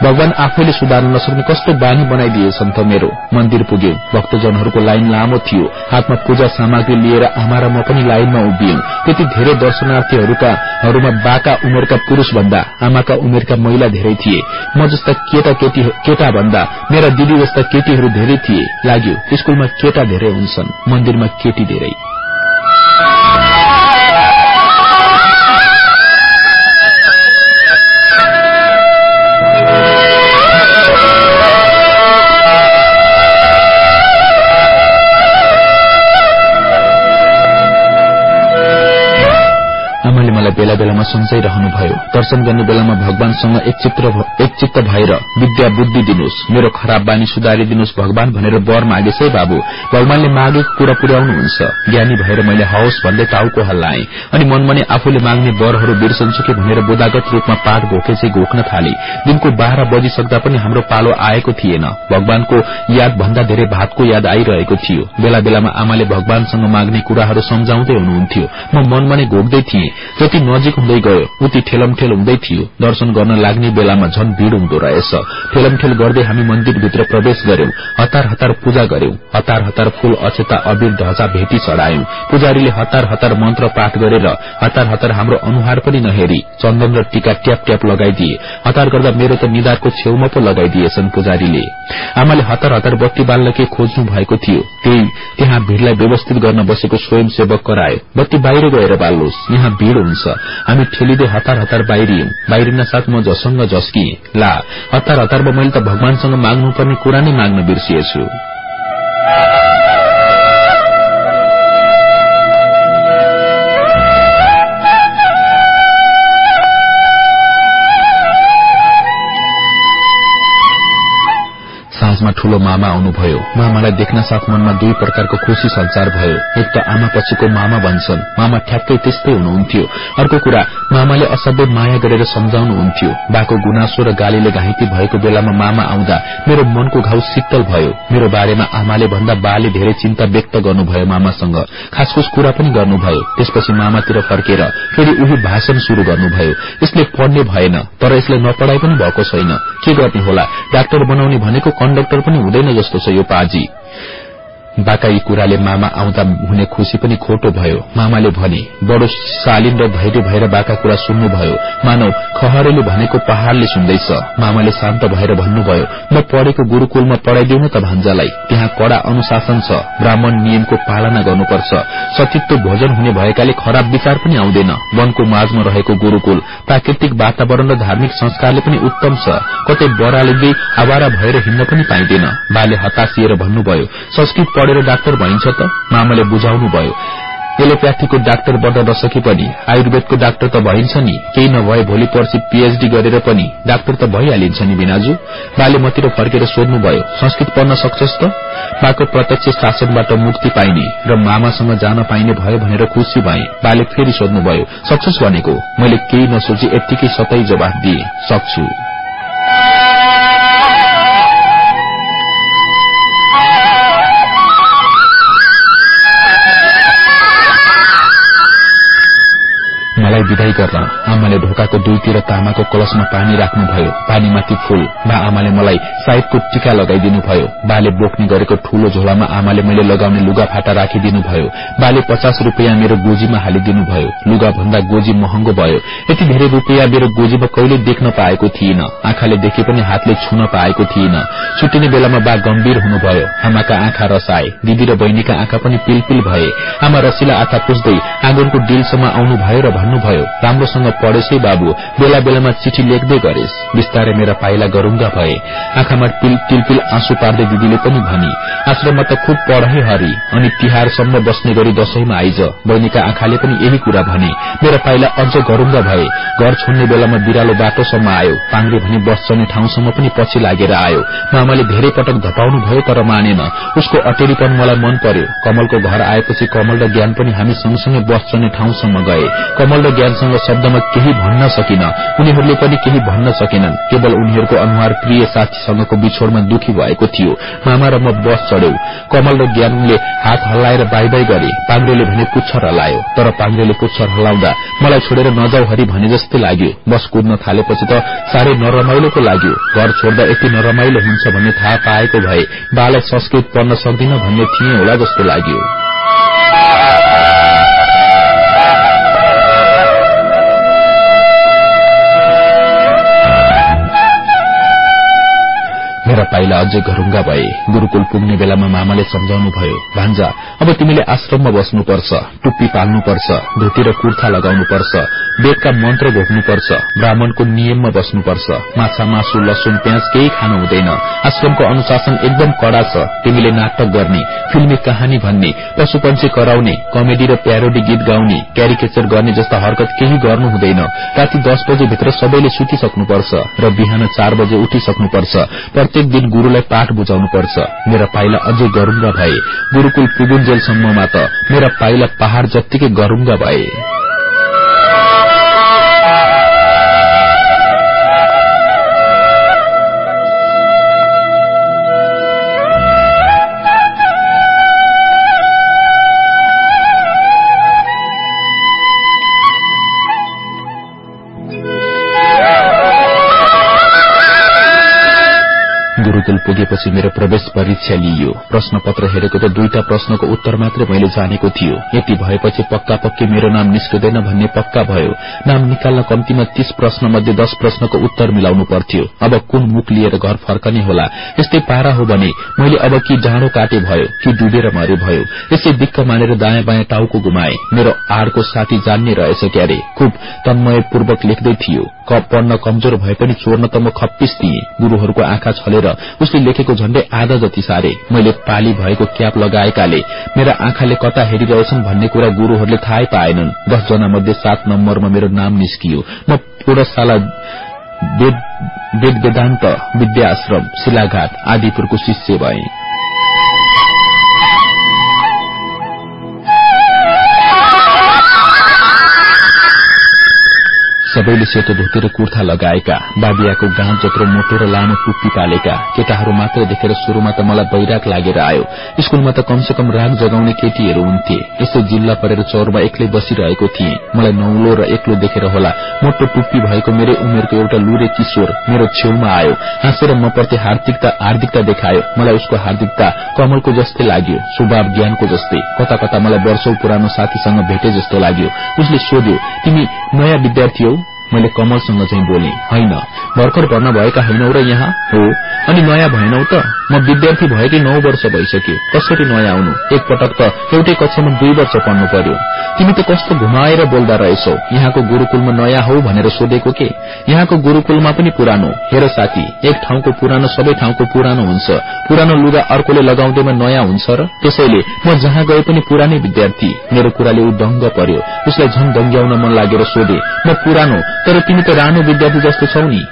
भगवान आफैले सुधार्न नसक्ने कस्तो बानी बनाइदिएछन् त मेरो। मन्दिर पुग्यौं। भक्तजनहरूको लाइन लामो थियो। हातमा पूजा सामग्री लिएर आमा र म पनि लाइनमा उभियौं। त्यति धेरै दर्शनार्थीहरूमा बाका उमेरका पुरूष भन्दा आमाका उमेरका महिला धेरै थिए। म जस्ता केटा केटा भन्दा मेरा दिदी जस्ता केटीहरू धेरै थिए। लाग्यो स्कूलमा केटा धेरै हुन्छन् मन्दिरमा केटी धेरै। बेला बेलामा सम्झाइरहनुभयो दर्शन गर्ने बेलामा भगवानसँग एकचित्त भएर विद्या बुद्धि दिनुहोस्। मेरो खराब बानी सुधारिदिनुहोस् भगवान भनेर वर मागेछ है बाबु। भगवानले मागेको कुरा पुर्याउनुहुन्छ। ज्ञानी भएर मैले हवस् भन्दै टाउको हल्लाए। अनि मनमने आफूले माग्ने वरहरू बिर्सन्छु कि भनेर बोधागत रूपमा पाठ चाहिँ घोक्न थाले। दिनको बाह्र बजिसक्दा पनि हाम्रो पालो आएको थिएन। भगवानको याद भन्दा धेरै भातको याद आइरहेको थियो। बेला बेलामा आमाले भगवानसँग माग्ने कुराहरू सम्झाउँदै हुनुहुन्थ्यो। म मनमने घोक्दै थिएँ। जति नजिक हुँदै गयो। उति ठेलमठेल हुँदै थियो। दर्शन गर्न लाग्ने बेलामा झन भीड़ हुँदो रहेछ। ठेलमठेल गर्दै हामी मन्दिरभित्र प्रवेश गर्यौं हतार हतार पूजा गर्यौं हतार हतार फूल अक्षता अबिर ढचा भेटी चढ़ायौं। पुजारीले हतार हतार मन्त्र पाठ गरेर हतार हतार हाम्रो अनुहार पनि नहेरी चन्दन र टीका ट्याप ट्याप लगाइदिए। हतार गर्दा मेरो त निधारको छेउमा पो लगाइदिएछन् पुजारीले। आमाले हतार हतार बत्ती बाल्न के खोज्नु भएको थियो। त्यही त्यहाँ भीड़लाई व्यवस्थित गर्न बसेको स्वयंसेवक करायो बत्ती बाहिर गएर बाल्नुहोस्। यहाँ भीड़ हुन्छ। हामी ठेलिँदै हतार हतार बाहिरियौं। बाहिरिन साथ म जसंग झस्किए ला हतार हतारमा मैले त भगवानसँग माग्नुपर्ने कुरा नै माग्न बिर्सिएछु। साँझमा ठूलो मामा आउनुभयो। मामालाई देख्न साथ मनमा दुई प्रकारको खुशी संचार भयो। एक त आमा पछिको मामा भन्छन्। मामा ठ्याक्कै त्यस्तै हुनुहुन्थ्यो। अर्को कुरा मामाले असाध्यै माया गरेर सम्झाउनुहुन्थ्यो। बाको गुनासो र गालीले घाइते भएको बेलामा मामा आउँदा मेरो मनको घाउ शीतल भयो। मेरो बारेमा आमाले भन्दा बाले धेरै चिन्ता व्यक्त गर्नुभयो मामासँग। खासखुस कुरा पनि गर्नुभयो। त्यसपछि मामातिर फर्केर फेरि उही भाषण शुरू गर्नुभयो। यसले पढ्ने भएन तर यसले नपढ़ाइ पनि भएको छैन। के गर्ने होला? डाक्टर बनाउने भनेको कण्डक्टर पनि हुँदैन जस्तो छ यो पाजी। बाका यी कुराले मामा आउँदा हुने खुशी पनि खोटो भयो। मामाले भने बडो शालीन र धैर्य भएर बाका कुरा सुन्नुभयो। मानव खहरेले भनेको पहाड़ले सुन्दैछ। मामाले शान्त भएर भन्नुभयो म पढेको गुरूकुलमा पढ़ाइदिउ न त भान्जालाई। त्यहाँ कड़ा अनुशासन छ। ब्राह्मण नियमको पालना गर्नुपर्छ। सचित्व भोजन हुने भएकाले खराब विचार पनि आउँदैन। वनको माझमा रहेको गुरूकुल प्राकृतिक वातावरण र धार्मिक संस्कारले पनि उत्तम छ। कतै बरालिँदै आवारा भएर हिँड्न पनि पाइँदैन। बाले हतासिएर भन्नुभयो संस्कृत पढेर डाक्टर भइन्छ त मामाले बुझाउनु भयो। एलोप्याथीको डाक्टर बन्न नसके पनि आयुर्वेदको डाक्टर त भइन्छ नि केही नभए भोलि पर्सि पीएचडी गरेर पनि डाक्टर त भइहालिन्छ नि बिनाजु। बाले मतिर फर्केर सोध्नुभयो संस्कृत पढ्न सक्छस् त? बाको प्रत्यक्ष शासनबाट मुक्ति पाइने र मामासँग जान पाइने भयो भनेर खुशी भए। बाले फेरि सोध्नुभयो सक्छस् भनेको? मैले केही नसोची यत्तिकै सतै जवाफ दिए सक्छु। मलाई विदाई गर्न आमाले ढोकाको दुईतिर तामाको कलशमा पानी राख्नुभयो। पानीमाथि फूल। बा आमाले मलाई साइडको टीका लगाइदिनु भयो बाले बोक्ने गरेको ठूलो झोलामा आमाले मैले लगाउने लुगा फाटा राखिदिनुभयो। बाले पचास रूपियाँ मेरो गोजीमा हालिदिनुभयो। लुगा भन्दा गोजी महँगो भयो। यति धेरै रूपियाँ मेरो गोजीमा कहिले देख्न पाएको थिइन। आँखाले देखे पनि हातले छुन पाएको थिइन। छुट्टिने बेलामा बा गम्भीर हुनुभयो। आमाका आँखा रसाए। दिदी र बहिनीका आँखा पनि पिलपिल भए। आमा रसिला आँखा पुस्दै आँगनको डिलसम्म आउनुभयो र भन्नुभयो राम्रोसँग पढेसै बाबु बेला बेलामा चिठी लेख्दै गरेस बिस्तारै मेरा पाइला गरूंगा भए। आँखामा टिलपिल आँसु पार्दै दिदीले पनि भनी आश्रममा त खुब पढे हरि अनि तिहारसम्म बस्ने गरी दशैंमा आइज। बहिनीका आँखाले पनि यही कुरा भने मेरा पाइला अझ गरूंगा भए। घर छोड्ने बेलामा बिरालो बाटोसम्म आयो। पाङ्रे भनी बस चल्ने ठाउँसम्म पनि पछि लागेर आयो। मामाले धेरै पटक धपाउनु भयो तर मानेन। उसको अटेरीपन मलाई मन पर्यो। कमलको घर आएपछि कमल र ज्ञान पनि हामी सँगसँगै बस चल्ने ठाउँसम्म गए। कमल र ज्ञानसँग शब्दमा केही भन्न सकिन। उनीहरूले पनि केही भन्न सकेनन्। केवल उनीहरूको अनुहार प्रिय साथीसँगको बिछोड़मा दुखी भएको थियो। मामा र म बस चढ्यौ। कमल र ज्ञानले हात हल्लाएर बाई बाई गरे। पाङ्रेले भने पुच्छर हल्लायो। तर पाङ्रेले पुच्छर हल्लाउँदा मलाई छोडेर नजाउ हरि भने जस्तै लाग्यो। बस कुद्न थालेपछि त साह्रै नरमाइलो पो लाग्यो। घर छोड्दा यति नरमाइलो हुन्छ भन्ने थाहा पाएको भए बालाई संस्कृत पढ्न सक्दिन भन्ने थिए होला जस्तो लाग्यो। मेरा पाइला अझै घरुङ्गा भए। गुरूकुल पुग्ने बेलामा मामाले सम्झाउनु भयो भान्जा अब तिमीले आश्रममा बस्नुपर्छ टुप्पी पाल्नुपर्छ धोती र कुर्था लगाउनुपर्छ वेदका मन्त्र घोक्नुपर्छ ब्राह्मणको नियममा बस्नुपर्छ माछा मासु लसुन प्याज केही खानु हुँदैन। आश्रमको अनुशासन एकदम कड़ा छ तिमीले नाटक गर्ने फिल्मी कहानी भन्ने पशुपन्छी कराउने कमेडी र प्यारोडी गीत गाउने क्यारिकेचर गर्ने जस्ता हरकत केही गर्नु हुँदैन। राति दस बजे भित्र सबैले सुतिसक्नुपर्छ र बिहान चार बजे उठिसक्नुपर्छ। प्रत्येक दिन गुरूलाई पाठ बुझाउनुपर्छ। मेरा पाइला अझै गरूंगा भए। गुरूकुल पुगुन्जेलसम्ममा त मेरा पाइला पहाड़ जत्तिकै गरूंगा भए। गुरूकुल पुगेपछि मेरो प्रवेश परीक्षा लिइयो। प्रश्न पत्र हेरेको त दुईटा प्रश्नको उत्तर मात्रै मैले जानेको थियो। यति भएपछि पक्का पक्की मेरो नाम निस्किँदैन भन्ने पक्का भयो। नाम निकाल्न कम्तीमा तीस प्रश्न मध्ये दश प्रश्नको उत्तर मिलाउनु पर्थ्यो। अब कुन मुख लिएर घर फर्कने होला? यस्तै पारा हो भने मैले अब कि जाँडो काटे भयो कि डुबेर मरे भयो। यसै दिक्क मानेर दायाँ बायाँ टाउको गुमाए। मेरो आड़को साथी जान्ने रहेछ क्यारे। खुब तन्मयपूर्वक लेख्दै थियो। पढ्न कमजोर भए पनि चोर्न त म खप्पिस दिए गुरूहरूको आँखा छलेर उसले लेखेको झण्डै आधा जति सारे। मैले पाली भएको क्याप लगाएकाले मेरा आँखाले कता हेरिरहेछन् भन्ने कुरा गुरूहरूले थाहै पाएनन्। दसजना मध्ये सात नम्बरमा मेरो नाम निस्कियो। म पुरशाला वेद वेदान्त विद्याश्रम शिलाघाट आदिपुरको शिष्य भए। सबैले सेतो धोती र कुर्था लगाएका बाबियाको गाँत जत्रो मोटो र लामो टुप्पी पालेका केटाहरू मात्र देखेर शुरूमा त मलाई बैराग लागेर आयो। स्कूलमा त कमसे कम राग जगाउने केटीहरू हुन्थे। यसो जिल्ला परेर चौरमा एक्लै बसिरहेको थिएँ। मलाई नौलो र एक्लो देखेर होला। मोटो टुप्पी भएको मेरै उमेरको एउटा लुरे किशोर मेरो छेउमा आयो। हाँसेर म प्रति हार्दिकता हार्दिकता देखायो। मलाई उसको हार्दिकता कमलको जस्तै लाग्यो स्वभाव ज्ञानको जस्तै। कता कता मलाई वर्षौं पुरानो साथीसँग भेटे जस्तो लाग्यो। उसले सोध्यो तिमी नयाँ विद्यार्थी हौ? मैले कमलसँग चाहिँ बोले होइन भर्खर भर्ना भएका होइनौ र यहाँ हो? अनि नयाँ भएनौ त? म विद्यार्थी भएकै नौ वर्ष भइसक्यो। कसरी नयाँ आउनु? एकपटक त एउटै कक्षामा दुई वर्ष पढ्नु पर्यो। तिमी त कस्तो घुमाएर बोल्दा रहेछौ? यहाँको गुरूकुलमा नयाँ हौ भनेर सोधेको के? यहाँको गुरूकुलमा पनि पुरानो। हेर साथी एक ठाउँको पुरानो सबै ठाउँको पुरानो हुन्छ। पुरानो लुगा अर्कोले लगाउँदैमा नयाँ हुन्छ र त्यसैले म जहाँ गए पनि पुरानै विद्यार्थी। मेरो कुराले ऊ दङ्ग पर्यो। उसलाई झन दङ्ग्याउन मन लागेर सोधे म पुरानो तर तिमी त रानो विद्यार्थी जस्तो छौ नि।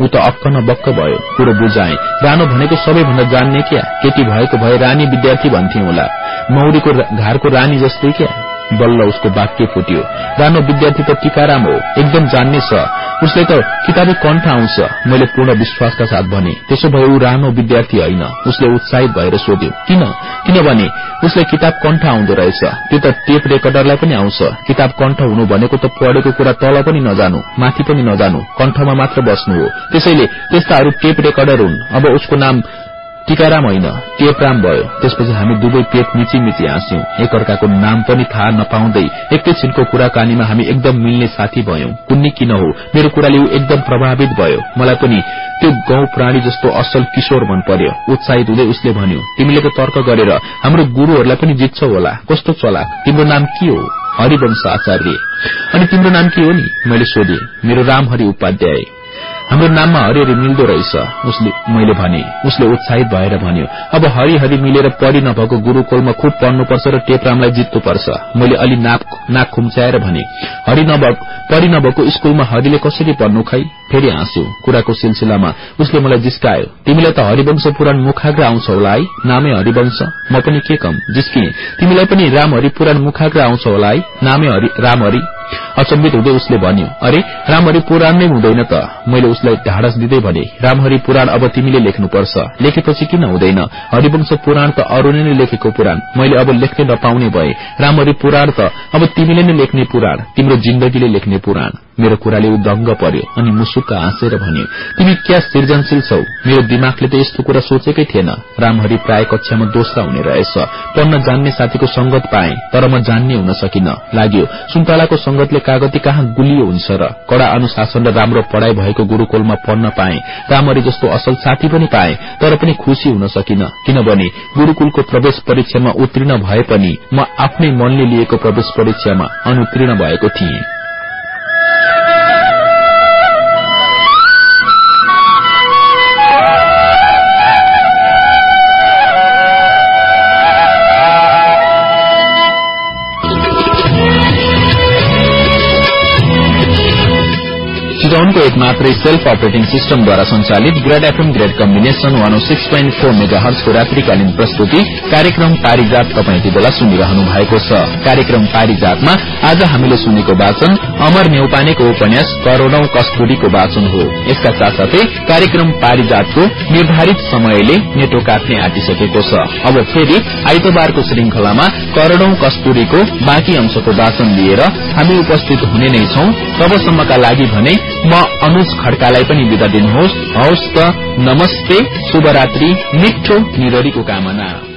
ऊ त अक्क न बक्क भयो। कुरो बुझाए। रानो भनेको सबैभन्दा जान्ने क्या? केटी भएको भए रानी विद्यार्थी भन्थे होला मौरीको घारको रानी जस्तै क्या? बल्ल उसको वाक्य फुट्यो। रानो विद्यार्थी त टिकाराम हो। एकदम जान्ने छ। उसले त किताबी कण्ठ आउँछ। मैले पूर्ण विश्वासका साथ भने त्यसो भए ऊ रानो विद्यार्थी होइन। उसले उत्साहित भएर सोध्यो किन? किनभने उसले किताब कण्ठ आउँदो रहेछ। त्यो त टेप रेकर्डरलाई पनि आउँछ। किताब कण्ठ हुनु भनेको त पढेको कुरा तल पनि नजानु माथि पनि नजानु। कण्ठमा मात्र बस्नु हो। त्यसैले त्यस्ताहरू टेप रेकर्डर हुन्। अब उसको नाम टिकाराम होइन टेपराम भयो। त्यसपछि हामी दुवै पेट मिची मिची हाँस्यौं। एकअर्काको नाम पनि थाहा नपाउँदै एकैछिनको कुराकानीमा हामी एकदम मिल्ने साथी भयौं। कुन्नी किन हो? मेरो कुराले ऊ एकदम प्रभावित भयो। मलाई पनि त्यो गौँ प्राणी जस्तो असल किशोर मन पर्यो। उत्साहित हुँदै उसले भन्यो तिमीले त तर्क गरेर हाम्रो गुरूहरूलाई पनि जित्छौ होला। कस्तो चला तिम्रो नाम के हो? हरिवंश आचार्य। अनि तिम्रो नाम के हो नि? मैले सोधे। मेरो रामहरि उपाध्याय। हाम्रो नाममा हरिहरी मिल्दो रहेछ। मैले भने उसले उत्साहित भएर भन्यो अब हरिहरी मिलेर पढि नभएको गुरूकुलमा खुब पढ्नुपर्छ र टेपरामलाई जित्नुपर्छ। मैले अलि नाक खुम्च्याएर भने हरि पढि नभएको स्कूलमा हरिले कसरी पढ्नु खै? फेरि हाँस्यो कुराको सिलसिलामा उसले मलाई जिस्कायो तिमीलाई त हरिवंश पुराण मुखाग्र आउँछ होला है? नामै हरिवंश? म पनि के कम? जिस्किने तिमीलाई पनि रामहरि पुराण मुखाग्र आउँछ होला है? नामै रामहरि? अचम्बित हुँदै उसले भन्यो अरे रामहरि पुराण नै हुँदैन त। मैले उसलाई ढाडस दिँदै भने रामहरि पुराण अब तिमीले लेख्नुपर्छ। लेखेपछि किन हुँदैन? हरिवंश पुराण त अरूले नै लेखेको पुराण। मैले अब लेख्ने नपाउने भए रामहरि पुराण त अब तिमीले नै लेख्ने पुराण। तिम्रो जिन्दगीले लेख्ने पुराण। मेरो कुराले ऊ दंग पर्यो अनि मुसुक्क हाँसेर भन्यो तिमी क्या सृजनशील छौ? मेरो दिमागले त यस्तो कुरा सोचेकै थिएन। रामहरि प्राय कक्षामा दोस्रा हुने रहेछ। पढ्न जान्ने साथीको संगत पाए तर म जान्ने हुन सकिन। लाग्यो सुन्तलाको संगतले कागती कहाँ गुलियो हुन्छ र? कड़ा अनुशासन र राम्रो पढ़ाई भएको गुरूकुलमा पढ्न पाए। रामहरि जस्तो असल साथी पनि पाए तर पनि खुशी हुन सकिन। किनभने गुरूकुलको प्रवेश परीक्षामा उत्तीर्ण भए पनि म आफ्नै मनले लिएको प्रवेश परीक्षामा अनुतीर्ण भएको थिएँ। चितवनको एक मात्रै सेल्फ अपरेटिङ सिस्टमद्वारा संचालित great FM great combination one six point four mega हर्सको रात्रिकालीन प्रस्तुति कार्यक्रम पारिजात तपाईँ यति बेला सुनिरहनु भएको छ। कार्यक्रम पारिजातमा आज हामीले सुनेको वाचन अमर नेउपानेको उपन्यास करोड़ौं कस्तुरीको वाचन हो। यसका साथसाथै कार्यक्रम पारिजातको निर्धारित समयले नेटो काट्ने आँटिसकेको छ। अब फेरि आइतबारको श्रृंखलामा करोड़ौं कस्तुरीको बाँकी अंशको वाचन लिएर हामी उपस्थित हुने नै छौं। तबसम्मका लागि भने म अनुज खड्कालाई पनि विदा दिनुहोस्। हवस् त नमस्ते शुभरात्री मिठो निररीको कामना।